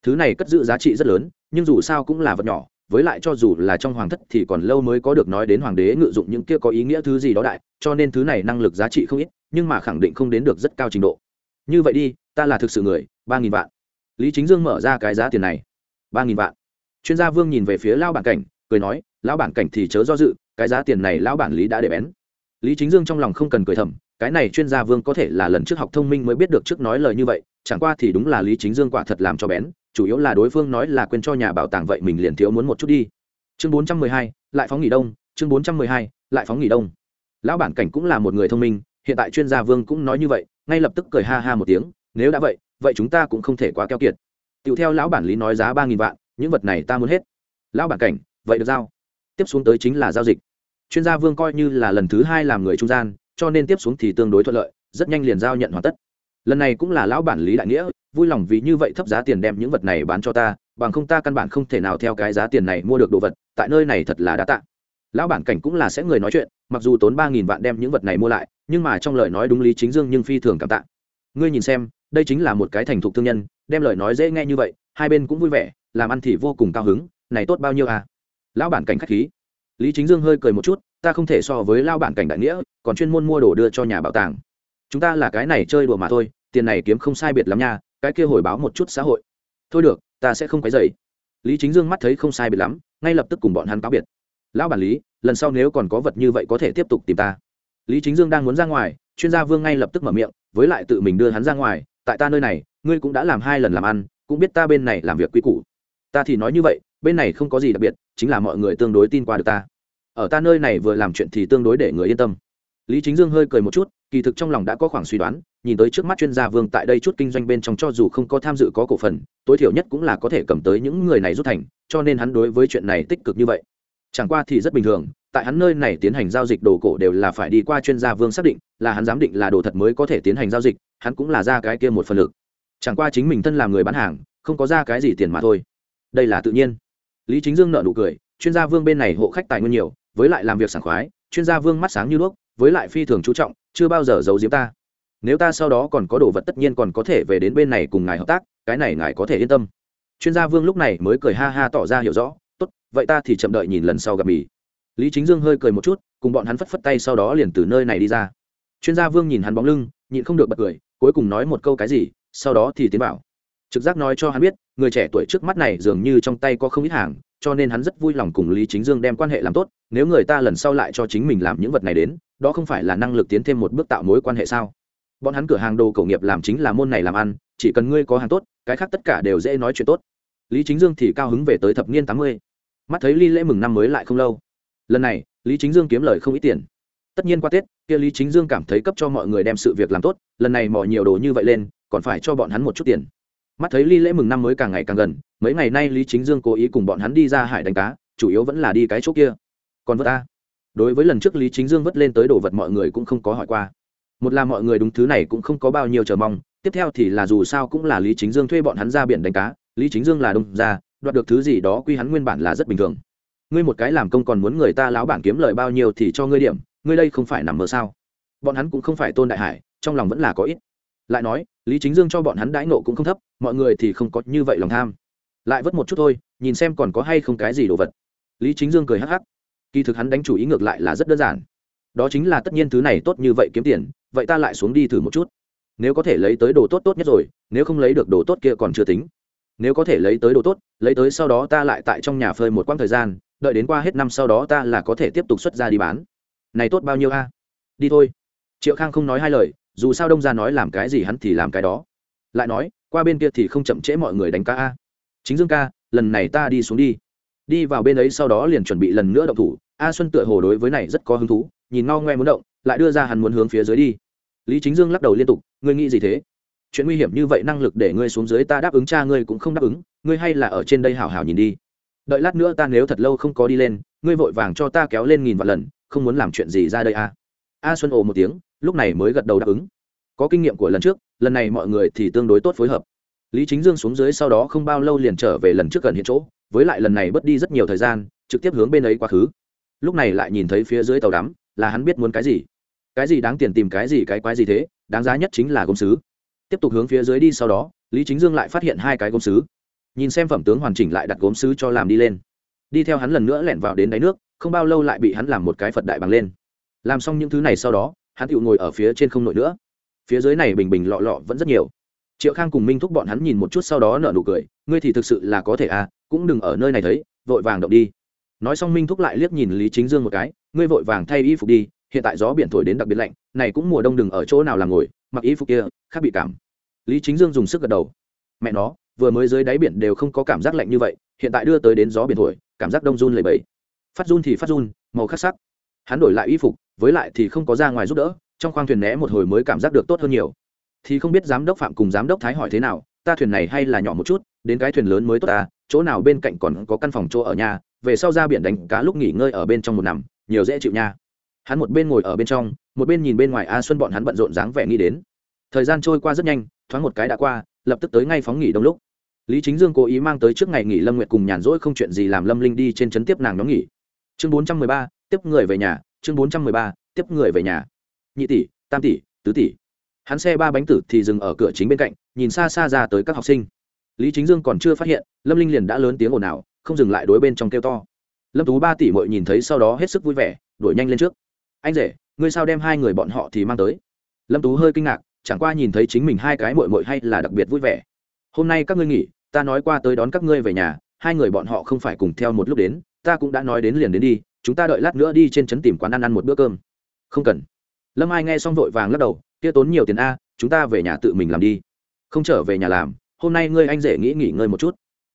thứ này cất giữ giá trị rất lớn, nhưng dù sao cũng là vật nhỏ, với lại cho dù là trong hoàng thất thì còn lâu mới có được nói đến hoàng đế ngự dụng những kia có ý nghĩa thứ gì đó đại, cho nên thứ này năng lực giá trị không ít, nhưng mà khẳng định không đến được rất cao trình độ. Như vậy đi, ta là thực sự người, ba nghìn vạn. Lý chính dương mở ra cái giá tiền này. ba nghìn vạn. Chuyên gia vương nhìn về phía lao bản cảnh, cười nói, lão bản cảnh thì chớ do dự, cái giá tiền này lão bản lý đã để bén. Lý chính dương trong lòng không cần cười thầm, cái này chuyên gia vương có thể là lần trước học thông minh mới biết được trước nói lời như vậy, chẳng qua thì đúng là lý chính dương quả thật làm cho bén chủ yếu là đối phương nói là quên cho nhà bảo tàng vậy mình liền thiếu muốn một chút đi. Chương bốn trăm mười hai, lại phóng nghỉ đông. Chương bốn trăm mười hai, lại phóng nghỉ đông. Lão bản cảnh cũng là một người thông minh, hiện tại chuyên gia vương cũng nói như vậy, ngay lập tức cười ha ha một tiếng, nếu đã vậy vậy chúng ta cũng không thể quá keo kiệt. Tựu theo lão bản lý nói giá ba nghìn vạn, những vật này ta muốn hết. Lão bản cảnh, vậy được giao. Tiếp xuống tới chính là giao dịch. Chuyên gia vương coi như là lần thứ hai làm người trung gian, cho nên tiếp xuống thì tương đối thuận lợi, rất nhanh liền giao nhận hoàn tất. Lần này cũng là lão bản lý đại nghĩa vui lòng vì như vậy thấp giá tiền đem những vật này bán cho ta, bằng không ta căn bản không thể nào theo cái giá tiền này mua được đồ vật, tại nơi này thật là đã tạ. Lão bản cảnh cũng là sẽ người nói chuyện, mặc dù tốn ba nghìn vạn đem những vật này mua lại, nhưng mà trong lời nói đúng lý chính dương nhưng phi thường cảm tạ. Ngươi nhìn xem, đây chính là một cái thành thục thương nhân, đem lời nói dễ nghe như vậy, hai bên cũng vui vẻ, làm ăn thì vô cùng cao hứng, này tốt bao nhiêu à? Lão bản cảnh k h á c h khí. Lý chính dương hơi cười một chút, ta không thể so với lao bản cảnh đại nghĩa, còn chuyên môn mua đồ đưa cho nhà bảo tàng. Chúng ta là cái này chơi đùa mà thôi, tiền này kiếm không sai biệt lắm nha cái kia hồi báo một chút xã hội. Thôi được, ta sẽ không quấy dày lý chính dương mắt thấy không sai biệt lắm, ngay lập tức cùng bọn hắn cáo biệt. Lão bản lý, lần sau nếu còn có vật như vậy có thể tiếp tục tìm ta. Lý chính dương đang muốn ra ngoài, chuyên gia vương ngay lập tức mở miệng, với lại tự mình đưa hắn ra ngoài, tại ta nơi này, ngươi cũng đã làm hai lần làm ăn, cũng biết ta bên này làm việc quy củ. Ta thì nói như vậy, bên này không có gì đặc biệt, chính là mọi người tương đối tin qua được ta. Ở ta nơi này vừa làm chuyện thì tương đối để người yên tâm. Lý chính dương hơi cười một chút kỳ thực trong lòng đã có khoảng suy đoán, nhìn tới trước mắt chuyên gia vương tại đây chút kinh doanh bên trong cho dù không có tham dự có cổ phần, tối thiểu nhất cũng là có thể cầm tới những người này rút thành, cho nên hắn đối với chuyện này tích cực như vậy. Chẳng qua thì rất bình thường, tại hắn nơi này tiến hành giao dịch đồ cổ đều là phải đi qua chuyên gia vương xác định, là hắn giám định là đồ thật mới có thể tiến hành giao dịch, hắn cũng là ra cái kia một phần lực. Chẳng qua chính mình thân làm người bán hàng, không có ra cái gì tiền mà thôi. Đây là tự nhiên. Lý chính dương nợ nụ cười, chuyên gia vương bên này hộ khách tài nguyên nhiều, với lại làm việc sảng khoái, chuyên gia vương mắt sáng như đuốc, với lại phi thường chú trọng chưa bao giờ giấu giếm ta. Nếu ta sau đó còn có đồ vật tất nhiên còn có thể về đến bên này cùng ngài hợp tác, cái này ngài có thể yên tâm. Chuyên gia vương lúc này mới cười ha ha tỏ ra hiểu rõ, tốt, vậy ta thì chậm đợi nhìn lần sau gặp mì. Lý chính dương hơi cười một chút, cùng bọn hắn phất phất tay sau đó liền từ nơi này đi ra. Chuyên gia vương nhìn hắn bóng lưng, nhịn không được bật cười, cuối cùng nói một câu cái gì, sau đó thì tiến bảo. Trực giác nói cho hắn biết, người trẻ tuổi trước mắt này dường như trong tay có không ít hàng cho nên hắn rất vui lòng cùng lý chính dương đem quan hệ làm tốt, nếu người ta lần sau lại cho chính mình làm những vật này đến, đó không phải là năng lực tiến thêm một bước tạo mối quan hệ sao? Bọn hắn cửa hàng đồ cổ nghiệp làm chính là môn này làm ăn, chỉ cần ngươi có hàng tốt, cái khác tất cả đều dễ nói chuyện tốt. Lý chính dương thì cao hứng về tới thập niên tám mươi. Mắt thấy ly lễ mừng năm mới lại không lâu. Lần này, lý chính dương kiếm lời không ít tiền. Tất nhiên qua tết, kia lý chính dương cảm thấy cấp cho mọi người đem sự việc làm tốt, lần này mò nhiều đồ như vậy lên, còn phải cho bọn hắn một chút tiền mắt thấy ly lễ mừng năm mới càng ngày càng gần, mấy ngày nay lý chính dương cố ý cùng bọn hắn đi ra hải đánh cá, chủ yếu vẫn là đi cái chỗ kia. Còn vớt ta. Đối với lần trước lý chính dương vất lên tới đồ vật mọi người cũng không có hỏi qua. Một là mọi người đúng thứ này cũng không có bao nhiêu chờ mong, tiếp theo thì là dù sao cũng là lý chính dương thuê bọn hắn ra biển đánh cá, lý chính dương là đông ra đoạt được thứ gì đó quy hắn nguyên bản là rất bình thường. Ngươi một cái làm công còn muốn người ta láo bản kiếm lời bao nhiêu thì cho ngươi điểm, ngươi đây không phải nằm mơ sao? Bọn hắn cũng không phải tôn đại hải, trong lòng vẫn là có ít. Lại nói lý chính dương cho bọn hắn đãi nộ cũng không thấp, mọi người thì không có như vậy lòng tham. Lại vất một chút thôi, nhìn xem còn có hay không cái gì đồ vật. Lý chính dương cười hắc hắc. Kỳ thực hắn đánh chủ ý ngược lại là rất đơn giản. Đó chính là tất nhiên thứ này tốt như vậy kiếm tiền, vậy ta lại xuống đi thử một chút. Nếu có thể lấy tới đồ tốt tốt nhất rồi, nếu không lấy được đồ tốt kia còn chưa tính. Nếu có thể lấy tới đồ tốt, lấy tới sau đó ta lại tại trong nhà phơi một quãng thời gian, đợi đến qua hết năm sau đó ta là có thể tiếp tục xuất ra đi bán. Này tốt bao nhiêu a? Đi thôi. Triệu khang không nói hai lời dù sao đông ra nói làm cái gì hắn thì làm cái đó. Lại nói, qua bên kia thì không chậm trễ mọi người đánh ca a. Chính dương ca, lần này ta đi xuống đi. Đi vào bên ấy sau đó liền chuẩn bị lần nữa động thủ. A xuân tựa hồ đối với này rất có hứng thú, nhìn ngao ngoe muốn động, lại đưa ra hắn muốn hướng phía dưới đi. Lý chính dương lắc đầu liên tục, ngươi nghĩ gì thế? Chuyện nguy hiểm như vậy năng lực để ngươi xuống dưới ta đáp ứng cha ngươi cũng không đáp ứng, ngươi hay là ở trên đây hào hào nhìn đi. Đợi lát nữa ta nếu thật lâu không có đi lên, ngươi vội vàng cho ta kéo lên nghìn vạn lần, không muốn làm chuyện gì ra đây a. A xuân ồ một tiếng lúc này mới gật đầu đáp ứng. Có kinh nghiệm của lần trước, lần này mọi người thì tương đối tốt phối hợp. Lý chính dương xuống dưới sau đó không bao lâu liền trở về lần trước gần hiện chỗ, với lại lần này bớt đi rất nhiều thời gian, trực tiếp hướng bên ấy quá khứ. Lúc này lại nhìn thấy phía dưới tàu đắm, là hắn biết muốn cái gì. Cái gì đáng tiền tìm cái gì cái quái gì thế, đáng giá nhất chính là gốm sứ. Tiếp tục hướng phía dưới đi sau đó, lý chính dương lại phát hiện hai cái gốm sứ. Nhìn xem phẩm tướng hoàn chỉnh lại đặt gốm sứ cho làm đi lên. Đi theo hắn lần nữa lẻn vào đến đáy nước, không bao lâu lại bị hắn làm một cái phật đại bằng lên. Làm xong những thứ này sau đó hắn tự ngồi ở phía trên không nổi nữa. Phía dưới này bình bình lọ lọ vẫn rất nhiều. Triệu khang cùng minh thúc bọn hắn nhìn một chút sau đó nở nụ cười, ngươi thì thực sự là có thể à cũng đừng ở nơi này thấy, vội vàng động đi. Nói xong minh thúc lại liếc nhìn lý chính dương một cái, ngươi vội vàng thay y phục đi, hiện tại gió biển thổi đến đặc biệt lạnh, này cũng mùa đông đừng ở chỗ nào làm ngồi, mặc y phục kia, khác bị cảm. Lý chính dương dùng sức gật đầu. Mẹ nó, vừa mới dưới đáy biển đều không có cảm giác lạnh như vậy, hiện tại đưa tới đến gió biển thổi, cảm giác đông run lầy bẫy. Phát run thì phát run, màu khắc sắc. Hắn đổi lại y phục với lại thì không có ra ngoài giúp đỡ, trong khoang thuyền né một hồi mới cảm giác được tốt hơn nhiều. Thì không biết giám đốc phạm cùng giám đốc thái hỏi thế nào, ta thuyền này hay là nhỏ một chút, đến cái thuyền lớn mới tốt ta, chỗ nào bên cạnh còn có căn phòng chỗ ở nhà về sau ra biển đánh cá lúc nghỉ ngơi ở bên trong một nằm, nhiều dễ chịu nha. Hắn một bên ngồi ở bên trong, một bên nhìn bên ngoài a xuân bọn hắn bận rộn dáng vẻ nghĩ đến. Thời gian trôi qua rất nhanh, thoáng một cái đã qua, lập tức tới ngay phóng nghỉ đông lúc. Lý chính dương cố ý mang tới trước ngày nghỉ lâm nguyệt cùng nhàn rỗi không chuyện gì làm lâm linh đi trên trấn tiếp nàng nhóm nghỉ. Chương bốn trăm mười ba, tiếp người về nhà chương bốn trăm mười ba, tiếp người về nhà. Nhị tỷ, tam tỷ, tứ tỷ. Hắn xe ba bánh tử thì dừng ở cửa chính bên cạnh, nhìn xa xa ra tới các học sinh. Lý chính dương còn chưa phát hiện, lâm linh liền đã lớn tiếng ồn ào, không dừng lại đối bên trong kêu to. Lâm tú ba tỷ mội nhìn thấy sau đó hết sức vui vẻ, đuổi nhanh lên trước. Anh rể, ngươi sao đem hai người bọn họ thì mang tới? Lâm tú hơi kinh ngạc, chẳng qua nhìn thấy chính mình hai cái mội mội hay là đặc biệt vui vẻ. Hôm nay các ngươi nghỉ, ta nói qua tới đón các ngươi về nhà, hai người bọn họ không phải cùng theo một lúc đến, ta cũng đã nói đến liền đến đi chúng ta đợi lát nữa đi trên trấn tìm quán ăn ăn một bữa cơm. Không cần. Lâm ai nghe xong vội vàng lắc đầu, kia tốn nhiều tiền a, chúng ta về nhà tự mình làm đi. Không trở về nhà làm, hôm nay ngươi anh rể nghĩ nghỉ ngơi một chút.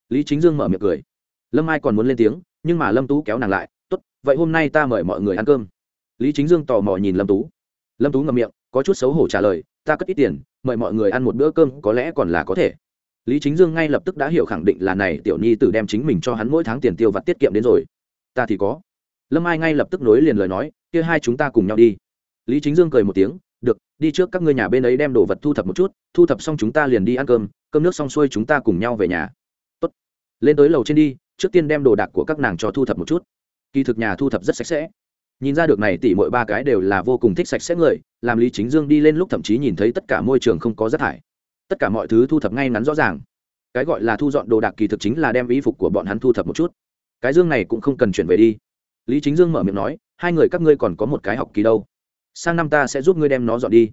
Lý chính dương mở miệng cười. Lâm ai còn muốn lên tiếng, nhưng mà lâm tú kéo nàng lại, tốt, vậy hôm nay ta mời mọi người ăn cơm. Lý chính dương tò mò nhìn lâm tú. Lâm tú ngậm miệng, có chút xấu hổ trả lời, ta cất ít tiền, mời mọi người ăn một bữa cơm, có lẽ còn là có thể. Lý chính dương ngay lập tức đã hiểu khẳng định là này tiểu nhi tử đem chính mình cho hắn mỗi tháng tiền tiêu vặt tiết kiệm đến rồi. Ta thì có lâm ai ngay lập tức nối liền lời nói, kia hai chúng ta cùng nhau đi. Lý chính dương cười một tiếng, được, đi trước các ngươi nhà bên ấy đem đồ vật thu thập một chút, thu thập xong chúng ta liền đi ăn cơm cơm nước xong xuôi chúng ta cùng nhau về nhà. Tốt. lên tới lầu trên đi, trước tiên đem đồ đạc của các nàng cho thu thập một chút. Kỳ thực nhà thu thập rất sạch sẽ. Nhìn ra được này tỉ mỗi ba cái đều là vô cùng thích sạch sẽ người, làm lý chính dương đi lên lúc thậm chí nhìn thấy tất cả môi trường không có rác thải. Tất cả mọi thứ thu thập ngay ngắn rõ ràng. Cái gọi là thu dọn đồ đạc kỳ thực chính là đem y phục của bọn hắn thu thập một chút. Cái dương này cũng không cần chuyển về đi lý chính dương mở miệng nói, hai người các ngươi còn có một cái học kỳ đâu. Sang năm ta sẽ giúp ngươi đem nó dọn đi.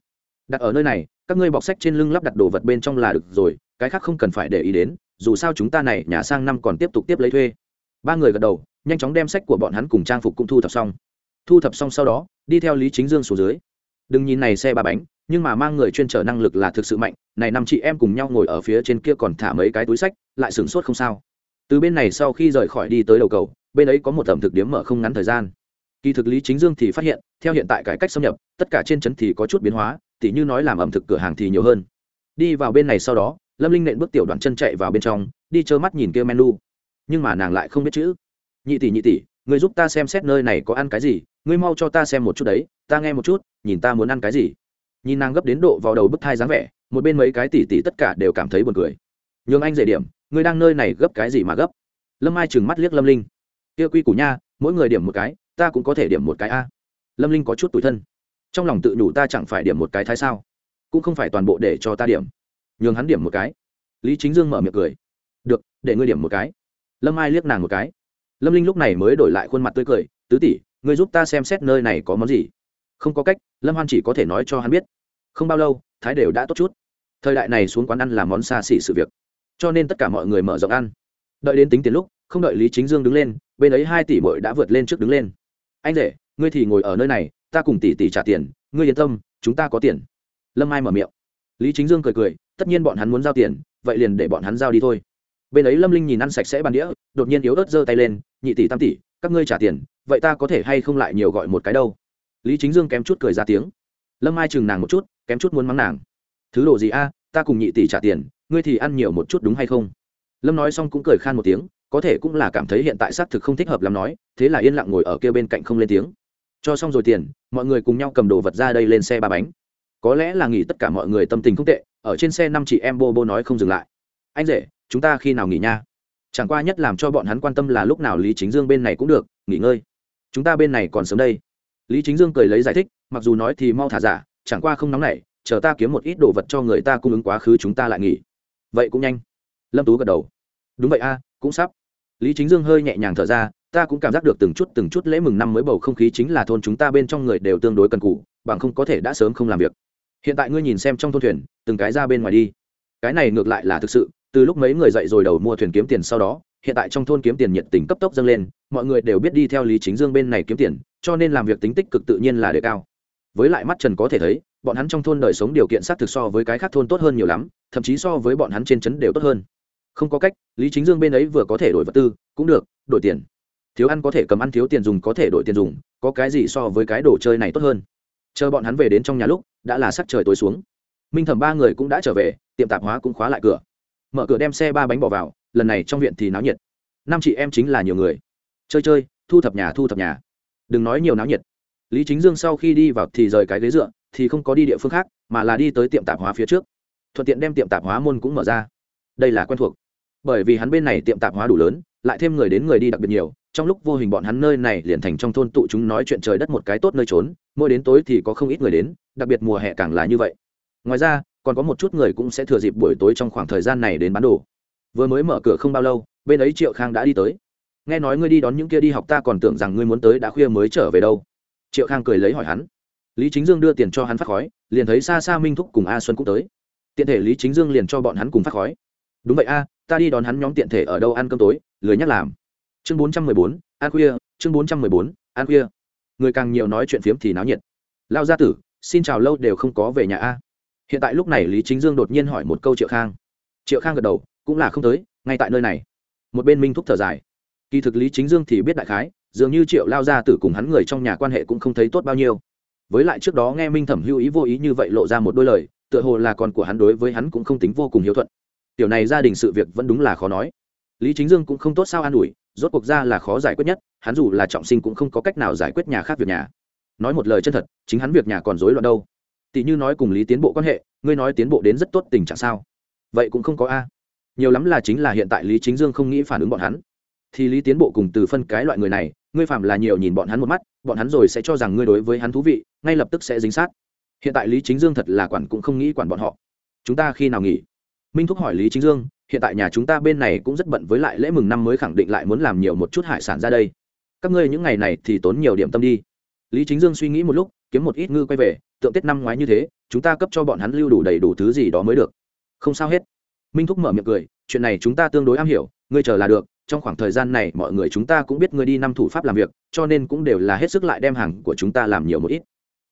Đặt ở nơi này, các ngươi bọc sách trên lưng lắp đặt đồ vật bên trong là được rồi, cái khác không cần phải để ý đến, dù sao chúng ta này nhà sang năm còn tiếp tục tiếp lấy thuê. Ba người gật đầu, nhanh chóng đem sách của bọn hắn cùng trang phục cũng thu thập xong. Thu thập xong sau đó, đi theo lý chính dương xuống dưới. Đừng nhìn này xe ba bánh, nhưng mà mang người chuyên trở năng lực là thực sự mạnh, này năm chị em cùng nhau ngồi ở phía trên kia còn thả mấy cái túi sách, lại sửng sốt không sao. Từ bên này sau khi rời khỏi đi tới đầu cầu bên ấy có một ẩm thực điếm mở không ngắn thời gian. Kỳ thực lý chính dương thì phát hiện, theo hiện tại cải cách xâm nhập, tất cả trên trấn thì có chút biến hóa, tỉ như nói làm ẩm thực cửa hàng thì nhiều hơn. Đi vào bên này sau đó, lâm linh nện bước tiểu đoạn chân chạy vào bên trong, đi trơ mắt nhìn kia menu. Nhưng mà nàng lại không biết chữ. Nhị tỷ nhị tỷ, người giúp ta xem xét nơi này có ăn cái gì, ngươi mau cho ta xem một chút đấy, ta nghe một chút, nhìn ta muốn ăn cái gì. Nhìn nàng gấp đến độ vào đầu bức thai dáng vẻ, một bên mấy cái tỷ tỷ tất cả đều cảm thấy buồn cười. Nhường anh dễ điểm, ngươi đang nơi này gấp cái gì mà gấp? Lâm ai chừng mắt liếc lâm linh kia quy củ nha, mỗi người điểm một cái, ta cũng có thể điểm một cái a. Lâm linh có chút tủi thân. Trong lòng tự đủ ta chẳng phải điểm một cái thái sao? Cũng không phải toàn bộ để cho ta điểm. Nhường hắn điểm một cái. Lý chính dương mở miệng cười. Được, để ngươi điểm một cái. Lâm ai liếc nàng một cái. Lâm linh lúc này mới đổi lại khuôn mặt tươi cười, tứ tỷ, ngươi giúp ta xem xét nơi này có món gì? Không có cách, lâm hoan chỉ có thể nói cho hắn biết. Không bao lâu, thái đều đã tốt chút. Thời đại này xuống quán ăn làm món xa xỉ sự việc. Cho nên tất cả mọi người mở rộng ăn. Đợi đến tính tiền lúc không đợi lý chính dương đứng lên, bên ấy hai tỷ bội đã vượt lên trước đứng lên. Anh rể, ngươi thì ngồi ở nơi này, ta cùng tỷ tỷ trả tiền, ngươi yên tâm, chúng ta có tiền. Lâm ai mở miệng. Lý chính dương cười cười, tất nhiên bọn hắn muốn giao tiền, vậy liền để bọn hắn giao đi thôi. Bên ấy lâm linh nhìn ăn sạch sẽ bàn đĩa, đột nhiên yếu ớt giơ tay lên, nhị tỷ tam tỷ, các ngươi trả tiền, vậy ta có thể hay không lại nhiều gọi một cái đâu? Lý chính dương kém chút cười ra tiếng. Lâm ai chừng nàng một chút, kém chút muốn mắng nàng. Thứ đồ gì a, ta cùng nhị tỷ trả tiền, ngươi thì ăn nhiều một chút đúng hay không? Lâm nói xong cũng cười khan một tiếng có thể cũng là cảm thấy hiện tại xác thực không thích hợp làm nói, thế là yên lặng ngồi ở kia bên cạnh không lên tiếng. Cho xong rồi tiền, mọi người cùng nhau cầm đồ vật ra đây lên xe ba bánh. Có lẽ là nghỉ tất cả mọi người tâm tình không tệ, ở trên xe năm chị em bô bô nói không dừng lại. Anh rể, chúng ta khi nào nghỉ nha? Chẳng qua nhất làm cho bọn hắn quan tâm là lúc nào lý chính dương bên này cũng được, nghỉ ngơi. Chúng ta bên này còn sớm đây. Lý chính dương cười lấy giải thích, mặc dù nói thì mau thả giả, chẳng qua không nóng nảy, chờ ta kiếm một ít đồ vật cho người ta cung ứng quá khứ chúng ta lại nghỉ. Vậy cũng nhanh. Lâm tú gật đầu. Đúng vậy a, cũng sắp lý chính dương hơi nhẹ nhàng thở ra, ta cũng cảm giác được từng chút từng chút lễ mừng năm mới bầu không khí chính là thôn chúng ta bên trong người đều tương đối cần cụ bằng không có thể đã sớm không làm việc. Hiện tại ngươi nhìn xem trong thôn thuyền, từng cái ra bên ngoài đi. Cái này ngược lại là thực sự, từ lúc mấy người dậy rồi đầu mua thuyền kiếm tiền sau đó, hiện tại trong thôn kiếm tiền nhiệt tình cấp tốc dâng lên, mọi người đều biết đi theo lý chính dương bên này kiếm tiền, cho nên làm việc tính tích cực tự nhiên là đề cao. Với lại mắt trần có thể thấy, bọn hắn trong thôn đời sống điều kiện xác thực so với cái khác thôn tốt hơn nhiều lắm, thậm chí so với bọn hắn trên trấn đều tốt hơn không có cách, lý chính dương bên ấy vừa có thể đổi vật tư, cũng được, đổi tiền. Thiếu ăn có thể cầm ăn, thiếu tiền dùng có thể đổi tiền dùng, có cái gì so với cái đồ chơi này tốt hơn? Chờ bọn hắn về đến trong nhà lúc, đã là sắc trời tối xuống. Minh thẩm ba người cũng đã trở về, tiệm tạp hóa cũng khóa lại cửa. Mở cửa đem xe ba bánh bỏ vào, lần này trong viện thì náo nhiệt. Năm chị em chính là nhiều người. Chơi chơi, thu thập nhà, thu thập nhà. Đừng nói nhiều náo nhiệt. Lý chính dương sau khi đi vào thì rời cái ghế dựa, thì không có đi địa phương khác, mà là đi tới tiệm tạp hóa phía trước. Thuận tiện đem tiệm tạp hóa môn cũng mở ra. Đây là quen thuộc bởi vì hắn bên này tiệm tạp hóa đủ lớn, lại thêm người đến người đi đặc biệt nhiều, trong lúc vô hình bọn hắn nơi này liền thành trong thôn tụ chúng nói chuyện trời đất một cái tốt nơi trốn, mỗi đến tối thì có không ít người đến, đặc biệt mùa hè càng là như vậy. Ngoài ra, còn có một chút người cũng sẽ thừa dịp buổi tối trong khoảng thời gian này đến bán đồ. Vừa mới mở cửa không bao lâu, bên ấy triệu khang đã đi tới. Nghe nói ngươi đi đón những kia đi học ta còn tưởng rằng ngươi muốn tới đã khuya mới trở về đâu. Triệu khang cười lấy hỏi hắn. Lý chính dương đưa tiền cho hắn phát khói, liền thấy xa xa minh thúc cùng a xuân cũng tới. Tiện thể lý chính dương liền cho bọn hắn cùng phát khói. Đúng vậy a ta đi đón hắn nhóm tiện thể ở đâu ăn cơm tối, lười nhắc làm. Chương bốn trăm mười bốn an khuya, chương bốn trăm mười bốn an khuya. Người càng nhiều nói chuyện phiếm thì náo nhiệt. Lao gia tử, xin chào lâu đều không có về nhà a. Hiện tại lúc này lý chính dương đột nhiên hỏi một câu triệu khang. Triệu khang gật đầu, cũng là không tới, ngay tại nơi này. Một bên minh thúc thở dài. Kỳ thực lý chính dương thì biết đại khái, dường như triệu lao gia tử cùng hắn người trong nhà quan hệ cũng không thấy tốt bao nhiêu. Với lại trước đó nghe minh thẩm hưu ý vô ý như vậy lộ ra một đôi lời, tựa hồ là con của hắn đối với hắn cũng không tính vô cùng hiếu thuận tiểu này gia đình sự việc vẫn đúng là khó nói. Lý chính dương cũng không tốt sao an ủi, rốt cuộc ra là khó giải quyết nhất, hắn dù là trọng sinh cũng không có cách nào giải quyết nhà khác việc nhà. Nói một lời chân thật, chính hắn việc nhà còn rối loạn đâu. Tỷ như nói cùng lý tiến bộ quan hệ, ngươi nói tiến bộ đến rất tốt tình trạng sao? Vậy cũng không có a. Nhiều lắm là chính là hiện tại lý chính dương không nghĩ phản ứng bọn hắn. Thì lý tiến bộ cùng từ phân cái loại người này, ngươi phạm là nhiều nhìn bọn hắn một mắt, bọn hắn rồi sẽ cho rằng ngươi đối với hắn thú vị, ngay lập tức sẽ dính sát. Hiện tại lý chính dương thật là quản cũng không nghĩ quản bọn họ. Chúng ta khi nào nghỉ? Minh thúc hỏi lý chính dương, hiện tại nhà chúng ta bên này cũng rất bận với lại lễ mừng năm mới khẳng định lại muốn làm nhiều một chút hải sản ra đây. Các ngươi những ngày này thì tốn nhiều điểm tâm đi. Lý chính dương suy nghĩ một lúc, kiếm một ít ngư quay về, tượng tết năm ngoái như thế, chúng ta cấp cho bọn hắn lưu đủ đầy đủ thứ gì đó mới được. Không sao hết. Minh thúc mở miệng cười, chuyện này chúng ta tương đối am hiểu, ngươi chờ là được, trong khoảng thời gian này mọi người chúng ta cũng biết ngươi đi năm thủ pháp làm việc, cho nên cũng đều là hết sức lại đem hàng của chúng ta làm nhiều một ít.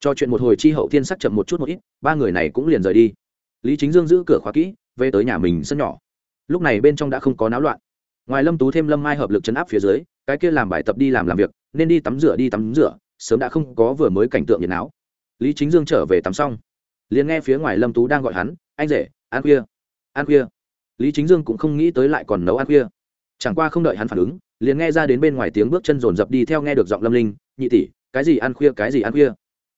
Cho chuyện một hồi chi hậu thiên sắc chậm một chút một ít, ba người này cũng liền rời đi. Lý chính dương giữ cửa khóa kỹ về tới nhà mình sân nhỏ. Lúc này bên trong đã không có náo loạn. Ngoài lâm tú thêm lâm mai hợp lực chấn áp phía dưới, cái kia làm bài tập đi làm làm việc, nên đi tắm rửa đi tắm rửa, sớm đã không có vừa mới cảnh tượng nhiệt não. lý chính dương trở về tắm xong, liền nghe phía ngoài lâm tú đang gọi hắn, anh rể, ăn khuya ăn khuya. Lý chính dương cũng không nghĩ tới lại còn nấu ăn khuya. Chẳng qua không đợi hắn phản ứng, liền nghe ra đến bên ngoài tiếng bước chân rồn rập đi theo nghe được giọng lâm linh, nhị tỷ, cái gì ăn khuya, cái gì ăn khuya?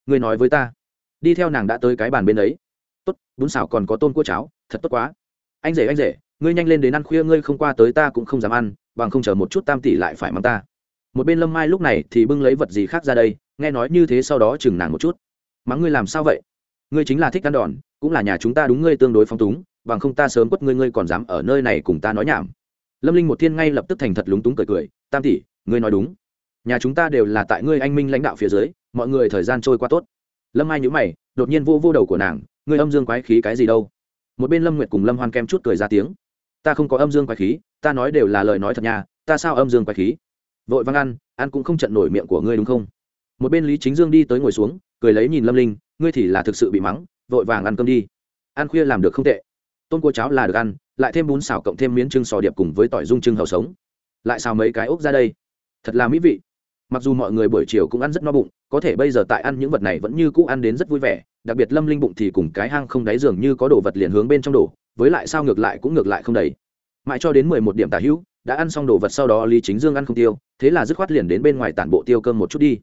Người nói với ta. Đi theo nàng đã tới cái bàn bên ấy tốt, bún xào còn có tôm cua cháo, thật tốt quá. Anh rể anh rể, ngươi nhanh lên đến ăn khuya, ngươi không qua tới ta cũng không dám ăn, bằng không chờ một chút tam tỷ lại phải mắng ta. Một bên lâm mai lúc này thì bưng lấy vật gì khác ra đây, nghe nói như thế sau đó chừng nàng một chút. Mắng ngươi làm sao vậy? Ngươi chính là thích ăn đòn, cũng là nhà chúng ta đúng ngươi tương đối phong túng, bằng không ta sớm quất ngươi ngươi còn dám ở nơi này cùng ta nói nhảm. Lâm linh một thiên ngay lập tức thành thật lúng túng cười cười, tam tỷ, ngươi nói đúng. Nhà chúng ta đều là tại ngươi anh minh lãnh đạo phía dưới, mọi người thời gian trôi qua tốt. Lâm ai nhữ mày, đột nhiên vô vô đầu của nàng ngươi âm dương quái khí cái gì đâu? Một bên lâm nguyệt cùng lâm hoan kem chút cười ra tiếng. Ta không có âm dương quái khí, ta nói đều là lời nói thật nhà ta sao âm dương quái khí? Vội văng ăn ăn cũng không trận nổi miệng của ngươi đúng không? Một bên lý chính dương đi tới ngồi xuống, cười lấy nhìn lâm linh, ngươi thì là thực sự bị mắng, vội vàng ăn cơm đi. Ăn khuya làm được không tệ. Tôm cua cháo là được ăn, lại thêm bún xào cộng thêm miếng trưng sò điệp cùng với tỏi dung trưng hầu sống. Lại xào mấy cái ốc ra đây. Thật là mỹ vị mặc dù mọi người buổi chiều cũng ăn rất no bụng, có thể bây giờ tại ăn những vật này vẫn như cũ ăn đến rất vui vẻ, đặc biệt lâm linh bụng thì cùng cái hang không đáy giường như có đồ vật liền hướng bên trong đổ, với lại sao ngược lại cũng ngược lại không đầy. Mãi cho đến mười một điểm tả hữu, đã ăn xong đồ vật sau đó lý chính dương ăn không tiêu, thế là dứt khoát liền đến bên ngoài tản bộ tiêu cơm một chút đi.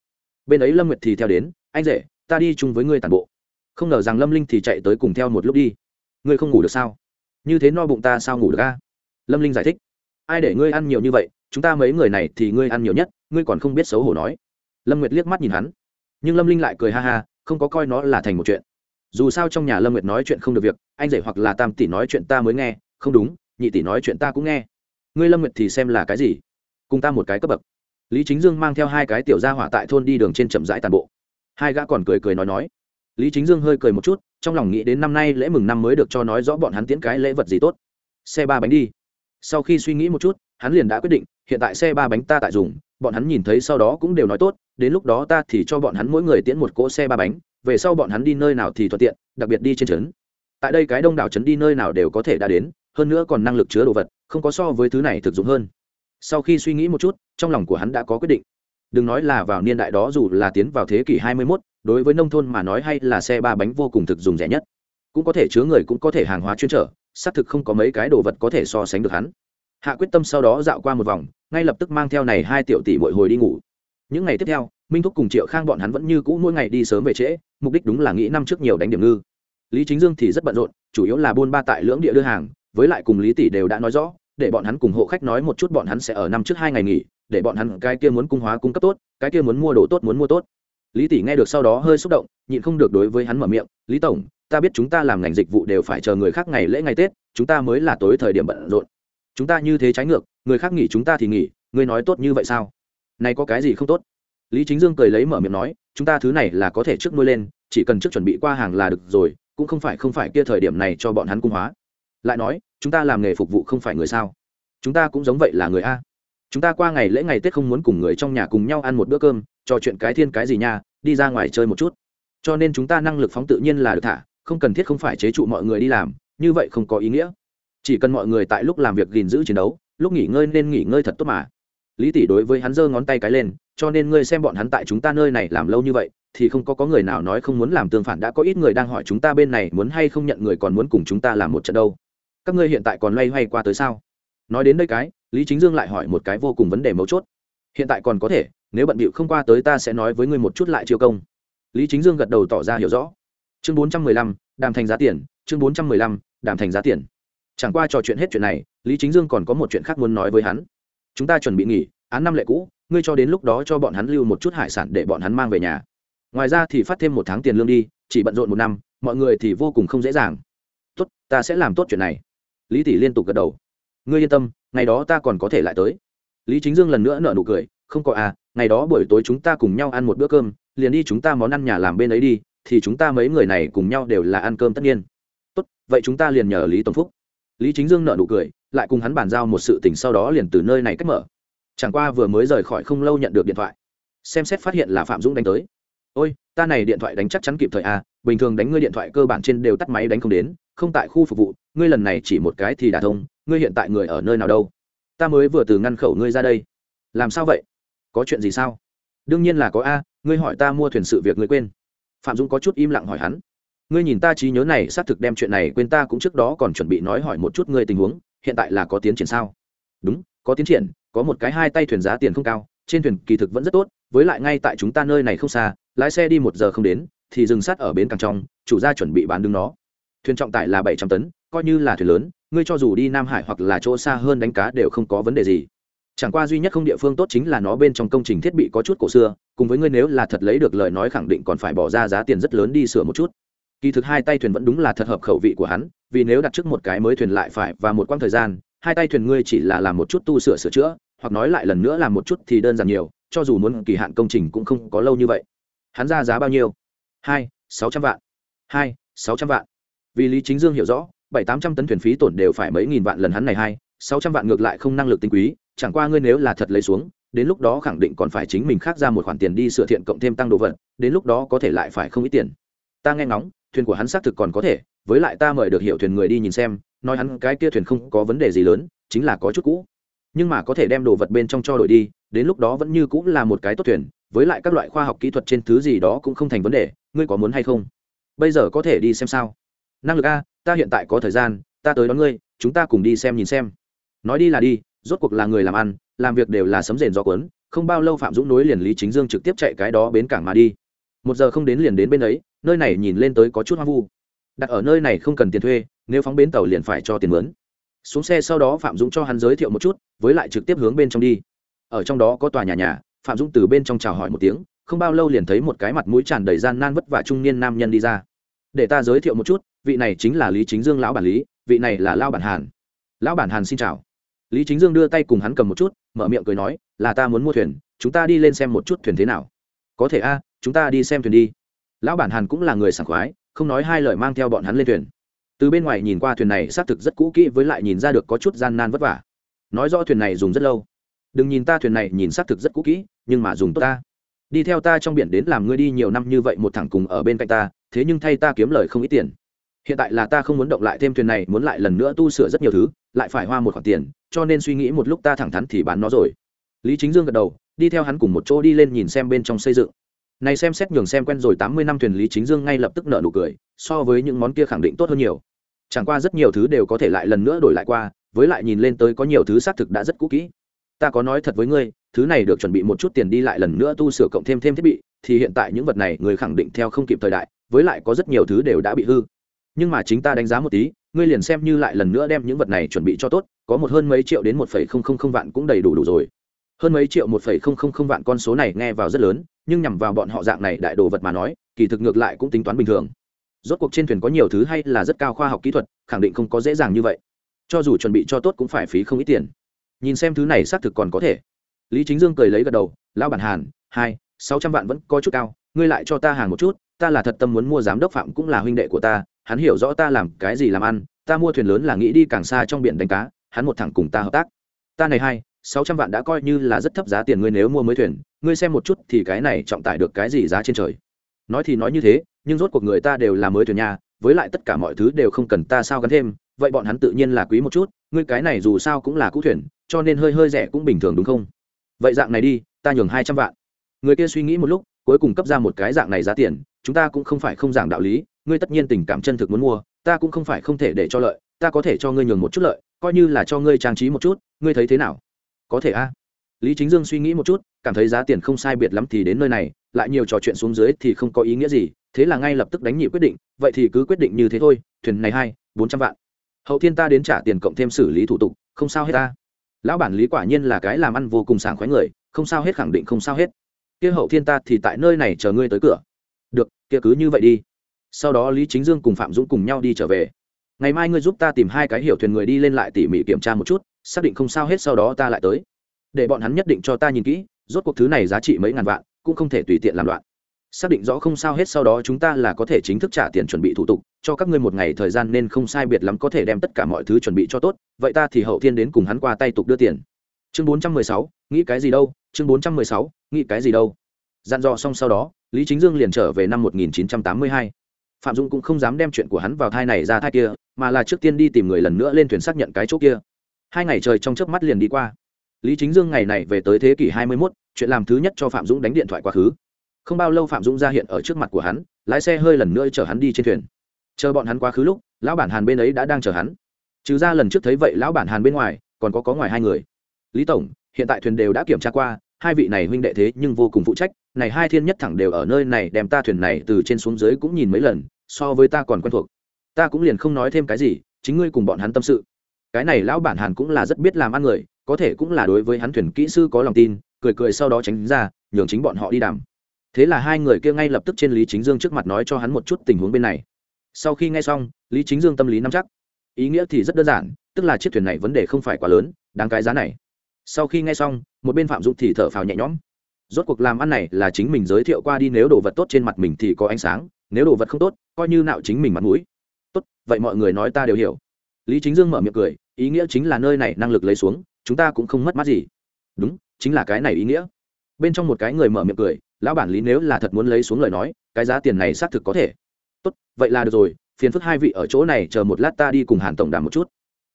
Bên ấy lâm nguyệt thì theo đến, anh rể, ta đi chung với ngươi tản bộ. Không ngờ rằng lâm linh thì chạy tới cùng theo một lúc đi. Ngươi không ngủ được sao? Như thế no bụng ta sao ngủ được a? Lâm linh giải thích. Ai để ngươi ăn nhiều như vậy? Chúng ta mấy người này thì ngươi ăn nhiều nhất, ngươi còn không biết xấu hổ nói. Lâm nguyệt liếc mắt nhìn hắn. Nhưng lâm linh lại cười ha ha, không có coi nó là thành một chuyện. Dù sao trong nhà lâm nguyệt nói chuyện không được việc, anh rể hoặc là tam tỷ nói chuyện ta mới nghe, không đúng, nhị tỷ nói chuyện ta cũng nghe. Ngươi lâm nguyệt thì xem là cái gì? Cùng ta một cái cấp bậc. Lý chính dương mang theo hai cái tiểu gia hỏa tại thôn đi đường trên chậm rãi tàn bộ. Hai gã còn cười cười nói nói. Lý chính dương hơi cười một chút, trong lòng nghĩ đến năm nay lễ mừng năm mới được cho nói rõ bọn hắn tiễn cái lễ vật gì tốt. Xe ba bánh đi. Sau khi suy nghĩ một chút, hắn liền đã quyết định hiện tại xe ba bánh ta tại dùng bọn hắn nhìn thấy sau đó cũng đều nói tốt đến lúc đó ta thì cho bọn hắn mỗi người tiễn một cỗ xe ba bánh về sau bọn hắn đi nơi nào thì thuận tiện đặc biệt đi trên trấn. Tại đây cái đông đảo trấn đi nơi nào đều có thể đã đến hơn nữa còn năng lực chứa đồ vật không có so với thứ này thực dụng hơn. Sau khi suy nghĩ một chút trong lòng của hắn đã có quyết định. Đừng nói là vào niên đại đó dù là tiến vào thế kỷ 21, đối với nông thôn mà nói hay là xe ba bánh vô cùng thực dùng rẻ nhất. Cũng có thể chứa người cũng có thể hàng hóa chuyên trở xác thực không có mấy cái đồ vật có thể so sánh được hắn hạ quyết tâm sau đó dạo qua một vòng, ngay lập tức mang theo này hai tiểu tỷ muội hồi đi ngủ. Những ngày tiếp theo, minh thúc cùng triệu khang bọn hắn vẫn như cũ mỗi ngày đi sớm về trễ, mục đích đúng là nghĩ năm trước nhiều đánh điểm ngư. Lý chính dương thì rất bận rộn, chủ yếu là buôn ba tại lưỡng địa đưa hàng, với lại cùng lý tỷ đều đã nói rõ, để bọn hắn cùng hộ khách nói một chút bọn hắn sẽ ở năm trước hai ngày nghỉ, để bọn hắn cái kia muốn cung hóa cung cấp tốt, cái kia muốn mua đồ tốt muốn mua tốt. Lý tỷ nghe được sau đó hơi xúc động, nhịn không được đối với hắn mở miệng, lý tổng, ta biết chúng ta làm ngành dịch vụ đều phải chờ người khác ngày lễ ngày tết, chúng ta mới là tối thời điểm bận rộn chúng ta như thế trái ngược, người khác nghỉ chúng ta thì nghỉ, ngươi nói tốt như vậy sao? Này có cái gì không tốt? Lý chính dương cười lấy mở miệng nói, chúng ta thứ này là có thể trước nuôi lên, chỉ cần trước chuẩn bị qua hàng là được rồi, cũng không phải không phải kia thời điểm này cho bọn hắn cung hóa. Lại nói, chúng ta làm nghề phục vụ không phải người sao? Chúng ta cũng giống vậy là người a. Chúng ta qua ngày lễ ngày tết không muốn cùng người trong nhà cùng nhau ăn một bữa cơm, trò chuyện cái thiên cái gì nha, đi ra ngoài chơi một chút. Cho nên chúng ta năng lực phóng tự nhiên là được thả, không cần thiết không phải chế trụ mọi người đi làm, như vậy không có ý nghĩa chỉ cần mọi người tại lúc làm việc gìn giữ chiến đấu, lúc nghỉ ngơi nên nghỉ ngơi thật tốt mà. Lý tỷ đối với hắn giơ ngón tay cái lên, cho nên ngươi xem bọn hắn tại chúng ta nơi này làm lâu như vậy, thì không có có người nào nói không muốn làm tương phản. Đã có ít người đang hỏi chúng ta bên này muốn hay không nhận người còn muốn cùng chúng ta làm một trận đâu. Các ngươi hiện tại còn loay hoay qua tới sao? Nói đến đây cái, lý chính dương lại hỏi một cái vô cùng vấn đề mấu chốt. Hiện tại còn có thể, nếu bận bịu không qua tới ta sẽ nói với ngươi một chút lại chiêu công. Lý chính dương gật đầu tỏ ra hiểu rõ. Chương bốn trăm mười lăm, đàm thành giá tiền, chương bốn trăm mười lăm, đàm thành giá tiền chẳng qua trò chuyện hết chuyện này, lý chính dương còn có một chuyện khác muốn nói với hắn. Chúng ta chuẩn bị nghỉ, án năm lệ cũ, ngươi cho đến lúc đó cho bọn hắn lưu một chút hải sản để bọn hắn mang về nhà. Ngoài ra thì phát thêm một tháng tiền lương đi, chỉ bận rộn một năm, mọi người thì vô cùng không dễ dàng. Tốt, ta sẽ làm tốt chuyện này. Lý tỷ liên tục gật đầu. Ngươi yên tâm, ngày đó ta còn có thể lại tới. Lý chính dương lần nữa nở nụ cười, không có à ngày đó buổi tối chúng ta cùng nhau ăn một bữa cơm, liền đi chúng ta món ăn nhà làm bên ấy đi, thì chúng ta mấy người này cùng nhau đều là ăn cơm tất nhiên. Tốt, vậy chúng ta liền nhờ lý tổng phúc lý chính dương nợ nụ cười, lại cùng hắn bàn giao một sự tình sau đó liền từ nơi này cách mở. Chẳng qua vừa mới rời khỏi không lâu nhận được điện thoại. Xem xét phát hiện là phạm dũng đánh tới. Ôi, ta này điện thoại đánh chắc chắn kịp thời à bình thường đánh ngươi điện thoại cơ bản trên đều tắt máy đánh không đến, không tại khu phục vụ, ngươi lần này chỉ một cái thì đả thông, ngươi hiện tại người ở nơi nào đâu? Ta mới vừa từ ngăn khẩu ngươi ra đây. Làm sao vậy? Có chuyện gì sao? Đương nhiên là có a, ngươi hỏi ta mua thuyền sự việc ngươi quên. Phạm dũng có chút im lặng hỏi hắn ngươi nhìn ta trí nhớ này, xác thực đem chuyện này quên ta cũng trước đó còn chuẩn bị nói hỏi một chút ngươi tình huống, hiện tại là có tiến triển sao? Đúng, có tiến triển, có một cái hai tay thuyền giá tiền không cao, trên thuyền kỳ thực vẫn rất tốt, với lại ngay tại chúng ta nơi này không xa, lái xe đi một giờ không đến, thì dừng sát ở bến càng trong, chủ gia chuẩn bị bán đứng nó. Thuyền trọng tải là bảy trăm tấn, coi như là thuyền lớn, ngươi cho dù đi nam hải hoặc là chỗ xa hơn đánh cá đều không có vấn đề gì. Chẳng qua duy nhất không địa phương tốt chính là nó bên trong công trình thiết bị có chút cổ xưa, cùng với ngươi nếu là thật lấy được lời nói khẳng định còn phải bỏ ra giá tiền rất lớn đi sửa một chút kỳ thực hai tay thuyền vẫn đúng là thật hợp khẩu vị của hắn, vì nếu đặt trước một cái mới thuyền lại phải và một quãng thời gian, hai tay thuyền ngươi chỉ là làm một chút tu sửa sửa chữa, hoặc nói lại lần nữa làm một chút thì đơn giản nhiều, cho dù muốn kỳ hạn công trình cũng không có lâu như vậy. Hắn ra giá bao nhiêu? Hai, sáu trăm vạn. Hai, sáu trăm vạn. Vì lý chính dương hiểu rõ, bảy, tám trăm tấn thuyền phí tổn đều phải mấy nghìn vạn lần hắn này hai, sáu trăm vạn ngược lại không năng lực tinh quý, chẳng qua ngươi nếu là thật lấy xuống, đến lúc đó khẳng định còn phải chính mình khác ra một khoản tiền đi sửa thiện cộng thêm tăng đồ vật, đến lúc đó có thể lại phải không ít tiền. Ta nghe ngóng thuyền của hắn xác thực còn có thể, với lại ta mời được hiệu thuyền người đi nhìn xem, nói hắn cái kia thuyền không có vấn đề gì lớn, chính là có chút cũ. Nhưng mà có thể đem đồ vật bên trong cho đội đi, đến lúc đó vẫn như cũng là một cái tốt thuyền, với lại các loại khoa học kỹ thuật trên thứ gì đó cũng không thành vấn đề, ngươi có muốn hay không? Bây giờ có thể đi xem sao? Năng lực a, ta hiện tại có thời gian, ta tới đón ngươi, chúng ta cùng đi xem nhìn xem. Nói đi là đi, rốt cuộc là người làm ăn, làm việc đều là sấm rền do cuốn, không bao lâu phạm dũng nối liền lý chính dương trực tiếp chạy cái đó bến cảng mà đi. Một giờ không đến liền đến bên ấy nơi này nhìn lên tới có chút hoang vu. Đặt ở nơi này không cần tiền thuê, nếu phóng bến tàu liền phải cho tiền mướn. Xuống xe sau đó phạm dũng cho hắn giới thiệu một chút, với lại trực tiếp hướng bên trong đi. Ở trong đó có tòa nhà nhà, phạm dũng từ bên trong chào hỏi một tiếng, không bao lâu liền thấy một cái mặt mũi tràn đầy gian nan vất vả trung niên nam nhân đi ra. Để ta giới thiệu một chút, vị này chính là lý chính dương lão bản lý, vị này là lao bản hàn. Lão bản hàn xin chào. Lý chính dương đưa tay cùng hắn cầm một chút, mở miệng cười nói, là ta muốn mua thuyền, chúng ta đi lên xem một chút thuyền thế nào. Có thể a, chúng ta đi xem thuyền đi lão bản hàn cũng là người sảng khoái, không nói hai lời mang theo bọn hắn lên thuyền. Từ bên ngoài nhìn qua thuyền này xác thực rất cũ kỹ với lại nhìn ra được có chút gian nan vất vả. Nói rõ thuyền này dùng rất lâu. Đừng nhìn ta thuyền này nhìn xác thực rất cũ kỹ, nhưng mà dùng tốt ta. Đi theo ta trong biển đến làm ngươi đi nhiều năm như vậy một thằng cùng ở bên cạnh ta, thế nhưng thay ta kiếm lời không ít tiền. Hiện tại là ta không muốn động lại thêm thuyền này, muốn lại lần nữa tu sửa rất nhiều thứ, lại phải hoa một khoản tiền, cho nên suy nghĩ một lúc ta thẳng thắn thì bán nó rồi. Lý chính dương gật đầu, đi theo hắn cùng một chỗ đi lên nhìn xem bên trong xây dựng này xem xét nhường xem quen rồi tám mươi năm thuyền lý chính dương ngay lập tức nợ nụ cười, so với những món kia khẳng định tốt hơn nhiều. Chẳng qua rất nhiều thứ đều có thể lại lần nữa đổi lại qua, với lại nhìn lên tới có nhiều thứ xác thực đã rất cũ kỹ. Ta có nói thật với ngươi, thứ này được chuẩn bị một chút tiền đi lại lần nữa tu sửa cộng thêm thêm thiết bị, thì hiện tại những vật này người khẳng định theo không kịp thời đại, với lại có rất nhiều thứ đều đã bị hư. Nhưng mà chính ta đánh giá một tí, ngươi liền xem như lại lần nữa đem những vật này chuẩn bị cho tốt, có một hơn mấy triệu đến một phẩy không không không vạn cũng đầy đủ đủ rồi hơn mấy triệu một phẩy không không không vạn con số này nghe vào rất lớn, nhưng nhằm vào bọn họ dạng này đại đồ vật mà nói, kỳ thực ngược lại cũng tính toán bình thường. Rốt cuộc trên thuyền có nhiều thứ hay là rất cao khoa học kỹ thuật, khẳng định không có dễ dàng như vậy. Cho dù chuẩn bị cho tốt cũng phải phí không ít tiền. Nhìn xem thứ này xác thực còn có thể. Lý chính dương cười lấy gật đầu, lão bản hàn, hai, sáu trăm vạn vẫn có chút cao, ngươi lại cho ta hàng một chút, ta là thật tâm muốn mua giám đốc phạm cũng là huynh đệ của ta, hắn hiểu rõ ta làm cái gì làm ăn, ta mua thuyền lớn là nghĩ đi càng xa trong biển đánh cá, hắn một thẳng cùng ta hợp tác. Ta này hai sáu trăm vạn đã coi như là rất thấp giá tiền ngươi nếu mua mới thuyền, ngươi xem một chút thì cái này trọng tải được cái gì giá trên trời. Nói thì nói như thế, nhưng rốt cuộc người ta đều là mới thuyền nhà, với lại tất cả mọi thứ đều không cần ta sao gắn thêm, vậy bọn hắn tự nhiên là quý một chút, ngươi cái này dù sao cũng là cũ thuyền, cho nên hơi hơi rẻ cũng bình thường đúng không? Vậy dạng này đi, ta nhường hai trăm vạn. Người kia suy nghĩ một lúc, cuối cùng cấp ra một cái dạng này giá tiền, chúng ta cũng không phải không giảng đạo lý, ngươi tất nhiên tình cảm chân thực muốn mua, ta cũng không phải không thể để cho lợi, ta có thể cho ngươi nhường một chút lợi, coi như là cho ngươi trang trí một chút, ngươi thấy thế nào? Có thể a. Lý chính dương suy nghĩ một chút, cảm thấy giá tiền không sai biệt lắm thì đến nơi này, lại nhiều trò chuyện xuống dưới thì không có ý nghĩa gì, thế là ngay lập tức đánh nhị quyết định, vậy thì cứ quyết định như thế thôi, thuyền này hai, bốn trăm vạn. Hậu thiên ta đến trả tiền cộng thêm xử lý thủ tục, không sao hết ta. Lão bản lý quả nhiên là cái làm ăn vô cùng sảng khoái người, không sao hết khẳng định không sao hết. Kia hậu thiên ta thì tại nơi này chờ ngươi tới cửa. Được, kia cứ như vậy đi. Sau đó lý chính dương cùng phạm dũng cùng nhau đi trở về ngày mai ngươi giúp ta tìm hai cái hiểu thuyền người đi lên lại tỉ mỉ kiểm tra một chút, xác định không sao hết sau đó ta lại tới. Để bọn hắn nhất định cho ta nhìn kỹ, rốt cuộc thứ này giá trị mấy ngàn vạn, cũng không thể tùy tiện làm loạn. Xác định rõ không sao hết sau đó chúng ta là có thể chính thức trả tiền chuẩn bị thủ tục, cho các ngươi một ngày thời gian nên không sai biệt lắm có thể đem tất cả mọi thứ chuẩn bị cho tốt, vậy ta thì hậu thiên đến cùng hắn qua tay tục đưa tiền. Chương bốn trăm mười sáu, nghĩ cái gì đâu, chương bốn trăm mười sáu, nghĩ cái gì đâu. Dặn dò xong sau đó, lý chính dương liền trở về năm một nghìn chín trăm tám mươi hai phạm dũng cũng không dám đem chuyện của hắn vào thai này ra thai kia, mà là trước tiên đi tìm người lần nữa lên thuyền xác nhận cái chỗ kia. Hai ngày trời trong chớp mắt liền đi qua. Lý chính dương ngày này về tới thế kỷ hai mươi mốt, chuyện làm thứ nhất cho phạm dũng đánh điện thoại quá khứ. Không bao lâu phạm dũng ra hiện ở trước mặt của hắn, lái xe hơi lần nữa chở hắn đi trên thuyền. Chờ bọn hắn quá khứ lúc, lão bản hàn bên ấy đã đang chờ hắn. Trừ ra lần trước thấy vậy lão bản hàn bên ngoài, còn có có ngoài hai người. Lý tổng, hiện tại thuyền đều đã kiểm tra qua hai vị này huynh đệ thế nhưng vô cùng phụ trách, này hai thiên nhất thẳng đều ở nơi này đem ta thuyền này từ trên xuống dưới cũng nhìn mấy lần, so với ta còn quen thuộc. Ta cũng liền không nói thêm cái gì, chính ngươi cùng bọn hắn tâm sự. Cái này lão bản hàn cũng là rất biết làm ăn người, có thể cũng là đối với hắn thuyền kỹ sư có lòng tin, cười cười sau đó tránh ra, nhường chính bọn họ đi đàm. Thế là hai người kia ngay lập tức trên lý chính dương trước mặt nói cho hắn một chút tình huống bên này. Sau khi nghe xong, lý chính dương tâm lý nắm chắc. Ý nghĩa thì rất đơn giản, tức là chiếc thuyền này vấn đề không phải quá lớn, đáng cái giá này. Sau khi nghe xong một bên phạm dũng thì thở phào nhẹ nhõm. Rốt cuộc làm ăn này là chính mình giới thiệu qua đi, nếu đồ vật tốt trên mặt mình thì có ánh sáng, nếu đồ vật không tốt, coi như nạo chính mình mặt mũi. Tốt, vậy mọi người nói ta đều hiểu. Lý chính dương mở miệng cười, ý nghĩa chính là nơi này năng lực lấy xuống, chúng ta cũng không mất mát gì. Đúng, chính là cái này ý nghĩa. Bên trong một cái người mở miệng cười, lão bản lý nếu là thật muốn lấy xuống lời nói, cái giá tiền này xác thực có thể. Tốt, vậy là được rồi, phiền phức hai vị ở chỗ này chờ một lát ta đi cùng hàn tổng đàm một chút.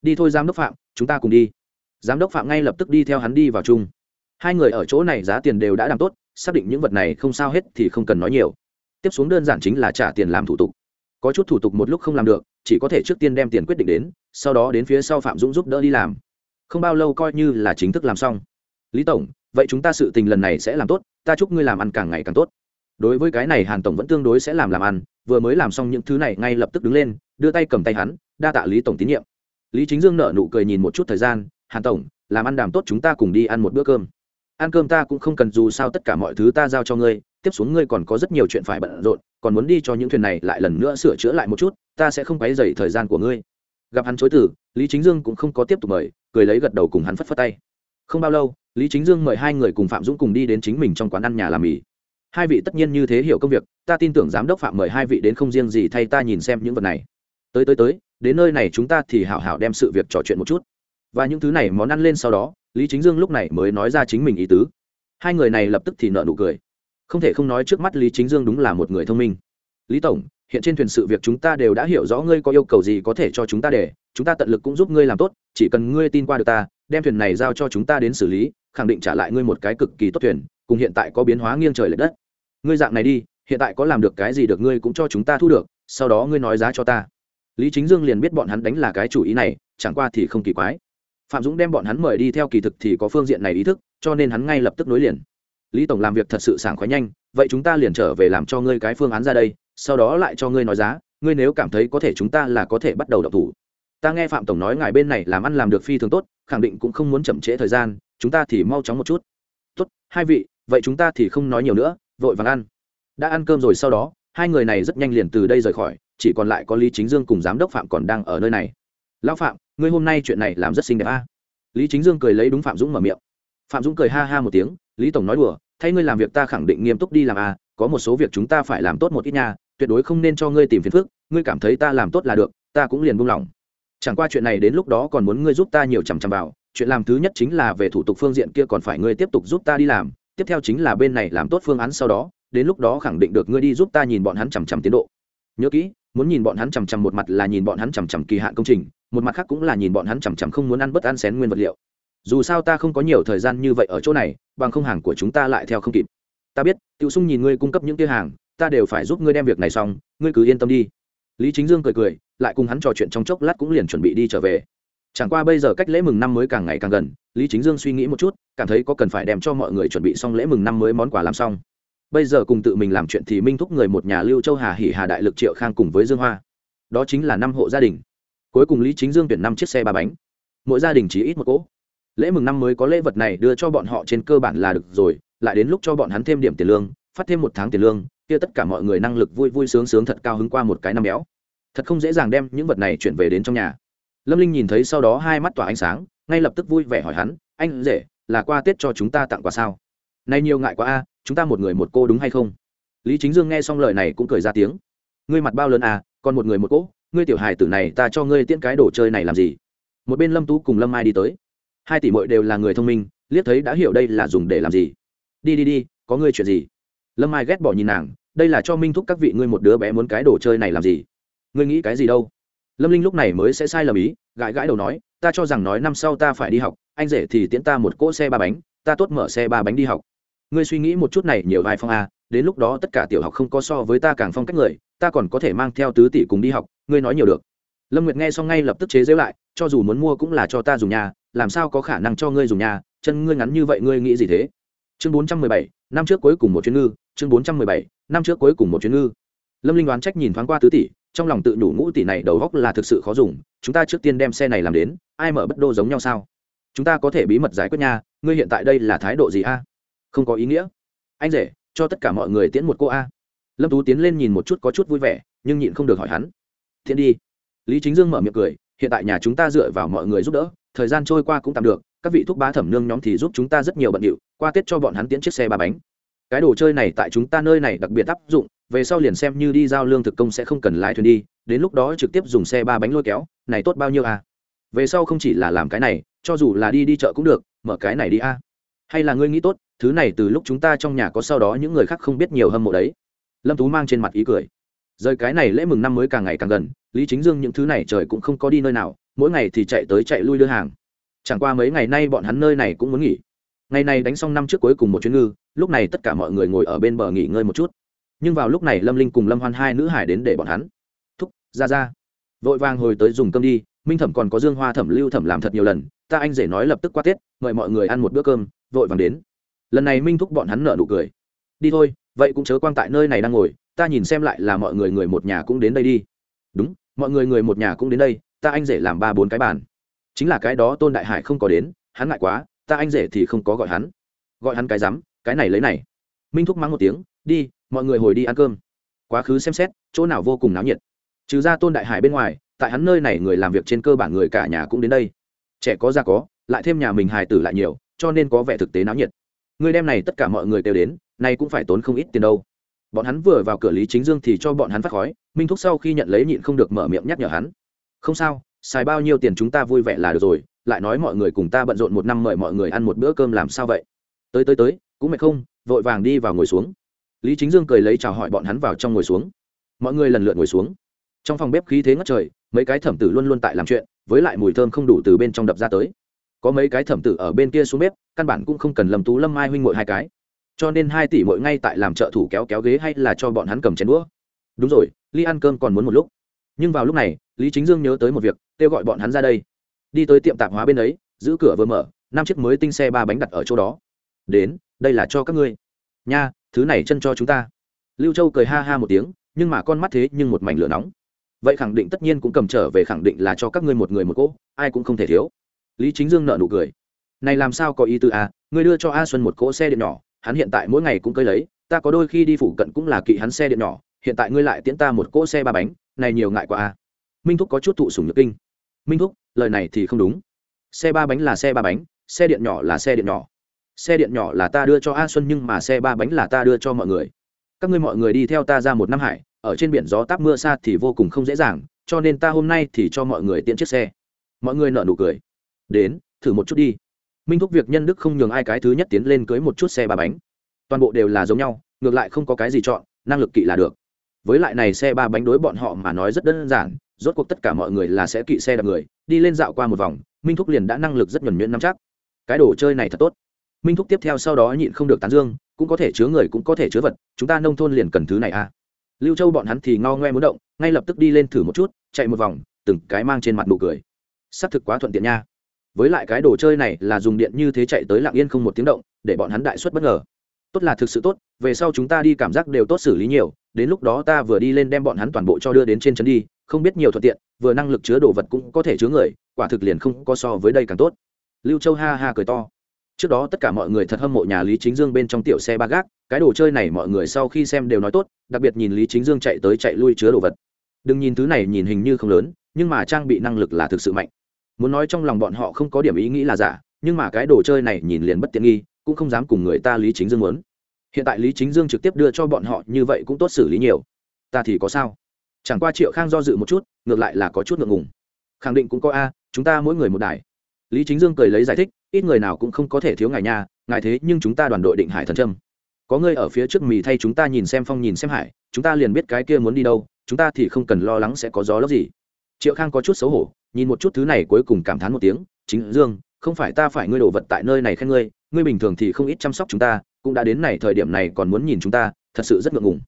Đi thôi, giám đốc phạm, chúng ta cùng đi giám đốc phạm ngay lập tức đi theo hắn đi vào chung. Hai người ở chỗ này giá tiền đều đã đàm tốt, xác định những vật này không sao hết thì không cần nói nhiều. Tiếp xuống đơn giản chính là trả tiền làm thủ tục. Có chút thủ tục một lúc không làm được, chỉ có thể trước tiên đem tiền quyết định đến, sau đó đến phía sau phạm dũng giúp đỡ đi làm. Không bao lâu coi như là chính thức làm xong. Lý tổng, vậy chúng ta sự tình lần này sẽ làm tốt, ta chúc ngươi làm ăn càng ngày càng tốt. Đối với cái này hàn tổng vẫn tương đối sẽ làm làm ăn, vừa mới làm xong những thứ này ngay lập tức đứng lên, đưa tay cầm tay hắn, đa tạ lý tổng tín nhiệm. Lý chính dương nợ nụ cười nhìn một chút thời gian hàn tổng, làm ăn đàm tốt chúng ta cùng đi ăn một bữa cơm. Ăn cơm ta cũng không cần dù sao tất cả mọi thứ ta giao cho ngươi, tiếp xuống ngươi còn có rất nhiều chuyện phải bận rộn, còn muốn đi cho những thuyền này lại lần nữa sửa chữa lại một chút, ta sẽ không quấy dày thời gian của ngươi. Gặp hắn chối từ, lý chính dương cũng không có tiếp tục mời, cười lấy gật đầu cùng hắn phất phất tay. Không bao lâu, lý chính dương mời hai người cùng phạm dũng cùng đi đến chính mình trong quán ăn nhà làm mì. Hai vị tất nhiên như thế hiểu công việc, ta tin tưởng giám đốc phạm mời hai vị đến không riêng gì thay ta nhìn xem những vật này. Tới tới tới, đến nơi này chúng ta thì hảo hảo đem sự việc trò chuyện một chút và những thứ này món ăn lên sau đó, lý chính dương lúc này mới nói ra chính mình ý tứ. Hai người này lập tức thì nợ nụ cười. Không thể không nói trước mắt lý chính dương đúng là một người thông minh. Lý tổng, hiện trên thuyền sự việc chúng ta đều đã hiểu rõ, ngươi có yêu cầu gì có thể cho chúng ta để, chúng ta tận lực cũng giúp ngươi làm tốt, chỉ cần ngươi tin qua được ta, đem thuyền này giao cho chúng ta đến xử lý, khẳng định trả lại ngươi một cái cực kỳ tốt thuyền, cùng hiện tại có biến hóa nghiêng trời l ệ đất. Ngươi dạng này đi, hiện tại có làm được cái gì được ngươi cũng cho chúng ta thu được, sau đó ngươi nói giá cho ta. Lý chính dương liền biết bọn hắn đánh là cái chủ ý này, chẳng qua thì không kỳ quái phạm dũng đem bọn hắn mời đi theo kỳ thực thì có phương diện này ý thức, cho nên hắn ngay lập tức nối liền. Lý tổng làm việc thật sự sảng khoái nhanh, vậy chúng ta liền trở về làm cho ngươi cái phương án ra đây, sau đó lại cho ngươi nói giá, ngươi nếu cảm thấy có thể chúng ta là có thể bắt đầu đọc thủ. Ta nghe phạm tổng nói ngài bên này làm ăn làm được phi thường tốt, khẳng định cũng không muốn chậm trễ thời gian, chúng ta thì mau chóng một chút. Tốt, hai vị, vậy chúng ta thì không nói nhiều nữa, vội vàng ăn. Đã ăn cơm rồi sau đó, hai người này rất nhanh liền từ đây rời khỏi, chỉ còn lại có lý chính dương cùng giám đốc phạm còn đang ở nơi này. Lão phạm ngươi hôm nay chuyện này làm rất xinh đẹp a. À? Lý chính dương cười lấy đúng phạm dũng mở miệng. Phạm dũng cười ha ha một tiếng, lý tổng nói đùa, thay ngươi làm việc ta khẳng định nghiêm túc đi làm a, có một số việc chúng ta phải làm tốt một ít nha, tuyệt đối không nên cho ngươi tìm phiền phức, ngươi cảm thấy ta làm tốt là được, ta cũng liền buông lỏng. Chẳng qua chuyện này đến lúc đó còn muốn ngươi giúp ta nhiều chằm chằm vào, chuyện làm thứ nhất chính là về thủ tục phương diện kia còn phải ngươi tiếp tục giúp ta đi làm, tiếp theo chính là bên này làm tốt phương án sau đó, đến lúc đó khẳng định được ngươi đi giúp ta nhìn bọn hắn chằm chằm tiến độ nhớ kỹ, muốn nhìn bọn hắn chằm chằm một mặt là nhìn bọn hắn chằm chằm kỳ hạn công trình, một mặt khác cũng là nhìn bọn hắn chằm chằm không muốn ăn bất ăn xén nguyên vật liệu. Dù sao ta không có nhiều thời gian như vậy ở chỗ này, bằng không hàng của chúng ta lại theo không kịp. Ta biết, tiểu sung nhìn ngươi cung cấp những kia hàng, ta đều phải giúp ngươi đem việc này xong, ngươi cứ yên tâm đi. Lý chính dương cười cười, lại cùng hắn trò chuyện trong chốc lát cũng liền chuẩn bị đi trở về. Chẳng qua bây giờ cách lễ mừng năm mới càng ngày càng gần, lý chính dương suy nghĩ một chút, cảm thấy có cần phải đem cho mọi người chuẩn bị xong lễ mừng năm mới món quà làm xong bây giờ cùng tự mình làm chuyện thì minh thúc người một nhà lưu châu hà hỉ hà đại lực triệu khang cùng với dương hoa. Đó chính là năm hộ gia đình. Cuối cùng lý chính dương tuyển năm chiếc xe ba bánh. Mỗi gia đình chỉ ít một cỗ. Lễ mừng năm mới có lễ vật này đưa cho bọn họ trên cơ bản là được rồi, lại đến lúc cho bọn hắn thêm điểm tiền lương, phát thêm một tháng tiền lương, kia tất cả mọi người năng lực vui vui sướng sướng thật cao hứng qua một cái năm béo. Thật không dễ dàng đem những vật này chuyển về đến trong nhà. Lâm linh nhìn thấy sau đó hai mắt tỏa ánh sáng, ngay lập tức vui vẻ hỏi hắn, anh rể, là qua tết cho chúng ta tặng quà sao? Nay nhiều ngại quá a chúng ta một người một cô đúng hay không? Lý chính dương nghe xong lời này cũng cười ra tiếng. Ngươi mặt bao lớn à còn một người một cỗ, ngươi tiểu hài tử này ta cho ngươi tiễn cái đồ chơi này làm gì? Một bên lâm tú cùng lâm mai đi tới. Hai tỷ mội đều là người thông minh, liếc thấy đã hiểu đây là dùng để làm gì. Đi đi đi, có ngươi chuyện gì? Lâm mai ghét bỏ nhìn nàng, đây là cho minh thúc các vị ngươi một đứa bé muốn cái đồ chơi này làm gì? Ngươi nghĩ cái gì đâu? Lâm linh lúc này mới sẽ sai lầm ý, gãi gãi đầu nói, ta cho rằng nói năm sau ta phải đi học, anh rể thì tiễn ta một cỗ xe ba bánh, ta tốt mở xe ba bánh đi học ngươi suy nghĩ một chút này nhiều vai phong a, đến lúc đó tất cả tiểu học không có so với ta càng phong cách người, ta còn có thể mang theo tứ tỷ cùng đi học, ngươi nói nhiều được. Lâm nguyệt nghe xong ngay lập tức chế giễu lại, cho dù muốn mua cũng là cho ta dùng nhà, làm sao có khả năng cho ngươi dùng nhà, chân ngươi ngắn như vậy ngươi nghĩ gì thế? Chương bốn trăm mười bảy, năm trước cuối cùng một chuyến ngư, chương bốn trăm mười bảy, năm trước cuối cùng một chuyến ngư. Lâm linh đoán trách nhìn thoáng qua tứ tỷ, trong lòng tự đủ ngũ tỷ này đầu góc là thực sự khó dùng, chúng ta trước tiên đem xe này làm đến, ai mở bất đô giống nhau sao? Chúng ta có thể bí mật giải quyết nha ngươi hiện tại đây là thái độ gì a? Không có ý nghĩa. Anh rể, cho tất cả mọi người tiễn một cô a. Lâm tú tiến lên nhìn một chút có chút vui vẻ, nhưng nhịn không được hỏi hắn. Thiện đi. Lý chính dương mở miệng cười, hiện tại nhà chúng ta dựa vào mọi người giúp đỡ, thời gian trôi qua cũng tạm được, các vị thúc bá thẩm nương nhóm thì giúp chúng ta rất nhiều bận điệu, qua tết cho bọn hắn tiễn chiếc xe ba bánh. Cái đồ chơi này tại chúng ta nơi này đặc biệt áp dụng, về sau liền xem như đi giao lương thực công sẽ không cần lái thuyền đi, đến lúc đó trực tiếp dùng xe ba bánh lôi kéo, này tốt bao nhiêu à về sau không chỉ là làm cái này, cho dù là đi đi chợ cũng được, mở cái này đi a. Hay là ngươi nghĩ tốt thứ này từ lúc chúng ta trong nhà có sau đó những người khác không biết nhiều hâm mộ đấy. Lâm tú mang trên mặt ý cười. Rời cái này lễ mừng năm mới càng ngày càng gần, lý chính dương những thứ này trời cũng không có đi nơi nào, mỗi ngày thì chạy tới chạy lui đưa hàng. Chẳng qua mấy ngày nay bọn hắn nơi này cũng muốn nghỉ. Ngày này đánh xong năm trước cuối cùng một chuyến ngư, lúc này tất cả mọi người ngồi ở bên bờ nghỉ ngơi một chút. Nhưng vào lúc này lâm linh cùng lâm hoan hai nữ hải đến để bọn hắn. Thúc, ra ra. Vội vàng hồi tới dùng cơm đi, minh thẩm còn có dương hoa thẩm, lưu thẩm làm thật nhiều lần, ta anh rể nói lập tức qua tết, mời mọi người ăn một bữa cơm. Vội vàng đến lần này minh thúc bọn hắn nợ nụ cười. Đi thôi, vậy cũng chớ quang tại nơi này đang ngồi, ta nhìn xem lại là mọi người người một nhà cũng đến đây đi. Đúng, mọi người người một nhà cũng đến đây, ta anh rể làm ba bốn cái bàn. Chính là cái đó tôn đại hải không có đến, hắn ngại quá, ta anh rể thì không có gọi hắn. Gọi hắn cái rắm, cái này lấy này. Minh thúc mắng một tiếng, đi, mọi người hồi đi ăn cơm. Quá khứ xem xét, chỗ nào vô cùng náo nhiệt. Trừ ra tôn đại hải bên ngoài, tại hắn nơi này người làm việc trên cơ bản người cả nhà cũng đến đây. Trẻ có già có, lại thêm nhà mình hài tử lại nhiều, cho nên có vẻ thực tế náo nhiệt người đem này tất cả mọi người đều đến, nay cũng phải tốn không ít tiền đâu. Bọn hắn vừa vào cửa lý chính dương thì cho bọn hắn phát khói, minh thúc sau khi nhận lấy nhịn không được mở miệng nhắc nhở hắn. Không sao, xài bao nhiêu tiền chúng ta vui vẻ là được rồi, lại nói mọi người cùng ta bận rộn một năm mời mọi người ăn một bữa cơm làm sao vậy? Tới tới tới, cũng mệt không, vội vàng đi vào ngồi xuống. Lý chính dương cười lấy chào hỏi bọn hắn vào trong ngồi xuống. Mọi người lần lượt ngồi xuống. Trong phòng bếp khí thế ngất trời, mấy cái thẩm tử luôn luôn tại làm chuyện, với lại mùi thơm không đủ từ bên trong đập ra tới có mấy cái thẩm tử ở bên kia xuống bếp, căn bản cũng không cần lầm tú lâm mai huynh ngội hai cái. Cho nên hai tỷ mỗi ngay tại làm trợ thủ kéo kéo ghế hay là cho bọn hắn cầm chén đũa. Đúng rồi ly ăn cơm còn muốn một lúc. Nhưng vào lúc này, lý chính dương nhớ tới một việc, kêu gọi bọn hắn ra đây. Đi tới tiệm tạp hóa bên ấy, giữ cửa vừa mở, năm chiếc mới tinh xe ba bánh đặt ở chỗ đó. Đến, đây là cho các ngươi. Nha, thứ này chân cho chúng ta. Lưu châu cười ha ha một tiếng, nhưng mà con mắt thế nhưng một mảnh lửa nóng. Vậy khẳng định tất nhiên cũng cầm trở về khẳng định là cho các ngươi một người một cỗ ai cũng không thể thiếu lý chính dương nợ nụ cười. Này làm sao có ý tư à? Ngươi đưa cho a xuân một cỗ xe điện nhỏ, hắn hiện tại mỗi ngày cũng cơi lấy, ta có đôi khi đi phụ cận cũng là kỵ hắn xe điện nhỏ, hiện tại ngươi lại tiễn ta một cỗ xe ba bánh, này nhiều ngại quá à. Minh thúc có chút thụ sùng nhược kinh. Minh thúc, lời này thì không đúng. Xe ba bánh là xe ba bánh, xe điện nhỏ là xe điện nhỏ. Xe điện nhỏ là ta đưa cho a xuân nhưng mà xe ba bánh là ta đưa cho mọi người. Các ngươi mọi người đi theo ta ra một năm hải, ở trên biển gió táp mưa xa thì vô cùng không dễ dàng, cho nên ta hôm nay thì cho mọi người tiện chiếc xe. Mọi người nợ nụ cười đến, thử một chút đi. Minh thúc việc nhân đức không nhường ai cái thứ nhất tiến lên cưới một chút xe ba bánh. Toàn bộ đều là giống nhau, ngược lại không có cái gì chọn, năng lực kỵ là được. Với lại này xe ba bánh đối bọn họ mà nói rất đơn giản, rốt cuộc tất cả mọi người là sẽ kỵ xe đạp người, đi lên dạo qua một vòng, minh thúc liền đã năng lực rất nhuẩn nhuyễn nắm chắc. Cái đồ chơi này thật tốt. Minh thúc tiếp theo sau đó nhịn không được tán dương, cũng có thể chứa người cũng có thể chứa vật, chúng ta nông thôn liền cần thứ này à. Lưu châu bọn hắn thì ngao ngoe muốn động, ngay lập tức đi lên thử một chút, chạy một vòng, từng cái mang trên mặt nụ cười. S ắ c thực quá thuận tiện nha với lại cái đồ chơi này là dùng điện như thế chạy tới lạng yên không một tiếng động, để bọn hắn đại xuất bất ngờ. Tốt là thực sự tốt, về sau chúng ta đi cảm giác đều tốt xử lý nhiều, đến lúc đó ta vừa đi lên đem bọn hắn toàn bộ cho đưa đến trên trấn đi, không biết nhiều thuận tiện, vừa năng lực chứa đồ vật cũng có thể chứa người, quả thực liền không có so với đây càng tốt. Lưu châu ha ha cười to. Trước đó tất cả mọi người thật hâm mộ nhà lý chính dương bên trong tiểu xe ba gác, cái đồ chơi này mọi người sau khi xem đều nói tốt, đặc biệt nhìn lý chính dương chạy tới chạy lui chứa đồ vật. Đừng nhìn thứ này nhìn hình như không lớn, nhưng mà trang bị năng lực là thực sự mạnh muốn nói trong lòng bọn họ không có điểm ý nghĩ là giả, nhưng mà cái đồ chơi này nhìn liền bất tiện nghi, cũng không dám cùng người ta lý chính dương muốn. Hiện tại lý chính dương trực tiếp đưa cho bọn họ, như vậy cũng tốt xử lý nhiều. Ta thì có sao? Chẳng qua triệu khang do dự một chút, ngược lại là có chút ngượng ngùng. Khẳng định cũng có a, chúng ta mỗi người một đài. Lý chính dương cười lấy giải thích, ít người nào cũng không có thể thiếu ngài nha, ngài thế nhưng chúng ta đoàn đội định hải thần trâm. Có người ở phía trước mì thay chúng ta nhìn xem phong nhìn xem hải, chúng ta liền biết cái kia muốn đi đâu, chúng ta thì không cần lo lắng sẽ có gió lốc gì. Triệu khang có chút xấu hổ nhìn một chút thứ này cuối cùng cảm thán một tiếng, chính dương, không phải ta phải ngươi đồ vật tại nơi này khen ngươi ngươi bình thường thì không ít chăm sóc chúng ta, cũng đã đến này thời điểm này còn muốn nhìn chúng ta, thật sự rất ngượng ngùng.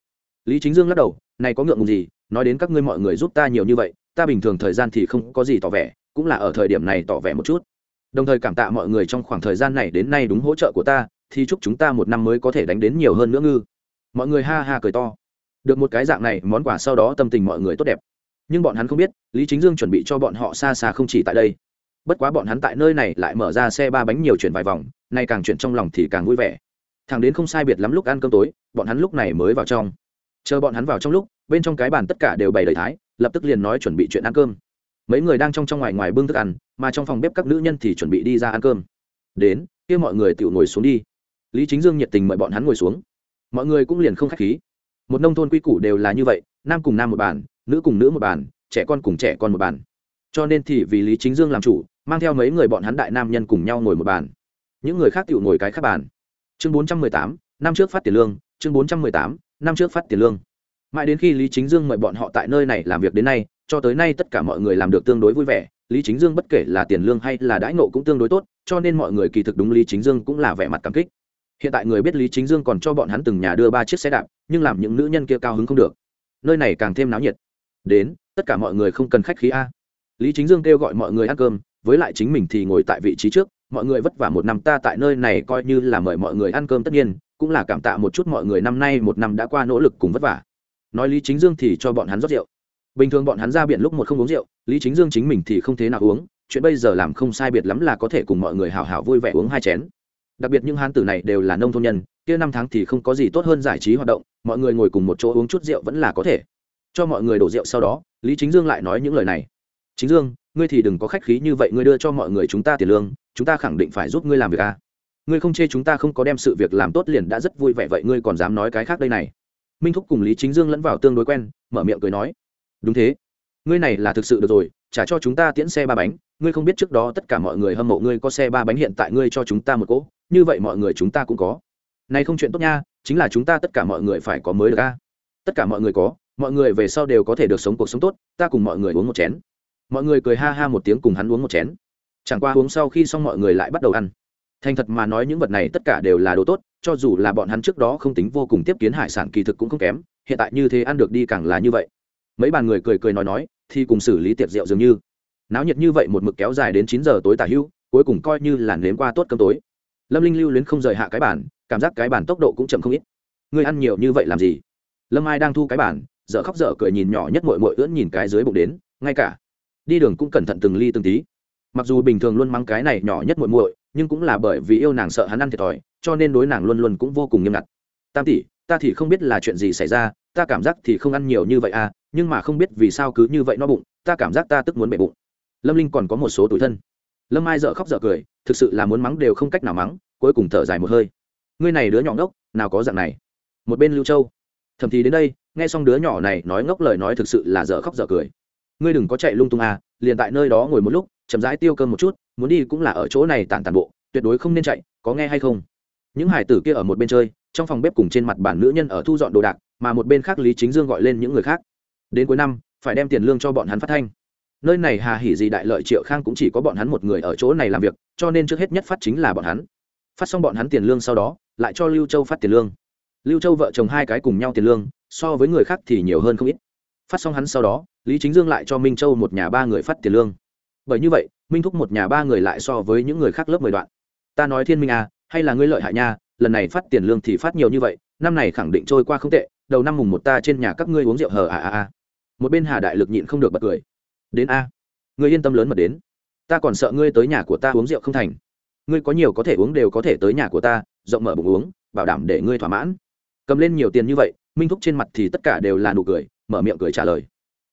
Lý chính dương lắc đầu, này có ngượng ngùng gì, nói đến các ngươi mọi người giúp ta nhiều như vậy, ta bình thường thời gian thì không có gì tỏ vẻ, cũng là ở thời điểm này tỏ vẻ một chút. Đồng thời cảm tạ mọi người trong khoảng thời gian này đến nay đúng hỗ trợ của ta, thì chúc chúng ta một năm mới có thể đánh đến nhiều hơn nữa ngư. Mọi người ha ha cười to. Được một cái dạng này, món quà sau đó tâm tình mọi người tốt đẹp nhưng bọn hắn không biết, lý chính dương chuẩn bị cho bọn họ xa xa không chỉ tại đây. Bất quá bọn hắn tại nơi này lại mở ra xe ba bánh nhiều chuyển vài vòng, nay càng chuyển trong lòng thì càng vui vẻ. Thằng đến không sai biệt lắm lúc ăn cơm tối, bọn hắn lúc này mới vào trong. Chờ bọn hắn vào trong lúc, bên trong cái bàn tất cả đều bày đầy thái, lập tức liền nói chuẩn bị chuyện ăn cơm. Mấy người đang trong trong ngoài ngoài bưng thức ăn, mà trong phòng bếp các nữ nhân thì chuẩn bị đi ra ăn cơm. Đến, kia mọi người tự ngồi xuống đi. Lý chính dương nhiệt tình mời bọn hắn ngồi xuống. Mọi người cũng liền không k h á c h khí. Một nông thôn quy củ đều là như vậy, nam cùng nam một bàn nữ cùng nữ một bàn, trẻ con cùng trẻ con một bàn. Cho nên thì vì lý chính dương làm chủ, mang theo mấy người bọn hắn đại nam nhân cùng nhau ngồi một bàn. Những người khác tự ngồi cái khác bàn. Chương bốn trăm mười tám, năm trước phát tiền lương, chương bốn trăm mười tám, năm trước phát tiền lương. Mãi đến khi lý chính dương mời bọn họ tại nơi này làm việc đến nay, cho tới nay tất cả mọi người làm được tương đối vui vẻ, lý chính dương bất kể là tiền lương hay là đãi nộ cũng tương đối tốt, cho nên mọi người kỳ thực đúng lý chính dương cũng là vẻ mặt cảm kích. Hiện tại người biết lý chính dương còn cho bọn hắn từng nhà đưa ba chiếc xe đạp, nhưng làm những nữ nhân kia cao hứng không được. Nơi này càng thêm náo nhiệt đến, tất cả mọi người không cần khách khí a. Lý chính dương kêu gọi mọi người ăn cơm, với lại chính mình thì ngồi tại vị trí trước, mọi người vất vả một năm, ta tại nơi này coi như là mời mọi người ăn cơm tất nhiên, cũng là cảm tạ một chút mọi người năm nay một năm đã qua nỗ lực cùng vất vả. Nói lý chính dương thì cho bọn hắn rót rượu. Bình thường bọn hắn ra biển lúc một không uống rượu, lý chính dương chính mình thì không thế nào uống, chuyện bây giờ làm không sai biệt lắm là có thể cùng mọi người hào hào vui vẻ uống hai chén. Đặc biệt những hán tử này đều là nông thôn nhân, kia năm tháng thì không có gì tốt hơn giải trí hoạt động, mọi người ngồi cùng một chỗ uống chút rượu vẫn là có thể cho mọi người đổ rượu sau đó, lý chính dương lại nói những lời này. Chính dương, ngươi thì đừng có khách khí như vậy, ngươi đưa cho mọi người chúng ta tiền lương, chúng ta khẳng định phải giúp ngươi làm việc a ngươi không chê chúng ta không có đem sự việc làm tốt liền đã rất vui vẻ, vậy ngươi còn dám nói cái khác đây này? Minh thúc cùng lý chính dương lẫn vào tương đối quen, mở miệng cười nói. Đúng thế. Ngươi này là thực sự được rồi, trả cho chúng ta tiễn xe ba bánh, ngươi không biết trước đó tất cả mọi người hâm mộ ngươi có xe ba bánh hiện tại ngươi cho chúng ta một cỗ, như vậy mọi người chúng ta cũng có. Này không chuyện tốt nha, chính là chúng ta tất cả mọi người phải có mới được a tất cả mọi người có mọi người về sau đều có thể được sống cuộc sống tốt ta cùng mọi người uống một chén. Mọi người cười ha ha một tiếng cùng hắn uống một chén. Chẳng qua uống sau khi xong mọi người lại bắt đầu ăn. Thành thật mà nói những vật này tất cả đều là đồ tốt cho dù là bọn hắn trước đó không tính vô cùng tiếp kiến hải sản kỳ thực cũng không kém hiện tại như thế ăn được đi càng là như vậy. Mấy bàn người cười cười nói nói thì cùng xử lý tiệc rượu dường như. Náo nhiệt như vậy một mực kéo dài đến chín giờ tối tả hưu, cuối cùng coi như là nếm qua tốt cơm tối. Lâm linh lưu luyến không rời hạ cái bản cảm giác cái bản tốc độ cũng chậm không ít. Ngươi ăn nhiều như vậy làm gì? Lâm ai đang thu cái bản dở khóc dở cười nhìn nhỏ nhất mội mội ưỡn nhìn cái dưới bụng đến, ngay cả đi đường cũng cẩn thận từng ly từng tí. Mặc dù bình thường luôn mắng cái này nhỏ nhất muội muội, nhưng cũng là bởi vì yêu nàng sợ hắn ăn thiệt thòi, cho nên đối nàng luôn luôn cũng vô cùng nghiêm ngặt. Tam tỷ, ta thì không biết là chuyện gì xảy ra, ta cảm giác thì không ăn nhiều như vậy à nhưng mà không biết vì sao cứ như vậy no bụng, ta cảm giác ta tức muốn bể bụng. Lâm linh còn có một số tuổi thân. Lâm ai dợ khóc dợ cười, thực sự là muốn mắng đều không cách nào mắng, cuối cùng thở dài một hơi. Ngươi này đứa nhỏ ngốc, nào có dạng này. Một bên lưu châu thậm thì đến đây nghe xong đứa nhỏ này nói ngốc lời nói thực sự là dở khóc dở cười. Ngươi đừng có chạy lung tung à liền tại nơi đó ngồi một lúc, chậm rãi tiêu cơm một chút, muốn đi cũng là ở chỗ này tản tàn bộ, tuyệt đối không nên chạy, có nghe hay không? Những hải tử kia ở một bên chơi, trong phòng bếp cùng trên mặt bản nữ nhân ở thu dọn đồ đạc, mà một bên khác lý chính dương gọi lên những người khác. Đến cuối năm, phải đem tiền lương cho bọn hắn phát thanh. Nơi này hà hỉ gì đại lợi triệu khang cũng chỉ có bọn hắn một người ở chỗ này làm việc, cho nên trước hết nhất phát chính là bọn hắn. Phát xong bọn hắn tiền lương sau đó, lại cho lưu châu phát tiền lương. Lưu châu vợ chồng hai cái cùng nhau tiền lương so với người khác thì nhiều hơn không ít. Phát xong hắn sau đó, lý chính dương lại cho minh châu một nhà ba người phát tiền lương. Bởi như vậy, minh thúc một nhà ba người lại so với những người khác lớp mười đoạn. Ta nói thiên minh à hay là ngươi lợi hại nha, lần này phát tiền lương thì phát nhiều như vậy, năm này khẳng định trôi qua không tệ, đầu năm mùng một ta trên nhà các ngươi uống rượu hờ à à à. Một bên hà đại lực nhịn không được bật cười. Đến a, ngươi yên tâm lớn mật đến. Ta còn sợ ngươi tới nhà của ta uống rượu không thành. Ngươi có nhiều có thể uống đều có thể tới nhà của ta, rộng mở bụng uống, bảo đảm để ngươi thỏa mãn. Cầm lên nhiều tiền như vậy minh thúc trên mặt thì tất cả đều là nụ cười, mở miệng cười trả lời.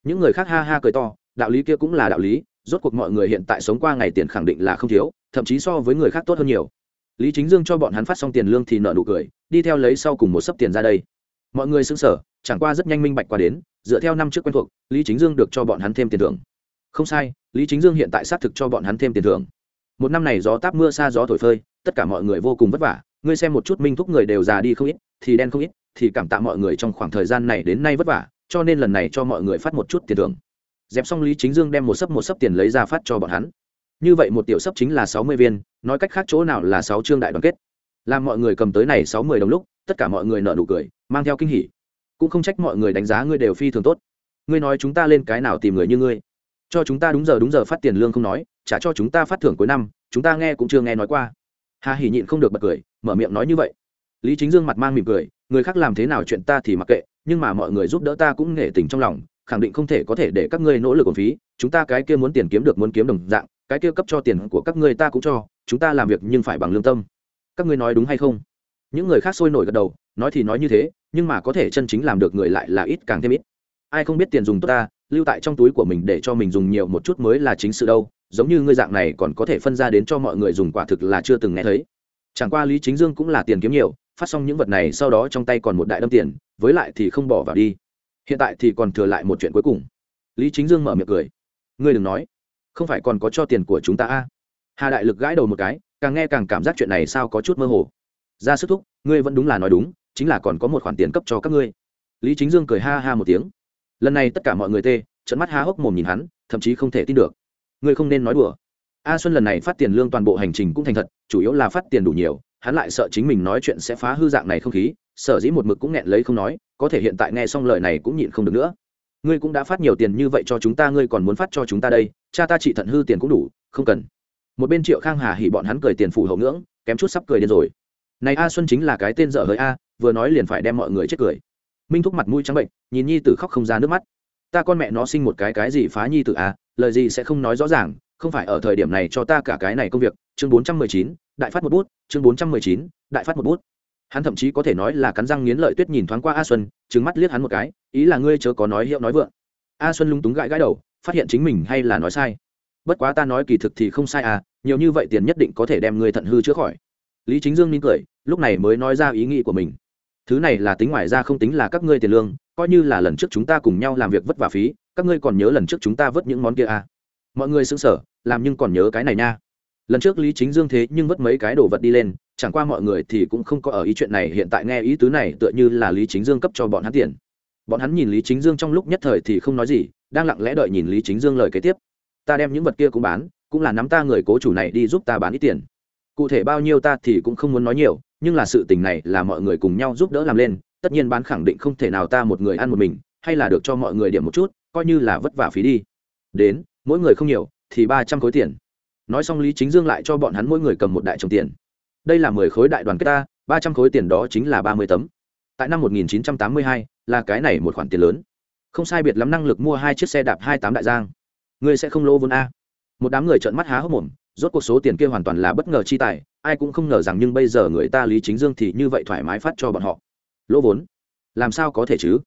Những người khác ha ha cười to, đạo lý kia cũng là đạo lý, rốt cuộc mọi người hiện tại sống qua ngày tiền khẳng định là không thiếu, thậm chí so với người khác tốt hơn nhiều. Lý chính dương cho bọn hắn phát xong tiền lương thì nợ nụ cười, đi theo lấy sau cùng một sấp tiền ra đây. Mọi người xứng sở chẳng qua rất nhanh minh bạch qua đến, dựa theo năm trước quen thuộc, lý chính dương được cho bọn hắn thêm tiền thưởng. Không sai, lý chính dương hiện tại xác thực cho bọn hắn thêm tiền thưởng. Một năm này gió táp mưa xa gió thổi phơi, tất cả mọi người vô cùng vất vả, ngươi xem một chút minh thúc người đều già đi không ít, thì đen không ít thì cảm tạ mọi người trong khoảng thời gian này đến nay vất vả, cho nên lần này cho mọi người phát một chút tiền thưởng. Dẹp xong lý chính dương đem một sấp một sấp tiền lấy ra phát cho bọn hắn. Như vậy một tiểu sấp chính là sáu mươi viên, nói cách khác chỗ nào là sáu chương đại đoàn kết. Làm mọi người cầm tới này sáu mươi đồng lúc, tất cả mọi người nợ nụ cười, mang theo kinh hỉ. Cũng không trách mọi người đánh giá ngươi đều phi thường tốt. Ngươi nói chúng ta lên cái nào tìm người như ngươi? Cho chúng ta đúng giờ đúng giờ phát tiền lương không nói trả cho chúng ta phát thưởng cuối năm, chúng ta nghe cũng chưa nghe nói qua. Hà hỉ nhịn không được bật cười, mở miệng nói như vậy lý chính dương mặt mang mỉm cười, người khác làm thế nào chuyện ta thì mặc kệ, nhưng mà mọi người giúp đỡ ta cũng nể tình trong lòng, khẳng định không thể có thể để các ngươi nỗ lực còn phí, chúng ta cái kia muốn tiền kiếm được muốn kiếm đồng dạng, cái kia cấp cho tiền của các ngươi ta cũng cho, chúng ta làm việc nhưng phải bằng lương tâm. Các ngươi nói đúng hay không? Những người khác sôi nổi gật đầu, nói thì nói như thế, nhưng mà có thể chân chính làm được người lại là ít càng thêm ít. Ai không biết tiền dùng tốt ta, lưu tại trong túi của mình để cho mình dùng nhiều một chút mới là chính sự đâu, giống như ngươi dạng này còn có thể phân ra đến cho mọi người dùng quả thực là chưa từng nghe thấy. Chẳng qua lý chính dương cũng là tiền kiếm nhiều phát xong những vật này sau đó trong tay còn một đại đâm tiền, với lại thì không bỏ vào đi. Hiện tại thì còn thừa lại một chuyện cuối cùng. Lý chính dương mở miệng cười. Ngươi đừng nói. Không phải còn có cho tiền của chúng ta a à? hà đại lực gãi đầu một cái, càng nghe càng cảm giác chuyện này sao có chút mơ hồ. Ra sức thúc, ngươi vẫn đúng là nói đúng, chính là còn có một khoản tiền cấp cho các ngươi. Lý chính dương cười ha ha một tiếng. Lần này tất cả mọi người tê trận mắt há hốc mồm nhìn hắn, thậm chí không thể tin được. Ngươi không nên nói đùa. A xuân lần này phát tiền lương toàn bộ hành trình cũng thành thật, chủ yếu là phát tiền đủ nhiều hắn lại sợ chính mình nói chuyện sẽ phá hư dạng này không khí, sở dĩ một mực cũng nghẹn lấy không nói, có thể hiện tại nghe xong lời này cũng nhịn không được nữa. Ngươi cũng đã phát nhiều tiền như vậy cho chúng ta, ngươi còn muốn phát cho chúng ta đây, cha ta chỉ thận hư tiền cũng đủ, không cần. Một bên triệu khang hà hỉ bọn hắn cười tiền phủ hậu ngưỡng, kém chút sắp cười điên rồi. Này a xuân chính là cái tên dở hơi a, vừa nói liền phải đem mọi người chết cười. Minh thúc mặt mũi trắng bệnh, nhìn nhi tử khóc không ra nước mắt. Ta con mẹ nó sinh một cái cái gì phá nhi tử a, lời gì sẽ không nói rõ ràng, không phải ở thời điểm này cho ta cả cái này công việc. Chương bốn trăm mười chín đại phát một bút, chương bốn trăm mười chín, đại phát một bút. Hắn thậm chí có thể nói là cắn răng nghiến lợi tuyết nhìn thoáng qua a xuân trứng mắt liếc hắn một cái, ý là ngươi chớ có nói hiệu nói vượng. A xuân lung túng gãi gãi đầu, phát hiện chính mình hay là nói sai. Bất quá ta nói kỳ thực thì không sai à nhiều như vậy tiền nhất định có thể đem ngươi thận hư chữa khỏi. Lý chính dương nín cười, lúc này mới nói ra ý nghĩ của mình. Thứ này là tính ngoài ra không tính là các ngươi tiền lương, coi như là lần trước chúng ta cùng nhau làm việc vất vả phí, các ngươi còn nhớ lần trước chúng ta vớt những món kia à. mọi người xứng sở làm nhưng còn nhớ cái này nha lần trước lý chính dương thế nhưng vất mấy cái đồ vật đi lên, chẳng qua mọi người thì cũng không có ở ý chuyện này, hiện tại nghe ý tứ này tựa như là lý chính dương cấp cho bọn hắn tiền. Bọn hắn nhìn lý chính dương trong lúc nhất thời thì không nói gì, đang lặng lẽ đợi nhìn lý chính dương lời kế tiếp. Ta đem những vật kia cũng bán, cũng là nắm ta người cố chủ này đi giúp ta bán ít tiền. Cụ thể bao nhiêu ta thì cũng không muốn nói nhiều, nhưng là sự tình này là mọi người cùng nhau giúp đỡ làm lên, tất nhiên bán khẳng định không thể nào ta một người ăn một mình, hay là được cho mọi người điểm một chút, coi như là vất vả phí đi. Đến, mỗi người không nhiều, thì ba trăm khối tiền nói xong lý chính dương lại cho bọn hắn mỗi người cầm một đại trồng tiền. Đây là mười khối đại đoàn kết ta, ba trăm khối tiền đó chính là ba mươi tấm. Tại năm một nghìn chín trăm tám mươi hai, là cái này một khoản tiền lớn. Không sai biệt lắm năng lực mua hai chiếc xe đạp hai tám đại giang. Ngươi sẽ không lỗ vốn a. Một đám người trợn mắt há hốc mồm, rốt cuộc số tiền kia hoàn toàn là bất ngờ chi tài, ai cũng không ngờ rằng nhưng bây giờ người ta lý chính dương thì như vậy thoải mái phát cho bọn họ. Lỗ vốn? Làm sao có thể chứ?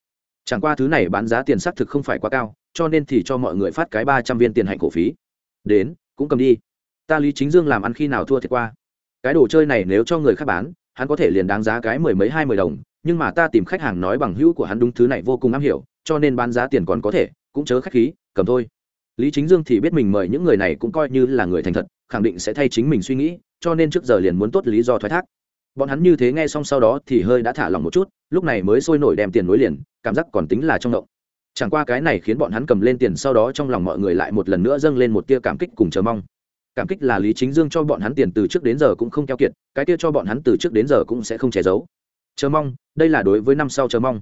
Chẳng qua thứ này bán giá tiền xác thực không phải quá cao, cho nên thì cho mọi người phát cái ba trăm viên tiền hạnh cổ phí. Đến, cũng cầm đi ta lý chính dương làm ăn khi nào thua thiệt qua? Cái đồ chơi này nếu cho người khác bán, hắn có thể liền đáng giá cái mười mấy hai mười đồng, nhưng mà ta tìm khách hàng nói bằng hữu của hắn đúng thứ này vô cùng am hiểu, cho nên bán giá tiền còn có thể, cũng chớ khách khí, cầm thôi. Lý chính dương thì biết mình mời những người này cũng coi như là người thành thật, khẳng định sẽ thay chính mình suy nghĩ, cho nên trước giờ liền muốn tốt lý do thoái thác. Bọn hắn như thế nghe xong sau đó thì hơi đã thả lòng một chút, lúc này mới sôi nổi đem tiền nối liền, cảm giác còn tính là trong động. Chẳng qua cái này khiến bọn hắn cầm lên tiền sau đó trong lòng mọi người lại một lần nữa dâng lên một tia cảm kích cùng chờ mong cảm kích là lý chính dương cho bọn hắn tiền từ trước đến giờ cũng không keo kiệt, cái kia cho bọn hắn từ trước đến giờ cũng sẽ không che giấu. Chờ mong, đây là đối với năm sau chờ mong.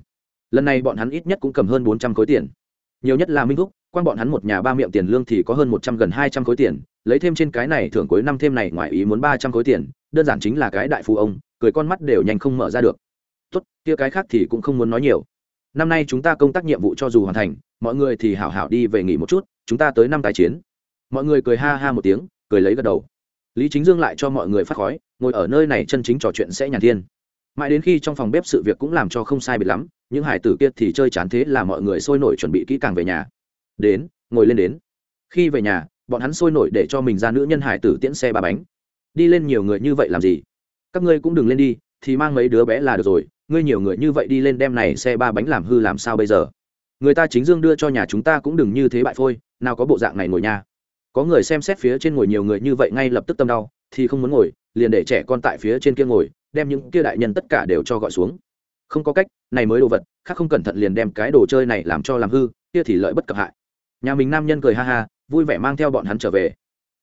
Lần này bọn hắn ít nhất cũng cầm hơn bốn trăm khối tiền. Nhiều nhất là minh phúc quan bọn hắn một nhà ba miệng tiền lương thì có hơn một trăm gần hai trăm khối tiền, lấy thêm trên cái này thưởng cuối năm thêm này ngoài ý muốn ba trăm khối tiền, đơn giản chính là cái đại phú ông, cười con mắt đều nhanh không mở ra được. Tốt, kia cái khác thì cũng không muốn nói nhiều. Năm nay chúng ta công tác nhiệm vụ cho dù hoàn thành, mọi người thì hảo hảo đi về nghỉ một chút, chúng ta tới năm tái chiến. Mọi người cười ha ha một tiếng cười lấy gật đầu. Lý chính dương lại cho mọi người phát khói, ngồi ở nơi này chân chính trò chuyện sẽ nhàn thiên. Mãi đến khi trong phòng bếp sự việc cũng làm cho không sai biệt lắm, những hải tử kia thì chơi chán thế là mọi người sôi nổi chuẩn bị kỹ càng về nhà. Đến, ngồi lên đến. Khi về nhà, bọn hắn sôi nổi để cho mình ra nữ nhân hải tử tiễn xe ba bánh. Đi lên nhiều người như vậy làm gì? Các ngươi cũng đừng lên đi, thì mang mấy đứa bé là được rồi, ngươi nhiều người như vậy đi lên đem này xe ba bánh làm hư làm sao bây giờ? Người ta chính dương đưa cho nhà chúng ta cũng đừng như thế bại phôi, nào có bộ dạng này ngồi nhà có người xem xét phía trên ngồi nhiều người như vậy ngay lập tức tâm đau, thì không muốn ngồi, liền để trẻ con tại phía trên kia ngồi, đem những kia đại nhân tất cả đều cho gọi xuống. Không có cách, này mới đồ vật, khác không cẩn thận liền đem cái đồ chơi này làm cho làm hư, kia thì lợi bất cập hại. Nhà mình nam nhân cười ha ha, vui vẻ mang theo bọn hắn trở về.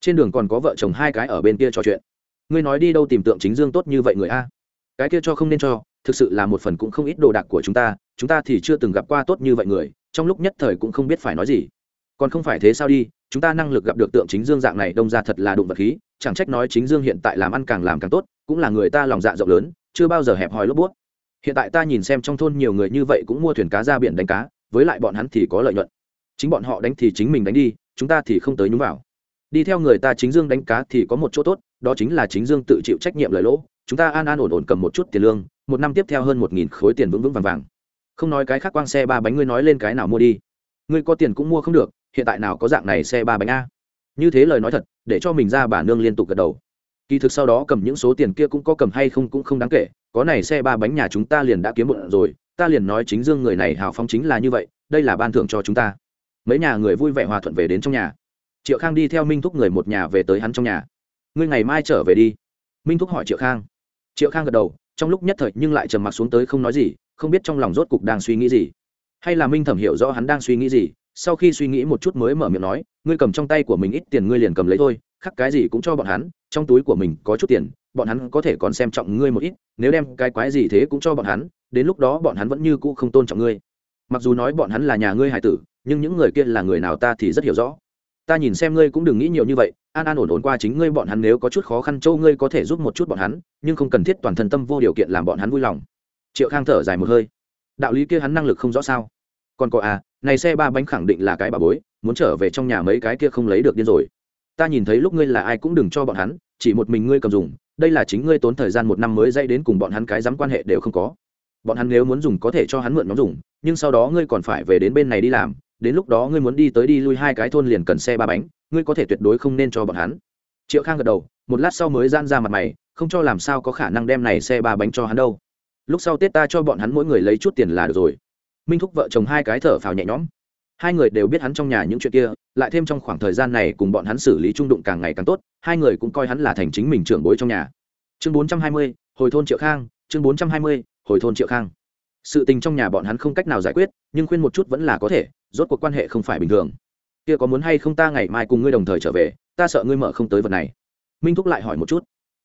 Trên đường còn có vợ chồng hai cái ở bên kia trò chuyện. Ngươi nói đi đâu tìm tượng chính dương tốt như vậy người a? Cái kia cho không nên cho, thực sự là một phần cũng không ít đồ đạc của chúng ta chúng ta thì chưa từng gặp qua tốt như vậy người, trong lúc nhất thời cũng không biết phải nói gì. Còn không phải thế sao đi chúng ta năng lực gặp được tượng chính dương dạng này đông ra thật là đụng vật khí, chẳng trách nói chính dương hiện tại làm ăn càng làm càng tốt, cũng là người ta lòng dạ rộng lớn, chưa bao giờ hẹp hòi lốp bút. Hiện tại ta nhìn xem trong thôn nhiều người như vậy cũng mua thuyền cá ra biển đánh cá, với lại bọn hắn thì có lợi nhuận. Chính bọn họ đánh thì chính mình đánh đi, chúng ta thì không tới nhúng vào. Đi theo người ta chính dương đánh cá thì có một chỗ tốt, đó chính là chính dương tự chịu trách nhiệm lời lỗ. Chúng ta an an ổn ổn cầm một chút tiền lương, một năm tiếp theo hơn một nghìn khối tiền vững vững vàng vàng. Không nói cái khác quang xe ba bánh ngươi nói lên cái nào mua đi. Ngươi có tiền cũng mua không được hiện tại nào có dạng này xe ba bánh a? Như thế lời nói thật, để cho mình ra bà nương liên tục gật đầu. Kỳ thực sau đó cầm những số tiền kia cũng có cầm hay không cũng không đáng kể, có này xe ba bánh nhà chúng ta liền đã kiếm một rồi, ta liền nói chính dương người này hào phóng chính là như vậy, đây là ban thưởng cho chúng ta. Mấy nhà người vui vẻ hòa thuận về đến trong nhà. Triệu khang đi theo minh thúc người một nhà về tới hắn trong nhà. Ngươi ngày mai trở về đi. Minh thúc hỏi triệu khang. Triệu khang gật đầu, trong lúc nhất thời nhưng lại trầm mặc xuống tới không nói gì, không biết trong lòng rốt cục đang suy nghĩ gì. Hay là minh thẩm hiểu rõ hắn đang suy nghĩ gì sau khi suy nghĩ một chút mới mở miệng nói, ngươi cầm trong tay của mình ít tiền ngươi liền cầm lấy thôi, khắc cái gì cũng cho bọn hắn, trong túi của mình có chút tiền, bọn hắn có thể còn xem trọng ngươi một ít, nếu đem cái quái gì thế cũng cho bọn hắn, đến lúc đó bọn hắn vẫn như cũ không tôn trọng ngươi. Mặc dù nói bọn hắn là nhà ngươi hải tử, nhưng những người kia là người nào ta thì rất hiểu rõ. Ta nhìn xem ngươi cũng đừng nghĩ nhiều như vậy, an an ổn ổn qua chính ngươi bọn hắn nếu có chút khó khăn châu ngươi có thể giúp một chút bọn hắn, nhưng không cần thiết toàn thân tâm vô điều kiện làm bọn hắn vui lòng. Triệu khang thở dài một hơi. Đạo lý kia hắn năng lực không rõ sao? Còn có à này xe ba bánh khẳng định là cái bà bối, muốn trở về trong nhà mấy cái kia không lấy được điên rồi. Ta nhìn thấy lúc ngươi là ai cũng đừng cho bọn hắn, chỉ một mình ngươi cầm dùng, đây là chính ngươi tốn thời gian một năm mới dạy đến cùng bọn hắn cái dám quan hệ đều không có. Bọn hắn nếu muốn dùng có thể cho hắn mượn nhóm dùng, nhưng sau đó ngươi còn phải về đến bên này đi làm, đến lúc đó ngươi muốn đi tới đi lui hai cái thôn liền cần xe ba bánh, ngươi có thể tuyệt đối không nên cho bọn hắn. Triệu khang gật đầu, một lát sau mới gian ra mặt mày, không cho làm sao có khả năng đem này xe ba bánh cho hắn đâu. Lúc sau tết ta cho bọn hắn mỗi người lấy chút tiền là được rồi minh thúc vợ chồng hai cái thở phào nhẹ nhõm. Hai người đều biết hắn trong nhà những chuyện kia, lại thêm trong khoảng thời gian này cùng bọn hắn xử lý trung đụng càng ngày càng tốt, hai người cũng coi hắn là thành chính mình trưởng bối trong nhà. Chương bốn trăm hai mươi, hồi thôn triệu khang, chương bốn trăm hai mươi, hồi thôn triệu khang. Sự tình trong nhà bọn hắn không cách nào giải quyết, nhưng khuyên một chút vẫn là có thể, rốt cuộc quan hệ không phải bình thường. Kia có muốn hay không ta ngày mai cùng ngươi đồng thời trở về, ta sợ ngươi mở không tới vật này. Minh thúc lại hỏi một chút.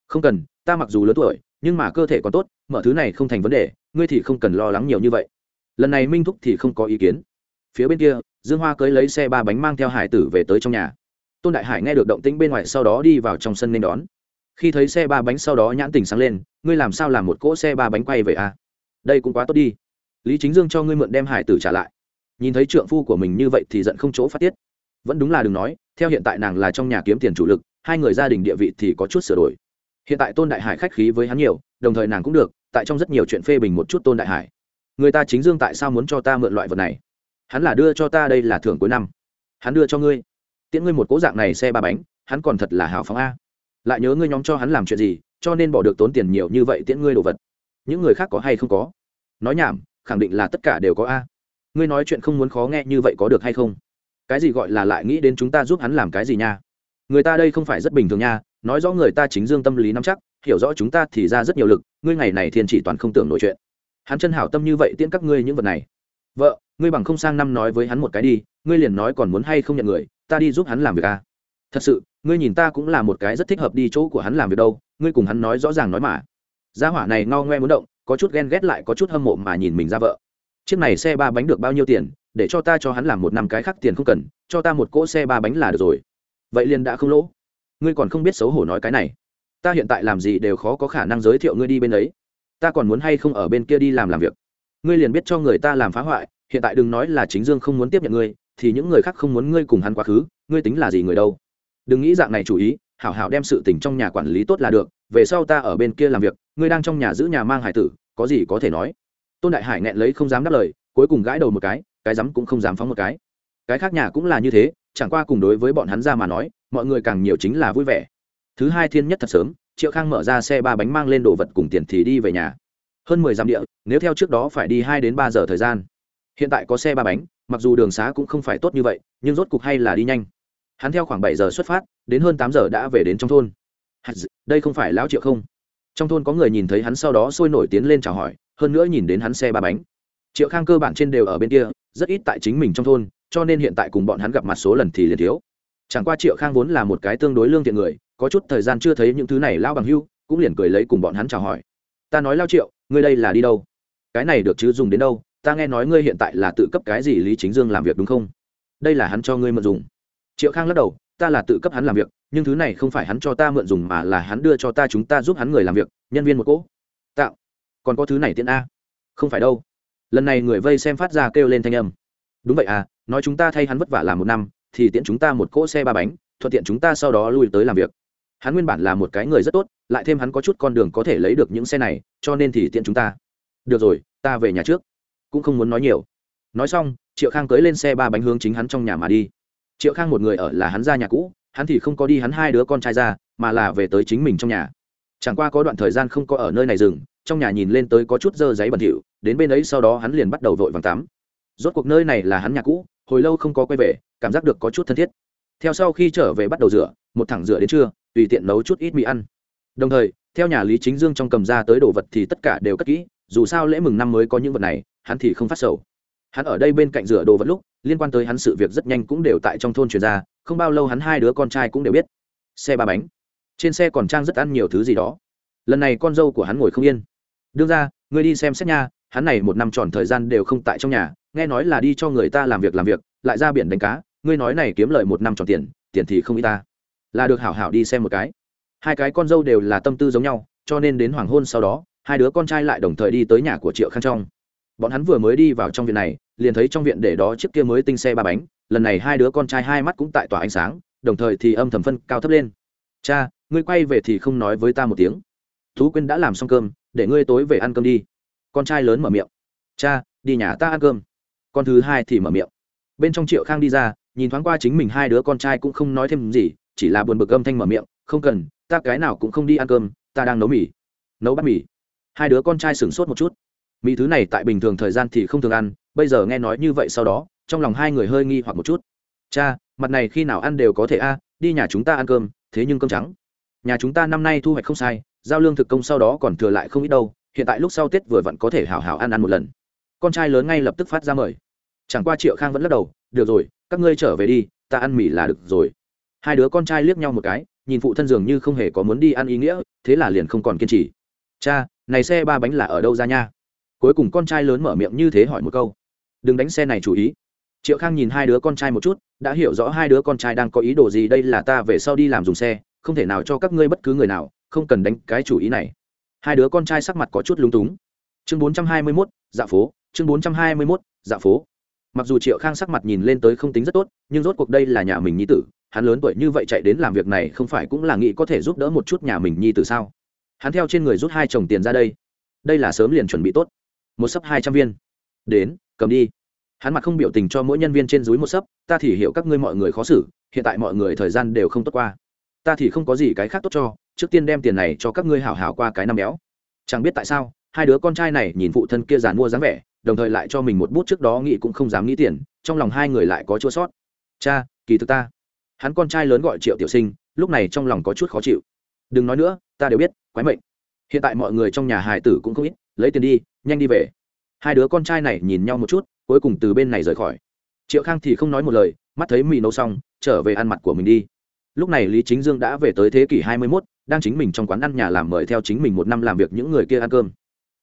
Không cần, ta mặc dù lớn tuổi, nhưng mà cơ thể còn tốt, mở thứ này không thành vấn đề, ngươi thì không cần lo lắng nhiều như vậy lần này minh thúc thì không có ý kiến. Phía bên kia, dương hoa cưới lấy xe ba bánh mang theo hải tử về tới trong nhà. Tôn đại hải nghe được động tĩnh bên ngoài sau đó đi vào trong sân nên đón. Khi thấy xe ba bánh sau đó nhãn tình sáng lên, ngươi làm sao làm một cỗ xe ba bánh quay về a? À? đây cũng quá tốt đi. Lý chính dương cho ngươi mượn đem hải tử trả lại. Nhìn thấy trượng phu của mình như vậy thì giận không chỗ phát tiết. Vẫn đúng là đừng nói, theo hiện tại nàng là trong nhà kiếm tiền chủ lực, hai người gia đình địa vị thì có chút sửa đổi. Hiện tại tôn đại hải khách khí với hắn nhiều, đồng thời nàng cũng được, tại trong rất nhiều chuyện phê bình một chút tôn đại hải người ta chính dương tại sao muốn cho ta mượn loại vật này? Hắn là đưa cho ta đây là thưởng cuối năm. Hắn đưa cho ngươi. Tiễn ngươi một cố dạng này xe ba bánh, hắn còn thật là hào phóng a. Lại nhớ ngươi nhóm cho hắn làm chuyện gì, cho nên bỏ được tốn tiền nhiều như vậy tiễn ngươi đồ vật. Những người khác có hay không có? Nói nhảm, khẳng định là tất cả đều có a. Ngươi nói chuyện không muốn khó nghe như vậy có được hay không? Cái gì gọi là lại nghĩ đến chúng ta giúp hắn làm cái gì nha? Người ta đây không phải rất bình thường nha, nói rõ người ta chính dương tâm lý nắm chắc, hiểu rõ chúng ta thì ra rất nhiều lực, ngươi ngày này thiên chỉ toàn không tưởng nổi chuyện hắn chân hảo tâm như vậy tiễn các ngươi những vật này. Vợ, ngươi bằng không sang năm nói với hắn một cái đi, ngươi liền nói còn muốn hay không nhận người, ta đi giúp hắn làm việc à. thật sự, ngươi nhìn ta cũng là một cái rất thích hợp đi chỗ của hắn làm việc đâu, ngươi cùng hắn nói rõ ràng nói mà. Gia hỏa này ngao ngoe muốn động, có chút ghen ghét lại có chút hâm mộ mà nhìn mình ra vợ. Chiếc này xe ba bánh được bao nhiêu tiền, để cho ta cho hắn làm một năm cái khác tiền không cần, cho ta một cỗ xe ba bánh là được rồi. Vậy liền đã không lỗ. Ngươi còn không biết xấu hổ nói cái này. Ta hiện tại làm gì đều khó có khả năng giới thiệu ngươi đi bên ấy ta còn muốn hay không ở bên kia đi làm làm việc? Ngươi liền biết cho người ta làm phá hoại, hiện tại đừng nói là chính dương không muốn tiếp nhận ngươi, thì những người khác không muốn ngươi cùng hắn quá khứ, ngươi tính là gì người đâu? Đừng nghĩ dạng này chủ ý, hảo hảo đem sự tình trong nhà quản lý tốt là được, về sau ta ở bên kia làm việc, ngươi đang trong nhà giữ nhà mang hải tử, có gì có thể nói? Tôn đại hải nghẹn lấy không dám đáp lời, cuối cùng gãi đầu một cái cái rắm cũng không dám phóng một cái. Cái khác nhà cũng là như thế, chẳng qua cùng đối với bọn hắn ra mà nói, mọi người càng nhiều chính là vui vẻ. Thứ hai thiên nhất thật sớm triệu khang mở ra xe ba bánh mang lên đồ vật cùng tiền thì đi về nhà. Hơn mười dặm địa, nếu theo trước đó phải đi hai đến ba giờ thời gian. Hiện tại có xe ba bánh, mặc dù đường xá cũng không phải tốt như vậy, nhưng rốt cục hay là đi nhanh. Hắn theo khoảng bảy giờ xuất phát, đến hơn tám giờ đã về đến trong thôn. Đây không phải lão triệu không? Trong thôn có người nhìn thấy hắn sau đó sôi nổi tiến lên chào hỏi, hơn nữa nhìn đến hắn xe ba bánh. Triệu khang cơ bản trên đều ở bên kia, rất ít tại chính mình trong thôn, cho nên hiện tại cùng bọn hắn gặp mặt số lần thì liền thiếu. Chẳng qua triệu khang vốn là một cái tương đối lương thiện người có chút thời gian chưa thấy những thứ này lao bằng hưu, cũng liền cười lấy cùng bọn hắn chào hỏi. Ta nói lao triệu, ngươi đây là đi đâu? Cái này được chứ, dùng đến đâu? Ta nghe nói ngươi hiện tại là tự cấp cái gì lý chính dương làm việc đúng không? Đây là hắn cho ngươi mượn dùng. Triệu khang lắc đầu, ta là tự cấp hắn làm việc, nhưng thứ này không phải hắn cho ta mượn dùng mà là hắn đưa cho ta chúng ta giúp hắn người làm việc, nhân viên một cỗ. Tạo. Còn có thứ này tiện a. Không phải đâu. Lần này người vây xem phát ra kêu lên thanh âm. Đúng vậy à nói chúng ta thay hắn vất vả làm một năm, thì tiện chúng ta một cỗ xe ba bánh, thuận tiện chúng ta sau đó lui tới làm việc hắn nguyên bản là một cái người rất tốt, lại thêm hắn có chút con đường có thể lấy được những xe này, cho nên thì tiện chúng ta. Được rồi, ta về nhà trước. Cũng không muốn nói nhiều. Nói xong, triệu khang cưới lên xe ba bánh hướng chính hắn trong nhà mà đi. Triệu khang một người ở là hắn ra nhà cũ, hắn thì không có đi hắn hai đứa con trai ra, mà là về tới chính mình trong nhà. Chẳng qua có đoạn thời gian không có ở nơi này dừng, trong nhà nhìn lên tới có chút dơ giấy bẩn thỉu, đến bên ấy sau đó hắn liền bắt đầu vội vàng tắm. Rốt cuộc nơi này là hắn nhà cũ, hồi lâu không có quay về, cảm giác được có chút thân thiết. Theo sau khi trở về bắt đầu rửa, một thẳng rửa đến trưa tùy tiện nấu chút ít mì ăn. Đồng thời, theo nhà lý chính dương trong cầm ra tới đồ vật thì tất cả đều cất kỹ, dù sao lễ mừng năm mới có những vật này, hắn thì không phát sầu. Hắn ở đây bên cạnh rửa đồ vật lúc, liên quan tới hắn sự việc rất nhanh cũng đều tại trong thôn truyền ra, không bao lâu hắn hai đứa con trai cũng đều biết. Xe ba bánh. Trên xe còn trang rất ăn nhiều thứ gì đó. Lần này con dâu của hắn ngồi không yên. Đương ra ngươi đi xem xét nha, hắn này một năm tròn thời gian đều không tại trong nhà, nghe nói là đi cho người ta làm việc làm việc, lại ra biển đánh cá, ngươi nói này kiếm lời một năm tròn tiền tiền thì không y ta là được hảo hảo đi xem một cái. Hai cái con dâu đều là tâm tư giống nhau, cho nên đến hoàng hôn sau đó, hai đứa con trai lại đồng thời đi tới nhà của triệu khang trong. Bọn hắn vừa mới đi vào trong viện này, liền thấy trong viện để đó chiếc kia mới tinh xe ba bánh, lần này hai đứa con trai hai mắt cũng tại tỏa ánh sáng, đồng thời thì âm thầm phân cao thấp lên. Cha, ngươi quay về thì không nói với ta một tiếng. Thú quyên đã làm xong cơm, để ngươi tối về ăn cơm đi. Con trai lớn mở miệng. Cha, đi nhà ta ăn cơm. Con thứ hai thì mở miệng. Bên trong triệu khang đi ra, nhìn thoáng qua chính mình hai đứa con trai cũng không nói thêm gì chỉ là buồn bực âm thanh mở miệng, không cần, ta cái nào cũng không đi ăn cơm, ta đang nấu mì. Nấu bát mì? Hai đứa con trai sửng sốt một chút. Mì thứ này tại bình thường thời gian thì không thường ăn, bây giờ nghe nói như vậy sau đó, trong lòng hai người hơi nghi hoặc một chút. Cha, mặt này khi nào ăn đều có thể a, đi nhà chúng ta ăn cơm, thế nhưng cơm trắng. Nhà chúng ta năm nay thu hoạch không sai, giao lương thực công sau đó còn thừa lại không ít đâu, hiện tại lúc sau tết vừa vặn có thể hào hào ăn ăn một lần. Con trai lớn ngay lập tức phát ra mời. Chẳng qua triệu khang vẫn lắc đầu, được rồi, các ngươi trở về đi, ta ăn mì là được rồi hai đứa con trai liếc nhau một cái, nhìn phụ thân dường như không hề có muốn đi ăn ý nghĩa, thế là liền không còn kiên trì. Cha, này xe ba bánh là ở đâu ra nha? Cuối cùng con trai lớn mở miệng như thế hỏi một câu. Đừng đánh xe này chú ý. Triệu khang nhìn hai đứa con trai một chút, đã hiểu rõ hai đứa con trai đang có ý đồ gì đây là ta về sau đi làm dùng xe, không thể nào cho các ngươi bất cứ người nào, không cần đánh cái chủ ý này. Hai đứa con trai sắc mặt có chút lúng túng. Chương bốn trăm hai mươi mốt dạ phố, chương bốn trăm hai mươi mốt dạ phố mặc dù triệu khang sắc mặt nhìn lên tới không tính rất tốt, nhưng rốt cuộc đây là nhà mình nhi tử, hắn lớn tuổi như vậy chạy đến làm việc này không phải cũng là nghĩ có thể giúp đỡ một chút nhà mình nhi tử sao? Hắn theo trên người rút hai chồng tiền ra đây. Đây là sớm liền chuẩn bị tốt. Một sấp hai trăm viên. Đến, cầm đi. Hắn mặt không biểu tình cho mỗi nhân viên trên dưới một sấp, ta thì hiểu các ngươi mọi người khó xử, hiện tại mọi người thời gian đều không tốt qua. Ta thì không có gì cái khác tốt cho, trước tiên đem tiền này cho các ngươi hảo hảo qua cái năm béo. Chẳng biết tại sao, hai đứa con trai này nhìn phụ thân kia giàn mua dáng vẻ đồng thời lại cho mình một bút trước đó nghĩ cũng không dám nghĩ tiền trong lòng hai người lại có chua sót. Cha kỳ thực ta. Hắn con trai lớn gọi triệu tiểu sinh lúc này trong lòng có chút khó chịu. Đừng nói nữa ta đều biết quái mệnh. Hiện tại mọi người trong nhà hài tử cũng không ít lấy tiền đi nhanh đi về. Hai đứa con trai này nhìn nhau một chút cuối cùng từ bên này rời khỏi. Triệu khang thì không nói một lời mắt thấy mì nấu xong trở về ăn mặt của mình đi. Lúc này lý chính dương đã về tới thế kỷ hai mươi 21, đang chính mình trong quán ăn nhà làm mời theo chính mình một năm làm việc những người kia ăn cơm.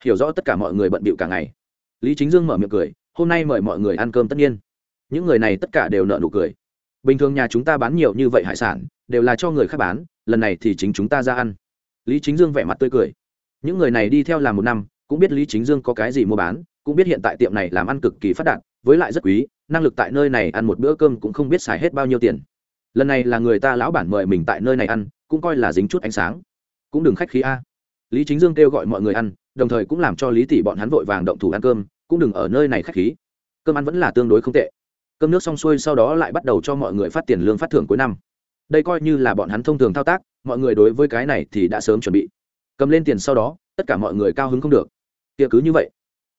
Hiểu rõ tất cả mọi người bận bịu cả ngày lý chính dương mở miệng cười, hôm nay mời mọi người ăn cơm tất nhiên. Những người này tất cả đều nợ nụ cười. Bình thường nhà chúng ta bán nhiều như vậy hải sản, đều là cho người khác bán, lần này thì chính chúng ta ra ăn. Lý chính dương vẻ mặt tươi cười. Những người này đi theo làm một năm, cũng biết lý chính dương có cái gì mua bán, cũng biết hiện tại tiệm này làm ăn cực kỳ phát đạt, với lại rất quý, năng lực tại nơi này ăn một bữa cơm cũng không biết xài hết bao nhiêu tiền. Lần này là người ta lão bản mời mình tại nơi này ăn, cũng coi là dính chút ánh sáng. Cũng đừng khách khí a lý chính dương kêu gọi mọi người ăn, đồng thời cũng làm cho lý tỷ bọn hắn vội vàng động thủ ăn cơm, cũng đừng ở nơi này khách khí. Cơm ăn vẫn là tương đối không tệ. Cơm nước xong xuôi sau đó lại bắt đầu cho mọi người phát tiền lương phát thưởng cuối năm. Đây coi như là bọn hắn thông thường thao tác, mọi người đối với cái này thì đã sớm chuẩn bị. Cầm lên tiền sau đó, tất cả mọi người cao hứng không được. Tiệc cứ như vậy.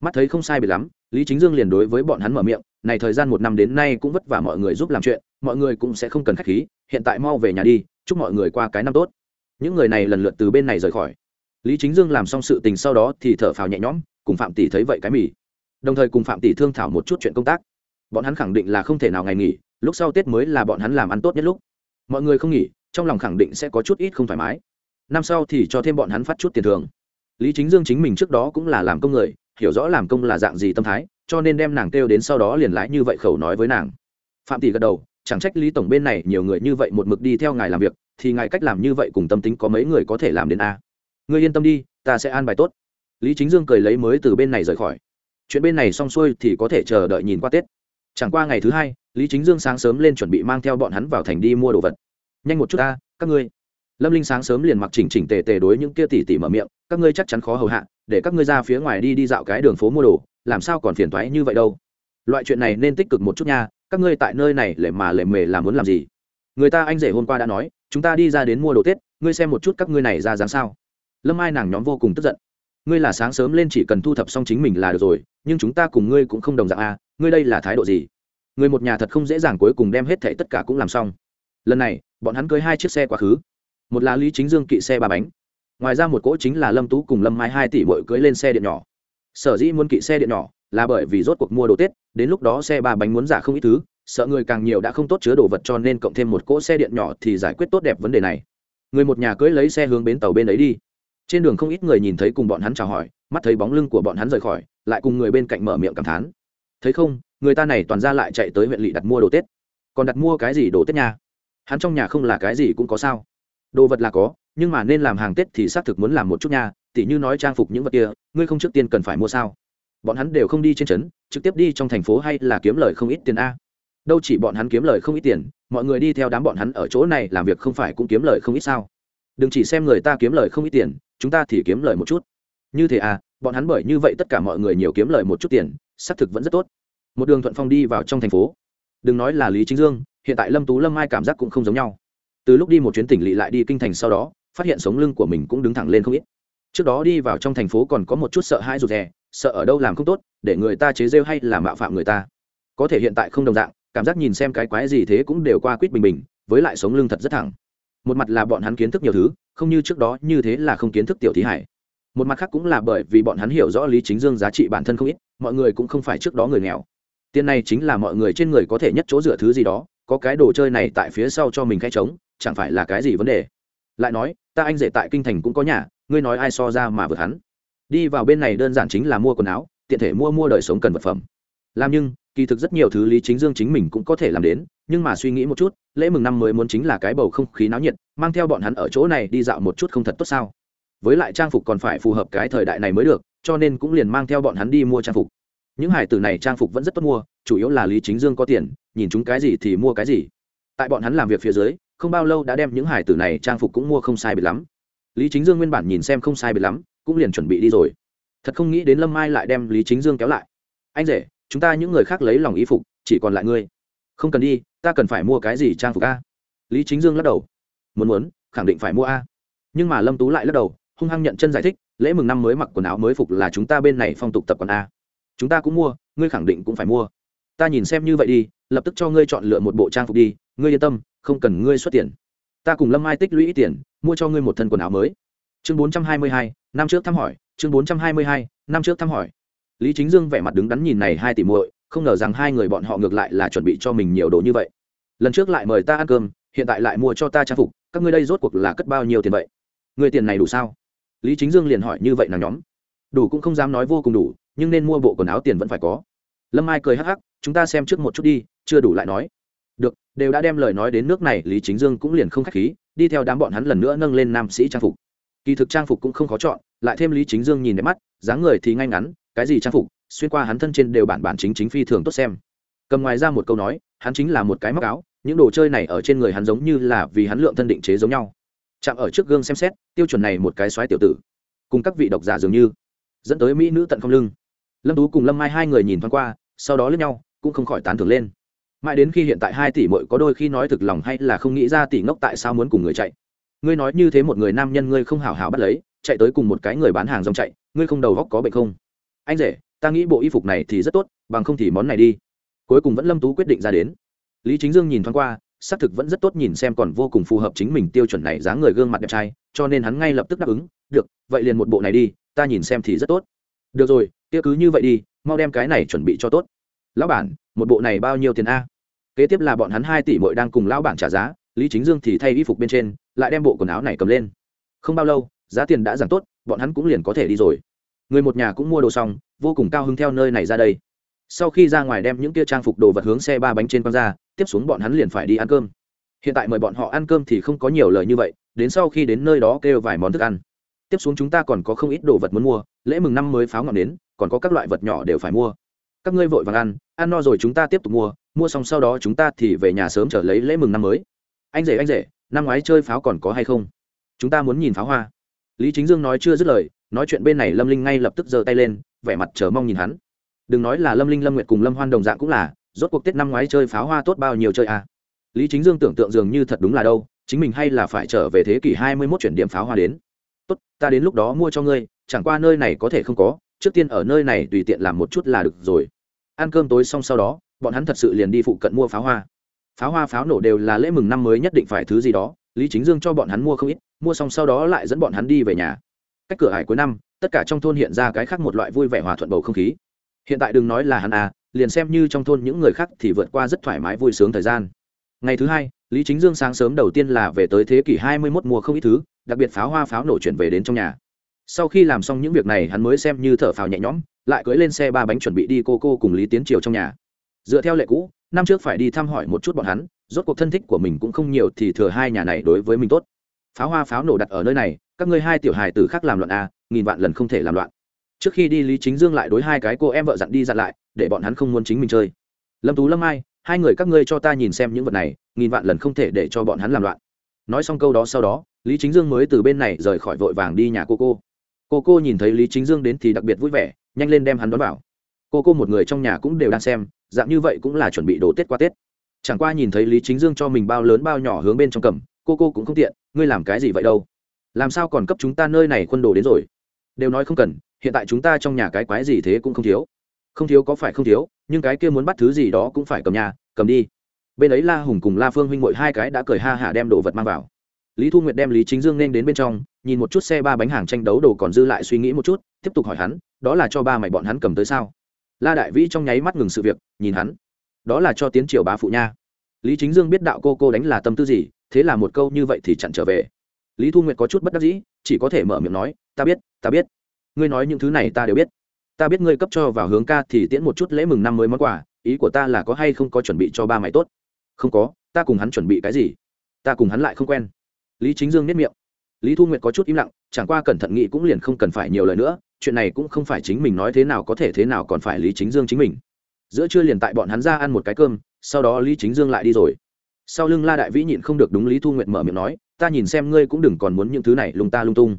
Mắt thấy không sai biệt lắm, lý chính dương liền đối với bọn hắn mở miệng, này thời gian một năm đến nay cũng vất vả mọi người giúp làm chuyện, mọi người cũng sẽ không cần khách khí, hiện tại mau về nhà đi, chúc mọi người qua cái năm tốt. Những người này lần lượt từ bên này rời khỏi lý chính dương làm xong sự tình sau đó thì thở phào nhẹ nhõm, cùng phạm tỷ thấy vậy cái mì. Đồng thời cùng phạm tỷ thương thảo một chút chuyện công tác. Bọn hắn khẳng định là không thể nào ngày nghỉ, lúc sau tết mới là bọn hắn làm ăn tốt nhất lúc. Mọi người không nghỉ, trong lòng khẳng định sẽ có chút ít không thoải mái. Năm sau thì cho thêm bọn hắn phát chút tiền thường lý chính dương chính mình trước đó cũng là làm công người, hiểu rõ làm công là dạng gì tâm thái, cho nên đem nàng kêu đến sau đó liền lái như vậy khẩu nói với nàng. Phạm tỷ gật đầu, chẳng trách lý tổng bên này nhiều người như vậy một mực đi theo ngài làm việc, thì ngài cách làm như vậy cùng tâm tính có mấy người có thể làm đến a? Ngươi yên tâm đi, ta sẽ an bài tốt. Lý chính dương cười lấy mới từ bên này rời khỏi. Chuyện bên này xong xuôi thì có thể chờ đợi nhìn qua tết. Chẳng qua ngày thứ hai, lý chính dương sáng sớm lên chuẩn bị mang theo bọn hắn vào thành đi mua đồ vật. Nhanh một chút ta, các ngươi. Lâm linh sáng sớm liền mặc chỉnh chỉnh tề tề đối những kia tỉ tỉ mở miệng, các ngươi chắc chắn khó hầu hạ, để các ngươi ra phía ngoài đi đi dạo cái đường phố mua đồ, làm sao còn phiền thoái như vậy đâu? Loại chuyện này nên tích cực một chút nha, các ngươi tại nơi này lệ mà lệ mề là muốn làm gì? Người ta anh rể hôm qua đã nói, chúng ta đi ra đến mua đồ tết, ngươi xem một chút các ngươi này ra dáng sao lâm ai nàng nhóm vô cùng tức giận. Ngươi là sáng sớm lên chỉ cần thu thập xong chính mình là được rồi, nhưng chúng ta cùng ngươi cũng không đồng dạng a ngươi đây là thái độ gì? Người một nhà thật không dễ dàng cuối cùng đem hết thệ tất cả cũng làm xong. Lần này, bọn hắn cưới hai chiếc xe quá khứ. Một là lý chính dương kỵ xe ba bánh. Ngoài ra một cỗ chính là lâm tú cùng lâm mai hai tỷ bội cưới lên xe điện nhỏ. Sở dĩ muốn kỵ xe điện nhỏ là bởi vì rốt cuộc mua đồ tết, đến lúc đó xe ba bánh muốn giả không ít thứ, sợ người càng nhiều đã không tốt chứa đồ vật cho nên cộng thêm một cỗ xe điện nhỏ thì giải quyết tốt đẹp vấn đề này. Người một nhà cưới lấy xe hướng bến tàu bên ấy đi trên đường không ít người nhìn thấy cùng bọn hắn chào hỏi, mắt thấy bóng lưng của bọn hắn rời khỏi, lại cùng người bên cạnh mở miệng cảm thán. Thấy không, người ta này toàn ra lại chạy tới huyện lỵ đặt mua đồ tết. Còn đặt mua cái gì đồ tết nha? Hắn trong nhà không là cái gì cũng có sao. Đồ vật là có, nhưng mà nên làm hàng tết thì xác thực muốn làm một chút nha, tỉ như nói trang phục những vật kia, ngươi không trước tiên cần phải mua sao? Bọn hắn đều không đi trên trấn, trực tiếp đi trong thành phố hay là kiếm lời không ít tiền a? Đâu chỉ bọn hắn kiếm lời không ít tiền, mọi người đi theo đám bọn hắn ở chỗ này làm việc không phải cũng kiếm lời không ít sao? Đừng chỉ xem người ta kiếm lời không ít tiền, chúng ta thì kiếm lời một chút. Như thế à bọn hắn bởi như vậy tất cả mọi người nhiều kiếm lời một chút tiền, xác thực vẫn rất tốt. Một đường thuận phong đi vào trong thành phố. Đừng nói là lý chính dương, hiện tại lâm tú, lâm ai cảm giác cũng không giống nhau. Từ lúc đi một chuyến tỉnh lỵ lại đi kinh thành sau đó, phát hiện sống lưng của mình cũng đứng thẳng lên không ít. Trước đó đi vào trong thành phố còn có một chút sợ hãi rụt rè, sợ ở đâu làm không tốt, để người ta chế rêu hay là mạo phạm người ta. Có thể hiện tại không đồng dạng, cảm giác nhìn xem cái quái gì thế cũng đều qua quýt bình bình, với lại sống lưng thật rất thẳng một mặt là bọn hắn kiến thức nhiều thứ, không như trước đó, như thế là không kiến thức tiểu thí hải. Một mặt khác cũng là bởi vì bọn hắn hiểu rõ lý chính dương giá trị bản thân không ít, mọi người cũng không phải trước đó người nghèo. Tiền này chính là mọi người trên người có thể nhất chỗ dựa thứ gì đó, có cái đồ chơi này tại phía sau cho mình khai trống, chẳng phải là cái gì vấn đề. Lại nói, ta anh rể tại kinh thành cũng có nhà, ngươi nói ai so ra mà vượt hắn. Đi vào bên này đơn giản chính là mua quần áo, tiện thể mua mua đời sống cần vật phẩm. Làm nhưng kỳ thực rất nhiều thứ lý chính dương chính mình cũng có thể làm đến, nhưng mà suy nghĩ một chút, lễ mừng năm mới muốn chính là cái bầu không khí náo nhiệt, mang theo bọn hắn ở chỗ này đi dạo một chút không thật tốt sao? Với lại trang phục còn phải phù hợp cái thời đại này mới được, cho nên cũng liền mang theo bọn hắn đi mua trang phục. Những hải tử này trang phục vẫn rất tốt mua, chủ yếu là lý chính dương có tiền, nhìn chúng cái gì thì mua cái gì. Tại bọn hắn làm việc phía dưới, không bao lâu đã đem những hải tử này trang phục cũng mua không sai biệt lắm. Lý chính dương nguyên bản nhìn xem không sai biệt lắm, cũng liền chuẩn bị đi rồi. Thật không nghĩ đến lâm mai lại đem lý chính dương kéo lại. Anh rể chúng ta những người khác lấy lòng ý phục, chỉ còn lại ngươi. Không cần đi, ta cần phải mua cái gì trang phục a? Lý chính dương lắc đầu. Muốn muốn, khẳng định phải mua a. Nhưng mà lâm tú lại lắc đầu, hung hăng nhận chân giải thích, lễ mừng năm mới mặc quần áo mới phục là chúng ta bên này phong tục tập quần a. Chúng ta cũng mua, ngươi khẳng định cũng phải mua. Ta nhìn xem như vậy đi, lập tức cho ngươi chọn lựa một bộ trang phục đi, ngươi yên tâm, không cần ngươi xuất tiền. Ta cùng lâm ai tích lũy tiền, mua cho ngươi một thân quần áo mới. Chương bốn trăm hai mươi hai, năm trước thăm hỏi, chương bốn trăm hai mươi hai, năm trước thăm hỏi lý chính dương vẻ mặt đứng đắn nhìn này hai tỷ muội, không ngờ rằng hai người bọn họ ngược lại là chuẩn bị cho mình nhiều đồ như vậy. Lần trước lại mời ta ăn cơm, hiện tại lại mua cho ta trang phục, các ngươi đây rốt cuộc là cất bao nhiêu tiền vậy? Người tiền này đủ sao? Lý chính dương liền hỏi như vậy nàng nhóm. Đủ cũng không dám nói vô cùng đủ, nhưng nên mua bộ quần áo tiền vẫn phải có. Lâm mai cười hắc hắc, chúng ta xem trước một chút đi, chưa đủ lại nói. Được, đều đã đem lời nói đến nước này, lý chính dương cũng liền không k h á c h khí, đi theo đám bọn hắn lần nữa nâng lên nam sĩ trang phục. Kỳ thực trang phục cũng không khó chọn, lại thêm lý chính dương nhìn đẹp mắt, dáng người thì ngay ngắn cái gì trang phục, xuyên qua hắn thân trên đều bản bản chính chính phi thường tốt xem. Cầm ngoài ra một câu nói, hắn chính là một cái móc áo, những đồ chơi này ở trên người hắn giống như là vì hắn lượng thân định chế giống nhau. Chạm ở trước gương xem xét, tiêu chuẩn này một cái xoáy tiểu tử. Cùng các vị độc giả dường như, dẫn tới mỹ nữ tận không lưng. Lâm tú cùng lâm mai hai người nhìn thoáng qua, sau đó lướt nhau, cũng không khỏi tán thưởng lên. Mãi đến khi hiện tại hai tỷ mội có đôi khi nói thực lòng hay là không nghĩ ra tỷ ngốc tại sao muốn cùng người chạy. Ngươi nói như thế một người nam nhân ngươi không hào hào bắt lấy, chạy tới cùng một cái người bán hàng dòng chạy, ngươi không đầu góc có bệnh không? Anh rể, ta nghĩ bộ y phục này thì rất tốt, bằng không thì món này đi. Cuối cùng vẫn lâm tú quyết định ra đến. Lý chính dương nhìn thoáng qua, xác thực vẫn rất tốt nhìn xem còn vô cùng phù hợp chính mình tiêu chuẩn này dáng người gương mặt đẹp trai, cho nên hắn ngay lập tức đáp ứng, được, vậy liền một bộ này đi, ta nhìn xem thì rất tốt. Được rồi, kia cứ như vậy đi, mau đem cái này chuẩn bị cho tốt. Lão bản, một bộ này bao nhiêu tiền a? Kế tiếp là bọn hắn hai tỷ mội đang cùng lão bản trả giá, lý chính dương thì thay y phục bên trên, lại đem bộ quần áo này cầm lên. Không bao lâu, giá tiền đã giảm tốt, bọn hắn cũng liền có thể đi rồi người một nhà cũng mua đồ xong, vô cùng cao hứng theo nơi này ra đây. Sau khi ra ngoài đem những kia trang phục đồ vật hướng xe ba bánh trên quăng ra, tiếp xuống bọn hắn liền phải đi ăn cơm. Hiện tại mời bọn họ ăn cơm thì không có nhiều lời như vậy, đến sau khi đến nơi đó kêu vài món thức ăn. Tiếp xuống chúng ta còn có không ít đồ vật muốn mua, lễ mừng năm mới pháo ngọn đến còn có các loại vật nhỏ đều phải mua. Các ngươi vội vàng ăn ăn no rồi chúng ta tiếp tục mua mua xong sau đó chúng ta thì về nhà sớm trở lấy lễ mừng năm mới. Anh rể anh rể, năm ngoái chơi pháo còn có hay không? Chúng ta muốn nhìn pháo hoa. Lý chính dương nói chưa dứt lời nói chuyện bên này lâm linh ngay lập tức giơ tay lên, vẻ mặt chờ mong nhìn hắn. Đừng nói là lâm linh, lâm nguyệt cùng lâm hoan đồng dạng cũng là, rốt cuộc tết năm ngoái chơi pháo hoa tốt bao nhiêu chơi à. lý chính dương tưởng tượng dường như thật đúng là đâu, chính mình hay là phải trở về thế kỷ hai mươi mốt chuyển điểm pháo hoa đến. Tốt, ta đến lúc đó mua cho ngươi, chẳng qua nơi này có thể không có, trước tiên ở nơi này tùy tiện làm một chút là được rồi. Ăn cơm tối xong sau đó, bọn hắn thật sự liền đi phụ cận mua pháo hoa. Pháo hoa pháo nổ đều là lễ mừng năm mới nhất định phải thứ gì đó, lý chính dương cho bọn hắn mua không ít, mua xong sau đó lại dẫn bọn hắn đi về nhà cách cửa hải cuối năm, tất cả trong thôn hiện ra cái khác một loại vui vẻ hòa thuận bầu không khí. Hiện tại đừng nói là hắn à liền xem như trong thôn những người khác thì vượt qua rất thoải mái vui sướng thời gian. Ngày thứ hai, lý chính dương sáng sớm đầu tiên là về tới thế kỷ hai mươi 21 mùa không ít thứ, đặc biệt pháo hoa pháo nổ chuyển về đến trong nhà. Sau khi làm xong những việc này, hắn mới xem như thở phào nhẹ nhõm, lại cưỡi lên xe ba bánh chuẩn bị đi cô cô cùng lý tiến triều trong nhà. Dựa theo lệ cũ, năm trước phải đi thăm hỏi một chút bọn hắn, rốt cuộc thân thích của mình cũng không nhiều thì thừa hai nhà này đối với mình tốt. Pháo hoa pháo nổ đặt ở nơi này các ngươi hai tiểu hài tử khác làm loạn a à, nghìn vạn lần không thể làm loạn. Trước khi đi lý chính dương lại đối hai cái cô em vợ dặn đi dặn lại để bọn hắn không muốn chính mình chơi. Lâm tú lâm ai hai người các ngươi cho ta nhìn xem những vật này nghìn vạn lần không thể để cho bọn hắn làm loạn. Nói xong câu đó sau đó lý chính dương mới từ bên này rời khỏi vội vàng đi nhà cô cô. Cô cô nhìn thấy lý chính dương đến thì đặc biệt vui vẻ nhanh lên đem hắn đón vào. Cô cô một người trong nhà cũng đều đang xem dạng như vậy cũng là chuẩn bị đồ tết qua tết. Chẳng qua nhìn thấy lý chính dương cho mình bao lớn bao nhỏ hướng bên trong cầm cô cô cũng không tiện ngươi làm cái gì vậy đâu? Làm sao còn cấp chúng ta nơi này quân đồ đến rồi? Đều nói không cần, hiện tại chúng ta trong nhà cái quái gì thế cũng không thiếu. Không thiếu có phải không thiếu, nhưng cái kia muốn bắt thứ gì đó cũng phải cầm nhà cầm đi. Bên ấy la hùng cùng la phương huynh mội hai cái đã cười ha hả đem đồ vật mang vào. Lý thu nguyệt đem lý chính dương nên đến bên trong, nhìn một chút xe ba bánh hàng tranh đấu đồ còn dư lại suy nghĩ một chút, tiếp tục hỏi hắn, đó là cho ba mày bọn hắn cầm tới sao? La đại vĩ trong nháy mắt ngừng sự việc, nhìn hắn. Đó là cho tiến triều bá phụ nha. Lý chính dương biết đạo cô cô đánh là tâm tư gì, thế là một câu như vậy thì chặn trở về lý thu nguyệt có chút bất đắc dĩ, chỉ có thể mở miệng nói, ta biết ta biết. Ngươi nói những thứ này ta đều biết. Ta biết ngươi cấp cho vào hướng ca thì tiễn một chút lễ mừng năm mới món quà, ý của ta là có hay không có chuẩn bị cho ba mày tốt? Không có, ta cùng hắn chuẩn bị cái gì? Ta cùng hắn lại không quen. Lý chính dương nếp miệng. Lý thu nguyệt có chút im lặng, chẳng qua cẩn thận nghĩ cũng liền không cần phải nhiều lời nữa, chuyện này cũng không phải chính mình nói thế nào có thể thế nào còn phải lý chính dương chính mình. Giữa trưa liền tại bọn hắn ra ăn một cái cơm, sau đó lý chính dương lại đi rồi. Sau lưng la đại vĩ nhịn không được đúng lý thu nguyệt mở miệng nói ta nhìn xem ngươi cũng đừng còn muốn những thứ này lung ta lung tung.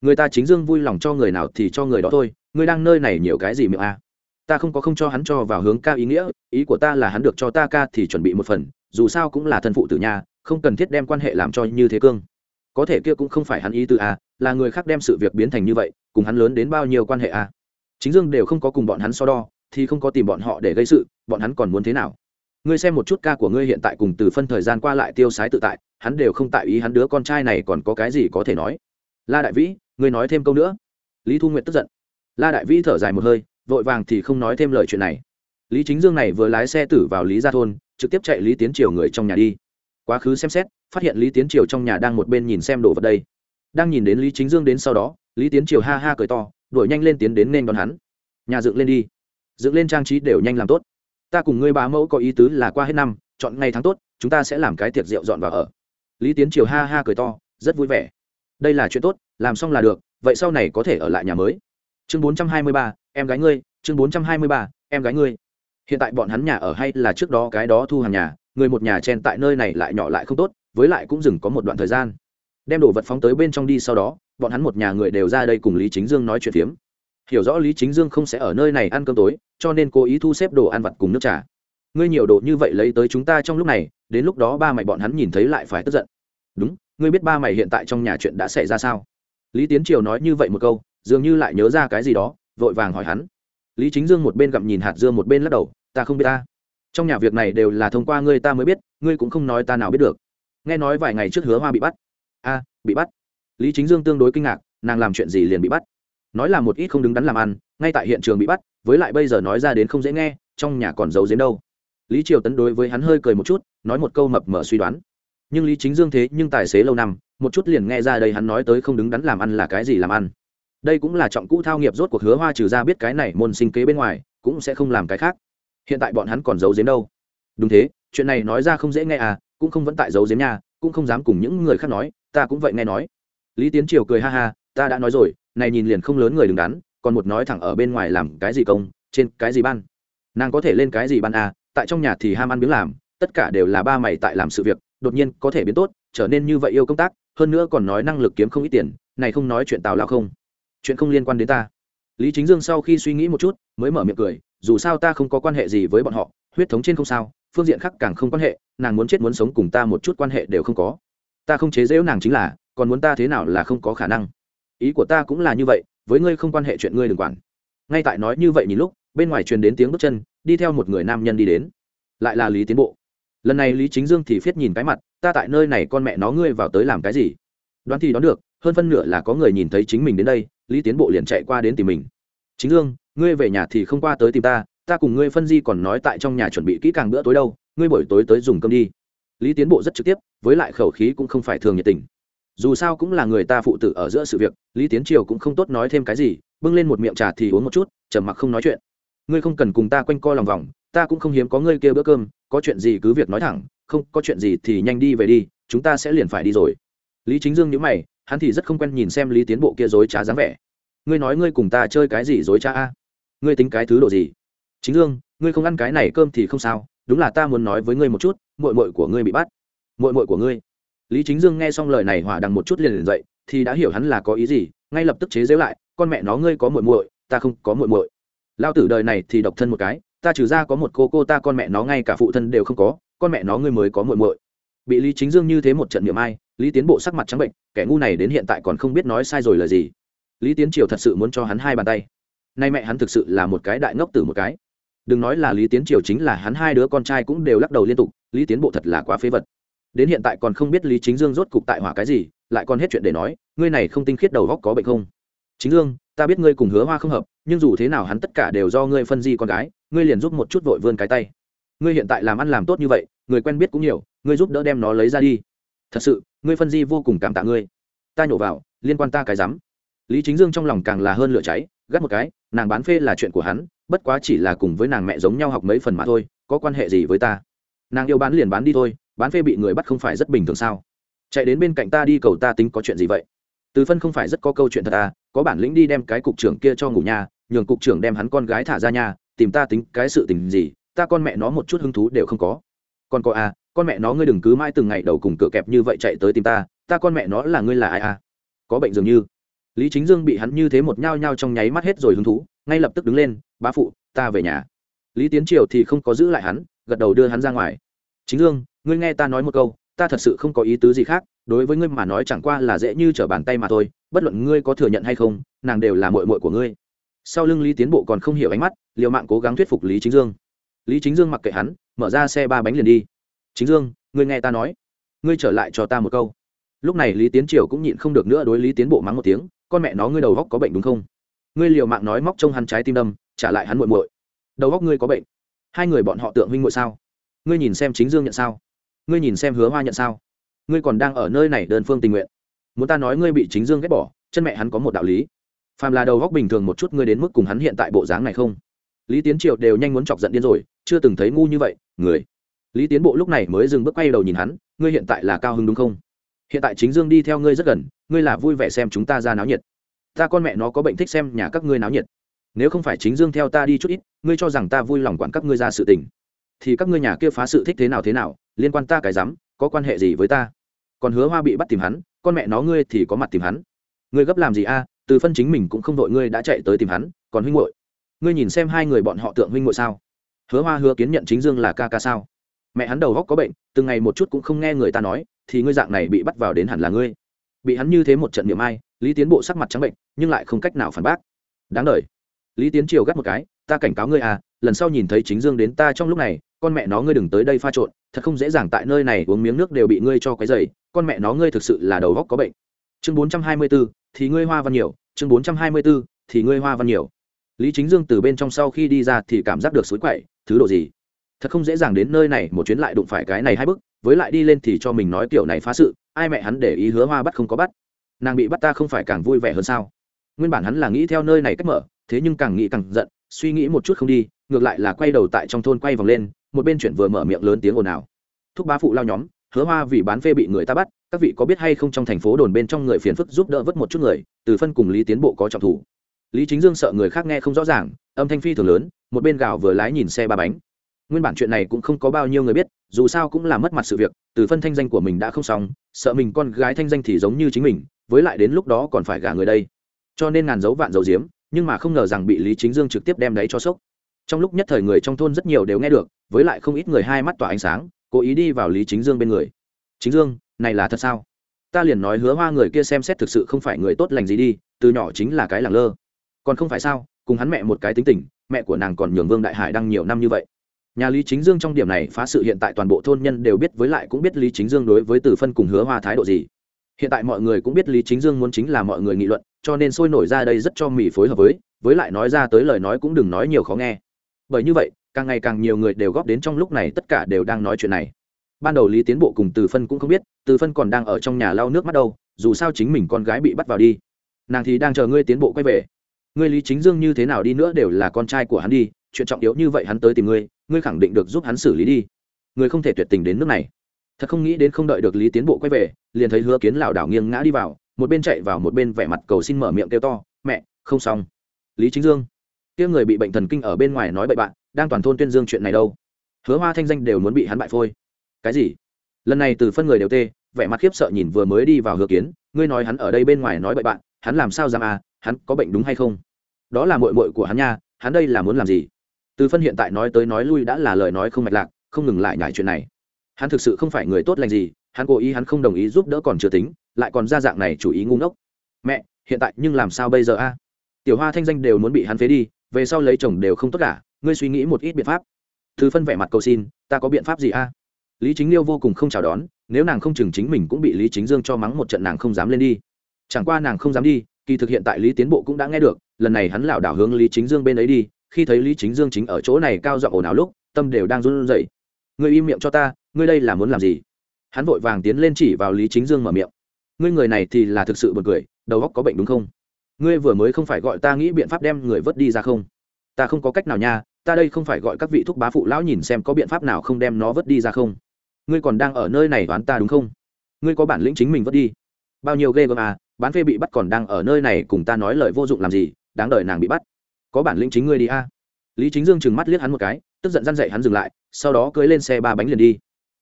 Người ta chính dương vui lòng cho người nào thì cho người đó thôi, ngươi đang nơi này nhiều cái gì miệng a à? ta không có không cho hắn cho vào hướng ca ý nghĩa, ý của ta là hắn được cho ta ca thì chuẩn bị một phần, dù sao cũng là thân phụ tử nhà, không cần thiết đem quan hệ làm cho như thế cương. Có thể kia cũng không phải hắn ý từ a à, là người khác đem sự việc biến thành như vậy, cùng hắn lớn đến bao nhiêu quan hệ a chính dương đều không có cùng bọn hắn so đo, thì không có tìm bọn họ để gây sự, bọn hắn còn muốn thế nào? Ngươi xem một chút ca của ngươi hiện tại cùng từ phân thời gian qua lại tiêu sái tự tại hắn đều không tại ý hắn đứa con trai này còn có cái gì có thể nói. La đại vĩ, ngươi nói thêm câu nữa. Lý thu nguyện tức giận. La đại vĩ thở dài một hơi, vội vàng thì không nói thêm lời chuyện này. Lý chính dương này vừa lái xe tử vào lý gia thôn, trực tiếp chạy lý tiến triều người trong nhà đi. Quá khứ xem xét, phát hiện lý tiến triều trong nhà đang một bên nhìn xem đồ vật đây. Đang nhìn đến lý chính dương đến sau đó, lý tiến triều ha ha cười to, đuổi nhanh lên tiến đến nên đón hắn. Nhà dựng lên đi. Dựng lên trang trí đều nhanh làm tốt. Ta cùng ngươi bá mẫu có ý tứ là qua hết năm, chọn ngày tháng tốt, chúng ta sẽ làm cái tiệc rượu dọn vào ở lý tiến triều ha ha cười to, rất vui vẻ. Đây là chuyện tốt, làm xong là được, vậy sau này có thể ở lại nhà mới. Chương bốn trăm hai mươi ba, em gái ngươi, chương bốn trăm hai mươi ba, em gái ngươi. Hiện tại bọn hắn nhà ở hay là trước đó cái đó thu hàng nhà, người một nhà chen tại nơi này lại nhỏ lại không tốt, với lại cũng dừng có một đoạn thời gian. Đem đồ vật phóng tới bên trong đi sau đó, bọn hắn một nhà người đều ra đây cùng lý chính dương nói chuyện phiếm. Hiểu rõ lý chính dương không sẽ ở nơi này ăn cơm tối, cho nên cố ý thu xếp đồ ăn vặt cùng nước trà ngươi nhiều đồ như vậy lấy tới chúng ta trong lúc này, đến lúc đó ba mày bọn hắn nhìn thấy lại phải tức giận. Đúng, ngươi biết ba mày hiện tại trong nhà chuyện đã xảy ra sao? Lý tiến triều nói như vậy một câu, dường như lại nhớ ra cái gì đó, vội vàng hỏi hắn. Lý chính dương một bên gặm nhìn hạt dưa một bên lắc đầu, ta không biết ta. Trong nhà việc này đều là thông qua ngươi ta mới biết, ngươi cũng không nói ta nào biết được. Nghe nói vài ngày trước hứa hoa bị bắt. A, bị bắt? Lý chính dương tương đối kinh ngạc, nàng làm chuyện gì liền bị bắt? Nói là một ít không đứng đắn làm ăn, ngay tại hiện trường bị bắt, với lại bây giờ nói ra đến không dễ nghe, trong nhà còn giấu giếm đâu lý triều tấn đối với hắn hơi cười một chút nói một câu mập mở suy đoán. Nhưng lý chính dương thế nhưng tài xế lâu năm một chút liền nghe ra đây hắn nói tới không đứng đắn làm ăn là cái gì làm ăn. Đây cũng là trọng cũ thao nghiệp rốt cuộc hứa hoa trừ ra biết cái này môn sinh kế bên ngoài cũng sẽ không làm cái khác. Hiện tại bọn hắn còn giấu giếm đâu. Đúng thế chuyện này nói ra không dễ nghe à cũng không vẫn tại giấu giếm nhà, cũng không dám cùng những người khác nói ta cũng vậy nghe nói. Lý tiến triều cười ha ha ta đã nói rồi này nhìn liền không lớn người đứng đắn còn một nói thẳng ở bên ngoài làm cái gì công trên cái gì ban? Nàng có thể lên cái gì ban à tại trong nhà thì ham ăn miếng làm, tất cả đều là ba mày tại làm sự việc, đột nhiên có thể biến tốt, trở nên như vậy yêu công tác, hơn nữa còn nói năng lực kiếm không ít tiền, này không nói chuyện tào lao không. Chuyện không liên quan đến ta. Lý chính dương sau khi suy nghĩ một chút, mới mở miệng cười, dù sao ta không có quan hệ gì với bọn họ, huyết thống trên không sao, phương diện khác càng không quan hệ, nàng muốn chết muốn sống cùng ta một chút quan hệ đều không có. Ta không chế dễu nàng chính là, còn muốn ta thế nào là không có khả năng. Ý của ta cũng là như vậy, với ngươi không quan hệ chuyện ngươi đừng quản. Ngay tại nói như vậy nhìn lúc bên ngoài truyền đến tiếng bước chân, đi theo một người nam nhân đi đến. Lại là lý tiến bộ. Lần này lý chính dương thì phiết nhìn cái mặt, ta tại nơi này con mẹ nó ngươi vào tới làm cái gì? Đoán thì đoán được, hơn phân nửa là có người nhìn thấy chính mình đến đây, lý tiến bộ liền chạy qua đến tìm mình. Chính dương, ngươi về nhà thì không qua tới tìm ta ta cùng ngươi phân di còn nói tại trong nhà chuẩn bị kỹ càng bữa tối đâu, ngươi buổi tối tới dùng cơm đi. Lý tiến bộ rất trực tiếp, với lại khẩu khí cũng không phải thường nhiệt tình. Dù sao cũng là người ta phụ tử ở giữa sự việc, lý tiến triều cũng không tốt nói thêm cái gì, bưng lên một miệng trà thì uống một chút, trầm mặc không nói chuyện ngươi không cần cùng ta quanh co lòng vòng, ta cũng không hiếm có ngươi kia bữa cơm, có chuyện gì cứ việc nói thẳng, không có chuyện gì thì nhanh đi về đi, chúng ta sẽ liền phải đi rồi. Lý chính dương nhữ mày, hắn thì rất không quen nhìn xem lý tiến bộ kia dối trá dáng vẻ. Ngươi nói ngươi cùng ta chơi cái gì dối trá a? Ngươi tính cái thứ đồ gì? Chính dương, ngươi không ăn cái này cơm thì không sao, đúng là ta muốn nói với ngươi một chút mội mội của ngươi bị bắt. Mội mội của ngươi? Lý chính dương nghe xong lời này hỏa đằng một chút liền liền dậy, thì đã hiểu hắn là có ý gì, ngay lập tức chế giễu lại, con mẹ nó, ngươi có muội muội, ta không có muội muội lao tử đời này thì độc thân một cái, ta trừ ra có một cô cô ta con mẹ nó ngay cả phụ thân đều không có, con mẹ nó ngươi mới có muội muội. Bị lý chính dương như thế một trận niệm ai, lý tiến bộ sắc mặt trắng bệnh, kẻ ngu này đến hiện tại còn không biết nói sai rồi là gì. Lý tiến triều thật sự muốn cho hắn hai bàn tay. Nay mẹ hắn thực sự là một cái đại ngốc tử một cái. Đừng nói là lý tiến triều chính là hắn hai đứa con trai cũng đều lắc đầu liên tục, lý tiến bộ thật là quá phế vật. Đến hiện tại còn không biết lý chính dương rốt cục tại hỏa cái gì, lại còn hết chuyện để nói, ngươi này không tinh khiết đầu góc có bệnh không? Chính dương ta biết ngươi cùng hứa hoa không hợp, nhưng dù thế nào hắn tất cả đều do ngươi phân di con gái, ngươi liền giúp một chút vội vươn cái tay. Ngươi hiện tại làm ăn làm tốt như vậy, người quen biết cũng nhiều, ngươi giúp đỡ đem nó lấy ra đi. Thật sự, ngươi phân di vô cùng cảm tạ ngươi. Ta nhổ vào, liên quan ta cái rắm. Lý chính dương trong lòng càng là hơn lửa cháy, gắt một cái, nàng bán phê là chuyện của hắn, bất quá chỉ là cùng với nàng mẹ giống nhau học mấy phần mà thôi, có quan hệ gì với ta? Nàng yêu bán liền bán đi thôi, bán phê bị người bắt không phải rất bình thường sao? Chạy đến bên cạnh ta đi cầu ta tính có chuyện gì vậy? Từ phân không phải rất có câu chuyện thật à có bản lĩnh đi đem cái cục trưởng kia cho ngủ nhà, nhường cục trưởng đem hắn con gái thả ra nhà, tìm ta tính cái sự tình gì, ta con mẹ nó một chút hứng thú đều không có. Còn có à con mẹ nó ngươi đừng cứ mãi từng ngày đầu cùng cửa kẹp như vậy chạy tới tìm ta ta con mẹ nó là ngươi là ai à? Có bệnh dường như. Lý chính dương bị hắn như thế một nhao nhao trong nháy mắt hết rồi hứng thú, ngay lập tức đứng lên, bá phụ, ta về nhà. Lý tiến triều thì không có giữ lại hắn, gật đầu đưa hắn ra ngoài. Chính dương, ngươi nghe ta nói một câu, ta thật sự không có ý tứ gì khác đối với ngươi mà nói chẳng qua là dễ như trở bàn tay mà thôi, bất luận ngươi có thừa nhận hay không, nàng đều là mội mội của ngươi. Sau lưng lý tiến bộ còn không hiểu ánh mắt, liều mạng cố gắng thuyết phục lý chính dương. Lý chính dương mặc kệ hắn, mở ra xe ba bánh liền đi. Chính dương, ngươi nghe ta nói, ngươi trở lại cho ta một câu. Lúc này lý tiến triều cũng nhịn không được nữa đối lý tiến bộ mắng một tiếng, con mẹ nó, ngươi đầu góc có bệnh đúng không? Ngươi liều mạng nói móc trông hắn trái tim đâm, trả lại hắn muội muội. Đầu góc ngươi có bệnh. Hai người bọn họ tượng huynh muội sao? Ngươi nhìn xem chính dương nhận sao? Ngươi nhìn xem hứa hoa nhận sao? Ngươi còn đang ở nơi này đơn phương tình nguyện. Muốn ta nói ngươi bị chính dương ghét bỏ, chân mẹ hắn có một đạo lý. Phàm là đầu góc bình thường một chút ngươi đến mức cùng hắn hiện tại bộ dáng này không? Lý tiến triệu đều nhanh muốn chọc giận điên rồi, chưa từng thấy ngu như vậy, người. Lý tiến bộ lúc này mới dừng bước quay đầu nhìn hắn, ngươi hiện tại là cao hứng đúng không? Hiện tại chính dương đi theo ngươi rất gần, ngươi là vui vẻ xem chúng ta ra náo nhiệt. Ta con mẹ nó có bệnh thích xem nhà các ngươi náo nhiệt. Nếu không phải chính dương theo ta đi chút ít, ngươi cho rằng ta vui lòng quản các ngươi ra sự tình, thì các ngươi nhà kia phá sự thích thế nào thế nào, liên quan ta cái rắm, có quan hệ gì với ta? Còn hứa hoa bị bắt tìm hắn, con mẹ nó ngươi thì có mặt tìm hắn. Ngươi gấp làm gì a? Từ phân chính mình cũng không đội ngươi đã chạy tới tìm hắn, còn huynh hội ngươi nhìn xem hai người bọn họ tượng huynh hội sao? Hứa hoa hứa kiến nhận chính dương là ca ca sao? Mẹ hắn đầu góc có bệnh, từng ngày một chút cũng không nghe người ta nói, thì ngươi dạng này bị bắt vào đến hẳn là ngươi. Bị hắn như thế một trận niệm ai, lý tiến bộ sắc mặt trắng bệnh, nhưng lại không cách nào phản bác. Đáng đ lý tiến triều gắt một cái, ta cảnh cáo ngươi à lần sau nhìn thấy chính dương đến ta trong lúc này, con mẹ nó ngươi đừng tới đây pha trộn, thật không dễ dàng tại nơi này uống miếng nước đều bị ngươi cho cái dày con mẹ nó ngươi thực sự là đầu góc có bệnh. Chương bốn trăm hai mươi 424, thì ngươi hoa văn nhiều. Chương bốn trăm hai mươi 424, thì ngươi hoa văn nhiều. Lý chính dương từ bên trong sau khi đi ra thì cảm giác được suối quậy thứ độ gì? Thật không dễ dàng đến nơi này một chuyến lại đụng phải cái này hai bức với lại đi lên thì cho mình nói kiểu này phá sự ai mẹ hắn để ý hứa hoa bắt không có bắt. Nàng bị bắt ta không phải càng vui vẻ hơn sao? Nguyên bản hắn là nghĩ theo nơi này cách mở thế nhưng càng nghĩ càng giận suy nghĩ một chút không đi ngược lại là quay đầu tại trong thôn quay vòng lên một bên chuyển vừa mở miệng lớn tiếng ồn ào. Thúc bá phụ lao nhóm hứa hoa vì bán phê bị người ta bắt, các vị có biết hay không trong thành phố đồn bên trong người phiền phức giúp đỡ vớt một chút người, từ phân cùng lý tiến bộ có trọng thủ. Lý chính dương sợ người khác nghe không rõ ràng, âm thanh phi thường lớn, một bên gạo vừa lái nhìn xe ba bánh. Nguyên bản chuyện này cũng không có bao nhiêu người biết, dù sao cũng là mất mặt sự việc, từ phân thanh danh của mình đã không xong, sợ mình con gái thanh danh thì giống như chính mình, với lại đến lúc đó còn phải gả người đây. Cho nên ngàn dấu vạn dấu diếm nhưng mà không ngờ rằng bị lý chính dương trực tiếp đem đấy cho sốc. Trong lúc nhất thời người trong thôn rất nhiều đều nghe được, với lại không ít người hai mắt tỏa ánh sáng cố ý đi vào lý chính dương bên người. Chính dương, này là thật sao? Ta liền nói hứa hoa người kia xem xét thực sự không phải người tốt lành gì đi, từ nhỏ chính là cái làng lơ. Còn không phải sao, cùng hắn mẹ một cái tính tình, mẹ của nàng còn nhường vương đại hải đang nhiều năm như vậy. Nhà lý chính dương trong điểm này phá sự hiện tại toàn bộ thôn nhân đều biết với lại cũng biết lý chính dương đối với từ phân cùng hứa hoa thái độ gì. Hiện tại mọi người cũng biết lý chính dương muốn chính là mọi người nghị luận, cho nên sôi nổi ra đây rất cho mỹ phối hợp với với lại nói ra tới lời nói cũng đừng nói nhiều khó nghe. Bởi như vậy càng ngày càng nhiều người đều góp đến trong lúc này, tất cả đều đang nói chuyện này. Ban đầu lý tiến bộ cùng từ phân cũng không biết, từ phân còn đang ở trong nhà lau nước mắt đâu, dù sao chính mình con gái bị bắt vào đi. Nàng thì đang chờ ngươi tiến bộ quay về. Ngươi lý chính dương như thế nào đi nữa đều là con trai của hắn đi, chuyện trọng yếu như vậy hắn tới tìm ngươi ngươi khẳng định được giúp hắn xử lý đi. Ngươi không thể tuyệt tình đến nước này. Thật không nghĩ đến không đợi được lý tiến bộ quay về, liền thấy hứa kiến lảo đảo nghiêng ngã đi vào, một bên chạy vào một bên vẻ mặt cầu xin mở miệng kêu to, mẹ, không xong. Lý chính dương, kia người bị bệnh thần kinh ở bên ngoài nói bậy bạn đang toàn thôn tuyên dương chuyện này đâu. Hứa hoa thanh danh đều muốn bị hắn bại phôi. Cái gì? Lần này từ phân người đều tê, vẻ mặt khiếp sợ nhìn vừa mới đi vào hứa kiến, ngươi nói hắn ở đây bên ngoài nói bậy bạn, hắn làm sao dám à hắn có bệnh đúng hay không? Đó là mội mội của hắn nha, hắn đây là muốn làm gì? Từ phân hiện tại nói tới nói lui đã là lời nói không mạch lạc, không ngừng lại nhải chuyện này. Hắn thực sự không phải người tốt lành gì, hắn cố ý hắn không đồng ý giúp đỡ còn chưa tính, lại còn ra dạng này chủ ý ngu ngốc. Mẹ, hiện tại nhưng làm sao bây giờ a? Tiểu hoa thanh danh đều muốn bị hắn phế đi, về sau lấy chồng đều không tốt cả ngươi suy nghĩ một ít biện pháp. Thư phân vẻ mặt cầu xin, ta có biện pháp gì a? Lý chính liêu vô cùng không chào đón, nếu nàng không chừng chính mình cũng bị lý chính dương cho mắng một trận nàng không dám lên đi. Chẳng qua nàng không dám đi, kỳ thực hiện tại lý tiến bộ cũng đã nghe được, lần này hắn lảo đảo hướng lý chính dương bên ấy đi, khi thấy lý chính dương chính ở chỗ này cao giọng ồn ào lúc, tâm đều đang run rẩy. Ngươi im miệng cho ta, ngươi đây là muốn làm gì? Hắn vội vàng tiến lên chỉ vào lý chính dương mở miệng. Ngươi người này thì là thực sự b u ồ n cười, đầu óc có bệnh đúng không? Ngươi vừa mới không phải gọi ta nghĩ biện pháp đem người vớt đi ra không? Ta không có cách nào nha ta đây không phải gọi các vị thúc bá phụ lão nhìn xem có biện pháp nào không đem nó vớt đi ra không? Ngươi còn đang ở nơi này đoán ta đúng không? Ngươi có bản lĩnh chính mình vớt đi. Bao nhiêu ghê gớm à bán phê bị bắt còn đang ở nơi này cùng ta nói lời vô dụng làm gì, đáng đời nàng bị bắt. Có bản lĩnh chính ngươi đi a. Lý chính dương chừng mắt liếc hắn một cái, tức giận răn dậy hắn dừng lại, sau đó cưới lên xe ba bánh liền đi.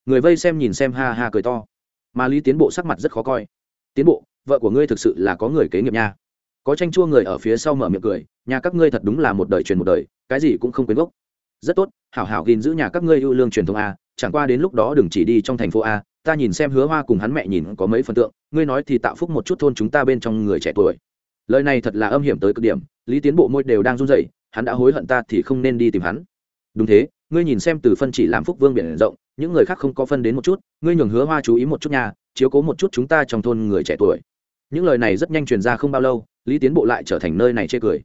Người vây xem nhìn xem ha ha cười to. Mà lý tiến bộ sắc mặt rất khó coi. Tiến bộ, vợ của ngươi thực sự là có người kế nghiệp nha có tranh chua người ở phía sau mở miệng cười, nhà các ngươi thật đúng là một đời truyền một đời, cái gì cũng không quyến gốc. Rất tốt, hảo hảo gìn giữ nhà các ngươi ưu lương truyền thống a, chẳng qua đến lúc đó đừng chỉ đi trong thành phố a, ta nhìn xem hứa hoa cùng hắn mẹ nhìn có mấy phần tượng, ngươi nói thì tạo phúc một chút thôn chúng ta bên trong người trẻ tuổi. Lời này thật là âm hiểm tới cực điểm, lý tiến bộ môi đều đang run rẩy, hắn đã hối hận ta thì không nên đi tìm hắn. Đúng thế, ngươi nhìn xem từ phân chỉ làm phúc vương biển rộng, những người khác không có phân đến một chút, ngươi nhường hứa hoa chú ý một chút nhà chiếu cố một chút chúng ta trong thôn người trẻ tuổi những lời này rất nhanh truyền ra không bao lâu, lý tiến bộ lại trở thành nơi này chê cười.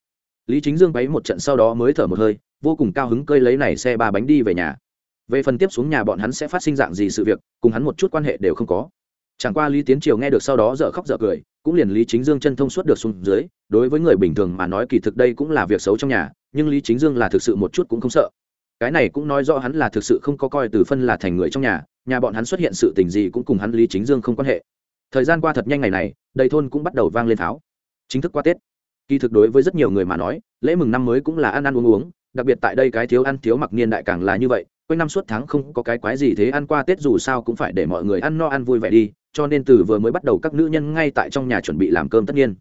Lý chính dương bấy một trận sau đó mới thở một hơi, vô cùng cao hứng cơi lấy này xe ba bánh đi về nhà. Về phần tiếp xuống nhà bọn hắn sẽ phát sinh dạng gì sự việc, cùng hắn một chút quan hệ đều không có. Chẳng qua lý tiến triều nghe được sau đó dở khóc dở cười, cũng liền lý chính dương chân thông suốt được xuống dưới, đối với người bình thường mà nói kỳ thực đây cũng là việc xấu trong nhà, nhưng lý chính dương là thực sự một chút cũng không sợ. Cái này cũng nói rõ hắn là thực sự không có coi từ phân là thành người trong nhà nhà bọn hắn xuất hiện sự tình gì cũng cùng hắn lý chính dương không quan hệ thời gian qua thật nhanh ngày này, đầy thôn cũng bắt đầu vang lên tháo. Chính thức qua tết. Kỳ thực đối với rất nhiều người mà nói, lễ mừng năm mới cũng là ăn ăn uống uống, đặc biệt tại đây cái thiếu ăn thiếu mặc niên đại càng là như vậy, quanh năm suốt tháng không có cái quái gì thế ăn qua tết dù sao cũng phải để mọi người ăn no ăn vui vẻ đi, cho nên từ vừa mới bắt đầu các nữ nhân ngay tại trong nhà chuẩn bị làm cơm tất nhiên.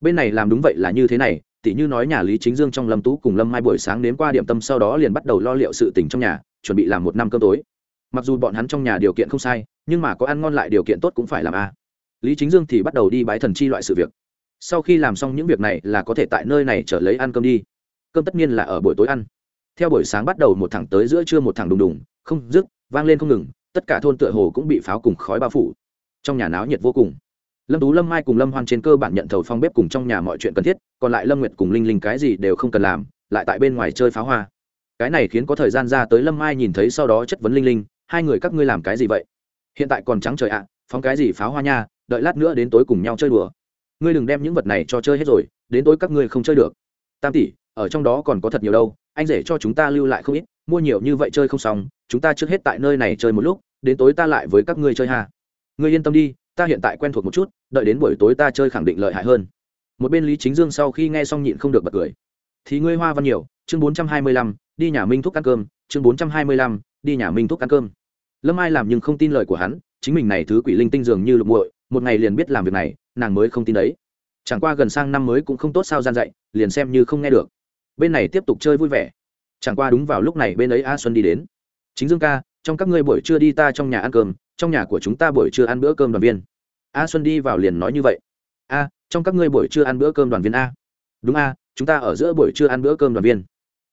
Bên này làm đúng vậy là như thế này, tỉ như nói nhà lý chính dương trong lâm tú cùng lâm mai buổi sáng đến qua điểm tâm sau đó liền bắt đầu lo liệu sự tình trong nhà, chuẩn bị làm một năm cơm tối. Mặc dù bọn hắn trong nhà điều kiện không sai, nhưng mà có ăn ngon lại điều kiện tốt cũng phải làm a lý chính dương thì bắt đầu đi bái thần chi loại sự việc. Sau khi làm xong những việc này là có thể tại nơi này trở lấy ăn cơm đi. Cơm tất nhiên là ở buổi tối ăn. Theo buổi sáng bắt đầu một thẳng tới giữa trưa một thẳng đùng đùng, không dứt, vang lên không ngừng, tất cả thôn tựa hồ cũng bị pháo cùng khói bao phủ. Trong nhà náo nhiệt vô cùng. Lâm tú, lâm mai cùng lâm hoan trên cơ bản nhận thầu phong bếp cùng trong nhà mọi chuyện cần thiết, còn lại lâm nguyệt cùng linh linh cái gì đều không cần làm, lại tại bên ngoài chơi pháo hoa. Cái này khiến có thời gian ra tới lâm mai nhìn thấy sau đó chất vấn linh linh, hai người các ngươi làm cái gì vậy? Hiện tại còn trắng trời ạ, phóng cái gì pháo hoa nha đợi lát nữa đến tối cùng nhau chơi đùa. Ngươi đừng đem những vật này cho chơi hết rồi, đến tối các ngươi không chơi được. Tam tỷ, ở trong đó còn có thật nhiều đâu, anh rể cho chúng ta lưu lại không ít, mua nhiều như vậy chơi không xong, chúng ta trước hết tại nơi này chơi một lúc, đến tối ta lại với các ngươi chơi hà ngươi yên tâm đi, ta hiện tại quen thuộc một chút, đợi đến buổi tối ta chơi khẳng định lợi hại hơn. Một bên lý chính dương sau khi nghe xong nhịn không được bật cười. Thì ngươi hoa văn nhiều, chương bốn trăm hai mươi lăm, đi nhà minh thuốc ăn cơm, chương bốn trăm hai mươi lăm, đi nhà minh thuốc ăn cơm. Lâm ai làm nhưng không tin lời của hắn, chính mình này thứ quỷ linh tinh dường như lục muội một ngày liền biết làm việc này, nàng mới không tin đấy. Chẳng qua gần sang năm mới cũng không tốt sao gian dạy, liền xem như không nghe được. Bên này tiếp tục chơi vui vẻ. Chẳng qua đúng vào lúc này bên ấy a xuân đi đến. Chính dương ca, trong các ngươi buổi trưa đi ta trong nhà ăn cơm, trong nhà của chúng ta buổi trưa ăn bữa cơm đoàn viên. A xuân đi vào liền nói như vậy. A, trong các ngươi buổi trưa ăn bữa cơm đoàn viên a. Đúng a, chúng ta ở giữa buổi trưa ăn bữa cơm đoàn viên.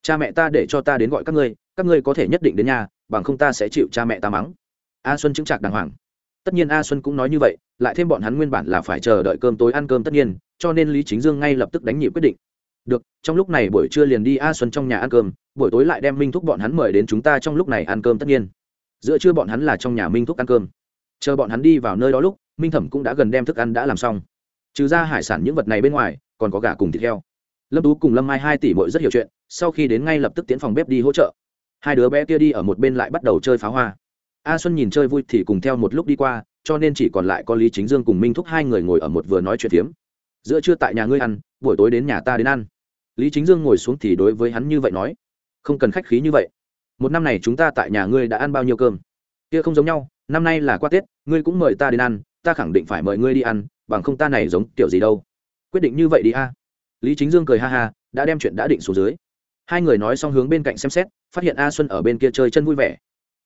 Cha mẹ ta để cho ta đến gọi các ngươi các ngươi có thể nhất định đến nhà, bằng không ta sẽ chịu cha mẹ ta mắng. A xuân chứng chạc đàng hoàng tất nhiên a xuân cũng nói như vậy, lại thêm bọn hắn nguyên bản là phải chờ đợi cơm tối ăn cơm tất nhiên, cho nên lý chính dương ngay lập tức đánh nhị quyết định. Được, trong lúc này buổi trưa liền đi a xuân trong nhà ăn cơm, buổi tối lại đem minh thúc bọn hắn mời đến chúng ta trong lúc này ăn cơm tất nhiên. Giữa trưa bọn hắn là trong nhà minh thúc ăn cơm. Chờ bọn hắn đi vào nơi đó lúc, minh thẩm cũng đã gần đem thức ăn đã làm xong. Trừ ra hải sản những vật này bên ngoài, còn có gà cùng thịt heo. Lâm tú cùng lâm mai hai tỷ bội rất hiểu chuyện, sau khi đến ngay lập tức tiến phòng bếp đi hỗ trợ. Hai đứa bé kia đi ở một bên lại bắt đầu chơi pháo hoa a xuân nhìn chơi vui thì cùng theo một lúc đi qua, cho nên chỉ còn lại có lý chính dương cùng minh thúc hai người ngồi ở một vừa nói chuyện phiếm. Giữa trưa tại nhà ngươi ăn, buổi tối đến nhà ta đến ăn. Lý chính dương ngồi xuống thì đối với hắn như vậy nói. Không cần khách khí như vậy. Một năm này chúng ta tại nhà ngươi đã ăn bao nhiêu cơm? Kia không giống nhau, năm nay là qua tết, ngươi cũng mời ta đến ăn, ta khẳng định phải mời ngươi đi ăn, bằng không ta này giống kiểu gì đâu. Quyết định như vậy đi a. Lý chính dương cười ha ha, đã đem chuyện đã định xuống dưới. Hai người nói xong hướng bên cạnh xem xét, phát hiện a xuân ở bên kia chơi chân vui vẻ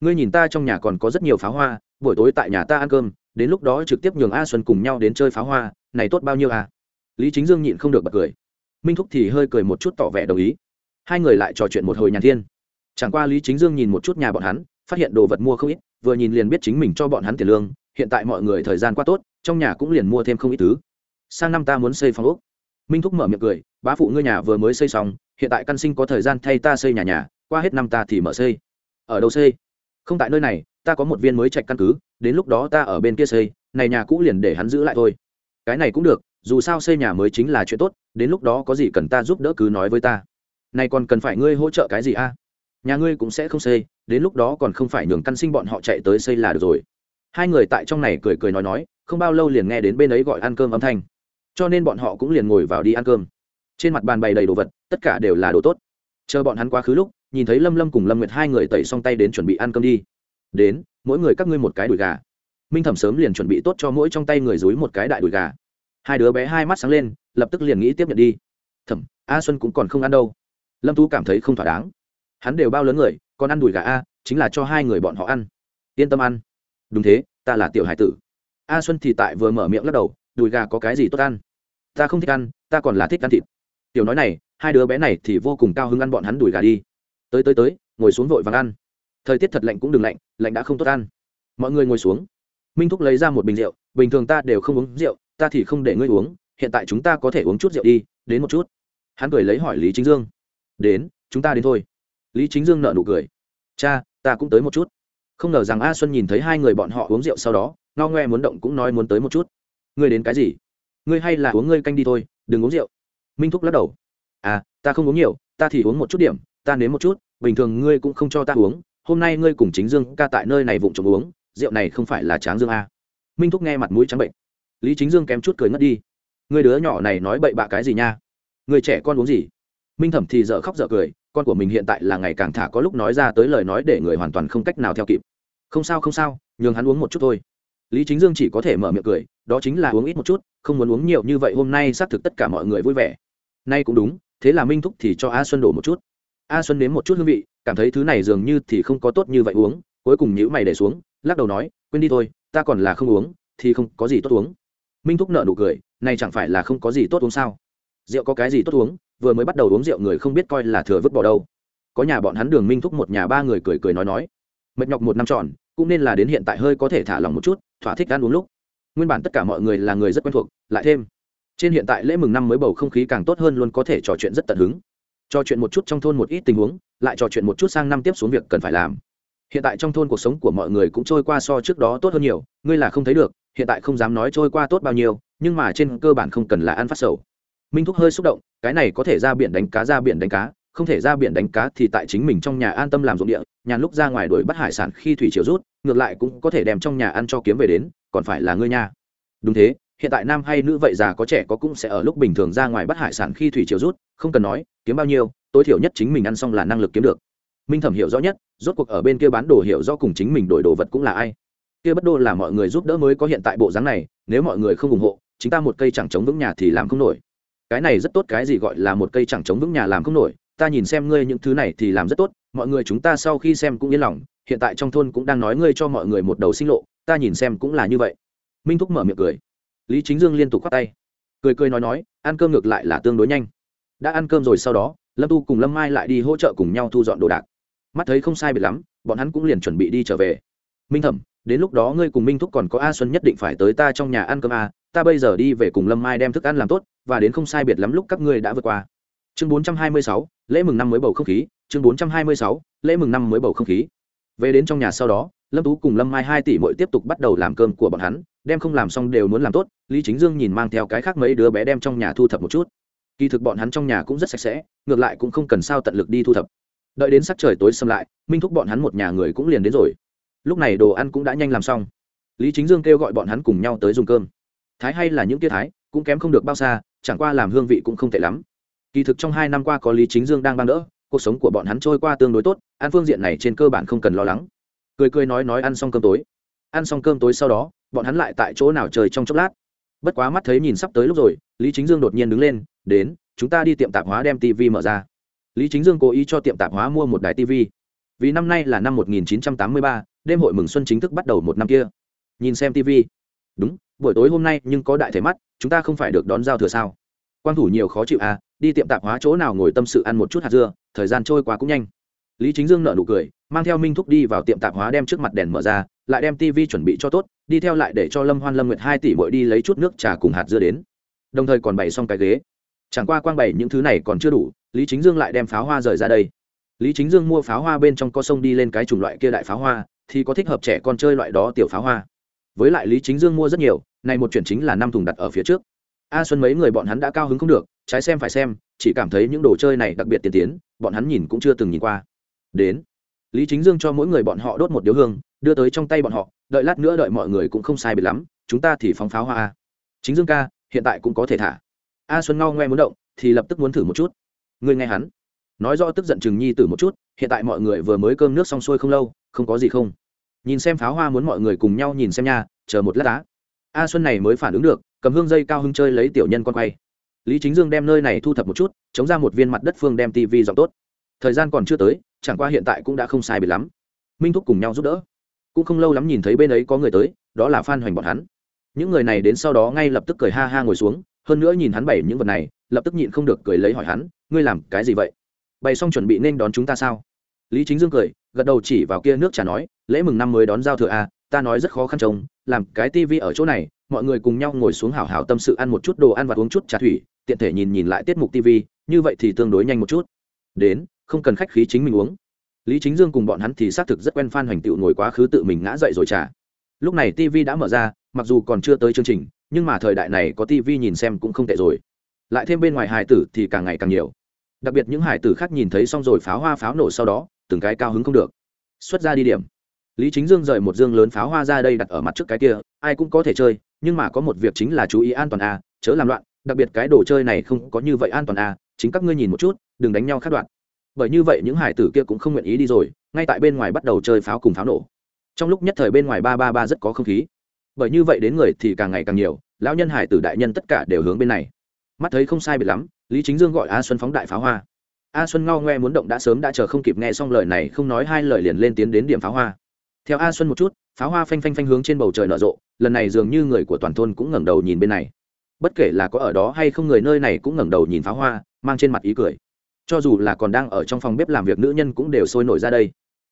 ngươi nhìn ta trong nhà còn có rất nhiều pháo hoa, buổi tối tại nhà ta ăn cơm, đến lúc đó trực tiếp nhường a xuân cùng nhau đến chơi pháo hoa, này tốt bao nhiêu à? Lý chính dương nhịn không được bật cười. Minh thúc thì hơi cười một chút tỏ vẻ đồng ý. Hai người lại trò chuyện một hồi nhàn thiên. Chẳng qua lý chính dương nhìn một chút nhà bọn hắn, phát hiện đồ vật mua không ít, vừa nhìn liền biết chính mình cho bọn hắn tiền lương, hiện tại mọi người thời gian quá tốt, trong nhà cũng liền mua thêm không ít thứ. Sang năm ta muốn xây phòng ốc. Minh thúc mở miệng cười, bá phụ ngươi nhà vừa mới xây xong, hiện tại căn sinh có thời gian thay ta xây nhà nhà, qua hết năm ta thì mở xây. Ở đâu xây? Không tại nơi này, ta có một viên mới trạch căn cứ, đến lúc đó ta ở bên kia xây, này nhà cũ liền để hắn giữ lại thôi. Cái này cũng được, dù sao xây nhà mới chính là chuyện tốt, đến lúc đó có gì cần ta giúp đỡ cứ nói với ta. Này còn cần phải ngươi hỗ trợ cái gì a? Nhà ngươi cũng sẽ không xây, đến lúc đó còn không phải nhường căn sinh bọn họ chạy tới xây là được rồi. Hai người tại trong này cười cười nói nói, không bao lâu liền nghe đến bên ấy gọi ăn cơm âm thanh. Cho nên bọn họ cũng liền ngồi vào đi ăn cơm. Trên mặt bàn bày đầy đồ vật, tất cả đều là đồ tốt. Chờ bọn hắn quá khứ lúc nhìn thấy lâm lâm cùng lâm nguyệt hai người tẩy xong tay đến chuẩn bị ăn cơm đi. Đến, mỗi người các ngươi một cái đùi gà. Minh thẩm sớm liền chuẩn bị tốt cho mỗi trong tay người dối một cái đại đùi gà. Hai đứa bé hai mắt sáng lên, lập tức liền nghĩ tiếp nhận đi. Thẩm, a xuân cũng còn không ăn đâu. Lâm tú cảm thấy không thỏa đáng. Hắn đều bao lớn người, còn ăn đùi gà a, chính là cho hai người bọn họ ăn. Yên tâm ăn. Đúng thế, ta là tiểu hải tử. A xuân thì tại vừa mở miệng lắc đầu, đùi gà có cái gì tốt ăn? Ta không thích ăn, ta còn là thích ăn thịt. Tiểu nói này, hai đứa bé này thì vô cùng cao hứng ăn bọn hắn đùi gà đi tới tới tới, ngồi xuống vội vàng ăn. Thời tiết thật lạnh cũng đừng lạnh lạnh đã không tốt ăn. Mọi người ngồi xuống. Minh thúc lấy ra một bình rượu, bình thường ta đều không uống rượu, ta thì không để ngươi uống, hiện tại chúng ta có thể uống chút rượu đi, đến một chút. Hắn cười lấy hỏi lý chính dương. Đến, chúng ta đến thôi. Lý chính dương nợ nụ cười. Cha, ta cũng tới một chút. Không ngờ rằng a xuân nhìn thấy hai người bọn họ uống rượu sau đó, ngao ngoe muốn động cũng nói muốn tới một chút. Ngươi đến cái gì? Ngươi hay là uống ngươi canh đi thôi, đừng uống rượu. Minh thúc lắc đầu. À ta không uống nhiều, ta thì uống một chút điểm, ta nếm một chút bình thường ngươi cũng không cho ta uống, hôm nay ngươi cùng chính dương ca tại nơi này vụng trộm uống, rượu này không phải là tráng dương a? Minh thúc nghe mặt mũi trắng bệnh. Lý chính dương kém chút cười ngất đi. Người đứa nhỏ này nói bậy bạ cái gì nha? Người trẻ con uống gì? Minh thẩm thì dở khóc dở cười, con của mình hiện tại là ngày càng thả có lúc nói ra tới lời nói để người hoàn toàn không cách nào theo kịp. Không sao không sao, nhường hắn uống một chút thôi. Lý chính dương chỉ có thể mở miệng cười, đó chính là uống ít một chút, không muốn uống nhiều như vậy hôm nay xác thực tất cả mọi người vui vẻ. Nay cũng đúng, thế là minh thúc thì cho a xuân đổ một chút a xuân nếm một chút hương vị, cảm thấy thứ này dường như thì không có tốt như vậy uống, cuối cùng nhữ mày để xuống, lắc đầu nói, quên đi thôi, ta còn là không uống, thì không có gì tốt uống. Minh thúc nợ nụ cười, này chẳng phải là không có gì tốt uống sao? Rượu có cái gì tốt uống? Vừa mới bắt đầu uống rượu người không biết coi là thừa vứt bỏ đâu. Có nhà bọn hắn đường minh thúc một nhà ba người cười cười nói nói, mệt nhọc một năm tròn, cũng nên là đến hiện tại hơi có thể thả lòng một chút, thỏa thích ăn uống lúc. Nguyên bản tất cả mọi người là người rất quen thuộc, lại thêm, trên hiện tại lễ mừng năm mới bầu không khí càng tốt hơn luôn có thể trò chuyện rất tận hứng trò chuyện một chút trong thôn một ít tình huống, lại trò chuyện một chút sang năm tiếp xuống việc cần phải làm. Hiện tại trong thôn cuộc sống của mọi người cũng trôi qua so trước đó tốt hơn nhiều, ngươi là không thấy được, hiện tại không dám nói trôi qua tốt bao nhiêu, nhưng mà trên cơ bản không cần là ăn phát sầu. Minh thúc hơi xúc động, cái này có thể ra biển đánh cá, ra biển đánh cá, không thể ra biển đánh cá thì tại chính mình trong nhà an tâm làm ruộng địa nhàn lúc ra ngoài đuổi bắt hải sản khi thủy chiều rút, ngược lại cũng có thể đem trong nhà ăn cho kiếm về đến, còn phải là ngươi nha. Đúng thế hiện tại nam hay nữ vậy già có trẻ có cũng sẽ ở lúc bình thường ra ngoài bắt hải sản khi thủy chiều rút, không cần nói, kiếm bao nhiêu, tối thiểu nhất chính mình ăn xong là năng lực kiếm được. Minh thẩm hiểu rõ nhất, rốt cuộc ở bên kia bán đồ hiểu rõ cùng chính mình đổi đồ vật cũng là ai. Kia bất đô là mọi người giúp đỡ mới có hiện tại bộ dáng này, nếu mọi người không ủng hộ, chính ta một cây chẳng chống vững nhà thì làm không nổi. Cái này rất tốt, cái gì gọi là một cây chẳng chống vững nhà làm không nổi, ta nhìn xem ngươi những thứ này thì làm rất tốt, mọi người chúng ta sau khi xem cũng yên lòng, hiện tại trong thôn cũng đang nói ngươi cho mọi người một đầu sinh lộ, ta nhìn xem cũng là như vậy. Minh thúc mở miệng cười lý chính dương liên tục khoác tay. Cười cười nói nói ăn cơm ngược lại là tương đối nhanh. Đã ăn cơm rồi sau đó lâm tu cùng lâm mai lại đi hỗ trợ cùng nhau thu dọn đồ đạc. Mắt thấy không sai biệt lắm bọn hắn cũng liền chuẩn bị đi trở về. Minh thẩm đến lúc đó ngươi cùng minh thúc còn có a xuân nhất định phải tới ta trong nhà ăn cơm a ta bây giờ đi về cùng lâm mai đem thức ăn làm tốt và đến không sai biệt lắm lúc các ngươi đã vượt qua. Chương 426, lễ mừng năm mới bầu không khí chương 426, lễ mừng năm mới bầu không khí. Về đến trong nhà sau đó lâm tú cùng lâm mai hai tỷ mỗi tiếp tục bắt đầu làm cơm của bọn hắn đem không làm xong đều muốn làm tốt, lý chính dương nhìn mang theo cái khác mấy đứa bé đem trong nhà thu thập một chút. Kỳ thực bọn hắn trong nhà cũng rất sạch sẽ, ngược lại cũng không cần sao tận lực đi thu thập. Đợi đến sắc trời tối xâm lại, minh thúc bọn hắn một nhà người cũng liền đến rồi. Lúc này đồ ăn cũng đã nhanh làm xong. Lý chính dương kêu gọi bọn hắn cùng nhau tới dùng cơm. Thái hay là những tia thái, cũng kém không được bao xa, chẳng qua làm hương vị cũng không tệ lắm. Kỳ thực trong hai năm qua có lý chính dương đang ban đỡ, cuộc sống của bọn hắn trôi qua tương đối tốt, ăn phương diện này trên cơ bản không cần lo lắng. Cười cười nói nói ăn xong cơm tối. Ăn xong cơm tối sau đó bọn hắn lại tại chỗ nào chơi trong chốc lát. Bất quá mắt thấy nhìn sắp tới lúc rồi lý chính dương đột nhiên đứng lên đến chúng ta đi tiệm tạp hóa đem tv mở ra. Lý chính dương cố ý cho tiệm tạp hóa mua một đài tv vì năm nay là năm 1983, đêm hội mừng xuân chính thức bắt đầu một năm kia. Nhìn xem tv đúng buổi tối hôm nay nhưng có đại thể mắt chúng ta không phải được đón giao thừa sao? Quan thủ nhiều khó chịu à đi tiệm tạp hóa chỗ nào ngồi tâm sự ăn một chút hạt dưa thời gian trôi qua cũng nhanh. Lý chính dương nợ nụ cười mang theo minh thúc đi vào tiệm tạp hóa đem trước mặt đèn mở ra lại đem tv chuẩn bị cho tốt đi theo lại để cho lâm hoan lâm nguyệt hai tỷ bội đi lấy chút nước trà cùng hạt dưa đến. Đồng thời còn bày xong cái ghế. Chẳng qua quang bày những thứ này còn chưa đủ, lý chính dương lại đem pháo hoa rời ra đây. Lý chính dương mua pháo hoa bên trong có sông đi lên cái chủng loại kia đại pháo hoa, thì có thích hợp trẻ con chơi loại đó tiểu pháo hoa. Với lại lý chính dương mua rất nhiều, này một chuyển chính là năm thùng đặt ở phía trước. A xuân mấy người bọn hắn đã cao hứng không được, trái xem phải xem, chỉ cảm thấy những đồ chơi này đặc biệt tiên tiến, bọn hắn nhìn cũng chưa từng nhìn qua. Đến, lý chính dương cho mỗi người bọn họ đốt một điếu hương, đưa tới trong tay bọn họ đợi lát nữa đợi mọi người cũng không sai biệt lắm, chúng ta thì phóng pháo hoa a. Chính dương ca, hiện tại cũng có thể thả. A xuân ngao ngoe muốn động, thì lập tức muốn thử một chút. Ngươi nghe hắn. Nói rõ tức giận chừng nhi tử một chút, hiện tại mọi người vừa mới cơm nước xong xuôi không lâu, không có gì không. Nhìn xem pháo hoa muốn mọi người cùng nhau nhìn xem nha, chờ một lát đá a xuân này mới phản ứng được, cầm hương dây cao hưng chơi lấy tiểu nhân con quay. Lý chính dương đem nơi này thu thập một chút, chống ra một viên mặt đất phương đem tv dọn tốt. Thời gian còn chưa tới, chẳng qua hiện tại cũng đã không sai biệt lắm. Minh thúc cùng nhau giúp đỡ cũng không lâu lắm nhìn thấy bên ấy có người tới đó là phan hoành bọn hắn. Những người này đến sau đó ngay lập tức cười ha ha ngồi xuống hơn nữa nhìn hắn bày những vật này lập tức nhịn không được cười lấy hỏi hắn ngươi làm cái gì vậy? Bày xong chuẩn bị nên đón chúng ta sao? Lý chính dương cười gật đầu chỉ vào kia nước trà nói lễ mừng năm mới đón giao thừa a à, ta nói rất khó khăn trông làm cái tivi ở chỗ này mọi người cùng nhau ngồi xuống hảo hảo tâm sự ăn một chút đồ ăn và uống chút trà thủy tiện thể nhìn nhìn lại tiết mục tivi như vậy thì tương đối nhanh một chút. Đến không cần khách khí chính mình uống lý chính dương cùng bọn hắn thì xác thực rất quen phan hoành tựu ngồi quá khứ tự mình ngã dậy rồi trả lúc này tv đã mở ra, mặc dù còn chưa tới chương trình, nhưng mà thời đại này có tv nhìn xem cũng không tệ rồi. Lại thêm bên ngoài hải tử thì càng ngày càng nhiều. Đặc biệt những hải tử khác nhìn thấy xong rồi pháo hoa pháo nổ sau đó, từng cái cao hứng không được. Xuất ra đi điểm. Lý chính dương rời một dương lớn pháo hoa ra đây đặt ở mặt trước cái kia, ai cũng có thể chơi, nhưng mà có một việc chính là chú ý an toàn a, chớ làm loạn, đặc biệt cái đồ chơi này không có như vậy an toàn a, chính các ngươi nhìn một chút, đừng đánh nhau khát đoạn bởi như vậy những hải tử kia cũng không nguyện ý đi rồi, ngay tại bên ngoài bắt đầu chơi pháo cùng pháo nổ. Trong lúc nhất thời bên ngoài ba ba ba rất có không khí. Bởi như vậy đến người thì càng ngày càng nhiều, lão nhân hải tử đại nhân tất cả đều hướng bên này. Mắt thấy không sai biệt lắm, lý chính dương gọi a xuân phóng đại pháo hoa. A xuân ngao ngoe muốn động đã sớm đã chờ không kịp nghe xong lời này, không nói hai lời liền lên tiến đến điểm pháo hoa. Theo a xuân một chút, pháo hoa phanh phanh phanh hướng trên bầu trời nở rộ, lần này dường như người của toàn thôn cũng ngẩng đầu nhìn bên này. Bất kể là có ở đó hay không người nơi này cũng ngẩng đầu nhìn pháo hoa, mang trên mặt ý cười cho dù là còn đang ở trong phòng bếp làm việc, nữ nhân cũng đều sôi nổi ra đây.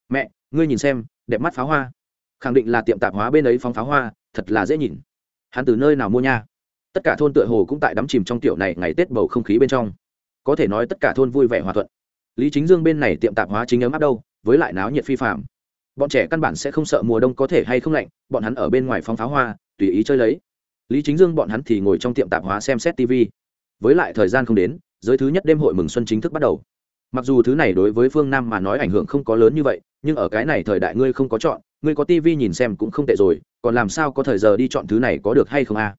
Mẹ, ngươi nhìn xem, đẹp mắt pháo hoa. Khẳng định là tiệm tạp hóa bên ấy phóng pháo hoa, thật là dễ nhìn. Hắn từ nơi nào mua nha? Tất cả thôn tựa hồ cũng tại đắm chìm trong tiểu này ngày tết bầu không khí bên trong. Có thể nói tất cả thôn vui vẻ hòa thuận. Lý chính dương bên này tiệm tạp hóa chính ấm áp đâu, với lại náo nhiệt phi phạm bọn trẻ căn bản sẽ không sợ mùa đông có thể hay không lạnh, bọn hắn ở bên ngoài phóng pháo hoa, tùy ý chơi lấy. Lý chính dương bọn hắn thì ngồi trong tiệm tạp hóa xem xét tv với lại thời gian không đến giới thứ nhất đêm hội mừng xuân chính thức bắt đầu. Mặc dù thứ này đối với phương nam mà nói ảnh hưởng không có lớn như vậy, nhưng ở cái này thời đại ngươi không có chọn, ngươi có tivi nhìn xem cũng không tệ rồi, còn làm sao có thời giờ đi chọn thứ này có được hay không a?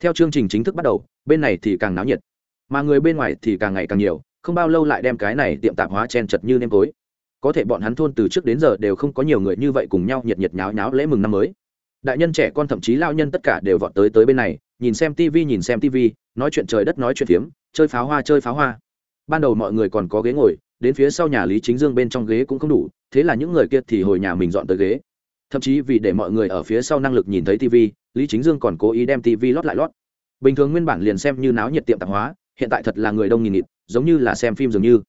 Theo chương trình chính thức bắt đầu, bên này thì càng náo nhiệt, mà người bên ngoài thì càng ngày càng nhiều, không bao lâu lại đem cái này tiệm tạp hóa chen chật như nêm tối. Có thể bọn hắn thôn từ trước đến giờ đều không có nhiều người như vậy cùng nhau nhiệt nhiệt nháo nháo lễ mừng năm mới. Đại nhân trẻ con thậm chí lao nhân tất cả đều vọt tới tới bên này nhìn xem tv nhìn xem tv nói chuyện trời đất nói chuyện phiếm, chơi pháo hoa, chơi pháo hoa. Ban đầu mọi người còn có ghế ngồi, đến phía sau nhà lý chính dương bên trong ghế cũng không đủ, thế là những người kia thì hồi nhà mình dọn tới ghế. Thậm chí vì để mọi người ở phía sau năng lực nhìn thấy tv lý chính dương còn cố ý đem tv lót lại lót. Bình thường nguyên bản liền xem như náo nhiệt tiệm tạp hóa, hiện tại thật là người đông nghìn nghịt, giống như là xem phim dường như.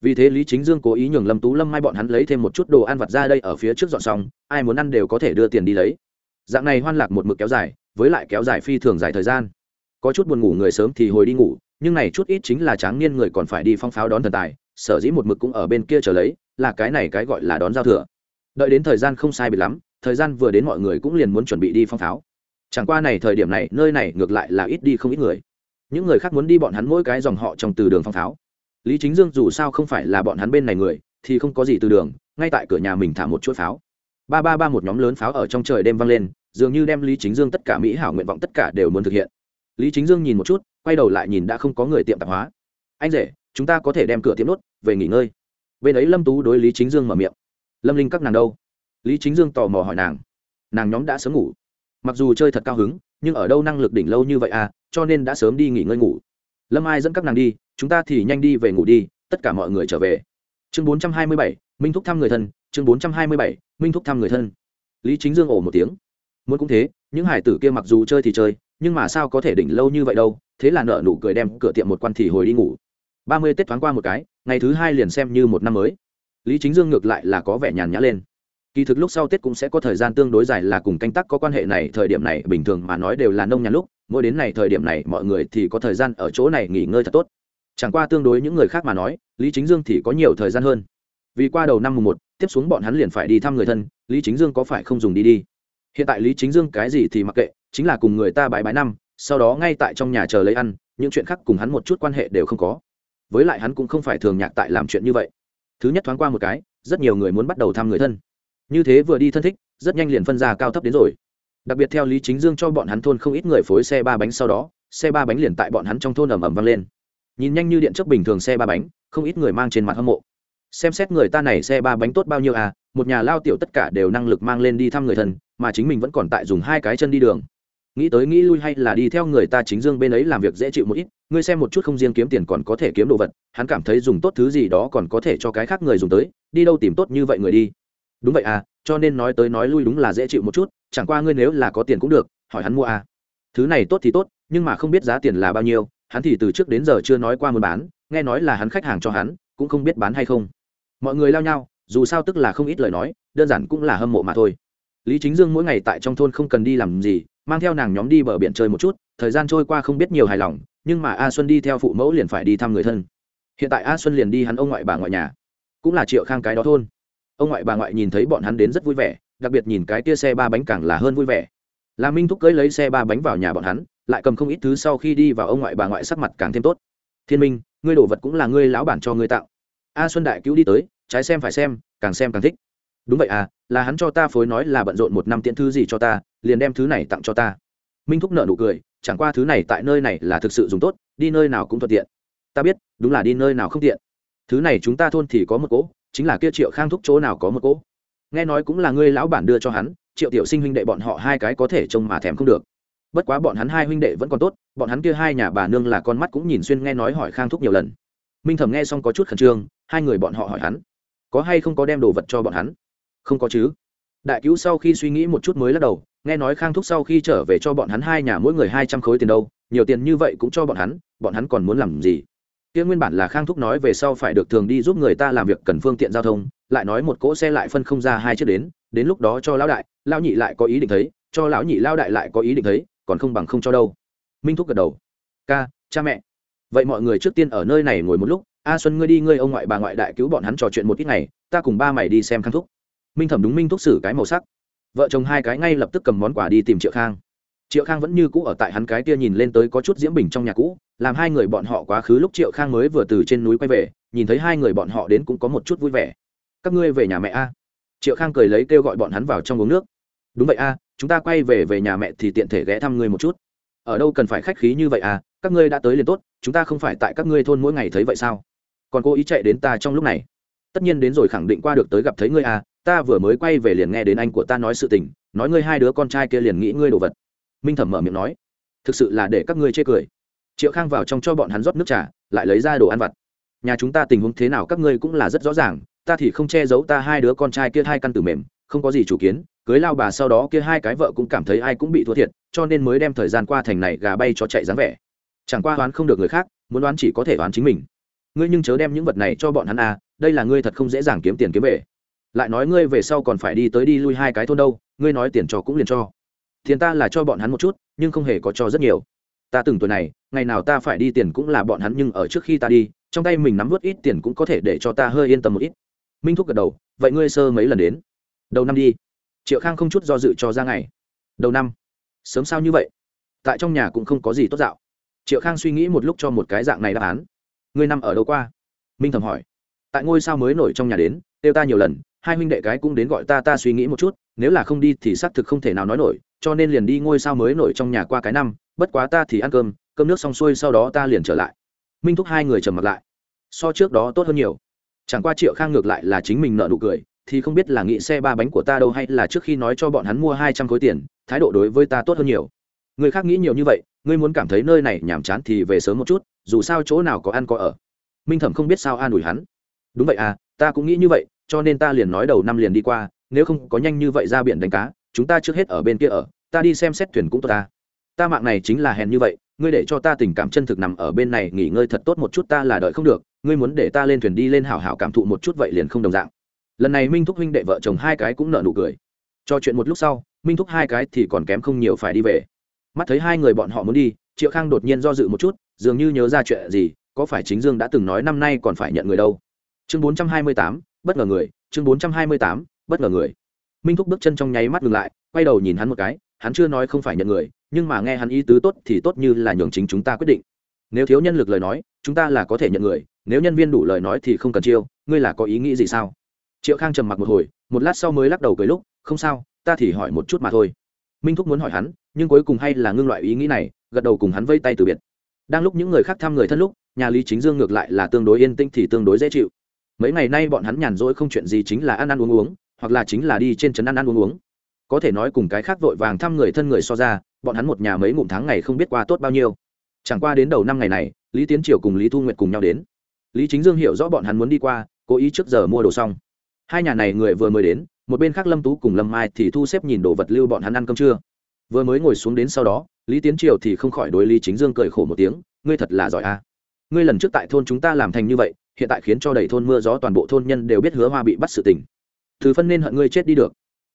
Vì thế lý chính dương cố ý nhường lâm tú lâm mai bọn hắn lấy thêm một chút đồ ăn vặt ra đây ở phía trước dọn xong, ai muốn ăn đều có thể đưa tiền đi lấy. Dạng này hoan lạc một mực kéo dài với lại kéo dài phi thường dài thời gian. Có chút buồn ngủ người sớm thì hồi đi ngủ, nhưng này chút ít chính là tráng niên người còn phải đi phong pháo đón thần tài, sở dĩ một mực cũng ở bên kia chờ lấy, là cái này cái gọi là đón giao thừa. Đợi đến thời gian không sai bị lắm, thời gian vừa đến mọi người cũng liền muốn chuẩn bị đi phong pháo. Chẳng qua này thời điểm này, nơi này ngược lại là ít đi không ít người. Những người khác muốn đi bọn hắn mỗi cái dòng họ trong từ đường phong pháo. Lý chính dương dù sao không phải là bọn hắn bên này người, thì không có gì từ đường, ngay tại cửa nhà mình thả một chuỗi pháo. Ba ba ba một nhóm lớn pháo ở trong trời đêm vang lên dường như đem lý chính dương tất cả mỹ hảo nguyện vọng tất cả đều muốn thực hiện. Lý chính dương nhìn một chút, quay đầu lại nhìn đã không có người tiệm tạp hóa. Anh rể, chúng ta có thể đem cửa tiệm nốt, về nghỉ ngơi. Bên ấy lâm tú đối lý chính dương mở miệng. Lâm linh các nàng đâu? Lý chính dương tò mò hỏi nàng. Nàng nhóm đã sớm ngủ. Mặc dù chơi thật cao hứng, nhưng ở đâu năng lực đỉnh lâu như vậy à cho nên đã sớm đi nghỉ ngơi ngủ. Lâm ai dẫn các nàng đi, chúng ta thì nhanh đi về ngủ đi, tất cả mọi người trở về. Chương bốn trăm hai mươi bảy, minh thúc thăm người thân, chương bốn trăm hai mươi bảy, minh thúc thăm người thân. Lý chính dương ổ một tiếng muốn cũng thế, những hải tử kia mặc dù chơi thì chơi, nhưng mà sao có thể đỉnh lâu như vậy đâu, thế là nợ nụ cười đem cửa tiệm một quan thì hồi đi ngủ. Ba mươi tết thoáng qua một cái, ngày thứ hai liền xem như một năm mới. Lý chính dương ngược lại là có vẻ nhàn nhã lên. Kỳ thực lúc sau tết cũng sẽ có thời gian tương đối dài là cùng canh tác có quan hệ này, thời điểm này bình thường mà nói đều là nông nhàn lúc, mỗi đến này thời điểm này mọi người thì có thời gian ở chỗ này nghỉ ngơi thật tốt. Chẳng qua tương đối những người khác mà nói, lý chính dương thì có nhiều thời gian hơn. Vì qua đầu năm mùng một, tiếp xuống bọn hắn liền phải đi thăm người thân, lý chính dương có phải không dùng đi đi? Hiện tại lý chính dương cái gì thì mặc kệ, chính là cùng người ta bãi bãi năm, sau đó ngay tại trong nhà chờ lấy ăn, những chuyện khác cùng hắn một chút quan hệ đều không có. Với lại hắn cũng không phải thường nhạc tại làm chuyện như vậy. Thứ nhất thoáng qua một cái, rất nhiều người muốn bắt đầu thăm người thân. Như thế vừa đi thân thích, rất nhanh liền phân ra cao thấp đến rồi. Đặc biệt theo lý chính dương cho bọn hắn thôn không ít người phối xe ba bánh sau đó, xe ba bánh liền tại bọn hắn trong thôn ầm ầm vang lên. Nhìn nhanh như điện trước bình thường xe ba bánh, không ít người mang trên mặt hâm mộ. Xem xét người ta này xe ba bánh tốt bao nhiêu à một nhà lao tiểu tất cả đều năng lực mang lên đi thăm người thân mà chính mình vẫn còn tại dùng hai cái chân đi đường. Nghĩ tới nghĩ lui hay là đi theo người ta chính dương bên ấy làm việc dễ chịu một ít, ngươi xem một chút không riêng kiếm tiền còn có thể kiếm đồ vật, hắn cảm thấy dùng tốt thứ gì đó còn có thể cho cái khác người dùng tới, đi đâu tìm tốt như vậy người đi. Đúng vậy à cho nên nói tới nói lui đúng là dễ chịu một chút, chẳng qua ngươi nếu là có tiền cũng được, hỏi hắn mua à. Thứ này tốt thì tốt, nhưng mà không biết giá tiền là bao nhiêu, hắn thì từ trước đến giờ chưa nói qua muốn bán, nghe nói là hắn khách hàng cho hắn, cũng không biết bán hay không. Mọi người lao nhau, dù sao tức là không ít lời nói, đơn giản cũng là hâm mộ mà thôi lý chính dương mỗi ngày tại trong thôn không cần đi làm gì, mang theo nàng nhóm đi bờ biển chơi một chút, thời gian trôi qua không biết nhiều hài lòng, nhưng mà a xuân đi theo phụ mẫu liền phải đi thăm người thân. Hiện tại a xuân liền đi hắn ông ngoại bà ngoại nhà, cũng là triệu khang cái đó thôn. Ông ngoại bà ngoại nhìn thấy bọn hắn đến rất vui vẻ, đặc biệt nhìn cái kia xe ba bánh càng là hơn vui vẻ. Là minh thúc cưới lấy xe ba bánh vào nhà bọn hắn, lại cầm không ít thứ sau khi đi vào ông ngoại bà ngoại sắc mặt càng thêm tốt. Thiên minh, ngươi đồ vật cũng là ngươi lão bản cho ngươi tạo. A xuân đại cứu đi tới, trái xem phải xem, càng xem càng thích đúng vậy à là hắn cho ta phối nói là bận rộn một năm tiễn thư gì cho ta, liền đem thứ này tặng cho ta. Minh thúc nợ nụ cười, chẳng qua thứ này tại nơi này là thực sự dùng tốt, đi nơi nào cũng thuận tiện. Ta biết, đúng là đi nơi nào không tiện. Thứ này chúng ta thôn thì có một cỗ, chính là kia triệu khang thúc chỗ nào có một cỗ. Nghe nói cũng là ngươi lão bản đưa cho hắn, triệu tiểu sinh huynh đệ bọn họ hai cái có thể trông mà thèm không được. Bất quá bọn hắn hai huynh đệ vẫn còn tốt, bọn hắn kia hai nhà bà nương là con mắt cũng nhìn xuyên nghe nói hỏi khang thúc nhiều lần. Minh thẩm nghe xong có chút khẩn trương, hai người bọn họ hỏi hắn, có hay không có đem đồ vật cho bọn hắn? Không có chứ. Đại cứu sau khi suy nghĩ một chút mới lắc đầu, nghe nói khang thúc sau khi trở về cho bọn hắn hai nhà mỗi người hai trăm khối tiền đâu, nhiều tiền như vậy cũng cho bọn hắn bọn hắn còn muốn làm gì? Kia nguyên bản là khang thúc nói về sau phải được thường đi giúp người ta làm việc cần phương tiện giao thông, lại nói một cỗ xe lại phân không ra hai chiếc đến đến lúc đó cho lão đại, lão nhị lại có ý định thấy, cho lão nhị lão đại lại có ý định thấy, còn không bằng không cho đâu. Minh thúc gật đầu. Ca, cha mẹ. Vậy mọi người trước tiên ở nơi này ngồi một lúc. A xuân ngươi đi, ngươi ông ngoại bà ngoại đại cứu bọn hắn trò chuyện một ít ngày, ta cùng ba mày đi xem khang thúc minh thẩm đúng minh thúc xử cái màu sắc. Vợ chồng hai cái ngay lập tức cầm món quà đi tìm triệu khang. Triệu khang vẫn như cũ ở tại hắn cái kia nhìn lên tới có chút diễm bình trong nhà cũ, làm hai người bọn họ quá khứ lúc triệu khang mới vừa từ trên núi quay về, nhìn thấy hai người bọn họ đến cũng có một chút vui vẻ. Các ngươi về nhà mẹ a. Triệu khang cười lấy kêu gọi bọn hắn vào trong uống nước. Đúng vậy a, chúng ta quay về về nhà mẹ thì tiện thể ghé thăm ngươi một chút. Ở đâu cần phải khách khí như vậy à các ngươi đã tới liền tốt, chúng ta không phải tại các ngươi thôn mỗi ngày thấy vậy sao? Còn cô ý chạy đến ta trong lúc này. Tất nhiên đến rồi khẳng định qua được tới gặp thấy ngươi à ta vừa mới quay về liền nghe đến anh của ta nói sự tình, nói ngươi hai đứa con trai kia liền nghĩ ngươi đồ vật. Minh thẩm mở miệng nói, thực sự là để các ngươi chê cười. Triệu khang vào trong cho bọn hắn rót nước trà, lại lấy ra đồ ăn vặt. Nhà chúng ta tình huống thế nào các ngươi cũng là rất rõ ràng, ta thì không che giấu ta hai đứa con trai kia hai căn tử mềm, không có gì chủ kiến, cưới lao bà sau đó kia hai cái vợ cũng cảm thấy ai cũng bị thua thiệt, cho nên mới đem thời gian qua thành này gà bay cho chạy dáng vẻ. Chẳng qua đoán không được người khác, muốn đoán chỉ có thể đoán chính mình. Ngươi nhưng chớ đem những vật này cho bọn hắn à đây là ngươi thật không dễ dàng kiếm tiền kiếm về lại nói ngươi về sau còn phải đi tới đi lui hai cái thôn đâu, ngươi nói tiền cho cũng liền cho. Tiền ta là cho bọn hắn một chút, nhưng không hề có cho rất nhiều. Ta từng tuổi này, ngày nào ta phải đi tiền cũng là bọn hắn, nhưng ở trước khi ta đi, trong tay mình nắm vớt ít tiền cũng có thể để cho ta hơi yên tâm một ít. Minh thúc gật đầu, vậy ngươi sơ mấy lần đến? Đầu năm đi. Triệu khang không chút do dự cho ra ngày. Đầu năm. Sớm sao như vậy? Tại trong nhà cũng không có gì tốt dạo. Triệu khang suy nghĩ một lúc cho một cái dạng này đáp án. Ngươi năm ở đâu qua? Minh thầm hỏi. Tại ngôi sao mới nổi trong nhà đến, kêu ta nhiều lần hai huynh đệ cái cũng đến gọi ta ta suy nghĩ một chút, nếu là không đi thì xác thực không thể nào nói nổi, cho nên liền đi ngôi sao mới nổi trong nhà qua cái năm, bất quá ta thì ăn cơm cơm nước xong xuôi sau đó ta liền trở lại. Minh thúc hai người trầm mặt lại. So trước đó tốt hơn nhiều. Chẳng qua triệu khang ngược lại là chính mình nợ nụ cười, thì không biết là nghĩ xe ba bánh của ta đâu hay là trước khi nói cho bọn hắn mua hai trăm khối tiền, thái độ đối với ta tốt hơn nhiều. Người khác nghĩ nhiều như vậy, ngươi muốn cảm thấy nơi này nhàm chán thì về sớm một chút, dù sao chỗ nào có ăn có ở. Minh thẩm không biết sao an ủi hắn. Đúng vậy à ta cũng nghĩ như vậy cho nên ta liền nói đầu năm liền đi qua, nếu không có nhanh như vậy ra biển đánh cá, chúng ta trước hết ở bên kia ở, ta đi xem xét thuyền cũng tốt ta. Ta mạng này chính là hèn như vậy, ngươi để cho ta tình cảm chân thực nằm ở bên này, nghỉ ngơi thật tốt một chút ta là đợi không được, ngươi muốn để ta lên thuyền đi lên hảo hảo cảm thụ một chút vậy liền không đồng dạng. Lần này minh thúc huynh đệ vợ chồng hai cái cũng nợ nụ cười. Cho chuyện một lúc sau, minh thúc hai cái thì còn kém không nhiều phải đi về. Mắt thấy hai người bọn họ muốn đi, triệu khang đột nhiên do dự một chút, dường như nhớ ra chuyện gì, có phải chính dương đã từng nói năm nay còn phải nhận người đâu? Chương bốn trăm hai mươi tám bất ngờ người, chương bốn trăm hai mươi tám, bất ngờ người. Minh thúc bước chân trong nháy mắt ngừng lại, quay đầu nhìn hắn một cái, hắn chưa nói không phải nhận người, nhưng mà nghe hắn ý tứ tốt thì tốt như là nhường chính chúng ta quyết định. Nếu thiếu nhân lực lời nói, chúng ta là có thể nhận người, nếu nhân viên đủ lời nói thì không cần chiêu, ngươi là có ý nghĩ gì sao? Triệu khang trầm mặc một hồi, một lát sau mới lắc đầu cười lúc, không sao, ta thì hỏi một chút mà thôi. Minh thúc muốn hỏi hắn, nhưng cuối cùng hay là ngưng loại ý nghĩ này, gật đầu cùng hắn vây tay từ biệt. Đang lúc những người khác thăm người thân lúc, nhà lý chính dương ngược lại là tương đối yên tĩnh thì tương đối dễ chịu mấy ngày nay bọn hắn nhàn rỗi không chuyện gì chính là ăn ăn uống uống, hoặc là chính là đi trên trấn ăn ăn uống uống. Có thể nói cùng cái khác vội vàng thăm người thân người so ra, bọn hắn một nhà mấy ngụm tháng ngày không biết qua tốt bao nhiêu. Chẳng qua đến đầu năm ngày này, lý tiến triều cùng lý thu nguyệt cùng nhau đến. Lý chính dương hiểu rõ bọn hắn muốn đi qua, cố ý trước giờ mua đồ xong. Hai nhà này người vừa mới đến, một bên khác lâm tú cùng lâm mai thì thu xếp nhìn đồ vật lưu bọn hắn ăn cơm trưa. Vừa mới ngồi xuống đến sau đó, lý tiến triều thì không khỏi đối lý chính dương cười khổ một tiếng, ngươi thật là giỏi a ngươi lần trước tại thôn chúng ta làm thành như vậy hiện tại khiến cho đầy thôn mưa gió toàn bộ thôn nhân đều biết hứa hoa bị bắt sự tình. Thứ phân nên hận ngươi chết đi được.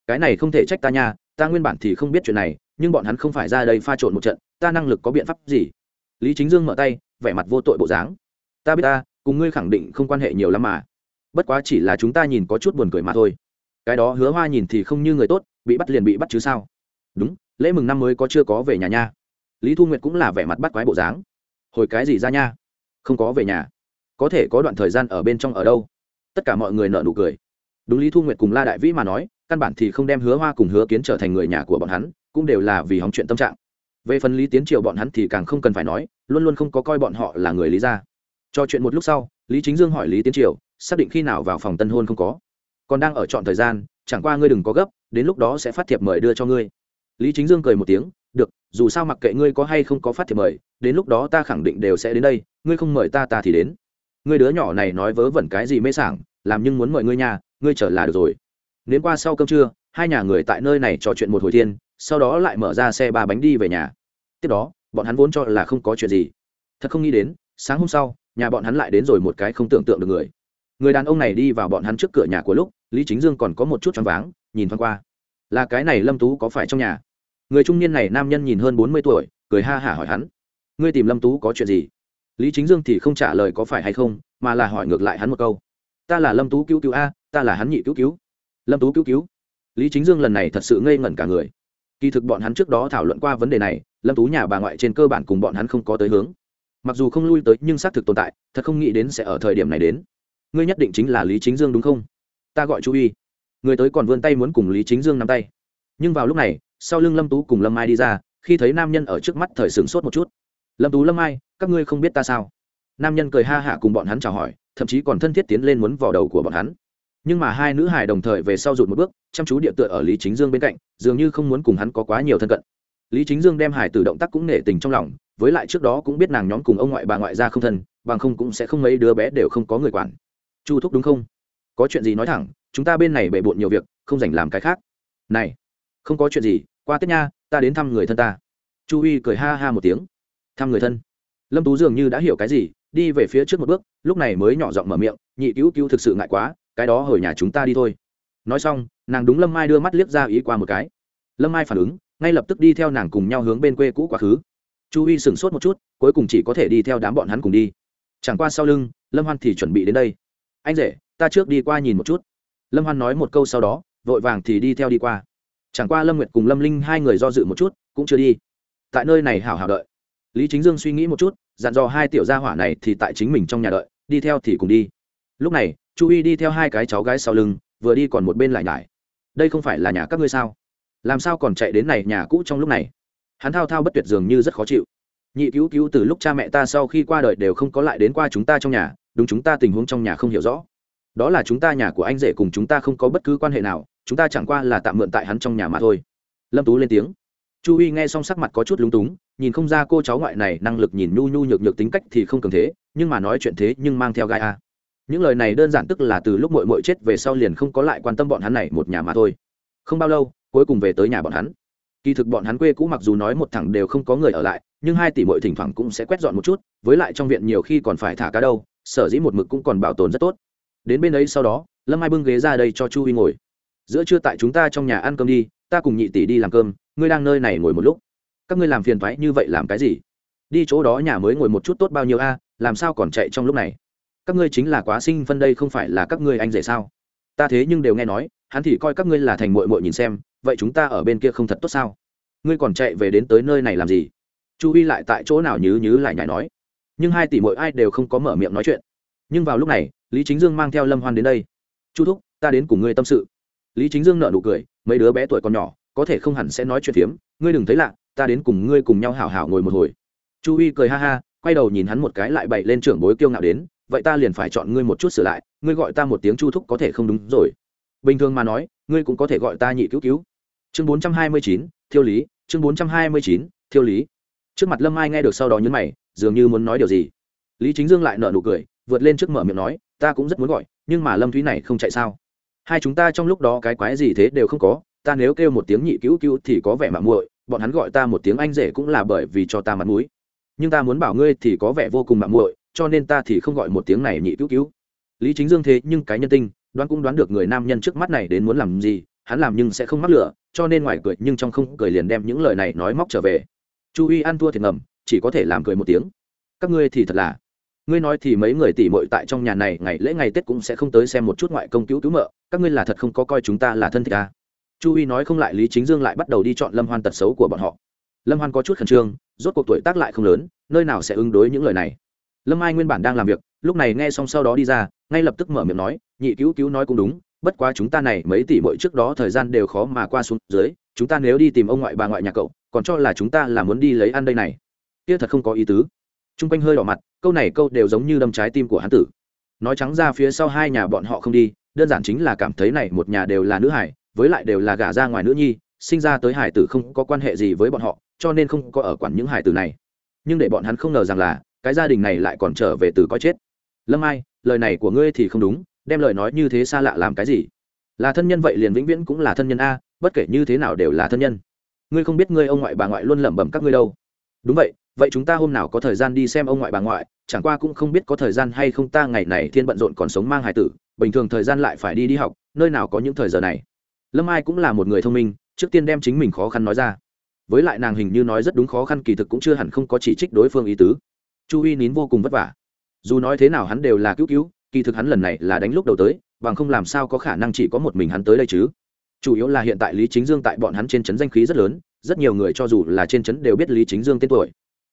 Cái này không thể trách ta nha, ta nguyên bản thì không biết chuyện này, nhưng bọn hắn không phải ra đây pha trộn một trận, ta năng lực có biện pháp gì? Lý chính dương mở tay, vẻ mặt vô tội bộ dáng. Ta biết ta, cùng ngươi khẳng định không quan hệ nhiều lắm mà. Bất quá chỉ là chúng ta nhìn có chút buồn cười mà thôi. Cái đó hứa hoa nhìn thì không như người tốt, bị bắt liền bị bắt chứ sao? Đúng, lễ mừng năm mới có chưa có về nhà nha. Lý thu nguyệt cũng là vẻ mặt bắt quái bộ dáng. Hồi cái gì ra nha? Không có về nhà có thể có đoạn thời gian ở bên trong ở đâu? Tất cả mọi người nợ nụ cười. Đúng lý thu nguyệt cùng la đại vĩ mà nói, căn bản thì không đem hứa hoa cùng hứa kiến trở thành người nhà của bọn hắn, cũng đều là vì hóng chuyện tâm trạng. Về phần lý tiến triều bọn hắn thì càng không cần phải nói, luôn luôn không có coi bọn họ là người lý gia. Cho chuyện một lúc sau, lý chính dương hỏi lý tiến triều, xác định khi nào vào phòng tân hôn không có? Còn đang ở chọn thời gian, chẳng qua ngươi đừng có gấp, đến lúc đó sẽ phát thiệp mời đưa cho ngươi. Lý chính dương cười một tiếng, được, dù sao mặc kệ ngươi có hay không có phát thiệp mời, đến lúc đó ta khẳng định đều sẽ đến đây, ngươi không mời ta ta thì đến ngươi đứa nhỏ này nói vớ vẩn cái gì mê sảng, làm nhưng muốn mời ngươi nhà, ngươi trở là được rồi. Nếu qua sau cơm trưa, hai nhà người tại nơi này trò chuyện một hồi thiên, sau đó lại mở ra xe ba bánh đi về nhà. Tiếp đó, bọn hắn vốn cho là không có chuyện gì. Thật không nghĩ đến, sáng hôm sau, nhà bọn hắn lại đến rồi một cái không tưởng tượng được người. Người đàn ông này đi vào bọn hắn trước cửa nhà của lúc, lý chính dương còn có một chút choáng váng, nhìn thoáng qua. Là cái này lâm tú có phải trong nhà? Người trung niên này nam nhân nhìn hơn bốn mươi tuổi, cười ha hả hỏi hắn. Ngươi tìm lâm tú có chuyện gì? Lý chính dương thì không trả lời có phải hay không, mà là hỏi ngược lại hắn một câu. Ta là lâm tú cứu cứu a, ta là hắn nhị cứu cứu. Lâm tú cứu cứu. Lý chính dương lần này thật sự ngây ngẩn cả người. Kỳ thực bọn hắn trước đó thảo luận qua vấn đề này, lâm tú nhà bà ngoại trên cơ bản cùng bọn hắn không có tới hướng. Mặc dù không lui tới, nhưng xác thực tồn tại, thật không nghĩ đến sẽ ở thời điểm này đến. Ngươi nhất định chính là lý chính dương đúng không? Ta gọi chú y. Người tới còn vươn tay muốn cùng lý chính dương nắm tay. Nhưng vào lúc này, sau lưng lâm tú cùng lâm mai đi ra, khi thấy nam nhân ở trước mắt thời sửng sốt một chút. Lâm tú, lâm mai các ngươi không biết ta sao? Nam nhân cười ha hạ cùng bọn hắn chào hỏi, thậm chí còn thân thiết tiến lên muốn vào đầu của bọn hắn. Nhưng mà hai nữ hài đồng thời về sau rụt một bước, chăm chú địa tựa ở lý chính dương bên cạnh, dường như không muốn cùng hắn có quá nhiều thân cận. Lý chính dương đem hải từ động tác cũng nể tình trong lòng, với lại trước đó cũng biết nàng nhóm cùng ông ngoại bà ngoại ra không thân, bằng không cũng sẽ không mấy đứa bé đều không có người quản. Chu thúc đúng không? Có chuyện gì nói thẳng, chúng ta bên này bề bộn nhiều việc, không dành làm cái khác. Này, không có chuyện gì, qua tết nha, ta đến thăm người thân ta. Chu huy cười ha ha một tiếng. Thăm người thân lâm tú dường như đã hiểu cái gì, đi về phía trước một bước, lúc này mới nhỏ giọng mở miệng, nhị cứu cứu thực sự ngại quá, cái đó hồi nhà chúng ta đi thôi. Nói xong, nàng đúng lâm mai đưa mắt liếc ra ý qua một cái. Lâm mai phản ứng, ngay lập tức đi theo nàng cùng nhau hướng bên quê cũ quá khứ. Chu huy sửng sốt một chút, cuối cùng chỉ có thể đi theo đám bọn hắn cùng đi. Chẳng qua sau lưng, lâm hoan thì chuẩn bị đến đây. Anh rể, ta trước đi qua nhìn một chút. Lâm hoan nói một câu sau đó, vội vàng thì đi theo đi qua. Chẳng qua lâm nguyệt cùng lâm linh hai người do dự một chút, cũng chưa đi. Tại nơi này hảo hảo đợi lý chính dương suy nghĩ một chút, dặn dò hai tiểu gia hỏa này thì tại chính mình trong nhà đợi, đi theo thì cùng đi. Lúc này, chu y đi theo hai cái cháu gái sau lưng, vừa đi còn một bên lại nhải. Đây không phải là nhà các ngươi sao? Làm sao còn chạy đến này nhà cũ trong lúc này? Hắn thao thao bất tuyệt dường như rất khó chịu. Nhị cứu cứu từ lúc cha mẹ ta sau khi qua đời đều không có lại đến qua chúng ta trong nhà, đúng chúng ta tình huống trong nhà không hiểu rõ. Đó là chúng ta nhà của anh rể cùng chúng ta không có bất cứ quan hệ nào, chúng ta chẳng qua là tạm mượn tại hắn trong nhà mà thôi. Lâm tú lên tiếng. Chu huy nghe xong sắc mặt có chút lúng túng nhìn không ra cô cháu ngoại này năng lực nhìn nhu nhu nhược nhược tính cách thì không cường thế, nhưng mà nói chuyện thế nhưng mang theo gai a. Những lời này đơn giản tức là từ lúc mội mội chết về sau liền không có lại quan tâm bọn hắn này một nhà mà thôi. Không bao lâu, cuối cùng về tới nhà bọn hắn. Kỳ thực bọn hắn quê cũ mặc dù nói một thẳng đều không có người ở lại, nhưng hai tỷ mội thỉnh thoảng cũng sẽ quét dọn một chút, với lại trong viện nhiều khi còn phải thả cá đâu, sở dĩ một mực cũng còn bảo tồn rất tốt. Đến bên ấy sau đó, lâm ai bưng ghế ra đây cho chu huy ngồi. Giữa trưa tại chúng ta trong nhà ăn cơm đi, ta cùng nhị tỷ đi làm cơm, ngươi đang nơi này ngồi một lúc các ngươi làm phiền thoái như vậy làm cái gì? Đi chỗ đó nhà mới ngồi một chút tốt bao nhiêu a, làm sao còn chạy trong lúc này? Các ngươi chính là quá sinh phân đây không phải là các ngươi anh rể sao? Ta thế nhưng đều nghe nói, hắn thì coi các ngươi là thành mội mội nhìn xem, vậy chúng ta ở bên kia không thật tốt sao? Ngươi còn chạy về đến tới nơi này làm gì? Chu huy lại tại chỗ nào nhứ nhứ lại nhảy nói. Nhưng hai tỷ mội ai đều không có mở miệng nói chuyện. Nhưng vào lúc này, lý chính dương mang theo lâm hoan đến đây. Chu thúc, ta đến cùng ngươi tâm sự. Lý chính dương nợ nụ cười, mấy đứa bé tuổi còn nhỏ, có thể không hẳn sẽ nói chuyện phiếm, ngươi đừng thấy lạ ta đến cùng ngươi cùng nhau hảo hảo ngồi một hồi. Chu huy cười ha ha, quay đầu nhìn hắn một cái lại bậy lên trưởng bối kiêu ngạo đến, vậy ta liền phải chọn ngươi một chút sửa lại, ngươi gọi ta một tiếng chu thúc có thể không đúng rồi. Bình thường mà nói, ngươi cũng có thể gọi ta nhị cứu cứu. Chương bốn trăm hai mươi chín, thiêu lý, chương bốn trăm hai mươi chín, thiêu lý. Trước mặt lâm ai nghe được sau đó nhấn mày, dường như muốn nói điều gì. Lý chính dương lại nợ nụ cười, vượt lên trước mở miệng nói, ta cũng rất muốn gọi, nhưng mà lâm thúy này không chạy sao? Hai chúng ta trong lúc đó cái quái gì thế đều không có, ta nếu kêu một tiếng nhị cứu cứu thì có vẻ mà muội bọn hắn gọi ta một tiếng anh rể cũng là bởi vì cho ta mặt mũi. Nhưng ta muốn bảo ngươi thì có vẻ vô cùng mạng muội, cho nên ta thì không gọi một tiếng này nhị cứu cứu. Lý chính dương thế nhưng cái nhân tinh, đoán cũng đoán được người nam nhân trước mắt này đến muốn làm gì, hắn làm nhưng sẽ không mắc lửa, cho nên ngoài cười nhưng trong không cười liền đem những lời này nói móc trở về. Chu Uy ăn thua thiệt ngầm, chỉ có thể làm cười một tiếng. Các ngươi thì thật là, ngươi nói thì mấy người tỉ mội tại trong nhà này ngày lễ ngày tết cũng sẽ không tới xem một chút ngoại công cứu cứu mợ, các ngươi là thật không có coi chúng ta là thân thích à chu huy nói không lại lý chính dương lại bắt đầu đi chọn lâm hoan tật xấu của bọn họ. Lâm hoan có chút khẩn trương, rốt cuộc tuổi tác lại không lớn, nơi nào sẽ ứng đối những lời này? Lâm ai nguyên bản đang làm việc, lúc này nghe xong sau đó đi ra, ngay lập tức mở miệng nói, nhị cứu cứu nói cũng đúng, bất quá chúng ta này mấy tỷ mỗi trước đó thời gian đều khó mà qua xuống dưới, chúng ta nếu đi tìm ông ngoại bà ngoại nhà cậu, còn cho là chúng ta là muốn đi lấy ăn đây này. Kia thật không có ý tứ. T r u n g quanh hơi đỏ mặt, câu này câu đều giống như đâm trái tim của hán tử. Nói trắng ra phía sau hai nhà bọn họ không đi, đơn giản chính là cảm thấy này một nhà đều là nữ hải với lại đều là gả ra ngoài nữ nhi, sinh ra tới hải tử không có quan hệ gì với bọn họ, cho nên không có ở quản những hải tử này. Nhưng để bọn hắn không ngờ rằng là, cái gia đình này lại còn trở về từ coi chết. Lâm ai, lời này của ngươi thì không đúng, đem lời nói như thế xa lạ làm cái gì? Là thân nhân vậy liền vĩnh viễn cũng là thân nhân a, bất kể như thế nào đều là thân nhân. Ngươi không biết ngươi ông ngoại bà ngoại luôn lẩm bẩm các ngươi đâu. Đúng vậy vậy chúng ta hôm nào có thời gian đi xem ông ngoại bà ngoại, chẳng qua cũng không biết có thời gian hay không ta ngày này thiên bận rộn còn sống mang hải tử, bình thường thời gian lại phải đi đi học, nơi nào có những thời giờ này lâm ai cũng là một người thông minh, trước tiên đem chính mình khó khăn nói ra. Với lại nàng hình như nói rất đúng khó khăn kỳ thực cũng chưa hẳn không có chỉ trích đối phương ý tứ. Chu uy nín vô cùng vất vả. Dù nói thế nào hắn đều là cứu cứu, kỳ thực hắn lần này là đánh lúc đầu tới, bằng không làm sao có khả năng chỉ có một mình hắn tới đây chứ. Chủ yếu là hiện tại lý chính dương tại bọn hắn trên trấn danh khí rất lớn, rất nhiều người cho dù là trên trấn đều biết lý chính dương tên tuổi.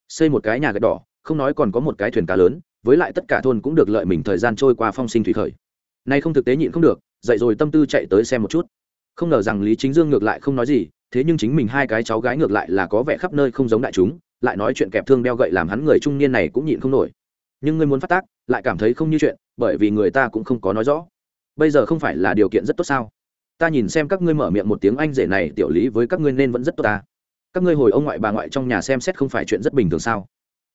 Xây một cái nhà gạch đỏ, không nói còn có một cái thuyền cá lớn, với lại tất cả thôn cũng được lợi mình thời gian trôi qua phong sinh thủy khởi. Nay không thực tế nhịn không được, dậy rồi tâm tư chạy tới xem một chút không ngờ rằng lý chính dương ngược lại không nói gì, thế nhưng chính mình hai cái cháu gái ngược lại là có vẻ khắp nơi không giống đại chúng, lại nói chuyện kẹp thương đeo gậy làm hắn người trung niên này cũng nhịn không nổi. Nhưng ngươi muốn phát tác, lại cảm thấy không như chuyện, bởi vì người ta cũng không có nói rõ. Bây giờ không phải là điều kiện rất tốt sao? Ta nhìn xem các ngươi mở miệng một tiếng anh rể này, tiểu lý với các ngươi nên vẫn rất tốt ta. Các ngươi hồi ông ngoại bà ngoại trong nhà xem xét không phải chuyện rất bình thường sao?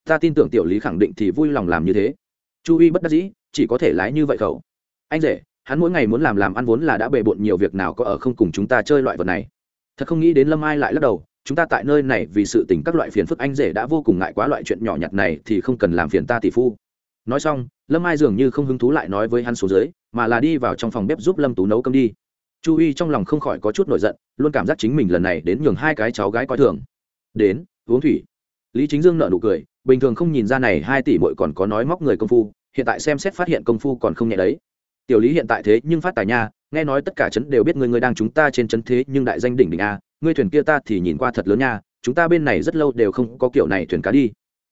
Ta tin tưởng tiểu lý khẳng định thì vui lòng làm như thế. Chu uy bất đắc dĩ, chỉ có thể lái như vậy khẩu. Anh rể hắn mỗi ngày muốn làm làm ăn vốn là đã bề bộn nhiều việc nào có ở không cùng chúng ta chơi loại vật này. Thật không nghĩ đến lâm ai lại lắc đầu, chúng ta tại nơi này vì sự tình các loại phiền phức anh rể đã vô cùng ngại quá loại chuyện nhỏ nhặt này thì không cần làm phiền ta tỷ phu. Nói xong, lâm ai dường như không hứng thú lại nói với hắn số dưới, mà là đi vào trong phòng bếp giúp lâm tú nấu cơm đi. Chu y trong lòng không khỏi có chút nổi giận, luôn cảm giác chính mình lần này đến nhường hai cái cháu gái coi thường. Đến, uống thủy. Lý chính dương nợ nụ cười, bình thường không nhìn ra này hai tỷ bội còn có nói móc người công phu, hiện tại xem xét phát hiện công phu còn không nhẹ đấy tiểu lý hiện tại thế nhưng phát tài nha, nghe nói tất cả trấn đều biết người người đang chúng ta trên trấn thế nhưng đại danh đỉnh đỉnh a, ngươi thuyền kia ta thì nhìn qua thật lớn nha, chúng ta bên này rất lâu đều không có kiểu này thuyền cá đi.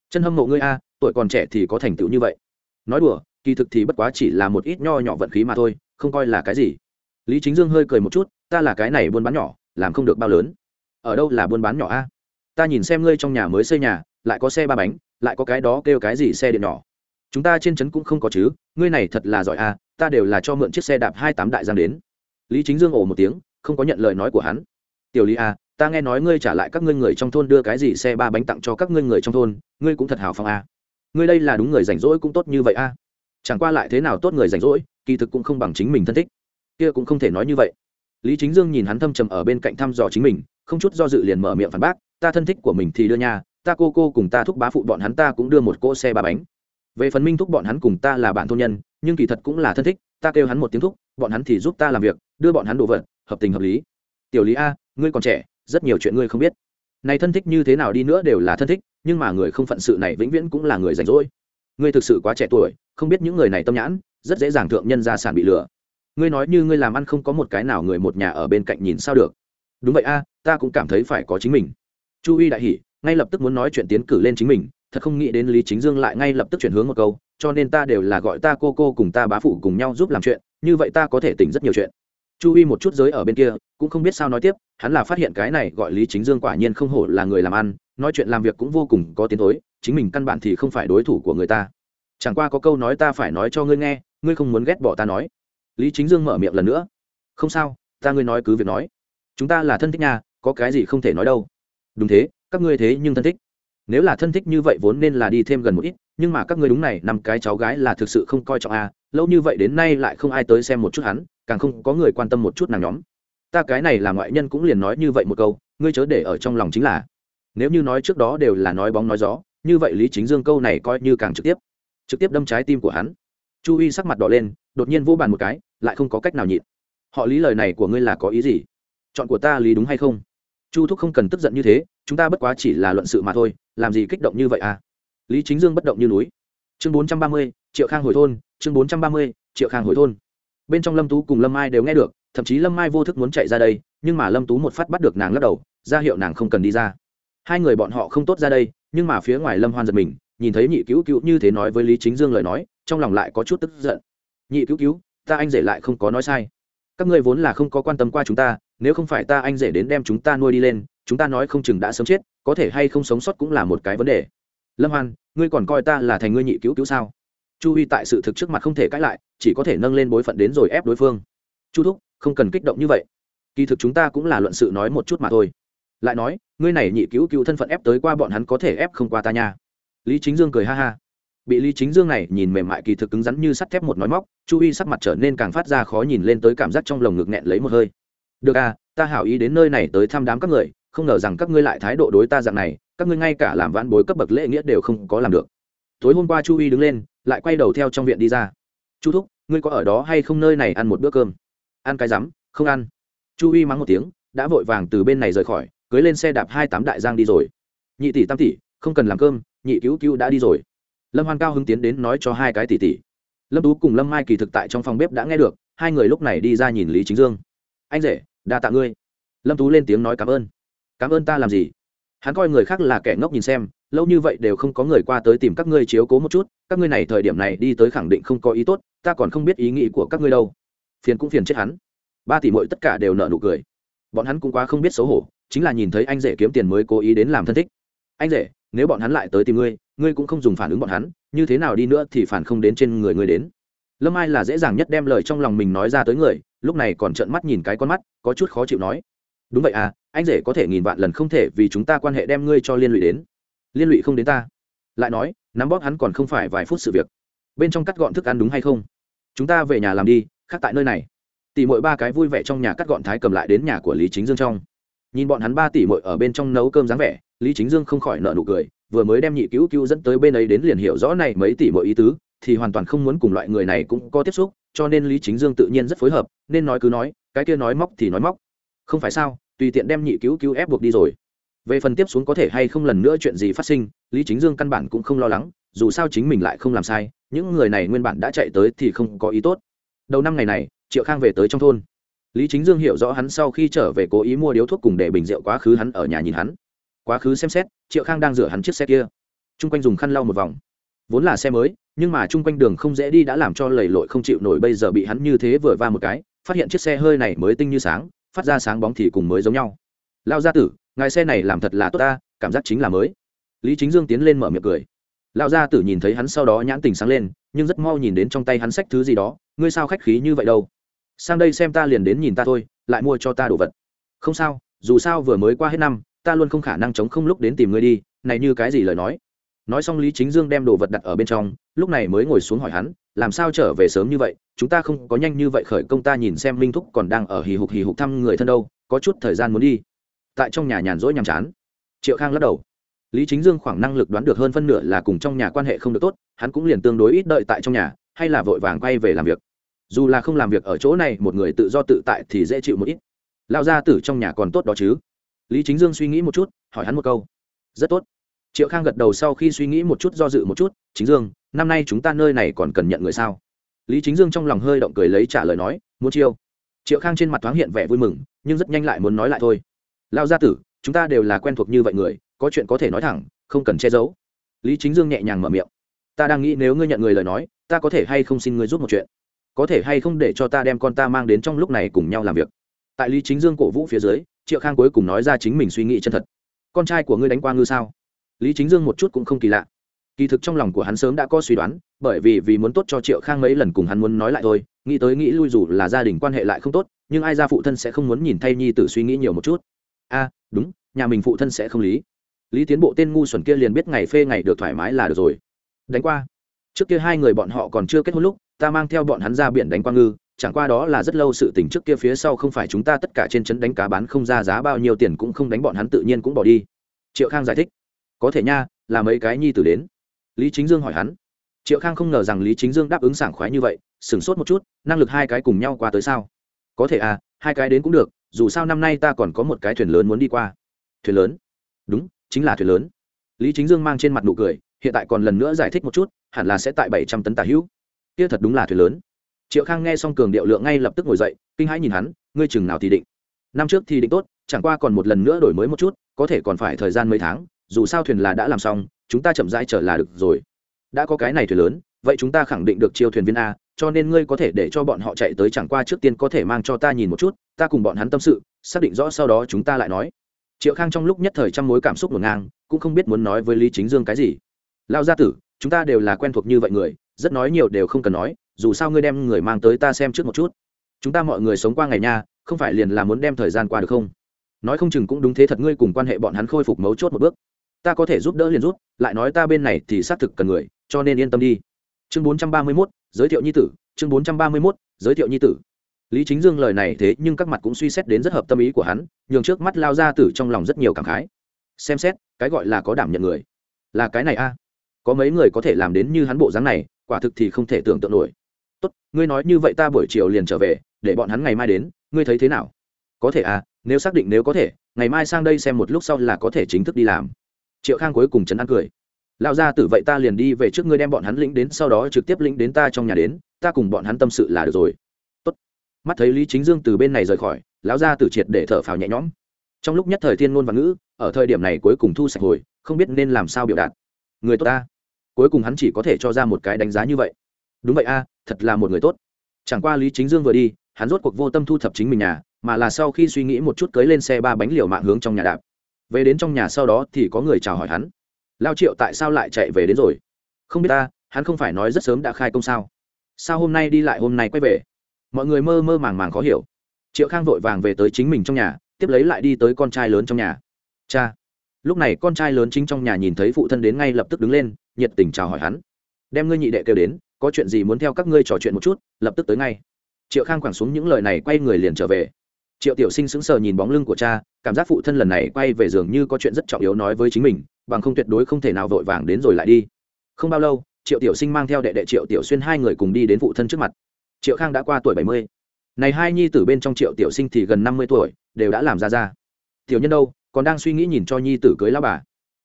Chân hâm mộ ngươi a, tuổi còn trẻ thì có thành tựu như vậy. Nói đùa, kỳ thực thì bất quá chỉ là một ít nho nhỏ vận khí mà thôi, không coi là cái gì. Lý chính dương hơi cười một chút, ta là cái này buôn bán nhỏ, làm không được bao lớn. Ở đâu là buôn bán nhỏ a? Ta nhìn xem ngươi trong nhà mới xây nhà, lại có xe ba bánh, lại có cái đó kêu cái gì xe điện nhỏ. Chúng ta trên trấn cũng không có chứ, ngươi này thật là giỏi a ta đều là cho mượn chiếc xe đạp hai tám đại giang đến. Lý chính dương ồ một tiếng không có nhận lời nói của hắn. Tiểu lý à, ta nghe nói ngươi trả lại các ngươi người trong thôn đưa cái gì xe ba bánh tặng cho các ngươi người trong thôn ngươi cũng thật hào phóng à? ngươi đây là đúng người rảnh rỗi cũng tốt như vậy à? chẳng qua lại thế nào tốt người rảnh rỗi kỳ thực cũng không bằng chính mình thân thích. Kia cũng không thể nói như vậy. Lý chính dương nhìn hắn thâm trầm ở bên cạnh thăm dò chính mình không chút do dự liền mở miệng phản bác ta thân thích của mình thì đưa nhà ta cô cô cùng ta thúc bá phụ bọn hắn ta cũng đưa một cỗ xe ba bánh. Về phần minh thúc bọn hắn cùng ta là bạn thôn nhân nhưng kỳ thật cũng là thân thích, ta kêu hắn một tiếng thúc, bọn hắn thì giúp ta làm việc, đưa bọn hắn đồ vật, hợp tình hợp lý. Tiểu lý a, ngươi còn trẻ, rất nhiều chuyện ngươi không biết. Này thân thích như thế nào đi nữa đều là thân thích, nhưng mà người không phận sự này vĩnh viễn cũng là người rảnh rỗi. Ngươi thực sự quá trẻ tuổi, không biết những người này tâm nhãn, rất dễ dàng thượng nhân gia sản bị lừa. Ngươi nói như ngươi làm ăn không có một cái nào người một nhà ở bên cạnh nhìn sao được. Đúng vậy a, ta cũng cảm thấy phải có chính mình. Chu uy đại hỉ, ngay lập tức muốn nói chuyện tiến cử lên chính mình, thật không nghĩ đến lý chính dương lại ngay lập tức chuyển hướng một câu cho nên ta đều là gọi ta cô cô cùng ta bá phụ cùng nhau giúp làm chuyện, như vậy ta có thể tỉnh rất nhiều chuyện. Chu huy một chút giới ở bên kia, cũng không biết sao nói tiếp, hắn là phát hiện cái này gọi lý chính dương quả nhiên không hổ là người làm ăn, nói chuyện làm việc cũng vô cùng có tiến thối, chính mình căn bản thì không phải đối thủ của người ta. Chẳng qua có câu nói ta phải nói cho ngươi nghe, ngươi không muốn ghét bỏ ta nói. Lý chính dương mở miệng lần nữa. Không sao, ta ngươi nói cứ việc nói. Chúng ta là thân thích nhà có cái gì không thể nói đâu. Đúng thế, các ngươi thế nhưng thân thích. Nếu là thân thích như vậy vốn nên là đi thêm gần một ít nhưng mà các ngươi đúng này năm cái cháu gái là thực sự không coi trọng a à, lâu như vậy đến nay lại không ai tới xem một chút hắn càng không có người quan tâm một chút nàng nhóm. Ta cái này là ngoại nhân cũng liền nói như vậy một câu ngươi chớ để ở trong lòng chính là. Nếu như nói trước đó đều là nói bóng nói gió như vậy lý chính dương câu này coi như càng trực tiếp trực tiếp đâm trái tim của hắn. Chu y sắc mặt đỏ lên đột nhiên vô bàn một cái lại không có cách nào nhịn. Họ lý lời này của ngươi là có ý gì? Chọn của ta lý đúng hay không? Chu thúc không cần tức giận như thế chúng ta bất quá chỉ là luận sự mà thôi làm gì kích động như vậy à? Lý chính dương bất động như núi. Chương bốn trăm ba mươi, triệu khang hồi thôn, chương bốn trăm ba mươi, triệu khang hồi thôn. Bên trong lâm tú cùng lâm mai đều nghe được, thậm chí lâm mai vô thức muốn chạy ra đây, nhưng mà lâm tú một phát bắt được nàng lắc đầu, ra hiệu nàng không cần đi ra. Hai người bọn họ không tốt ra đây, nhưng mà phía ngoài lâm hoan giật mình, nhìn thấy nhị cứu cứu như thế nói với lý chính dương lời nói, trong lòng lại có chút tức giận. Nhị cứu cứu, ta anh rể lại không có nói sai. Các ngươi vốn là không có quan tâm qua chúng ta, nếu không phải ta anh rể đến đem chúng ta nuôi đi lên, chúng ta nói không chừng đã sớm chết, có thể hay không sống sót cũng là một cái vấn đề lâm hoan, ngươi còn coi ta là thành ngươi nhị cứu cứu sao? Chu huy tại sự thực trước mặt không thể cãi lại, chỉ có thể nâng lên bối phận đến rồi ép đối phương. Chu thúc, không cần kích động như vậy. Kỳ thực chúng ta cũng là luận sự nói một chút mà thôi. Lại nói, ngươi này nhị cứu cứu thân phận ép tới qua bọn hắn có thể ép không qua ta nha. Lý chính dương cười ha ha. Bị lý chính dương này nhìn mềm mại kỳ thực cứng rắn như sắt thép một nói móc, chu huy sắc mặt trở nên càng phát ra khó nhìn lên tới cảm giác trong lồng ngực nghẹn lấy một hơi. Được à ta hảo ý đến nơi này tới thăm đám các người, không ngờ rằng các ngươi lại thái độ đối ta dạng này các ngươi ngay cả làm vãn bối cấp bậc lễ nghĩa đều không có làm được. Tối hôm qua chu y đứng lên, lại quay đầu theo trong viện đi ra. Chu thúc, ngươi có ở đó hay không nơi này ăn một bữa cơm? Ăn cái rắm, không ăn. Chu y mắng một tiếng, đã vội vàng từ bên này rời khỏi, cưới lên xe đạp hai tám đại giang đi rồi. Nhị tỷ tam tỷ, không cần làm cơm, nhị cứu cứu đã đi rồi. Lâm hoan cao hứng tiến đến nói cho hai cái tỷ tỷ. Lâm tú cùng lâm mai kỳ thực tại trong phòng bếp đã nghe được, hai người lúc này đi ra nhìn lý chính dương. Anh rể, đa tạ ngươi. Lâm tú lên tiếng nói cảm ơn. Cảm ơn ta làm gì? Hắn coi người khác là kẻ ngốc nhìn xem, lâu như vậy đều không có người qua tới tìm các ngươi chiếu cố một chút, các ngươi này thời điểm này đi tới khẳng định không có ý tốt, ta còn không biết ý nghĩ của các ngươi đâu. Phiền cũng phiền chết hắn. Ba tỷ mội tất cả đều nợ nụ cười. Bọn hắn cũng quá không biết xấu hổ, chính là nhìn thấy anh rể kiếm tiền mới cố ý đến làm thân thích. Anh rể, nếu bọn hắn lại tới tìm ngươi ngươi cũng không dùng phản ứng bọn hắn, như thế nào đi nữa thì phản không đến trên người ngươi đến. Lâm ai là dễ dàng nhất đem lời trong lòng mình nói ra tới người, lúc này còn trợn mắt nhìn cái con mắt, có chút khó chịu nói đúng vậy à anh rể có thể nghìn vạn lần không thể vì chúng ta quan hệ đem ngươi cho liên lụy đến. Liên lụy không đến ta. Lại nói, nắm bóp hắn còn không phải vài phút sự việc. Bên trong cắt gọn thức ăn đúng hay không? Chúng ta về nhà làm đi, khác tại nơi này. Tỷ mỗi ba cái vui vẻ trong nhà cắt gọn thái cầm lại đến nhà của lý chính dương trong. Nhìn bọn hắn ba tỷ mội ở bên trong nấu cơm dáng vẻ, lý chính dương không khỏi nợ nụ cười, vừa mới đem nhị cứu cứu dẫn tới bên ấy đến liền hiểu rõ này mấy tỷ mội ý tứ, thì hoàn toàn không muốn cùng loại người này cũng có tiếp xúc, cho nên lý chính dương tự nhiên rất phối hợp, nên nói cứ nói, cái kia nói móc thì nói móc không phải sao, tùy tiện đem nhị cứu cứu ép buộc đi rồi. Về phần tiếp xuống có thể hay không lần nữa chuyện gì phát sinh, lý chính dương căn bản cũng không lo lắng, dù sao chính mình lại không làm sai, những người này nguyên bản đã chạy tới thì không có ý tốt. Đầu năm ngày này, triệu khang về tới trong thôn. Lý chính dương hiểu rõ hắn sau khi trở về cố ý mua điếu thuốc cùng để bình rượu quá khứ hắn ở nhà nhìn hắn. Quá khứ xem xét, triệu khang đang rửa hắn chiếc xe kia. T r u n g quanh dùng khăn lau một vòng. Vốn là xe mới, nhưng mà t r u n g quanh đường không dễ đi đã làm cho lầy lội không chịu nổi bây giờ bị hắn như thế vừa va một cái, phát hiện chiếc xe hơi này mới tinh như sáng phát ra sáng bóng thì cùng mới giống nhau. Lao gia tử, ngài xe này làm thật là tốt ta, cảm giác chính là mới. Lý chính dương tiến lên mở miệng cười. Lao gia tử nhìn thấy hắn sau đó nhãn tình sáng lên, nhưng rất mau nhìn đến trong tay hắn xách thứ gì đó, ngươi sao khách khí như vậy đâu? Sang đây xem ta liền đến nhìn ta thôi, lại mua cho ta đồ vật. Không sao, dù sao vừa mới qua hết năm, ta luôn không khả năng chống không lúc đến tìm ngươi đi, này như cái gì lời nói? Nói xong lý chính dương đem đồ vật đặt ở bên trong lúc này mới ngồi xuống hỏi hắn, làm sao trở về sớm như vậy? Chúng ta không có nhanh như vậy khởi công ta nhìn xem minh thúc còn đang ở hì hục hì hục thăm người thân đâu, có chút thời gian muốn đi. Tại trong nhà nhàn rỗi nhàm chán, triệu khang lắc đầu. Lý chính dương khoảng năng lực đoán được hơn phân nửa là cùng trong nhà quan hệ không được tốt, hắn cũng liền tương đối ít đợi tại trong nhà, hay là vội vàng quay về làm việc. Dù là không làm việc ở chỗ này, một người tự do tự tại thì dễ chịu một ít. Lao ra tử trong nhà còn tốt đó chứ? Lý chính dương suy nghĩ một chút, hỏi hắn một câu. Rất tốt. Triệu khang gật đầu sau khi suy nghĩ một chút do dự một chút, chính dương năm nay chúng ta nơi này còn cần nhận người sao? Lý chính dương trong lòng hơi động cười lấy trả lời nói, muốn chiêu. Triệu khang trên mặt thoáng hiện vẻ vui mừng, nhưng rất nhanh lại muốn nói lại thôi. Lao gia tử, chúng ta đều là quen thuộc như vậy người, có chuyện có thể nói thẳng, không cần che giấu. Lý chính dương nhẹ nhàng mở miệng. Ta đang nghĩ nếu ngươi nhận người lời nói, ta có thể hay không xin ngươi giúp một chuyện? Có thể hay không để cho ta đem con ta mang đến trong lúc này cùng nhau làm việc? Tại lý chính dương cổ vũ phía dưới, triệu khang cuối cùng nói ra chính mình suy nghĩ chân thật. Con trai của ngươi đánh qua ngư sao? Lý chính dương một chút cũng không kỳ lạ kỳ thực trong lòng của hắn sớm đã có suy đoán, bởi vì vì muốn tốt cho triệu khang mấy lần cùng hắn muốn nói lại thôi, nghĩ tới nghĩ lui dù là gia đình quan hệ lại không tốt, nhưng ai ra phụ thân sẽ không muốn nhìn thay nhi tử suy nghĩ nhiều một chút. A, đúng, nhà mình phụ thân sẽ không lý. Lý tiến bộ tên ngu xuẩn kia liền biết ngày phê ngày được thoải mái là được rồi. Đánh qua. Trước kia hai người bọn họ còn chưa kết hôn lúc, ta mang theo bọn hắn ra biển đánh qua ngư, chẳng qua đó là rất lâu sự tình trước kia phía sau không phải chúng ta tất cả trên trấn đánh cá bán không ra giá bao nhiêu tiền cũng không đánh bọn hắn tự nhiên cũng bỏ đi. Triệu khang giải thích. Có thể nha, là mấy cái nhi tử đến lý chính dương hỏi hắn. Triệu khang không ngờ rằng lý chính dương đáp ứng sảng khoái như vậy, sửng sốt một chút, năng lực hai cái cùng nhau qua tới sao? Có thể à hai cái đến cũng được, dù sao năm nay ta còn có một cái thuyền lớn muốn đi qua. Thuyền lớn? Đúng, chính là thuyền lớn. Lý chính dương mang trên mặt nụ cười, hiện tại còn lần nữa giải thích một chút, hẳn là sẽ tại bảy trăm tấn tà hữu. Kia thật đúng là thuyền lớn. Triệu khang nghe xong cường điệu lượng ngay lập tức ngồi dậy, kinh hãi nhìn hắn, ngươi chừng nào thì định? Năm trước thì định tốt, chẳng qua còn một lần nữa đổi mới một chút, có thể còn phải thời gian mấy tháng dù sao thuyền là đã làm xong, chúng ta chậm rãi trở là được rồi. Đã có cái này thuyền lớn, vậy chúng ta khẳng định được chiêu thuyền viên a, cho nên ngươi có thể để cho bọn họ chạy tới chẳng qua trước tiên có thể mang cho ta nhìn một chút, ta cùng bọn hắn tâm sự, xác định rõ sau đó chúng ta lại nói. Triệu khang trong lúc nhất thời trăm mối cảm xúc ngổn ngang, cũng không biết muốn nói với lý chính dương cái gì. Lao gia tử, chúng ta đều là quen thuộc như vậy người, rất nói nhiều đều không cần nói, dù sao ngươi đem người mang tới ta xem trước một chút. Chúng ta mọi người sống qua ngày nha, không phải liền là muốn đem thời gian qua được không? Nói không chừng cũng đúng thế thật ngươi cùng quan hệ bọn hắn khôi phục mấu chốt một bước ta có thể giúp đỡ liền rút, lại nói ta bên này thì xác thực cần người cho nên yên tâm đi. Chương bốn trăm ba mươi mốt giới thiệu nhi tử chương bốn trăm ba mươi mốt giới thiệu nhi tử. Lý chính dương lời này thế nhưng các mặt cũng suy xét đến rất hợp tâm ý của hắn nhường trước mắt lao ra tử trong lòng rất nhiều cảm khái. Xem xét cái gọi là có đảm nhận người là cái này a. Có mấy người có thể làm đến như hắn bộ dáng này quả thực thì không thể tưởng tượng nổi. Tốt ngươi nói như vậy ta buổi chiều liền trở về để bọn hắn ngày mai đến ngươi thấy thế nào? Có thể à nếu xác định nếu có thể ngày mai sang đây xem một lúc sau là có thể chính thức đi làm triệu khang cuối cùng chấn an cười. Lão gia tử vậy ta liền đi về trước ngươi đem bọn hắn lĩnh đến, sau đó trực tiếp lĩnh đến ta trong nhà đến, ta cùng bọn hắn tâm sự là được rồi. Tốt. mắt thấy lý chính dương từ bên này rời khỏi, lão gia tử triệt để thở phào nhẹ nhõm. Trong lúc nhất thời thiên ngôn và ngữ, ở thời điểm này cuối cùng thu sạch hồi, không biết nên làm sao biểu đạt. Người tốt ta. Cuối cùng hắn chỉ có thể cho ra một cái đánh giá như vậy. Đúng vậy a, thật là một người tốt. Chẳng qua lý chính dương vừa đi, hắn rốt cuộc vô tâm thu thập chính mình nhà, mà là sau khi suy nghĩ một chút cưới lên xe ba bánh liều mạng hướng trong nhà đạp về đến trong nhà sau đó thì có người chào hỏi hắn. Lao triệu tại sao lại chạy về đến rồi? Không biết ta, hắn không phải nói rất sớm đã khai công sao? Sao hôm nay đi lại hôm nay quay về? Mọi người mơ mơ màng màng khó hiểu. Triệu khang vội vàng về tới chính mình trong nhà, tiếp lấy lại đi tới con trai lớn trong nhà. Cha! Lúc này con trai lớn chính trong nhà nhìn thấy phụ thân đến ngay lập tức đứng lên, nhiệt tình chào hỏi hắn. Đem ngươi nhị đệ kêu đến, có chuyện gì muốn theo các ngươi trò chuyện một chút, lập tức tới ngay. Triệu khang quẳng xuống những lời này, quay người liền trở về triệu tiểu sinh sững sờ nhìn bóng lưng của cha, cảm giác phụ thân lần này quay về giường như có chuyện rất trọng yếu nói với chính mình, bằng không tuyệt đối không thể nào vội vàng đến rồi lại đi. Không bao lâu, triệu tiểu sinh mang theo đệ đệ triệu tiểu xuyên hai người cùng đi đến phụ thân trước mặt. Triệu khang đã qua tuổi bảy mươi. Này hai nhi tử bên trong triệu tiểu sinh thì gần năm mươi tuổi, đều đã làm ra ra. Tiểu nhân đâu, còn đang suy nghĩ nhìn cho nhi tử cưới lao bà.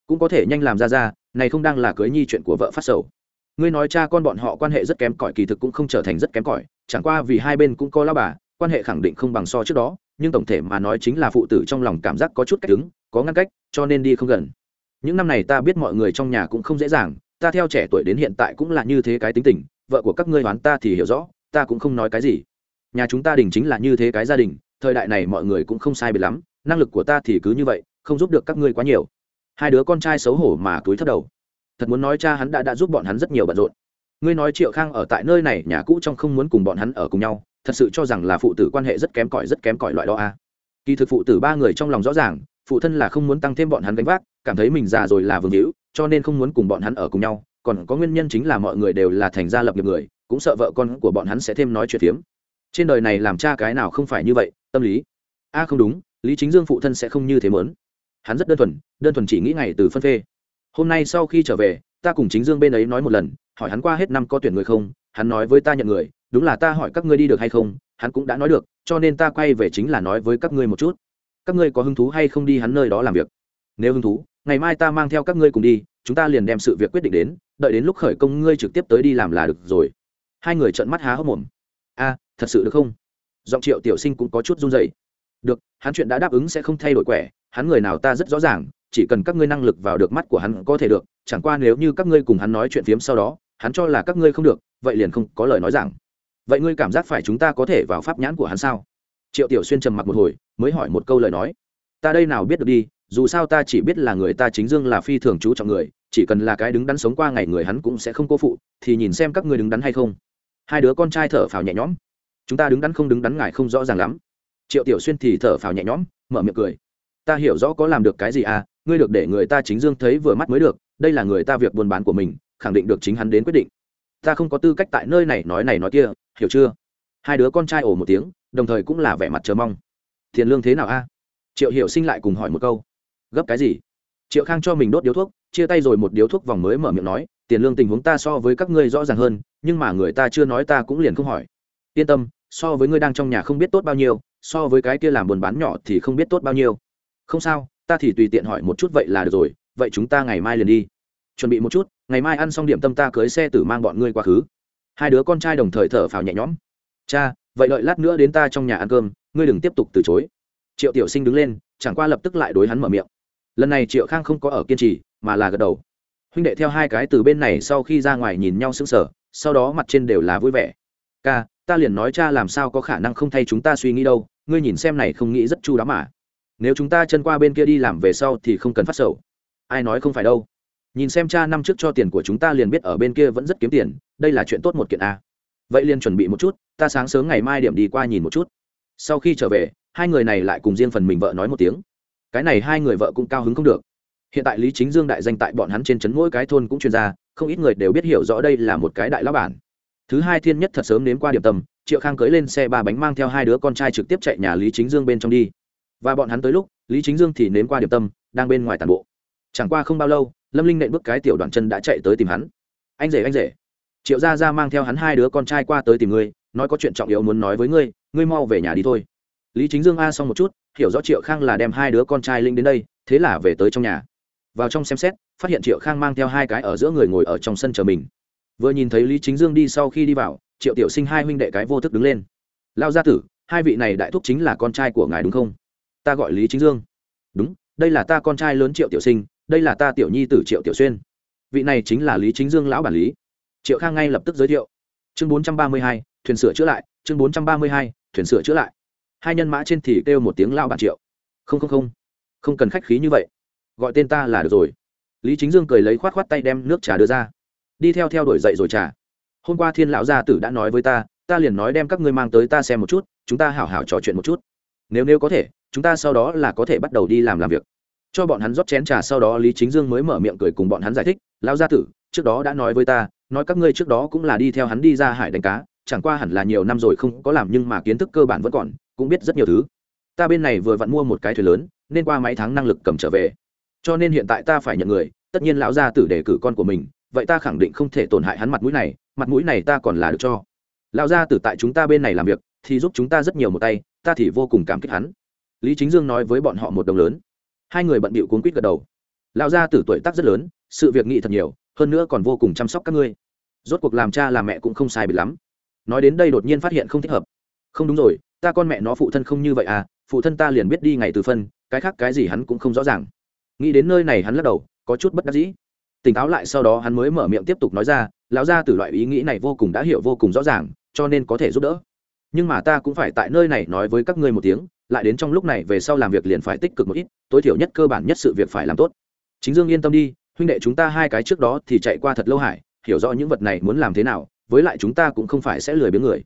Cũng có thể nhanh làm ra ra, này không đang là cưới nhi chuyện của vợ phát sầu. Ngươi nói cha con bọn họ quan hệ rất kém cỏi, kỳ thực cũng không trở thành rất kém cỏi, chẳng qua vì hai bên cũng có lao bà, quan hệ khẳng định không bằng so trước đó nhưng tổng thể mà nói chính là phụ tử trong lòng cảm giác có chút cách đứng, có ngăn cách, cho nên đi không gần. Những năm này ta biết mọi người trong nhà cũng không dễ dàng, ta theo trẻ tuổi đến hiện tại cũng là như thế cái tính tình, vợ của các ngươi đoán ta thì hiểu rõ, ta cũng không nói cái gì. Nhà chúng ta đình chính là như thế cái gia đình, thời đại này mọi người cũng không sai biệt lắm, năng lực của ta thì cứ như vậy, không giúp được các ngươi quá nhiều. Hai đứa con trai xấu hổ mà túi thất đầu. Thật muốn nói cha hắn đã đã giúp bọn hắn rất nhiều bận rộn. Ngươi nói triệu khang ở tại nơi này, nhà cũ trong không muốn cùng bọn hắn ở cùng nhau thật sự cho rằng là phụ tử quan hệ rất kém cỏi, rất kém cỏi loại đó a à. kỳ thực phụ tử ba người trong lòng rõ ràng, phụ thân là không muốn tăng thêm bọn hắn gánh vác, cảm thấy mình già rồi là vương hữu, cho nên không muốn cùng bọn hắn ở cùng nhau. Còn có nguyên nhân chính là mọi người đều là thành gia lập nghiệp người, cũng sợ vợ con của bọn hắn sẽ thêm nói chuyện phiếm. Trên đời này làm cha cái nào không phải như vậy, tâm lý. A không đúng, lý chính dương phụ thân sẽ không như thế mớn hắn rất đơn thuần đơn thuần chỉ nghĩ ngày từ phân phê. Hôm nay sau khi trở về, ta cùng chính dương bên ấy nói một lần, hỏi hắn qua hết năm có tuyển người không, hắn nói với ta nhận người đúng là ta hỏi các ngươi đi được hay không, hắn cũng đã nói được, cho nên ta quay về chính là nói với các ngươi một chút. Các ngươi có hứng thú hay không đi hắn nơi đó làm việc? Nếu hứng thú, ngày mai ta mang theo các ngươi cùng đi, chúng ta liền đem sự việc quyết định đến, đợi đến lúc khởi công ngươi trực tiếp tới đi làm là được rồi. Hai người trợn mắt há hốc mồm. A, thật sự được không? Giọng triệu tiểu sinh cũng có chút run dậy được, hắn chuyện đã đáp ứng sẽ không thay đổi quẻ, hắn người nào ta rất rõ ràng, chỉ cần các ngươi năng lực vào được mắt của hắn có thể được, chẳng qua nếu như các ngươi cùng hắn nói chuyện phiếm sau đó, hắn cho là các ngươi không được, vậy liền không có lời nói rằng vậy ngươi cảm giác phải chúng ta có thể vào pháp nhãn của hắn sao? Triệu tiểu xuyên trầm mặc một hồi, mới hỏi một câu lời nói. Ta đây nào biết được đi, dù sao ta chỉ biết là người ta chính dương là phi thường chú trọng người, chỉ cần là cái đứng đắn sống qua ngày người hắn cũng sẽ không cô phụ, thì nhìn xem các ngươi đứng đắn hay không. Hai đứa con trai thở phào nhẹ nhõm. Chúng ta đứng đắn không đứng đắn ngài không rõ ràng lắm. Triệu tiểu xuyên thì thở phào nhẹ nhõm, mở miệng cười. Ta hiểu rõ có làm được cái gì à ngươi được để người ta chính dương thấy vừa mắt mới được, đây là người ta việc buôn bán của mình, khẳng định được chính hắn đến quyết định ta không có tư cách tại nơi này nói này nói kia, hiểu chưa? Hai đứa con trai ồ một tiếng, đồng thời cũng là vẻ mặt chờ mong. Tiền lương thế nào a? Triệu hiểu sinh lại cùng hỏi một câu. Gấp cái gì? Triệu khang cho mình đốt điếu thuốc, chia tay rồi một điếu thuốc vòng mới mở miệng nói, tiền lương tình huống ta so với các ngươi rõ ràng hơn, nhưng mà người ta chưa nói ta cũng liền không hỏi. Yên tâm, so với ngươi đang trong nhà không biết tốt bao nhiêu, so với cái kia làm buồn bán nhỏ thì không biết tốt bao nhiêu. Không sao, ta thì tùy tiện hỏi một chút vậy là được rồi, vậy chúng ta ngày mai liền đi. Chuẩn bị một chút ngày mai ăn xong điểm tâm ta cưới xe tử mang bọn ngươi quá khứ. Hai đứa con trai đồng thời thở phào nhẹ nhõm. Cha, vậy đợi lát nữa đến ta trong nhà ăn cơm, ngươi đừng tiếp tục từ chối. Triệu tiểu sinh đứng lên, chẳng qua lập tức lại đối hắn mở miệng. Lần này triệu khang không có ở kiên trì, mà là gật đầu. Huynh đệ theo hai cái từ bên này sau khi ra ngoài nhìn nhau sững sờ, sau đó mặt trên đều là vui vẻ. Ca, ta liền nói cha làm sao có khả năng không thay chúng ta suy nghĩ đâu, ngươi nhìn xem này không nghĩ rất chu đáo mà. Nếu chúng ta chân qua bên kia đi làm về sau thì không cần phát sầu. Ai nói không phải đâu nhìn xem cha năm trước cho tiền của chúng ta liền biết ở bên kia vẫn rất kiếm tiền, đây là chuyện tốt một kiện a. Vậy liền chuẩn bị một chút, ta sáng sớm ngày mai điểm đi qua nhìn một chút. Sau khi trở về, hai người này lại cùng riêng phần mình vợ nói một tiếng. Cái này hai người vợ cũng cao hứng không được. Hiện tại lý chính dương đại danh tại bọn hắn trên trấn mỗi cái thôn cũng chuyên gia, không ít người đều biết hiểu rõ đây là một cái đại lão bản. Thứ hai thiên nhất thật sớm đến qua điểm tâm, triệu khang cưới lên xe ba bánh mang theo hai đứa con trai trực tiếp chạy nhà lý chính dương bên trong đi. Và bọn hắn tới lúc, lý chính dương thì nếm qua điểm tâm, đang bên ngoài tàn bộ. Chẳng qua không bao lâu lâm linh nện bước cái tiểu đoạn chân đã chạy tới tìm hắn. Anh rể anh rể. Triệu gia gia mang theo hắn hai đứa con trai qua tới tìm ngươi, nói có chuyện trọng yếu muốn nói với ngươi ngươi mau về nhà đi thôi. Lý chính dương a xong một chút, hiểu rõ triệu khang là đem hai đứa con trai linh đến đây, thế là về tới trong nhà. Vào trong xem xét, phát hiện triệu khang mang theo hai cái ở giữa người ngồi ở trong sân chờ mình. Vừa nhìn thấy lý chính dương đi sau khi đi vào, triệu tiểu sinh hai huynh đệ cái vô thức đứng lên. Lao gia tử, hai vị này đại thúc chính là con trai của ngài đúng không? Ta gọi lý chính dương. Đúng, đây là ta con trai lớn triệu tiểu sinh đây là ta tiểu nhi tử triệu tiểu xuyên. Vị này chính là lý chính dương lão bản lý. Triệu khang ngay lập tức giới thiệu. Chương bốn trăm ba mươi hai, thuyền sửa chữa lại, chương bốn trăm ba mươi hai, thuyền sửa chữa lại. Hai nhân mã trên thì kêu một tiếng lao bản triệu. Không không không. Không cần khách khí như vậy. Gọi tên ta là được rồi. Lý chính dương cười lấy khoát khoát tay đem nước trà đưa ra. Đi theo theo đuổi dậy rồi trà. Hôm qua thiên lão gia tử đã nói với ta ta liền nói đem các ngươi mang tới ta xem một chút, chúng ta hảo hảo trò chuyện một chút. Nếu nếu có thể, chúng ta sau đó là có thể bắt đầu đi làm làm việc cho bọn hắn rót chén trà sau đó lý chính dương mới mở miệng cười cùng bọn hắn giải thích, lão gia tử, trước đó đã nói với ta, nói các ngươi trước đó cũng là đi theo hắn đi ra hải đánh cá, chẳng qua hẳn là nhiều năm rồi không có làm nhưng mà kiến thức cơ bản vẫn còn, cũng biết rất nhiều thứ. Ta bên này vừa vặn mua một cái thuyền lớn, nên qua mấy tháng năng lực cầm trở về. Cho nên hiện tại ta phải nhận người, tất nhiên lão gia tử đề cử con của mình, vậy ta khẳng định không thể tổn hại hắn mặt mũi này, mặt mũi này ta còn là được cho. Lão gia tử tại chúng ta bên này làm việc, thì giúp chúng ta rất nhiều một tay, ta thì vô cùng cảm kích hắn. Lý chính dương nói với bọn họ một đồng lớn hai người bận bịu cuốn quýt gật đầu. Lão gia tử tuổi tác rất lớn, sự việc nghị thật nhiều, hơn nữa còn vô cùng chăm sóc các ngươi. Rốt cuộc làm cha làm mẹ cũng không sai bị lắm. Nói đến đây đột nhiên phát hiện không thích hợp. Không đúng rồi, ta con mẹ nó phụ thân không như vậy à phụ thân ta liền biết đi ngày từ phân, cái khác cái gì hắn cũng không rõ ràng. Nghĩ đến nơi này hắn lắc đầu, có chút bất đắc dĩ. Tỉnh táo lại sau đó hắn mới mở miệng tiếp tục nói ra, lão gia tử loại ý nghĩ này vô cùng đã hiểu vô cùng rõ ràng, cho nên có thể giúp đỡ. Nhưng mà ta cũng phải tại nơi này nói với các ngươi một tiếng lại đến trong lúc này về sau làm việc liền phải tích cực một ít, tối thiểu nhất cơ bản nhất sự việc phải làm tốt. Chính dương yên tâm đi, huynh đệ chúng ta hai cái trước đó thì chạy qua thật lâu hải, hiểu rõ những vật này muốn làm thế nào, với lại chúng ta cũng không phải sẽ lười biếng người.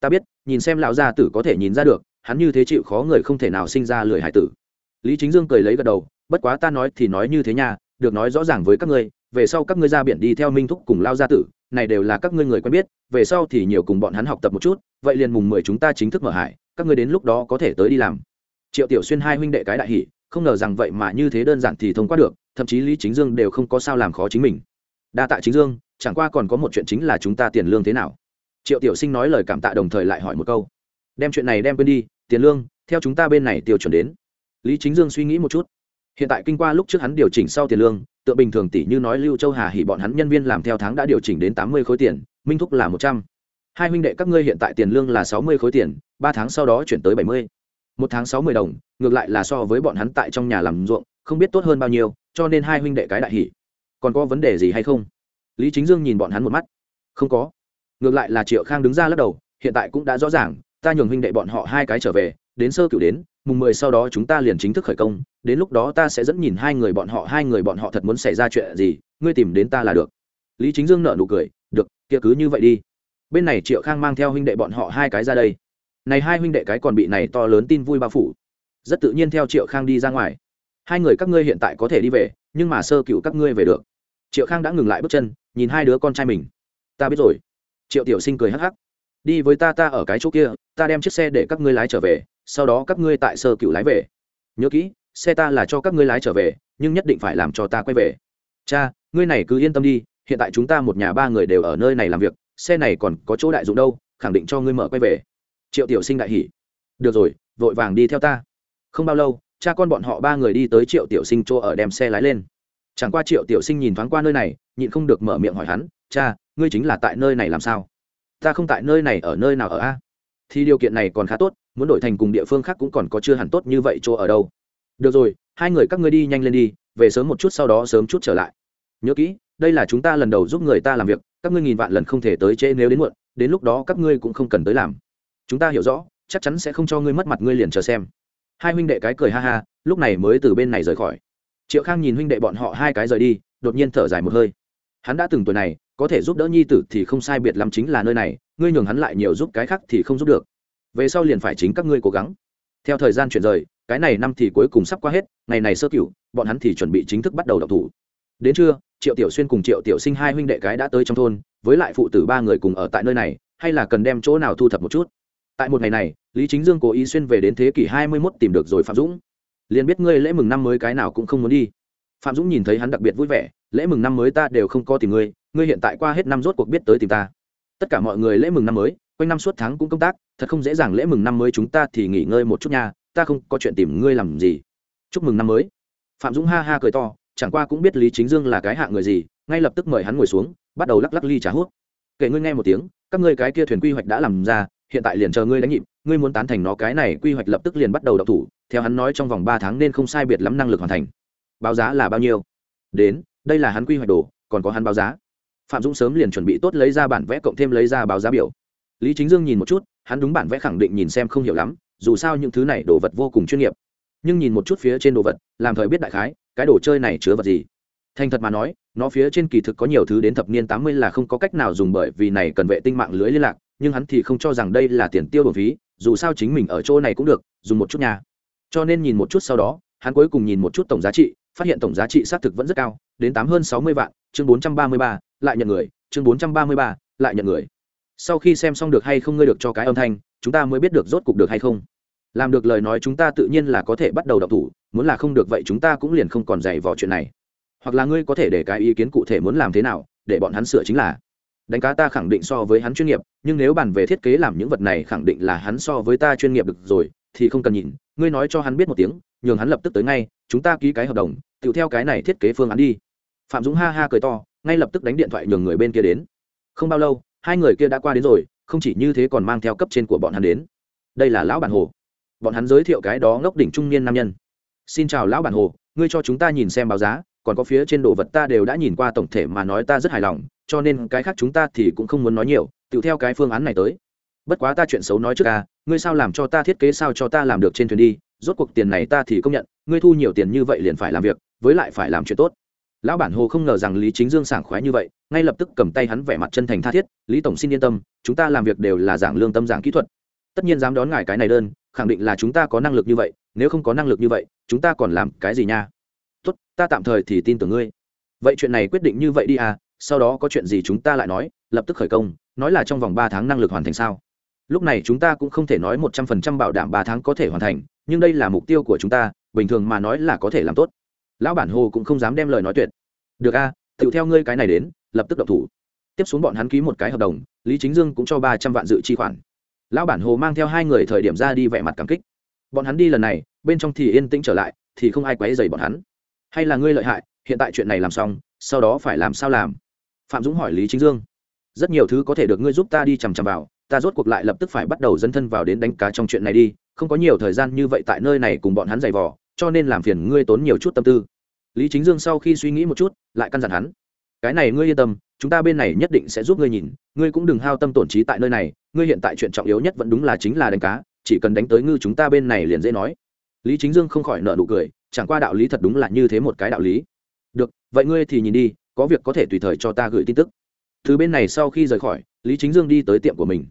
Ta biết, nhìn xem lão gia tử có thể nhìn ra được, hắn như thế chịu khó người không thể nào sinh ra lười hải tử. Lý chính dương cười lấy gật đầu, bất quá ta nói thì nói như thế nha, được nói rõ ràng với các ngươi, về sau các ngươi ra biển đi theo minh thúc cùng lao gia tử, này đều là các ngươi người quen biết, về sau thì nhiều cùng bọn hắn học tập một chút, vậy liền mùng mười chúng ta chính thức mở hải các ngươi đến lúc đó có thể tới đi làm. Triệu tiểu xuyên hai huynh đệ cái đại hỷ không ngờ rằng vậy mà như thế đơn giản thì thông qua được, thậm chí lý chính dương đều không có sao làm khó chính mình. Đa tạ chính dương, chẳng qua còn có một chuyện chính là chúng ta tiền lương thế nào? Triệu tiểu sinh nói lời cảm tạ đồng thời lại hỏi một câu. Đem chuyện này đem quên đi, tiền lương, theo chúng ta bên này tiêu chuẩn đến. Lý chính dương suy nghĩ một chút. Hiện tại kinh qua lúc trước hắn điều chỉnh sau tiền lương tựa bình thường tỷ như nói lưu châu hà hỉ bọn hắn nhân viên làm theo tháng đã điều chỉnh đến tám mươi khối tiền, minh thúc là một trăm hai huynh đệ các ngươi hiện tại tiền lương là sáu mươi khối tiền, ba tháng sau đó chuyển tới bảy mươi. Một tháng sáu mươi đồng, ngược lại là so với bọn hắn tại trong nhà làm ruộng, không biết tốt hơn bao nhiêu, cho nên hai huynh đệ cái đại hỉ. Còn có vấn đề gì hay không? Lý chính dương nhìn bọn hắn một mắt. Không có. Ngược lại là triệu khang đứng ra lắc đầu, hiện tại cũng đã rõ ràng, ta nhường huynh đệ bọn họ hai cái trở về, đến sơ cựu đến, mùng mười sau đó chúng ta liền chính thức khởi công, đến lúc đó ta sẽ dẫn nhìn hai người bọn họ, hai người bọn họ thật muốn xảy ra chuyện gì, ngươi tìm đến ta là được. Lý chính dương nợ nụ cười, được, kia cứ như vậy đi bên này triệu khang mang theo huynh đệ bọn họ hai cái ra đây. Này hai huynh đệ cái còn bị này to lớn tin vui bao phủ. Rất tự nhiên theo triệu khang đi ra ngoài. Hai người các ngươi hiện tại có thể đi về, nhưng mà sơ cựu các ngươi về được. Triệu khang đã ngừng lại bước chân, nhìn hai đứa con trai mình. Ta biết rồi. Triệu tiểu sinh cười hắc hắc. Đi với ta ta ở cái chỗ kia, ta đem chiếc xe để các ngươi lái trở về, sau đó các ngươi tại sơ cựu lái về. Nhớ kỹ, xe ta là cho các ngươi lái trở về, nhưng nhất định phải làm cho ta quay về. Cha, ngươi này cứ yên tâm đi, hiện tại chúng ta một nhà ba người đều ở nơi này làm việc xe này còn có chỗ đại dụng đâu, khẳng định cho ngươi mở quay về. Triệu tiểu sinh đại hỉ. Được rồi, vội vàng đi theo ta. Không bao lâu, cha con bọn họ ba người đi tới triệu tiểu sinh chỗ ở đem xe lái lên. Chẳng qua triệu tiểu sinh nhìn thoáng qua nơi này, nhịn không được mở miệng hỏi hắn, cha, ngươi chính là tại nơi này làm sao? Ta không tại nơi này ở nơi nào ở a? Thì điều kiện này còn khá tốt, muốn đổi thành cùng địa phương khác cũng còn có chưa hẳn tốt như vậy chỗ ở đâu. Được rồi, hai người các ngươi đi nhanh lên đi, về sớm một chút sau đó sớm chút trở lại. Nhớ kỹ, đây là chúng ta lần đầu giúp người ta làm việc các ngươi nghìn vạn lần không thể tới trễ nếu đến muộn, đến lúc đó các ngươi cũng không cần tới làm. Chúng ta hiểu rõ, chắc chắn sẽ không cho ngươi mất mặt ngươi liền chờ xem. Hai huynh đệ cái cười ha ha, lúc này mới từ bên này rời khỏi. Triệu khang nhìn huynh đệ bọn họ hai cái rời đi, đột nhiên thở dài một hơi. Hắn đã từng tuổi này, có thể giúp đỡ nhi tử thì không sai biệt lắm chính là nơi này, ngươi nhường hắn lại nhiều giúp cái khác thì không giúp được. Về sau liền phải chính các ngươi cố gắng. Theo thời gian chuyển rời, cái này năm thì cuối cùng sắp qua hết, ngày này sơ cửu, bọn hắn thì chuẩn bị chính thức bắt đầu đọc thủ. Đến trưa triệu tiểu xuyên cùng triệu tiểu sinh hai huynh đệ cái đã tới trong thôn, với lại phụ tử ba người cùng ở tại nơi này, hay là cần đem chỗ nào thu thập một chút? Tại một ngày này, lý chính dương cố ý xuyên về đến thế kỷ hai mươi mốt tìm được rồi phạm dũng. Liền biết ngươi lễ mừng năm mới cái nào cũng không muốn đi. Phạm dũng nhìn thấy hắn đặc biệt vui vẻ, lễ mừng năm mới ta đều không có tìm ngươi ngươi hiện tại qua hết năm rốt cuộc biết tới tìm ta. Tất cả mọi người lễ mừng năm mới, quanh năm suốt tháng cũng công tác, thật không dễ dàng lễ mừng năm mới chúng ta thì nghỉ ngơi một chút nha, ta không có chuyện tìm ngươi làm gì. Chúc mừng năm mới. Phạm dũng ha ha cười to chẳng qua cũng biết lý chính dương là cái hạ người gì, ngay lập tức mời hắn ngồi xuống, bắt đầu lắc lắc ly trà hút. Kể ngươi nghe một tiếng, các ngươi cái kia thuyền quy hoạch đã làm ra, hiện tại liền chờ ngươi đánh nhịp, ngươi muốn tán thành nó cái này quy hoạch lập tức liền bắt đầu đọc thủ, theo hắn nói trong vòng ba tháng nên không sai biệt lắm năng lực hoàn thành. Báo giá là bao nhiêu? Đến, đây là hắn quy hoạch đồ, còn có hắn báo giá. Phạm dũng sớm liền chuẩn bị tốt lấy ra bản vẽ cộng thêm lấy ra báo giá biểu. Lý chính dương nhìn một chút, hắn đúng bản vẽ khẳng định nhìn xem không hiểu lắm, dù sao những thứ này đồ vật vô cùng chuyên nghiệp nhưng nhìn một chút phía trên đồ vật, làm thời biết đại khái, cái đồ chơi này chứa vật gì. Thành thật mà nói, nó phía trên kỳ thực có nhiều thứ đến thập niên tám mươi là không có cách nào dùng bởi vì này cần vệ tinh mạng lưới liên lạc, nhưng hắn thì không cho rằng đây là tiền tiêu bổ phí, dù sao chính mình ở chỗ này cũng được, dùng một chút nhà cho nên nhìn một chút sau đó, hắn cuối cùng nhìn một chút tổng giá trị, phát hiện tổng giá trị xác thực vẫn rất cao, đến tám hơn sáu mươi vạn, chương bốn trăm ba mươi ba, lại nhận người, chương bốn trăm ba mươi ba, lại nhận người. Sau khi xem xong được hay không ngươi được cho cái âm thanh, chúng ta mới biết được rốt cục được hay không làm được lời nói chúng ta tự nhiên là có thể bắt đầu đọc thủ, muốn là không được vậy chúng ta cũng liền không còn dày vò chuyện này. Hoặc là ngươi có thể để cái ý kiến cụ thể muốn làm thế nào, để bọn hắn sửa chính là. Đánh cá ta khẳng định so với hắn chuyên nghiệp, nhưng nếu bàn về thiết kế làm những vật này khẳng định là hắn so với ta chuyên nghiệp được rồi, thì không cần nhìn, ngươi nói cho hắn biết một tiếng, nhường hắn lập tức tới ngay, chúng ta ký cái hợp đồng, tự theo cái này thiết kế phương án đi. Phạm dũng ha ha cười to, ngay lập tức đánh điện thoại nhường người bên kia đến. Không bao lâu, hai người kia đã qua đến rồi, không chỉ như thế còn mang theo cấp trên của bọn hắn đến. Đây là lão bản hồ bọn hắn giới thiệu cái đó ngốc đỉnh trung niên nam nhân. Xin chào lão bản hồ, ngươi cho chúng ta nhìn xem báo giá, còn có phía trên đồ vật ta đều đã nhìn qua tổng thể mà nói ta rất hài lòng, cho nên cái khác chúng ta thì cũng không muốn nói nhiều, tự theo cái phương án này tới. Bất quá ta chuyện xấu nói trước ca ngươi sao làm cho ta thiết kế sao cho ta làm được trên thuyền đi, rốt cuộc tiền này ta thì công nhận, ngươi thu nhiều tiền như vậy liền phải làm việc, với lại phải làm chuyện tốt. Lão bản hồ không ngờ rằng lý chính dương sảng khoái như vậy, ngay lập tức cầm tay hắn vẻ mặt chân thành tha thiết, lý tổng xin yên tâm, chúng ta làm việc đều là giảng lương tâm giảng kỹ thuật. Tất nhiên dám đón ngài cái này đơn khẳng định là chúng ta có năng lực như vậy, nếu không có năng lực như vậy, chúng ta còn làm cái gì nha? Tốt, ta tạm thời thì tin tưởng ngươi. Vậy chuyện này quyết định như vậy đi à sau đó có chuyện gì chúng ta lại nói, lập tức khởi công, nói là trong vòng ba tháng năng lực hoàn thành sao? Lúc này chúng ta cũng không thể nói một trăm phần trăm bảo đảm ba tháng có thể hoàn thành, nhưng đây là mục tiêu của chúng ta, bình thường mà nói là có thể làm tốt. Lão bản hồ cũng không dám đem lời nói tuyệt. Được a tự theo ngươi cái này đến, lập tức độc thủ. Tiếp xuống bọn hắn ký một cái hợp đồng, lý chính dương cũng cho ba trăm vạn dự chi khoản lão bản hồ mang theo hai người thời điểm ra đi vẻ mặt cảm kích. Bọn hắn đi lần này, bên trong thì yên tĩnh trở lại, thì không ai quấy dày bọn hắn. Hay là ngươi lợi hại, hiện tại chuyện này làm xong, sau đó phải làm sao làm? Phạm dũng hỏi lý chính dương. Rất nhiều thứ có thể được ngươi giúp ta đi chằm chằm vào, ta rốt cuộc lại lập tức phải bắt đầu dấn thân vào đến đánh cá trong chuyện này đi, không có nhiều thời gian như vậy tại nơi này cùng bọn hắn giày vò, cho nên làm phiền ngươi tốn nhiều chút tâm tư. Lý chính dương sau khi suy nghĩ một chút, lại căn dặn hắn. Cái này ngươi yên tâm chúng ta bên này nhất định sẽ giúp ngươi nhìn, ngươi cũng đừng hao tâm tổn trí tại nơi này, ngươi hiện tại chuyện trọng yếu nhất vẫn đúng là chính là đánh cá, chỉ cần đánh tới ngư chúng ta bên này liền dễ nói. Lý chính dương không khỏi nợ nụ cười, chẳng qua đạo lý thật đúng là như thế một cái đạo lý. Được, vậy ngươi thì nhìn đi, có việc có thể tùy thời cho ta gửi tin tức. Thứ bên này sau khi rời khỏi, lý chính dương đi tới tiệm của mình.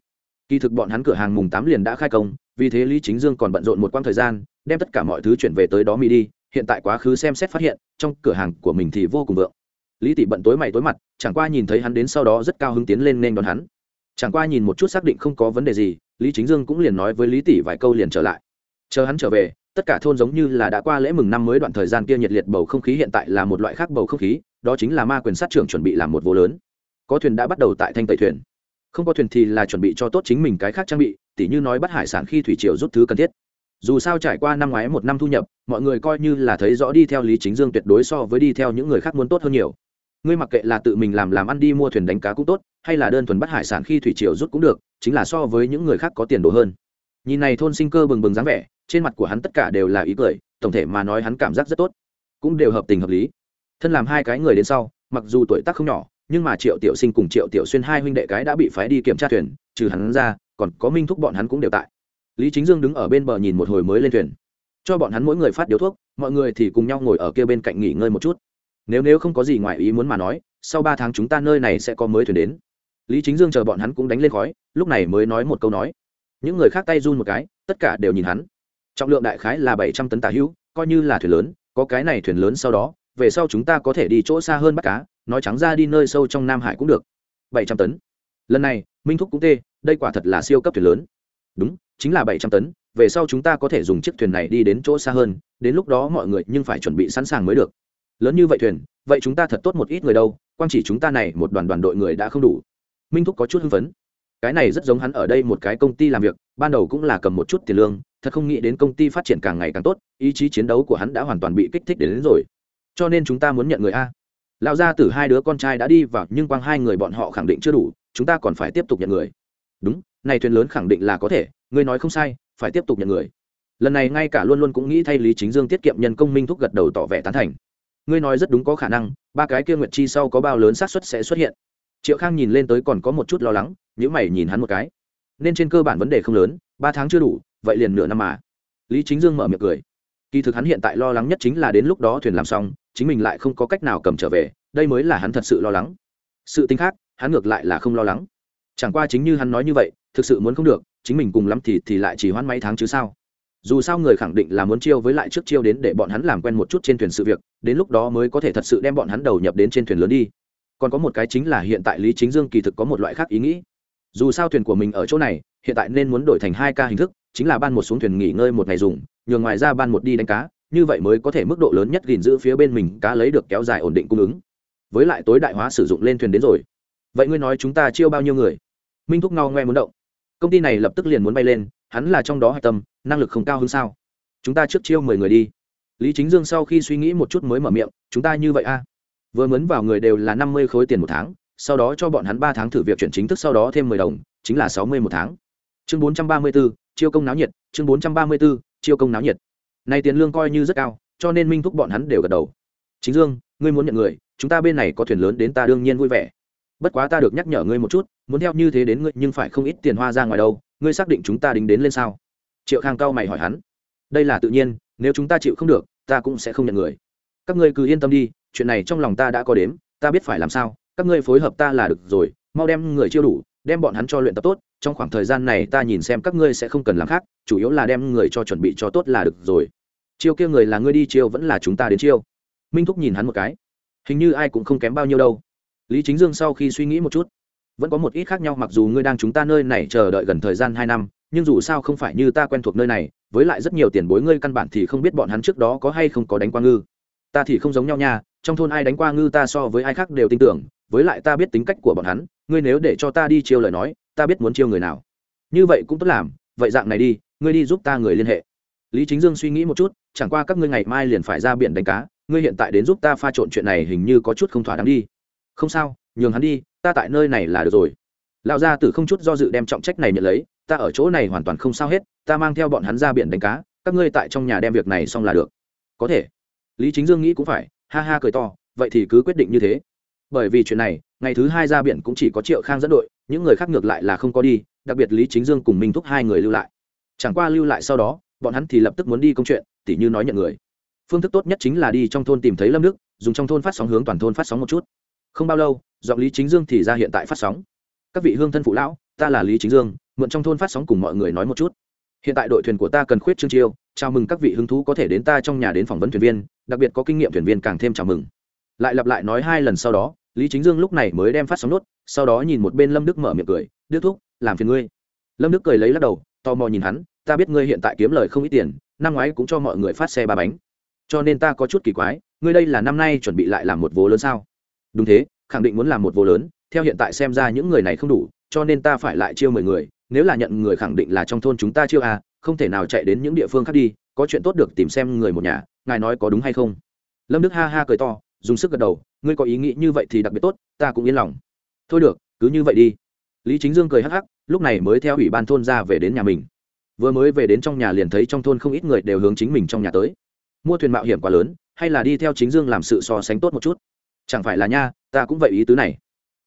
Kỳ thực bọn hắn cửa hàng mùng tám liền đã khai công, vì thế lý chính dương còn bận rộn một quãng thời gian, đem tất cả mọi thứ chuyển về tới đó mi đi, hiện tại quá khứ xem xét phát hiện, trong cửa hàng của mình thì vô cùng vượng lý tỷ bận tối mày tối mặt, chẳng qua nhìn thấy hắn đến sau đó rất cao hứng tiến lên nên đón hắn. Chẳng qua nhìn một chút xác định không có vấn đề gì, lý chính dương cũng liền nói với lý tỷ vài câu liền trở lại. Chờ hắn trở về, tất cả thôn giống như là đã qua lễ mừng năm mới đoạn thời gian kia nhiệt liệt bầu không khí hiện tại là một loại khác bầu không khí, đó chính là ma quyền sát trưởng chuẩn bị làm một vô lớn. Có thuyền đã bắt đầu tại thanh tẩy thuyền. Không có thuyền thì là chuẩn bị cho tốt chính mình cái khác trang bị, tỉ như nói bắt hải sản khi thủy triều rút thứ cần thiết. Dù sao trải qua năm ngoái một năm thu nhập, mọi người coi như là thấy rõ đi theo lý chính dương tuyệt đối so với đi theo những người khác muốn tốt hơn nhiều ngươi mặc kệ là tự mình làm làm ăn đi mua thuyền đánh cá cũng tốt, hay là đơn thuần bắt hải sản khi thủy triều rút cũng được, chính là so với những người khác có tiền đồ hơn. Nhìn này thôn sinh cơ bừng bừng dáng vẻ, trên mặt của hắn tất cả đều là ý cười, tổng thể mà nói hắn cảm giác rất tốt. Cũng đều hợp tình hợp lý. Thân làm hai cái người đến sau, mặc dù tuổi tác không nhỏ, nhưng mà triệu tiểu sinh cùng triệu tiểu xuyên hai huynh đệ cái đã bị phái đi kiểm tra thuyền, trừ hắn ra, còn có minh thúc bọn hắn cũng đều tại. Lý chính dương đứng ở bên bờ nhìn một hồi mới lên thuyền. Cho bọn hắn mỗi người phát điếu thuốc, mọi người thì cùng nhau ngồi ở kia bên cạnh nghỉ ngơi một chút nếu nếu không có gì ngoài ý muốn mà nói, sau ba tháng chúng ta nơi này sẽ có mới thuyền đến. Lý chính dương chờ bọn hắn cũng đánh lên khói, lúc này mới nói một câu nói. Những người khác tay run một cái, tất cả đều nhìn hắn. Trọng lượng đại khái là bảy trăm tấn tà hữu, coi như là thuyền lớn, có cái này thuyền lớn sau đó, về sau chúng ta có thể đi chỗ xa hơn bắt cá, nói trắng ra đi nơi sâu trong nam hải cũng được. Bảy trăm tấn. Lần này, minh thúc cũng tê, đây quả thật là siêu cấp thuyền lớn. Đúng, chính là bảy trăm tấn, về sau chúng ta có thể dùng chiếc thuyền này đi đến chỗ xa hơn, đến lúc đó mọi người nhưng phải chuẩn bị sẵn sàng mới được lớn như vậy thuyền vậy chúng ta thật tốt một ít người đâu quang chỉ chúng ta này một đoàn đoàn đội người đã không đủ. Minh thúc có chút hưng phấn. Cái này rất giống hắn ở đây một cái công ty làm việc ban đầu cũng là cầm một chút tiền lương thật không nghĩ đến công ty phát triển càng ngày càng tốt ý chí chiến đấu của hắn đã hoàn toàn bị kích thích đến, đến rồi. Cho nên chúng ta muốn nhận người a. Lão gia tử hai đứa con trai đã đi vào nhưng quang hai người bọn họ khẳng định chưa đủ chúng ta còn phải tiếp tục nhận người. Đúng này thuyền lớn khẳng định là có thể ngươi nói không sai phải tiếp tục nhận người. Lần này ngay cả luôn luôn cũng nghĩ thay lý chính dương tiết kiệm nhân công minh thúc gật đầu tỏ vẻ tán thành ngươi nói rất đúng có khả năng, ba cái kia nguyệt chi sau có bao lớn xác suất sẽ xuất hiện. Triệu khang nhìn lên tới còn có một chút lo lắng nhữ mày nhìn hắn một cái. Nên trên cơ bản vấn đề không lớn, ba tháng chưa đủ, vậy liền nửa năm mà. Lý chính dương mở miệng cười. Kỳ thực hắn hiện tại lo lắng nhất chính là đến lúc đó thuyền làm xong, chính mình lại không có cách nào cầm trở về, đây mới là hắn thật sự lo lắng. Sự tính khác, hắn ngược lại là không lo lắng. Chẳng qua chính như hắn nói như vậy, thực sự muốn không được, chính mình cùng lắm thì thì lại chỉ hoãn mấy tháng chứ sao? Dù sao người khẳng định là muốn chiêu với lại trước chiêu đến để bọn hắn làm quen một chút trên thuyền sự việc, đến lúc đó mới có thể thật sự đem bọn hắn đầu nhập đến trên thuyền lớn đi. Còn có một cái chính là hiện tại lý chính dương kỳ thực có một loại khác ý nghĩ. Dù sao thuyền của mình ở chỗ này, hiện tại nên muốn đổi thành hai ca hình thức, chính là ban một xuống thuyền nghỉ ngơi một ngày dùng, nhường ngoài ra ban một đi đánh cá, như vậy mới có thể mức độ lớn nhất gìn giữ phía bên mình cá lấy được kéo dài ổn định cung ứng. Với lại tối đại hóa sử dụng lên thuyền đến rồi. Vậy ngươi nói chúng ta chiêu bao nhiêu người? Minh thúc ngao ngoe muốn động. Công ty này lập tức liền muốn bay lên hắn là trong đó hạch tâm, năng lực không cao hơn sao? Chúng ta trước chiêu mười người đi. Lý chính dương sau khi suy nghĩ một chút mới mở miệng, chúng ta như vậy a vừa mướn vào người đều là năm mươi khối tiền một tháng, sau đó cho bọn hắn ba tháng thử việc chuyển chính thức sau đó thêm mười đồng, chính là sáu mươi một tháng. Chương bốn trăm ba mươi b ố chiêu công náo nhiệt, chương bốn trăm ba mươi b ố chiêu công náo nhiệt. Này tiền lương coi như rất cao, cho nên minh thúc bọn hắn đều gật đầu. Chính dương, ngươi muốn nhận người, chúng ta bên này có thuyền lớn đến ta đương nhiên vui vẻ. Bất quá ta được nhắc nhở ngươi một chút, muốn theo như thế đến ngươi, nhưng phải không ít tiền hoa ra ngoài đâu ngươi xác định chúng ta đính đến lên sao? Triệu khang cao mày hỏi hắn. Đây là tự nhiên, nếu chúng ta chịu không được, ta cũng sẽ không nhận người. Các ngươi cứ yên tâm đi, chuyện này trong lòng ta đã có đếm, ta biết phải làm sao, các ngươi phối hợp ta là được rồi, mau đem người chiêu đủ, đem bọn hắn cho luyện tập tốt, trong khoảng thời gian này ta nhìn xem các ngươi sẽ không cần làm khác, chủ yếu là đem người cho chuẩn bị cho tốt là được rồi. Chiêu kia người là ngươi đi chiêu vẫn là chúng ta đến chiêu? Minh thúc nhìn hắn một cái. Hình như ai cũng không kém bao nhiêu đâu. Lý chính dương sau khi suy nghĩ một chút vẫn có một ít khác nhau, mặc dù ngươi đang chúng ta nơi này chờ đợi gần thời gian hai năm, nhưng dù sao không phải như ta quen thuộc nơi này, với lại rất nhiều tiền bối ngươi căn bản thì không biết bọn hắn trước đó có hay không có đánh qua ngư. Ta thì không giống nhau nha, trong thôn ai đánh qua ngư ta so với ai khác đều tin tưởng, với lại ta biết tính cách của bọn hắn, ngươi nếu để cho ta đi chiêu lời nói, ta biết muốn chiêu người nào. Như vậy cũng tốt làm, vậy dạng này đi, ngươi đi giúp ta người liên hệ. Lý chính dương suy nghĩ một chút, chẳng qua các ngươi ngày mai liền phải ra biển đánh cá, ngươi hiện tại đến giúp ta pha trộn chuyện này hình như có chút không thỏa đáng đi. Không sao, nhường hắn đi ta tại nơi này là được rồi. Lão gia tử không chút do dự đem trọng trách này nhận lấy, ta ở chỗ này hoàn toàn không sao hết, ta mang theo bọn hắn ra biển đánh cá, các ngươi tại trong nhà đem việc này xong là được. Có thể. Lý chính dương nghĩ cũng phải, ha ha cười to, vậy thì cứ quyết định như thế. Bởi vì chuyện này, ngày thứ hai ra biển cũng chỉ có triệu khang dẫn đội, những người khác ngược lại là không có đi, đặc biệt lý chính dương cùng minh thúc hai người lưu lại. Chẳng qua lưu lại sau đó, bọn hắn thì lập tức muốn đi công chuyện, tỉ như nói nhận người. Phương thức tốt nhất chính là đi trong thôn tìm thấy lâm đức, dùng trong thôn phát sóng hướng toàn thôn phát sóng một chút không bao lâu, giọng lý chính dương thì ra hiện tại phát sóng. Các vị hương thân phụ lão, ta là lý chính dương, mượn trong thôn phát sóng cùng mọi người nói một chút. Hiện tại đội thuyền của ta cần khuyết trương chiêu, chào mừng các vị hứng thú có thể đến ta trong nhà đến phỏng vấn thuyền viên, đặc biệt có kinh nghiệm thuyền viên càng thêm chào mừng. Lại lặp lại nói hai lần sau đó, lý chính dương lúc này mới đem phát sóng nốt, sau đó nhìn một bên lâm đức mở miệng cười, đức thúc, làm phiền ngươi. Lâm đức cười lấy lắc đầu, tò mò nhìn hắn, ta biết ngươi hiện tại kiếm lời không ít tiền, năm ngoái cũng cho mọi người phát xe ba bánh. Cho nên ta có chút kỳ quái, ngươi đây là năm nay chuẩn bị lại làm một vố lớn sao? Đúng thế, khẳng định muốn làm một vô lớn, theo hiện tại xem ra những người này không đủ, cho nên ta phải lại chiêu mười người, nếu là nhận người khẳng định là trong thôn chúng ta chiêu à không thể nào chạy đến những địa phương khác đi, có chuyện tốt được tìm xem người một nhà, ngài nói có đúng hay không? Lâm đức ha ha cười to, dùng sức gật đầu, ngươi có ý nghĩ như vậy thì đặc biệt tốt, ta cũng yên lòng. Thôi được, cứ như vậy đi. Lý chính dương cười hắc hắc, lúc này mới theo ủy ban thôn ra về đến nhà mình. Vừa mới về đến trong nhà liền thấy trong thôn không ít người đều hướng chính mình trong nhà tới. Mua thuyền mạo hiểm quá lớn, hay là đi theo chính dương làm sự so sánh tốt một chút? Chẳng phải là nha, ta cũng vậy ý tứ này.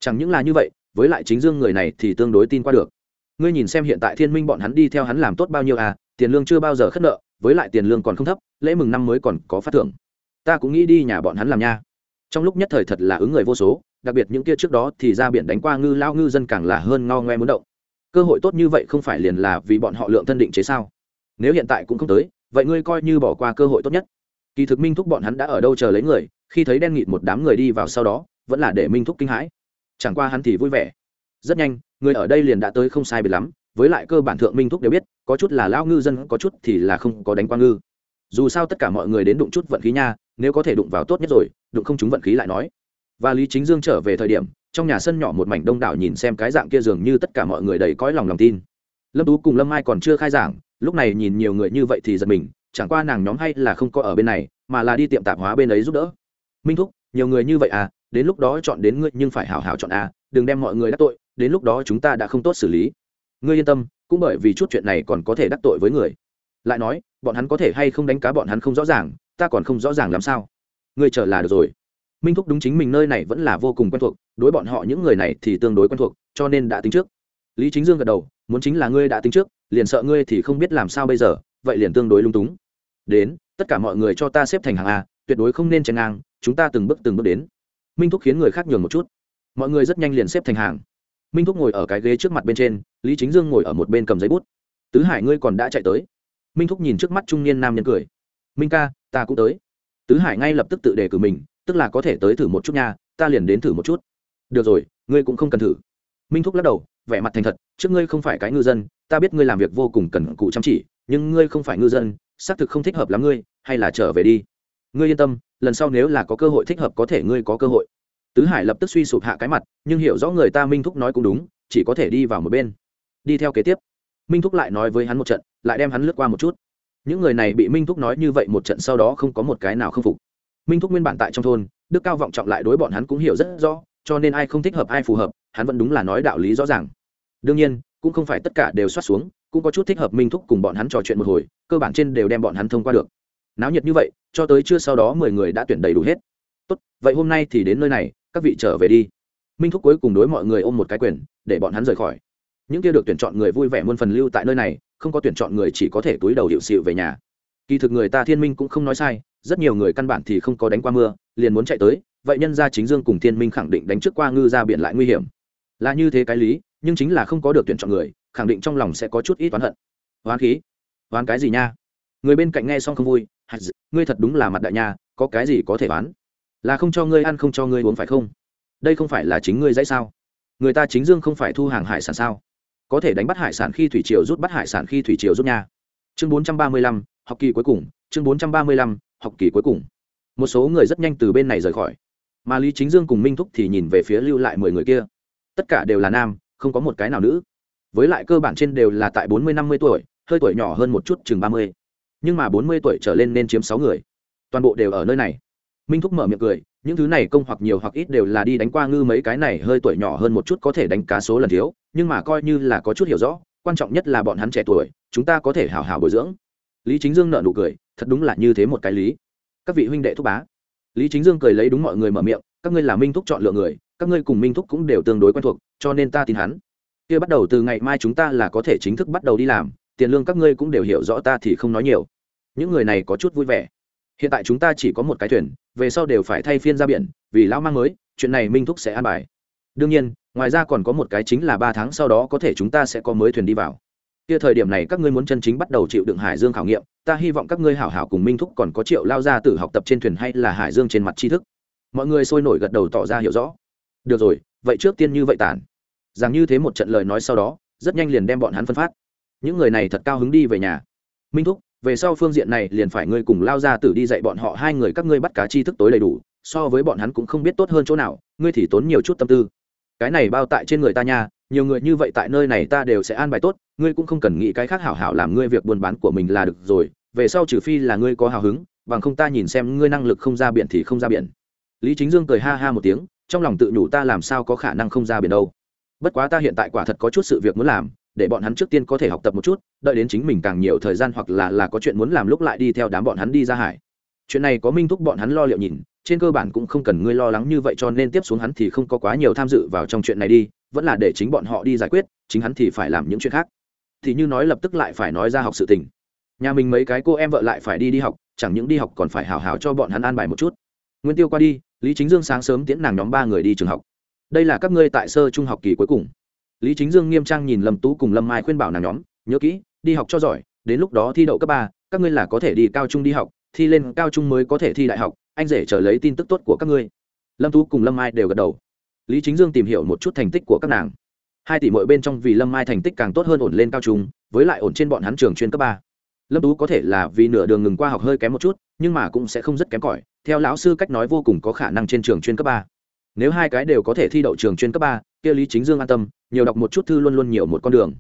Chẳng những là như vậy, với lại chính dương người này thì tương đối tin qua được. Ngươi nhìn xem hiện tại thiên minh bọn hắn đi theo hắn làm tốt bao nhiêu à tiền lương chưa bao giờ khất nợ, với lại tiền lương còn không thấp, lễ mừng năm mới còn có phát thưởng. Ta cũng nghĩ đi nhà bọn hắn làm nha. Trong lúc nhất thời thật là ứng người vô số, đặc biệt những kia trước đó thì ra biển đánh qua ngư lao ngư dân càng là hơn ngao ngoe muốn động. Cơ hội tốt như vậy không phải liền là vì bọn họ lượng thân định chế sao? Nếu hiện tại cũng không tới, vậy ngươi coi như bỏ qua cơ hội tốt nhất. Kỳ thực minh thúc bọn hắn đã ở đâu chờ lấy người khi thấy đen nghịt một đám người đi vào sau đó, vẫn là để minh thúc kinh hãi. Chẳng qua hắn thì vui vẻ. Rất nhanh, người ở đây liền đã tới không sai biệt lắm, với lại cơ bản thượng minh thúc đều biết, có chút là lao ngư dân, có chút thì là không có đánh qua ngư. Dù sao tất cả mọi người đến đụng chút vận khí nha, nếu có thể đụng vào tốt nhất rồi, đụng không chúng vận khí lại nói. Và lý chính dương trở về thời điểm, trong nhà sân nhỏ một mảnh đông đảo nhìn xem cái dạng kia dường như tất cả mọi người đầy cõi lòng lòng tin. Lâm tú cùng lâm mai còn chưa khai giảng, lúc này nhìn nhiều người như vậy thì giật mình, chẳng qua nàng nhóm hay là không có ở bên này, mà là đi tiệm tạp hóa bên ấy giúp đỡ minh thúc nhiều người như vậy à đến lúc đó chọn đến ngươi nhưng phải hảo hảo chọn à, đừng đem mọi người đắc tội đến lúc đó chúng ta đã không tốt xử lý. Ngươi yên tâm cũng bởi vì chút chuyện này còn có thể đắc tội với người. Lại nói bọn hắn có thể hay không đánh cá bọn hắn không rõ ràng ta còn không rõ ràng làm sao. Ngươi chờ là được rồi. Minh thúc đúng chính mình nơi này vẫn là vô cùng quen thuộc đối bọn họ những người này thì tương đối quen thuộc cho nên đã tính trước. Lý chính dương gật đầu muốn chính là ngươi đã tính trước liền sợ ngươi thì không biết làm sao bây giờ vậy liền tương đối lung túng. Đến tất cả mọi người cho ta xếp thành hàng a tuyệt đối không nên chen ngang, chúng ta từng bước từng bước đến. Minh thúc khiến người khác nhường một chút. Mọi người rất nhanh liền xếp thành hàng. Minh thúc ngồi ở cái ghế trước mặt bên trên, lý chính dương ngồi ở một bên cầm giấy bút. Tứ hải ngươi còn đã chạy tới. Minh thúc nhìn trước mắt trung niên nam nhân cười. Minh ca, ta cũng tới. Tứ hải ngay lập tức tự đề cử mình, tức là có thể tới thử một chút nha, ta liền đến thử một chút. Được rồi, ngươi cũng không cần thử. Minh thúc lắc đầu, vẻ mặt thành thật, trước ngươi không phải cái ngư dân, ta biết ngươi làm việc vô cùng cần cụ chăm chỉ, nhưng ngươi không phải ngư dân, xác thực không thích hợp lắm ngươi, hay là trở về đi ngươi yên tâm, lần sau nếu là có cơ hội thích hợp có thể ngươi có cơ hội. Tứ hải lập tức suy sụp hạ cái mặt, nhưng hiểu rõ người ta minh thúc nói cũng đúng, chỉ có thể đi vào một bên. Đi theo kế tiếp. Minh thúc lại nói với hắn một trận, lại đem hắn lướt qua một chút. Những người này bị minh thúc nói như vậy một trận sau đó không có một cái nào không phục. Minh thúc nguyên bản tại trong thôn, đức cao vọng trọng lại đối bọn hắn cũng hiểu rất rõ, cho nên ai không thích hợp ai phù hợp, hắn vẫn đúng là nói đạo lý rõ ràng. Đương nhiên, cũng không phải tất cả đều soát xuống, cũng có chút thích hợp minh thúc cùng bọn hắn trò chuyện một hồi, cơ bản trên đều đem bọn hắn thông qua được náo nhiệt như vậy, cho tới chưa sau đó mười người đã tuyển đầy đủ hết. Tốt, vậy hôm nay thì đến nơi này, các vị trở về đi. Minh thúc cuối cùng đối mọi người ôm một cái quyền, để bọn hắn rời khỏi. Những kia được tuyển chọn người vui vẻ muôn phần lưu tại nơi này, không có tuyển chọn người chỉ có thể túi đầu hiệu xịu về nhà. Kỳ thực người ta thiên minh cũng không nói sai, rất nhiều người căn bản thì không có đánh qua mưa, liền muốn chạy tới, vậy nhân gia chính dương cùng thiên minh khẳng định đánh trước qua ngư ra biển lại nguy hiểm. Là như thế cái lý, nhưng chính là không có được tuyển chọn người, khẳng định trong lòng sẽ có chút ít oán hận. Oán khí? Oán cái gì nha? Người bên cạnh nghe xong không vui ngươi thật đúng là mặt đại nha, có cái gì có thể bán? là không cho ngươi ăn không cho ngươi uống phải không? Đây không phải là chính ngươi dãy sao? Người ta chính dương không phải thu hàng hải sản sao? Có thể đánh bắt hải sản khi thủy triều rút bắt hải sản khi thủy triều rút nha. Chương bốn trăm ba mươi lăm, học kỳ cuối cùng, chương bốn trăm ba mươi lăm, học kỳ cuối cùng. Một số người rất nhanh từ bên này rời khỏi. Mà lý chính dương cùng minh thúc thì nhìn về phía lưu lại mười người kia. Tất cả đều là nam, không có một cái nào nữ. Với lại cơ bản trên đều là tại bốn mươi năm mươi tuổi, hơi tuổi nhỏ hơn một chút chừng ba mươi nhưng mà bốn mươi tuổi trở lên nên chiếm sáu người. Toàn bộ đều ở nơi này. Minh thúc mở miệng cười, những thứ này công hoặc nhiều hoặc ít đều là đi đánh qua ngư mấy cái này hơi tuổi nhỏ hơn một chút có thể đánh cá số lần thiếu, nhưng mà coi như là có chút hiểu rõ, quan trọng nhất là bọn hắn trẻ tuổi, chúng ta có thể hào hào bồi dưỡng. Lý chính dương nợ nụ cười, thật đúng là như thế một cái lý. Các vị huynh đệ thúc bá. Lý chính dương cười lấy đúng mọi người mở miệng, các ngươi là minh thúc chọn lựa người, các ngươi cùng minh thúc cũng đều tương đối quen thuộc, cho nên ta tin hắn. Kia bắt đầu từ ngày mai chúng ta là có thể chính thức bắt đầu đi làm, tiền lương các ngươi cũng đều hiểu rõ ta thì không nói nhiều những người này có chút vui vẻ. Hiện tại chúng ta chỉ có một cái thuyền, về sau đều phải thay phiên ra biển, vì lão mang mới, chuyện này minh thúc sẽ an bài. Đương nhiên, ngoài ra còn có một cái chính là ba tháng sau đó có thể chúng ta sẽ có mới thuyền đi vào. Kia thời điểm này các ngươi muốn chân chính bắt đầu chịu đựng hải dương khảo nghiệm, ta hy vọng các ngươi hảo hảo cùng minh thúc còn có triệu lao ra từ học tập trên thuyền hay là hải dương trên mặt tri thức. Mọi người sôi nổi gật đầu tỏ ra hiểu rõ. Được rồi, vậy trước tiên như vậy tản. Rằng như thế một trận lời nói sau đó, rất nhanh liền đem bọn hắn phân phát. Những người này thật cao hứng đi về nhà. Minh thúc về sau phương diện này liền phải ngươi cùng lao ra tử đi dạy bọn họ hai người các ngươi bắt cá chi thức tối đầy đủ, so với bọn hắn cũng không biết tốt hơn chỗ nào, ngươi thì tốn nhiều chút tâm tư. Cái này bao tại trên người ta nha, nhiều người như vậy tại nơi này ta đều sẽ an bài tốt, ngươi cũng không cần nghĩ cái khác hảo hảo làm ngươi việc buôn bán của mình là được rồi, về sau trừ phi là ngươi có hào hứng, bằng không ta nhìn xem ngươi năng lực không ra biển thì không ra biển. Lý chính dương cười ha ha một tiếng, trong lòng tự nhủ ta làm sao có khả năng không ra biển đâu. Bất quá ta hiện tại quả thật có chút sự việc muốn làm để bọn hắn trước tiên có thể học tập một chút, đợi đến chính mình càng nhiều thời gian hoặc là là có chuyện muốn làm lúc lại đi theo đám bọn hắn đi ra hải. Chuyện này có minh thúc bọn hắn lo liệu nhìn, trên cơ bản cũng không cần ngươi lo lắng như vậy cho nên tiếp xuống hắn thì không có quá nhiều tham dự vào trong chuyện này đi, vẫn là để chính bọn họ đi giải quyết, chính hắn thì phải làm những chuyện khác. Thì như nói lập tức lại phải nói ra học sự tình. Nhà mình mấy cái cô em vợ lại phải đi đi học, chẳng những đi học còn phải hào hào cho bọn hắn an bài một chút. Nguyên tiêu qua đi, lý chính dương sáng sớm tiễn nàng nhóm ba người đi trường học. Đây là các ngươi tại sơ trung học kỳ cuối cùng lý chính dương nghiêm trang nhìn lâm tú cùng lâm mai khuyên bảo nàng nhóm, nhớ kỹ, đi học cho giỏi, đến lúc đó thi đậu cấp ba, các ngươi là có thể đi cao trung đi học, thi lên cao trung mới có thể thi đại học, anh rể chờ lấy tin tức tốt của các ngươi. Lâm tú cùng lâm mai đều gật đầu. Lý chính dương tìm hiểu một chút thành tích của các nàng. Hai tỷ mỗi bên trong vì lâm mai thành tích càng tốt hơn ổn lên cao trung, với lại ổn trên bọn hắn trường chuyên cấp ba. Lâm tú có thể là vì nửa đường ngừng qua học hơi kém một chút, nhưng mà cũng sẽ không rất kém cỏi, theo lão sư cách nói vô cùng có khả năng trên trường chuyên cấp ba nếu hai cái đều có thể thi đậu trường chuyên cấp ba, kia lý chính dương an tâm, nhiều đọc một chút thư luôn luôn nhiều một con đường.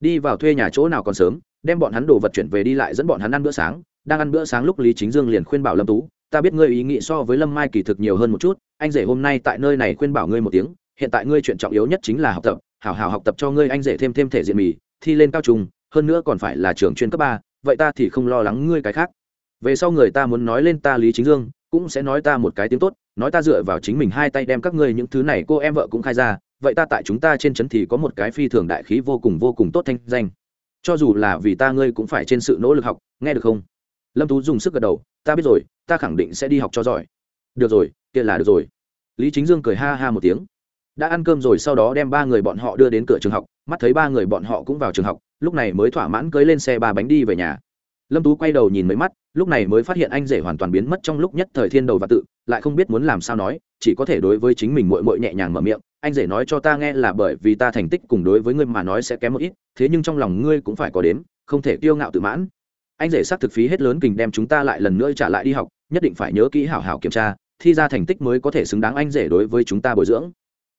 Đi vào thuê nhà chỗ nào còn sớm, đem bọn hắn đồ vật chuyển về đi lại dẫn bọn hắn ăn bữa sáng. Đang ăn bữa sáng lúc lý chính dương liền khuyên bảo lâm tú, ta biết ngươi ý nghĩ so với lâm mai kỳ thực nhiều hơn một chút, anh rể hôm nay tại nơi này khuyên bảo ngươi một tiếng, hiện tại ngươi chuyện trọng yếu nhất chính là học tập, hảo hảo học tập cho ngươi anh rể thêm thêm thể diện mì, thi lên cao trung, hơn nữa còn phải là trường chuyên cấp ba, vậy ta thì không lo lắng ngươi cái khác. Về sau người ta muốn nói lên ta lý chính dương cũng sẽ nói ta một cái tiếng tốt, nói ta dựa vào chính mình hai tay đem các ngươi những thứ này cô em vợ cũng khai ra, vậy ta tại chúng ta trên trấn thì có một cái phi thường đại khí vô cùng vô cùng tốt thanh danh. Cho dù là vì ta ngươi cũng phải trên sự nỗ lực học, nghe được không? Lâm tú dùng sức gật đầu, ta biết rồi, ta khẳng định sẽ đi học cho giỏi. Được rồi, kia là được rồi. Lý chính dương cười ha ha một tiếng. Đã ăn cơm rồi sau đó đem ba người bọn họ đưa đến cửa trường học, mắt thấy ba người bọn họ cũng vào trường học, lúc này mới thỏa mãn cưới lên xe ba bánh đi về nhà. Lâm tú quay đầu nhìn mấy mắt lúc này mới phát hiện anh rể hoàn toàn biến mất trong lúc nhất thời thiên đầu và tự, lại không biết muốn làm sao nói, chỉ có thể đối với chính mình mội mội nhẹ nhàng mở miệng, anh rể nói cho ta nghe là bởi vì ta thành tích cùng đối với ngươi mà nói sẽ kém một ít, thế nhưng trong lòng ngươi cũng phải có đếm, không thể kiêu ngạo tự mãn. Anh rể xác thực phí hết lớn kình đem chúng ta lại lần nữa trả lại đi học, nhất định phải nhớ kỹ hảo hảo kiểm tra, thi ra thành tích mới có thể xứng đáng anh rể đối với chúng ta bồi dưỡng.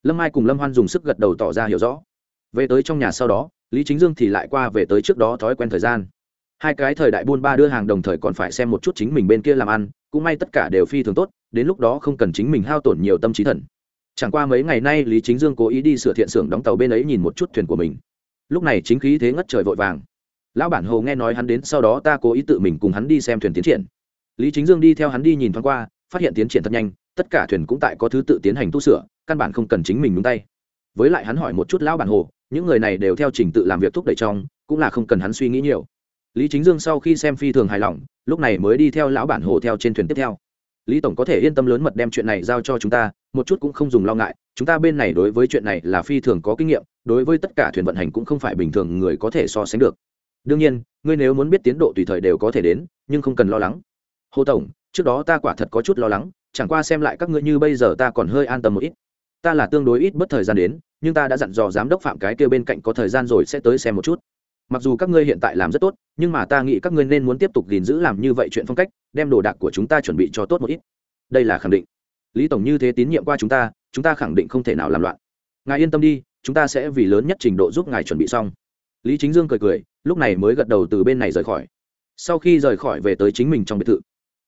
Lâm ai cùng lâm hoan dùng sức gật đầu tỏ ra hiểu rõ. Về tới trong nhà sau đó, lý chính dương thì lại qua về tới trước đó thói quen thời gian hai cái thời đại buôn ba đưa hàng đồng thời còn phải xem một chút chính mình bên kia làm ăn, cũng may tất cả đều phi thường tốt, đến lúc đó không cần chính mình hao tổn nhiều tâm trí thần. Chẳng qua mấy ngày nay lý chính dương cố ý đi sửa thiện xưởng đóng tàu bên ấy nhìn một chút thuyền của mình. Lúc này chính khí thế ngất trời vội vàng. Lão bản hồ nghe nói hắn đến, sau đó ta cố ý tự mình cùng hắn đi xem thuyền tiến triển. Lý chính dương đi theo hắn đi nhìn thoáng qua, phát hiện tiến triển thật nhanh, tất cả thuyền cũng tại có thứ tự tiến hành tu sửa, căn bản không cần chính mình nhúng tay. Với lại hắn hỏi một chút lão bản hồ, những người này đều theo trình tự làm việc thúc đẩy trong, cũng là không cần hắn suy nghĩ nhiều lý chính dương sau khi xem phi thường hài lòng, lúc này mới đi theo lão bản hồ theo trên thuyền tiếp theo. Lý tổng có thể yên tâm lớn mật đem chuyện này giao cho chúng ta, một chút cũng không dùng lo ngại, chúng ta bên này đối với chuyện này là phi thường có kinh nghiệm, đối với tất cả thuyền vận hành cũng không phải bình thường người có thể so sánh được. Đương nhiên, ngươi nếu muốn biết tiến độ tùy thời đều có thể đến, nhưng không cần lo lắng. Hồ tổng, trước đó ta quả thật có chút lo lắng, chẳng qua xem lại các ngươi như bây giờ ta còn hơi an tâm một ít. Ta là tương đối ít bất thời gian đến, nhưng ta đã dặn dò giám đốc phạm cái kêu bên cạnh có thời gian rồi sẽ tới xem một chút mặc dù các ngươi hiện tại làm rất tốt, nhưng mà ta nghĩ các ngươi nên muốn tiếp tục gìn giữ làm như vậy chuyện phong cách, đem đồ đạc của chúng ta chuẩn bị cho tốt một ít. Đây là khẳng định. Lý tổng như thế tín nhiệm qua chúng ta chúng ta khẳng định không thể nào làm loạn. Ngài yên tâm đi, chúng ta sẽ vì lớn nhất trình độ giúp ngài chuẩn bị xong. Lý chính dương cười cười, lúc này mới gật đầu từ bên này rời khỏi. Sau khi rời khỏi về tới chính mình trong biệt thự,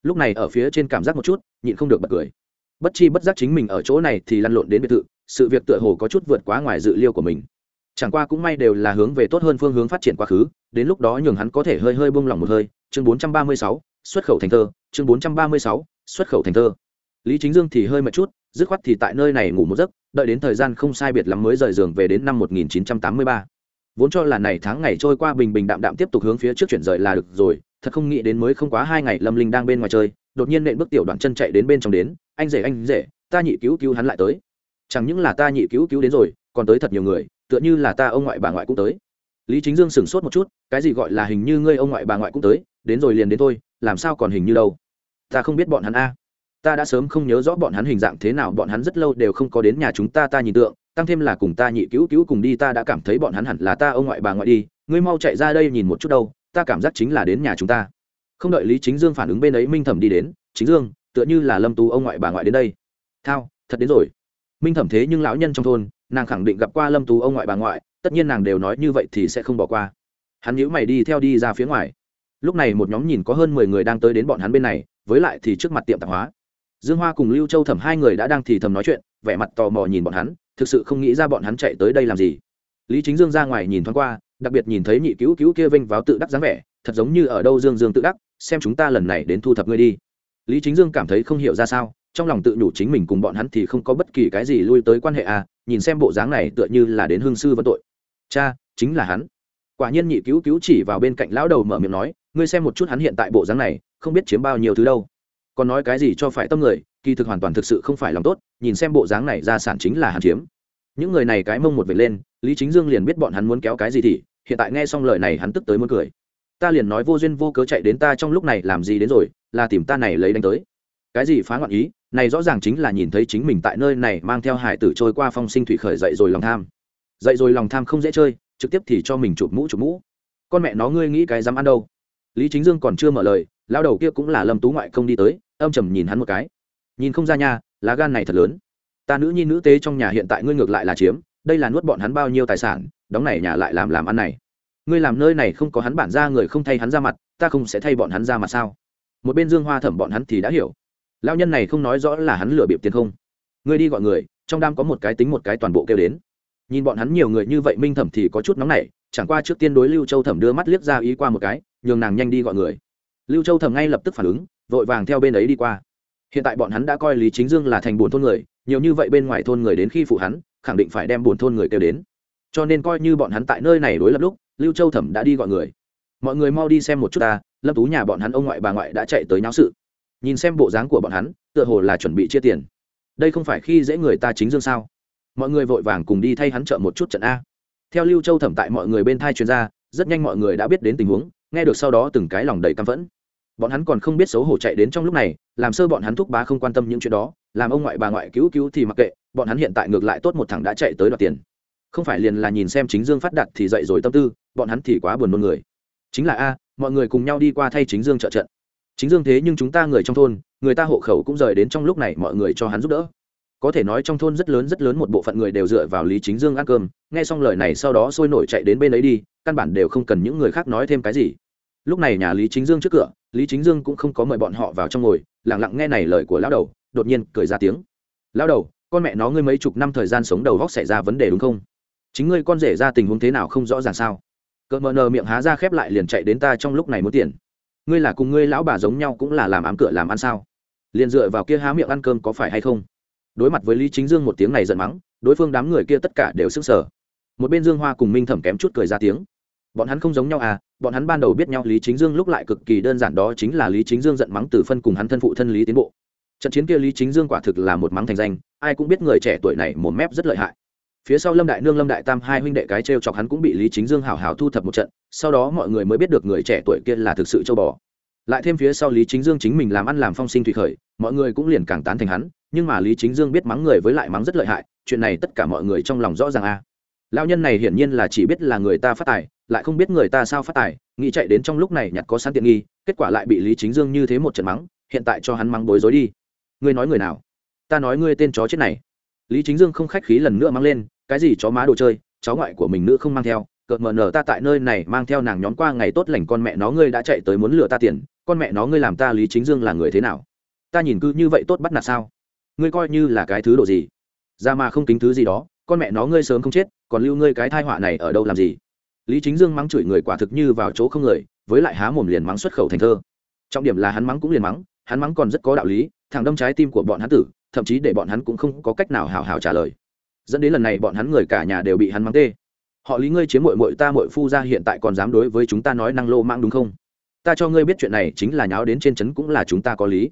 lúc này ở phía trên cảm giác một chút, nhịn không được bật cười. Bất chi bất giác chính mình ở chỗ này thì lăn lộn đến biệt thự, sự việc tựa hồ có chút vượt quá ngoài dự liêu của mình chẳng qua cũng may đều là hướng về tốt hơn phương hướng phát triển quá khứ đến lúc đó nhường hắn có thể hơi hơi buông lỏng một hơi. Chương 436, xuất khẩu thành thơ. Chương 436, xuất khẩu thành thơ. Lý chính dương thì hơi mệt chút dứt khoát thì tại nơi này ngủ một giấc đợi đến thời gian không sai biệt lắm mới rời giường về đến năm 1983. vốn cho là này tháng ngày trôi qua bình bình đạm đạm tiếp tục hướng phía trước chuyển rời là được rồi thật không nghĩ đến mới không quá hai ngày lâm linh đang bên ngoài chơi đột nhiên nện bước tiểu đoạn chân chạy đến bên trong đến anh rể anh rể ta nhị cứu cứu hắn lại tới. Chẳng những là ta nhị cứu cứu đến rồi còn tới thật nhiều người, tựa như là ta ông ngoại bà ngoại cũng tới. Lý chính dương sửng sốt một chút, cái gì gọi là hình như ngươi ông ngoại bà ngoại cũng tới, đến rồi liền đến thôi, làm sao còn hình như đâu? Ta không biết bọn hắn a. Ta đã sớm không nhớ rõ bọn hắn hình dạng thế nào, bọn hắn rất lâu đều không có đến nhà chúng ta ta nhìn tượng, tăng thêm là cùng ta nhị cứu cứu cùng đi, ta đã cảm thấy bọn hắn hẳn là ta ông ngoại bà ngoại đi, ngươi mau chạy ra đây nhìn một chút đâu, ta cảm giác chính là đến nhà chúng ta. Không đợi lý chính dương phản ứng bên ấy, minh thẩm đi đến, chính dương, tựa như là lâm tú ông ngoại bà ngoại đến đây. Thao, thật đến rồi. Minh thẩm thế nhưng lão nhân trong thôn nàng khẳng định gặp qua lâm tú ông ngoại bà ngoại, tất nhiên nàng đều nói như vậy thì sẽ không bỏ qua. Hắn nhữ mày đi theo đi ra phía ngoài. Lúc này một nhóm nhìn có hơn mười người đang tới đến bọn hắn bên này, với lại thì trước mặt tiệm tạp hóa. Dương hoa cùng lưu châu thẩm hai người đã đang thì thầm nói chuyện, vẻ mặt tò mò nhìn bọn hắn, thực sự không nghĩ ra bọn hắn chạy tới đây làm gì. Lý chính dương ra ngoài nhìn thoáng qua, đặc biệt nhìn thấy nhị cứu cứu kia vinh váo tự đắc dáng vẻ, thật giống như ở đâu dương dương tự đắc, xem chúng ta lần này đến thu thập ngươi đi. Lý chính dương cảm thấy không hiểu ra sao trong lòng tự nhủ chính mình cùng bọn hắn thì không có bất kỳ cái gì lui tới quan hệ à nhìn xem bộ dáng này tựa như là đến hương sư vấn tội. Cha, chính là hắn. Quả nhiên nhị cứu cứu chỉ vào bên cạnh lão đầu mở miệng nói, ngươi xem một chút hắn hiện tại bộ dáng này, không biết chiếm bao nhiêu thứ đâu. Còn nói cái gì cho phải tâm người, kỳ thực hoàn toàn thực sự không phải lòng tốt, nhìn xem bộ dáng này gia sản chính là hàn chiếm. Những người này cái mông một vệt lên, lý chính dương liền biết bọn hắn muốn kéo cái gì thì, hiện tại nghe xong lời này hắn tức tới muốn cười. Ta liền nói vô duyên vô cớ chạy đến ta trong lúc này làm gì đến rồi, là tìm ta này lấy đánh tới. Cái gì phá loạn ý này rõ ràng chính là nhìn thấy chính mình tại nơi này mang theo hải tử trôi qua phong sinh thủy khởi dậy rồi lòng tham. Dậy rồi lòng tham không dễ chơi, trực tiếp thì cho mình chụp mũ chụp mũ. Con mẹ nó ngươi nghĩ cái dám ăn đâu. Lý chính dương còn chưa mở lời lao đầu kia cũng là lâm tú ngoại không đi tới, âm trầm nhìn hắn một cái. Nhìn không ra nha, lá gan này thật lớn. Ta nữ nhi nữ tế trong nhà hiện tại ngươi ngược lại là chiếm, đây là nuốt bọn hắn bao nhiêu tài sản, đóng này nhà lại làm làm ăn này. Ngươi làm nơi này không có hắn bản ra người không thay hắn ra mặt, ta không sẽ thay bọn hắn ra mặt sao? Một bên dương hoa thẩm bọn hắn thì đã hiểu lao nhân này không nói rõ là hắn lừa bịp tiền không. Ngươi đi gọi người, trong đám có một cái tính một cái toàn bộ kêu đến. Nhìn bọn hắn nhiều người như vậy minh thẩm thì có chút nóng nảy, chẳng qua trước tiên đối lưu châu thẩm đưa mắt liếc ra ý qua một cái, nhường nàng nhanh đi gọi người. Lưu châu thẩm ngay lập tức phản ứng, vội vàng theo bên ấy đi qua. Hiện tại bọn hắn đã coi lý chính dương là thành buồn thôn người, nhiều như vậy bên ngoài thôn người đến khi phụ hắn, khẳng định phải đem buồn thôn người kêu đến. Cho nên coi như bọn hắn tại nơi này đối lập lúc, lưu châu thẩm đã đi gọi người. Mọi người mau đi xem một chút ta, lâm tú nhà bọn hắn ông ngoại bà ngoại đã chạy tới nháo sự nhìn xem bộ dáng của bọn hắn, tựa hồ là chuẩn bị chia tiền. Đây không phải khi dễ người ta chính dương sao? Mọi người vội vàng cùng đi thay hắn trợ một chút trận a. Theo lưu châu thẩm tại mọi người bên thai chuyên gia rất nhanh mọi người đã biết đến tình huống, nghe được sau đó từng cái lòng đầy căm phẫn. Bọn hắn còn không biết xấu hổ chạy đến trong lúc này, làm sơ bọn hắn thúc bá không quan tâm những chuyện đó, làm ông ngoại bà ngoại cứu cứu thì mặc kệ, bọn hắn hiện tại ngược lại tốt một thằng đã chạy tới đoạt tiền. Không phải liền là nhìn xem chính dương phát đạt thì dậy rồi tâm tư, bọn hắn thì quá buồn nôn người. Chính là a, mọi người cùng nhau đi qua thay chính dương trợ trận chính dương thế nhưng chúng ta người trong thôn, người ta hộ khẩu cũng rời đến trong lúc này mọi người cho hắn giúp đỡ. Có thể nói trong thôn rất lớn rất lớn một bộ phận người đều dựa vào lý chính dương ăn cơm, nghe xong lời này sau đó sôi nổi chạy đến bên ấy đi, căn bản đều không cần những người khác nói thêm cái gì. Lúc này nhà lý chính dương trước cửa, lý chính dương cũng không có mời bọn họ vào trong ngồi lẳng lặng nghe này lời của lão đầu, đột nhiên cười ra tiếng. Lão đầu, con mẹ nó ngươi mấy chục năm thời gian sống đầu góc xảy ra vấn đề đúng không? Chính ngươi con rể ra tình huống thế nào không rõ ràng sao? Cỡ mờ nờ miệng há ra khép lại liền chạy đến ta trong lúc này muốn tiền ngươi là cùng ngươi lão bà giống nhau cũng là làm ám cửa làm ăn sao? Liền dựa vào kia há miệng ăn cơm có phải hay không? Đối mặt với lý chính dương một tiếng này giận mắng, đối phương đám người kia tất cả đều sức sở một bên dương hoa cùng minh thẩm kém chút cười ra tiếng. Bọn hắn không giống nhau à bọn hắn ban đầu biết nhau lý chính dương lúc lại cực kỳ đơn giản đó chính là lý chính dương giận mắng từ phân cùng hắn thân phụ thân lý tiến bộ. Trận chiến kia lý chính dương quả thực là một mắng thành danh, ai cũng biết người trẻ tuổi này một mép rất lợi hại phía sau lâm đại nương, lâm đại tam, hai huynh đệ cái t r e o chọc hắn cũng bị lý chính dương hào hào thu thập một trận, sau đó mọi người mới biết được người trẻ tuổi kia là thực sự châu bò. Lại thêm phía sau lý chính dương chính mình làm ăn làm phong sinh thủy khởi, mọi người cũng liền càng tán thành hắn, nhưng mà lý chính dương biết mắng người với lại mắng rất lợi hại, chuyện này tất cả mọi người trong lòng rõ ràng a. À. lao nhân này hiển nhiên là chỉ biết là người ta phát tài, lại không biết người ta sao phát tài, nghĩ chạy đến trong lúc này nhặt có sẵn tiện nghi, kết quả lại bị lý chính dương như thế một trận mắng, hiện tại cho hắn mắng bối rối đi. Ngươi nói người nào? Ta nói ngươi tên chó chết này. Lý chính dương không khách khí lần nữa mắng lên cái gì chó má đồ chơi, cháu ngoại của mình nữ không mang theo, cợt mờ nở ta tại nơi này mang theo nàng nhóm qua ngày tốt lành con mẹ nó ngươi đã chạy tới muốn lừa ta tiền, con mẹ nó ngươi làm ta lý chính dương là người thế nào? Ta nhìn cứ như vậy tốt bắt nạt sao? Ngươi coi như là cái thứ độ gì? Ra mà không kính thứ gì đó, con mẹ nó ngươi sớm không chết, còn lưu ngươi cái thai họa này ở đâu làm gì? Lý chính dương mắng chửi người quả thực như vào chỗ không người, với lại há mồm liền mắng xuất khẩu thành thơ. Trọng điểm là hắn mắng cũng liền mắng, hắn mắng còn rất có đạo lý, thằng đâm trái tim của bọn hắn tử, thậm chí để bọn hắn cũng không có cách nào hào hào trả lời dẫn đến lần này bọn hắn người cả nhà đều bị hắn mắng tê. Họ lý ngươi chiếm mội mội ta mội phu ra hiện tại còn dám đối với chúng ta nói năng lô mang đúng không? Ta cho ngươi biết chuyện này chính là nháo đến trên trấn cũng là chúng ta có lý.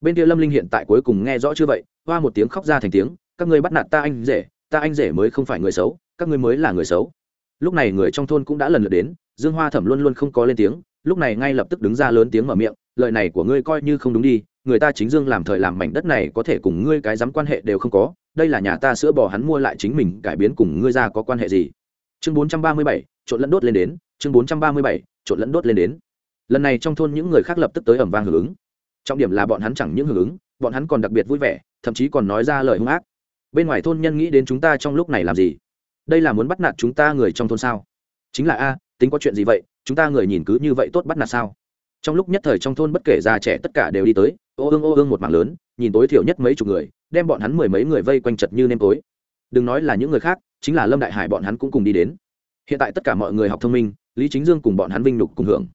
Bên kia lâm linh hiện tại cuối cùng nghe rõ chưa vậy, hoa một tiếng khóc ra thành tiếng, các ngươi bắt nạt ta anh rể, ta anh rể mới không phải người xấu, các ngươi mới là người xấu. Lúc này người trong thôn cũng đã lần lượt đến, dương hoa thẩm luôn luôn không có lên tiếng, lúc này ngay lập tức đứng ra lớn tiếng mở miệng, lời này của ngươi coi như không đúng đi, người ta chính dương làm thời làm mảnh đất này có thể cùng ngươi cái dám quan hệ đều không có đây là nhà ta sữa bò, hắn mua lại chính mình, cải biến cùng ngươi ra có quan hệ gì? Chương bốn trăm ba mươi bảy, trộn lẫn đốt lên đến. Chương bốn trăm ba mươi bảy, trộn lẫn đốt lên đến. Lần này trong thôn những người khác lập tức tới ẩm vang hưởng ứng. Trọng điểm là bọn hắn chẳng những hưởng ứng, bọn hắn còn đặc biệt vui vẻ, thậm chí còn nói ra lời hung ác. Bên ngoài thôn nhân nghĩ đến chúng ta trong lúc này làm gì? Đây là muốn bắt nạt chúng ta người trong thôn sao? Chính là a, tính có chuyện gì vậy? Chúng ta người nhìn cứ như vậy tốt bắt nạt sao? Trong lúc nhất thời trong thôn bất kể già trẻ tất cả đều đi tới, ô ương ô ương một mảng lớn, nhìn tối thiểu nhất mấy chục người đem bọn hắn mười mấy người vây quanh chật như nêm tối. Đừng nói là những người khác, chính là lâm đại hải bọn hắn cũng cùng đi đến. Hiện tại tất cả mọi người học thông minh, lý chính dương cùng bọn hắn vinh nhục cùng hưởng.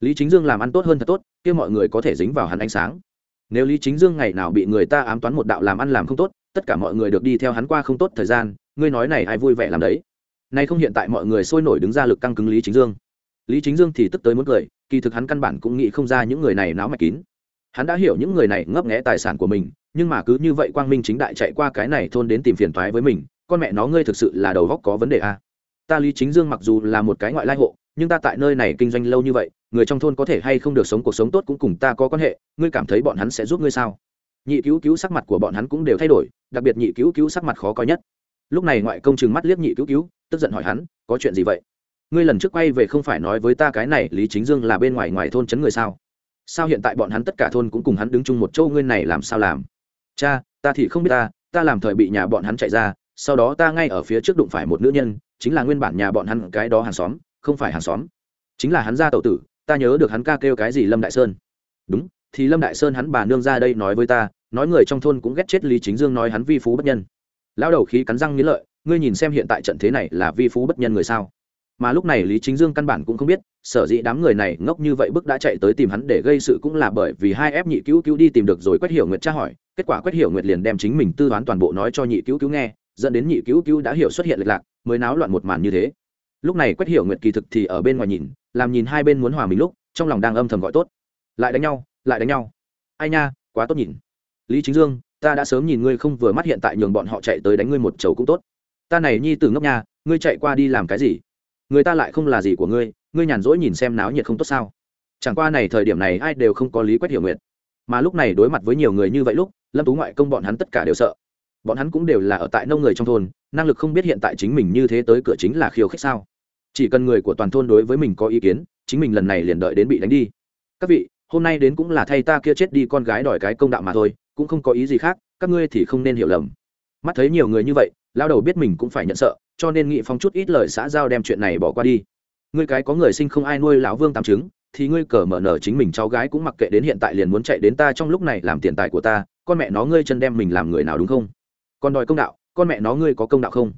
Lý chính dương làm ăn tốt hơn thật tốt, kia mọi người có thể dính vào hắn ánh sáng. Nếu lý chính dương ngày nào bị người ta ám toán một đạo làm ăn làm không tốt, tất cả mọi người được đi theo hắn qua không tốt thời gian, ngươi nói này ai vui vẻ làm đấy? Nay không hiện tại mọi người sôi nổi đứng ra lực căng cứng lý chính dương. Lý chính dương thì tức tới muốn cười, kỳ thực hắn căn bản cũng nghĩ không ra những người này náo mạch kín hắn đã hiểu những người này ngấp nghẽ tài sản của mình, nhưng mà cứ như vậy quang minh chính đại chạy qua cái này thôn đến tìm phiền toái với mình, con mẹ nó ngươi thực sự là đầu góc có vấn đề à. ta lý chính dương mặc dù là một cái ngoại lai hộ, nhưng ta tại nơi này kinh doanh lâu như vậy, người trong thôn có thể hay không được sống cuộc sống tốt cũng cùng ta có quan hệ, ngươi cảm thấy bọn hắn sẽ giúp ngươi sao? Nhị cứu cứu sắc mặt của bọn hắn cũng đều thay đổi, đặc biệt nhị cứu cứu sắc mặt khó coi nhất. Lúc này ngoại công chừng mắt liếc nhị cứu cứu, tức giận hỏi hắn, có chuyện gì vậy? Ngươi lần trước quay về không phải nói với ta cái này lý chính dương là bên ngoài ngoài thôn chấn người sao? Sao hiện tại bọn hắn tất cả thôn cũng cùng hắn đứng chung một châu ngươi này làm sao làm? Cha, ta thì không biết ta ta làm thời bị nhà bọn hắn chạy ra, sau đó ta ngay ở phía trước đụng phải một nữ nhân, chính là nguyên bản nhà bọn hắn cái đó hàng xóm, không phải hàng xóm. Chính là hắn ra tẩu tử, ta nhớ được hắn ca kêu cái gì lâm đại sơn. Đúng, thì lâm đại sơn hắn bà nương ra đây nói với ta, nói người trong thôn cũng ghét chết lý chính dương nói hắn vi phú bất nhân. Lão đầu khí cắn răng nghĩ lợi, ngươi nhìn xem hiện tại trận thế này là vi phú bất nhân người sao? Mà lúc này lý chính dương căn bản cũng không biết, sở dĩ đám người này ngốc như vậy bức đã chạy tới tìm hắn để gây sự cũng là bởi vì hai ép nhị cứu cứu đi tìm được rồi quét hiểu nguyệt tra hỏi, kết quả quét hiểu nguyệt liền đem chính mình tư toán toàn bộ nói cho nhị cứu cứu nghe, dẫn đến nhị cứu cứu đã hiểu xuất hiện lệch lạc, mới náo loạn một màn như thế. Lúc này quét hiểu nguyệt kỳ thực thì ở bên ngoài nhìn, làm nhìn hai bên muốn hòa mình lúc, trong lòng đang âm thầm gọi tốt. Lại đánh nhau, lại đánh nhau. Ai nha, quá tốt nhìn. Lý chính dương, ta đã sớm nhìn ngươi không vừa mắt hiện tại nhường bọn họ chạy tới đánh ngươi một chầu cũng tốt. Ta này nhi từ ngốc nha, ngươi chạy qua đi làm cái gì? Người ta lại không là gì của ngươi ngươi nhàn rỗi nhìn xem náo nhiệt không tốt sao? Chẳng qua này thời điểm này ai đều không có lý quét hiểu nguyện mà lúc này đối mặt với nhiều người như vậy lúc, lâm tú ngoại công bọn hắn tất cả đều sợ. Bọn hắn cũng đều là ở tại nông người trong thôn, năng lực không biết hiện tại chính mình như thế tới cửa chính là khiêu khích sao? Chỉ cần người của toàn thôn đối với mình có ý kiến, chính mình lần này liền đợi đến bị đánh đi. Các vị, hôm nay đến cũng là thay ta kia chết đi con gái đòi cái công đạo mà thôi, cũng không có ý gì khác, các ngươi thì không nên hiểu lầm mắt thấy nhiều người như vậy lao đầu biết mình cũng phải nhận sợ cho nên nghị phong chút ít lời xã giao đem chuyện này bỏ qua đi. Ngươi cái có người sinh không ai nuôi lão vương tam trứng, thì ngươi cờ mở nở chính mình cháu gái cũng mặc kệ đến hiện tại liền muốn chạy đến ta trong lúc này làm tiền tài của ta con mẹ nó ngươi chân đem mình làm người nào đúng không? Còn đòi công đạo con mẹ nó ngươi có công đạo không?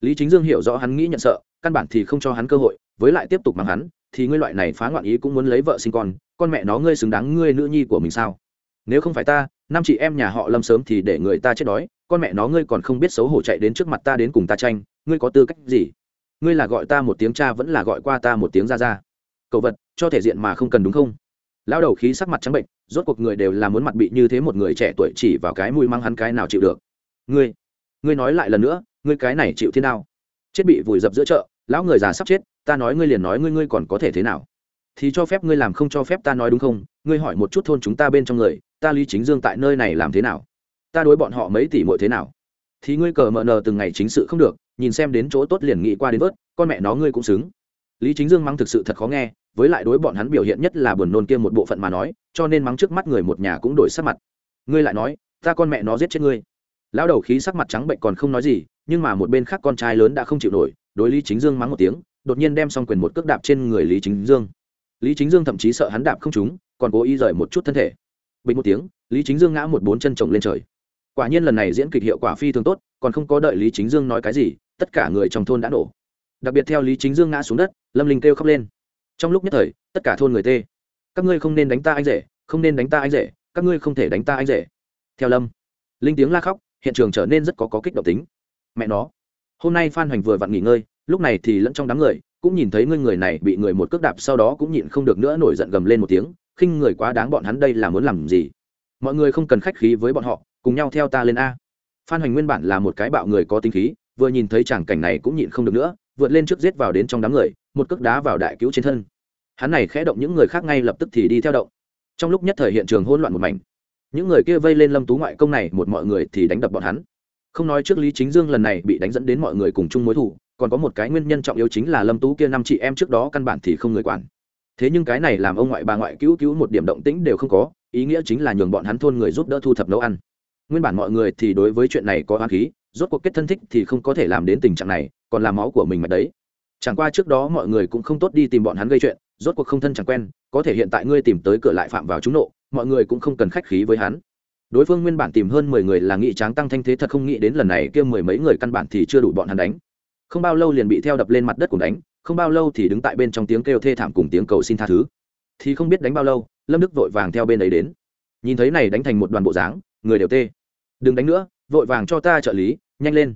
Lý chính dương hiểu rõ hắn nghĩ nhận sợ căn bản thì không cho hắn cơ hội với lại tiếp tục mắng hắn thì ngươi loại này phá ngoạn ý cũng muốn lấy vợ sinh con con mẹ nó ngươi xứng đáng ngươi nữ nhi của mình sao? Nếu không phải ta, năm chị em nhà họ lâm sớm thì để người ta chết đói, con mẹ nó ngươi còn không biết xấu hổ chạy đến trước mặt ta đến cùng ta tranh, ngươi có tư cách gì? Ngươi là gọi ta một tiếng cha vẫn là gọi qua ta một tiếng ra ra. Cậu vật, cho thể diện mà không cần đúng không? Lão đầu khí sắc mặt trắng bệnh, rốt cuộc người đều là muốn mặt bị như thế một người trẻ tuổi chỉ vào cái mùi mang hắn cái nào chịu được. Ngươi ngươi nói lại lần nữa, ngươi cái này chịu thế nào chết bị vùi dập giữa chợ, lão người già sắp chết, ta nói ngươi liền nói ngươi ngươi còn có thể thế nào? Thì cho phép ngươi làm không cho phép ta nói đúng không? Ngươi hỏi một chút thôn chúng ta bên trong người, ta lý chính dương tại nơi này làm thế nào? Ta đối bọn họ mấy tỷ mỗi thế nào? Thì ngươi cờ mờ nờ từng ngày chính sự không được, nhìn xem đến chỗ tốt liền nghĩ qua đến vớt, con mẹ nó ngươi cũng xứng. Lý chính dương mắng thực sự thật khó nghe, với lại đối bọn hắn biểu hiện nhất là buồn nôn kia một bộ phận mà nói, cho nên mắng trước mắt người một nhà cũng đổi sắc mặt. Ngươi lại nói, ta con mẹ nó giết chết ngươi. Lão đầu khí sắc mặt trắng bệnh còn không nói gì, nhưng mà một bên khác con trai lớn đã không chịu nổi, đối lý chính dương mắng một tiếng, đột nhiên đem xong quyền một cước đạp trên người lý chính dương lý chính dương thậm chí sợ hắn đạp không trúng còn cố ý rời một chút thân thể. Bình một tiếng lý chính dương ngã một bốn chân trồng lên trời. Quả nhiên lần này diễn kịch hiệu quả phi thường tốt còn không có đợi lý chính dương nói cái gì tất cả người trong thôn đã nổ. Đặc biệt theo lý chính dương ngã xuống đất lâm linh kêu khóc lên. Trong lúc nhất thời tất cả thôn người tê. Các ngươi không nên đánh ta anh rể không nên đánh ta anh rể các ngươi không thể đánh ta anh rể. Theo lâm linh tiếng la khóc hiện trường trở nên rất có, có kích động tính. Mẹ nó hôm nay phan hoành vừa vặn nghỉ ngơi lúc này thì lẫn trong đám người cũng nhìn thấy ngươi người này bị người một cước đạp sau đó cũng nhịn không được nữa nổi giận gầm lên một tiếng, khinh người quá đáng bọn hắn đây là muốn làm gì? Mọi người không cần khách khí với bọn họ, cùng nhau theo ta lên a. Phan hoành nguyên bản là một cái bạo người có tính khí, vừa nhìn thấy tràng cảnh này cũng nhịn không được nữa, vượt lên trước giết vào đến trong đám người, một cước đá vào đại cứu trên thân. Hắn này khẽ động những người khác ngay lập tức thì đi theo động. Trong lúc nhất thời hiện trường hỗn loạn một mảnh. Những người kia vây lên lâm tú ngoại công này, một mọi người thì đánh đập bọn hắn. Không nói trước lý chính dương lần này bị đánh dẫn đến mọi người cùng chung mối thủ còn có một cái nguyên nhân trọng yếu chính là lâm tú kia năm chị em trước đó căn bản thì không người quản. Thế nhưng cái này làm ông ngoại bà ngoại cứu cứu một điểm động tĩnh đều không có, ý nghĩa chính là nhường bọn hắn thôn người giúp đỡ thu thập nấu ăn. Nguyên bản mọi người thì đối với chuyện này có hoang khí, rốt cuộc kết thân thích thì không có thể làm đến tình trạng này, còn là máu của mình mà đấy. Chẳng qua trước đó mọi người cũng không tốt đi tìm bọn hắn gây chuyện, rốt cuộc không thân chẳng quen, có thể hiện tại ngươi tìm tới cửa lại phạm vào chúng nộ, mọi người cũng không cần khách khí với hắn. Đối phương nguyên bản tìm hơn mười người là nghị tráng tăng thanh thế thật không nghĩ đến lần này kia mười mấy người căn bản thì chưa đủ bọn hắn đánh không bao lâu liền bị theo đập lên mặt đất cùng đánh, không bao lâu thì đứng tại bên trong tiếng kêu thê thảm cùng tiếng cầu xin tha thứ. Thì không biết đánh bao lâu, lâm đức vội vàng theo bên ấy đến. Nhìn thấy này đánh thành một đoàn bộ dáng, người đều tê. Đừng đánh nữa, vội vàng cho ta trợ lý, nhanh lên.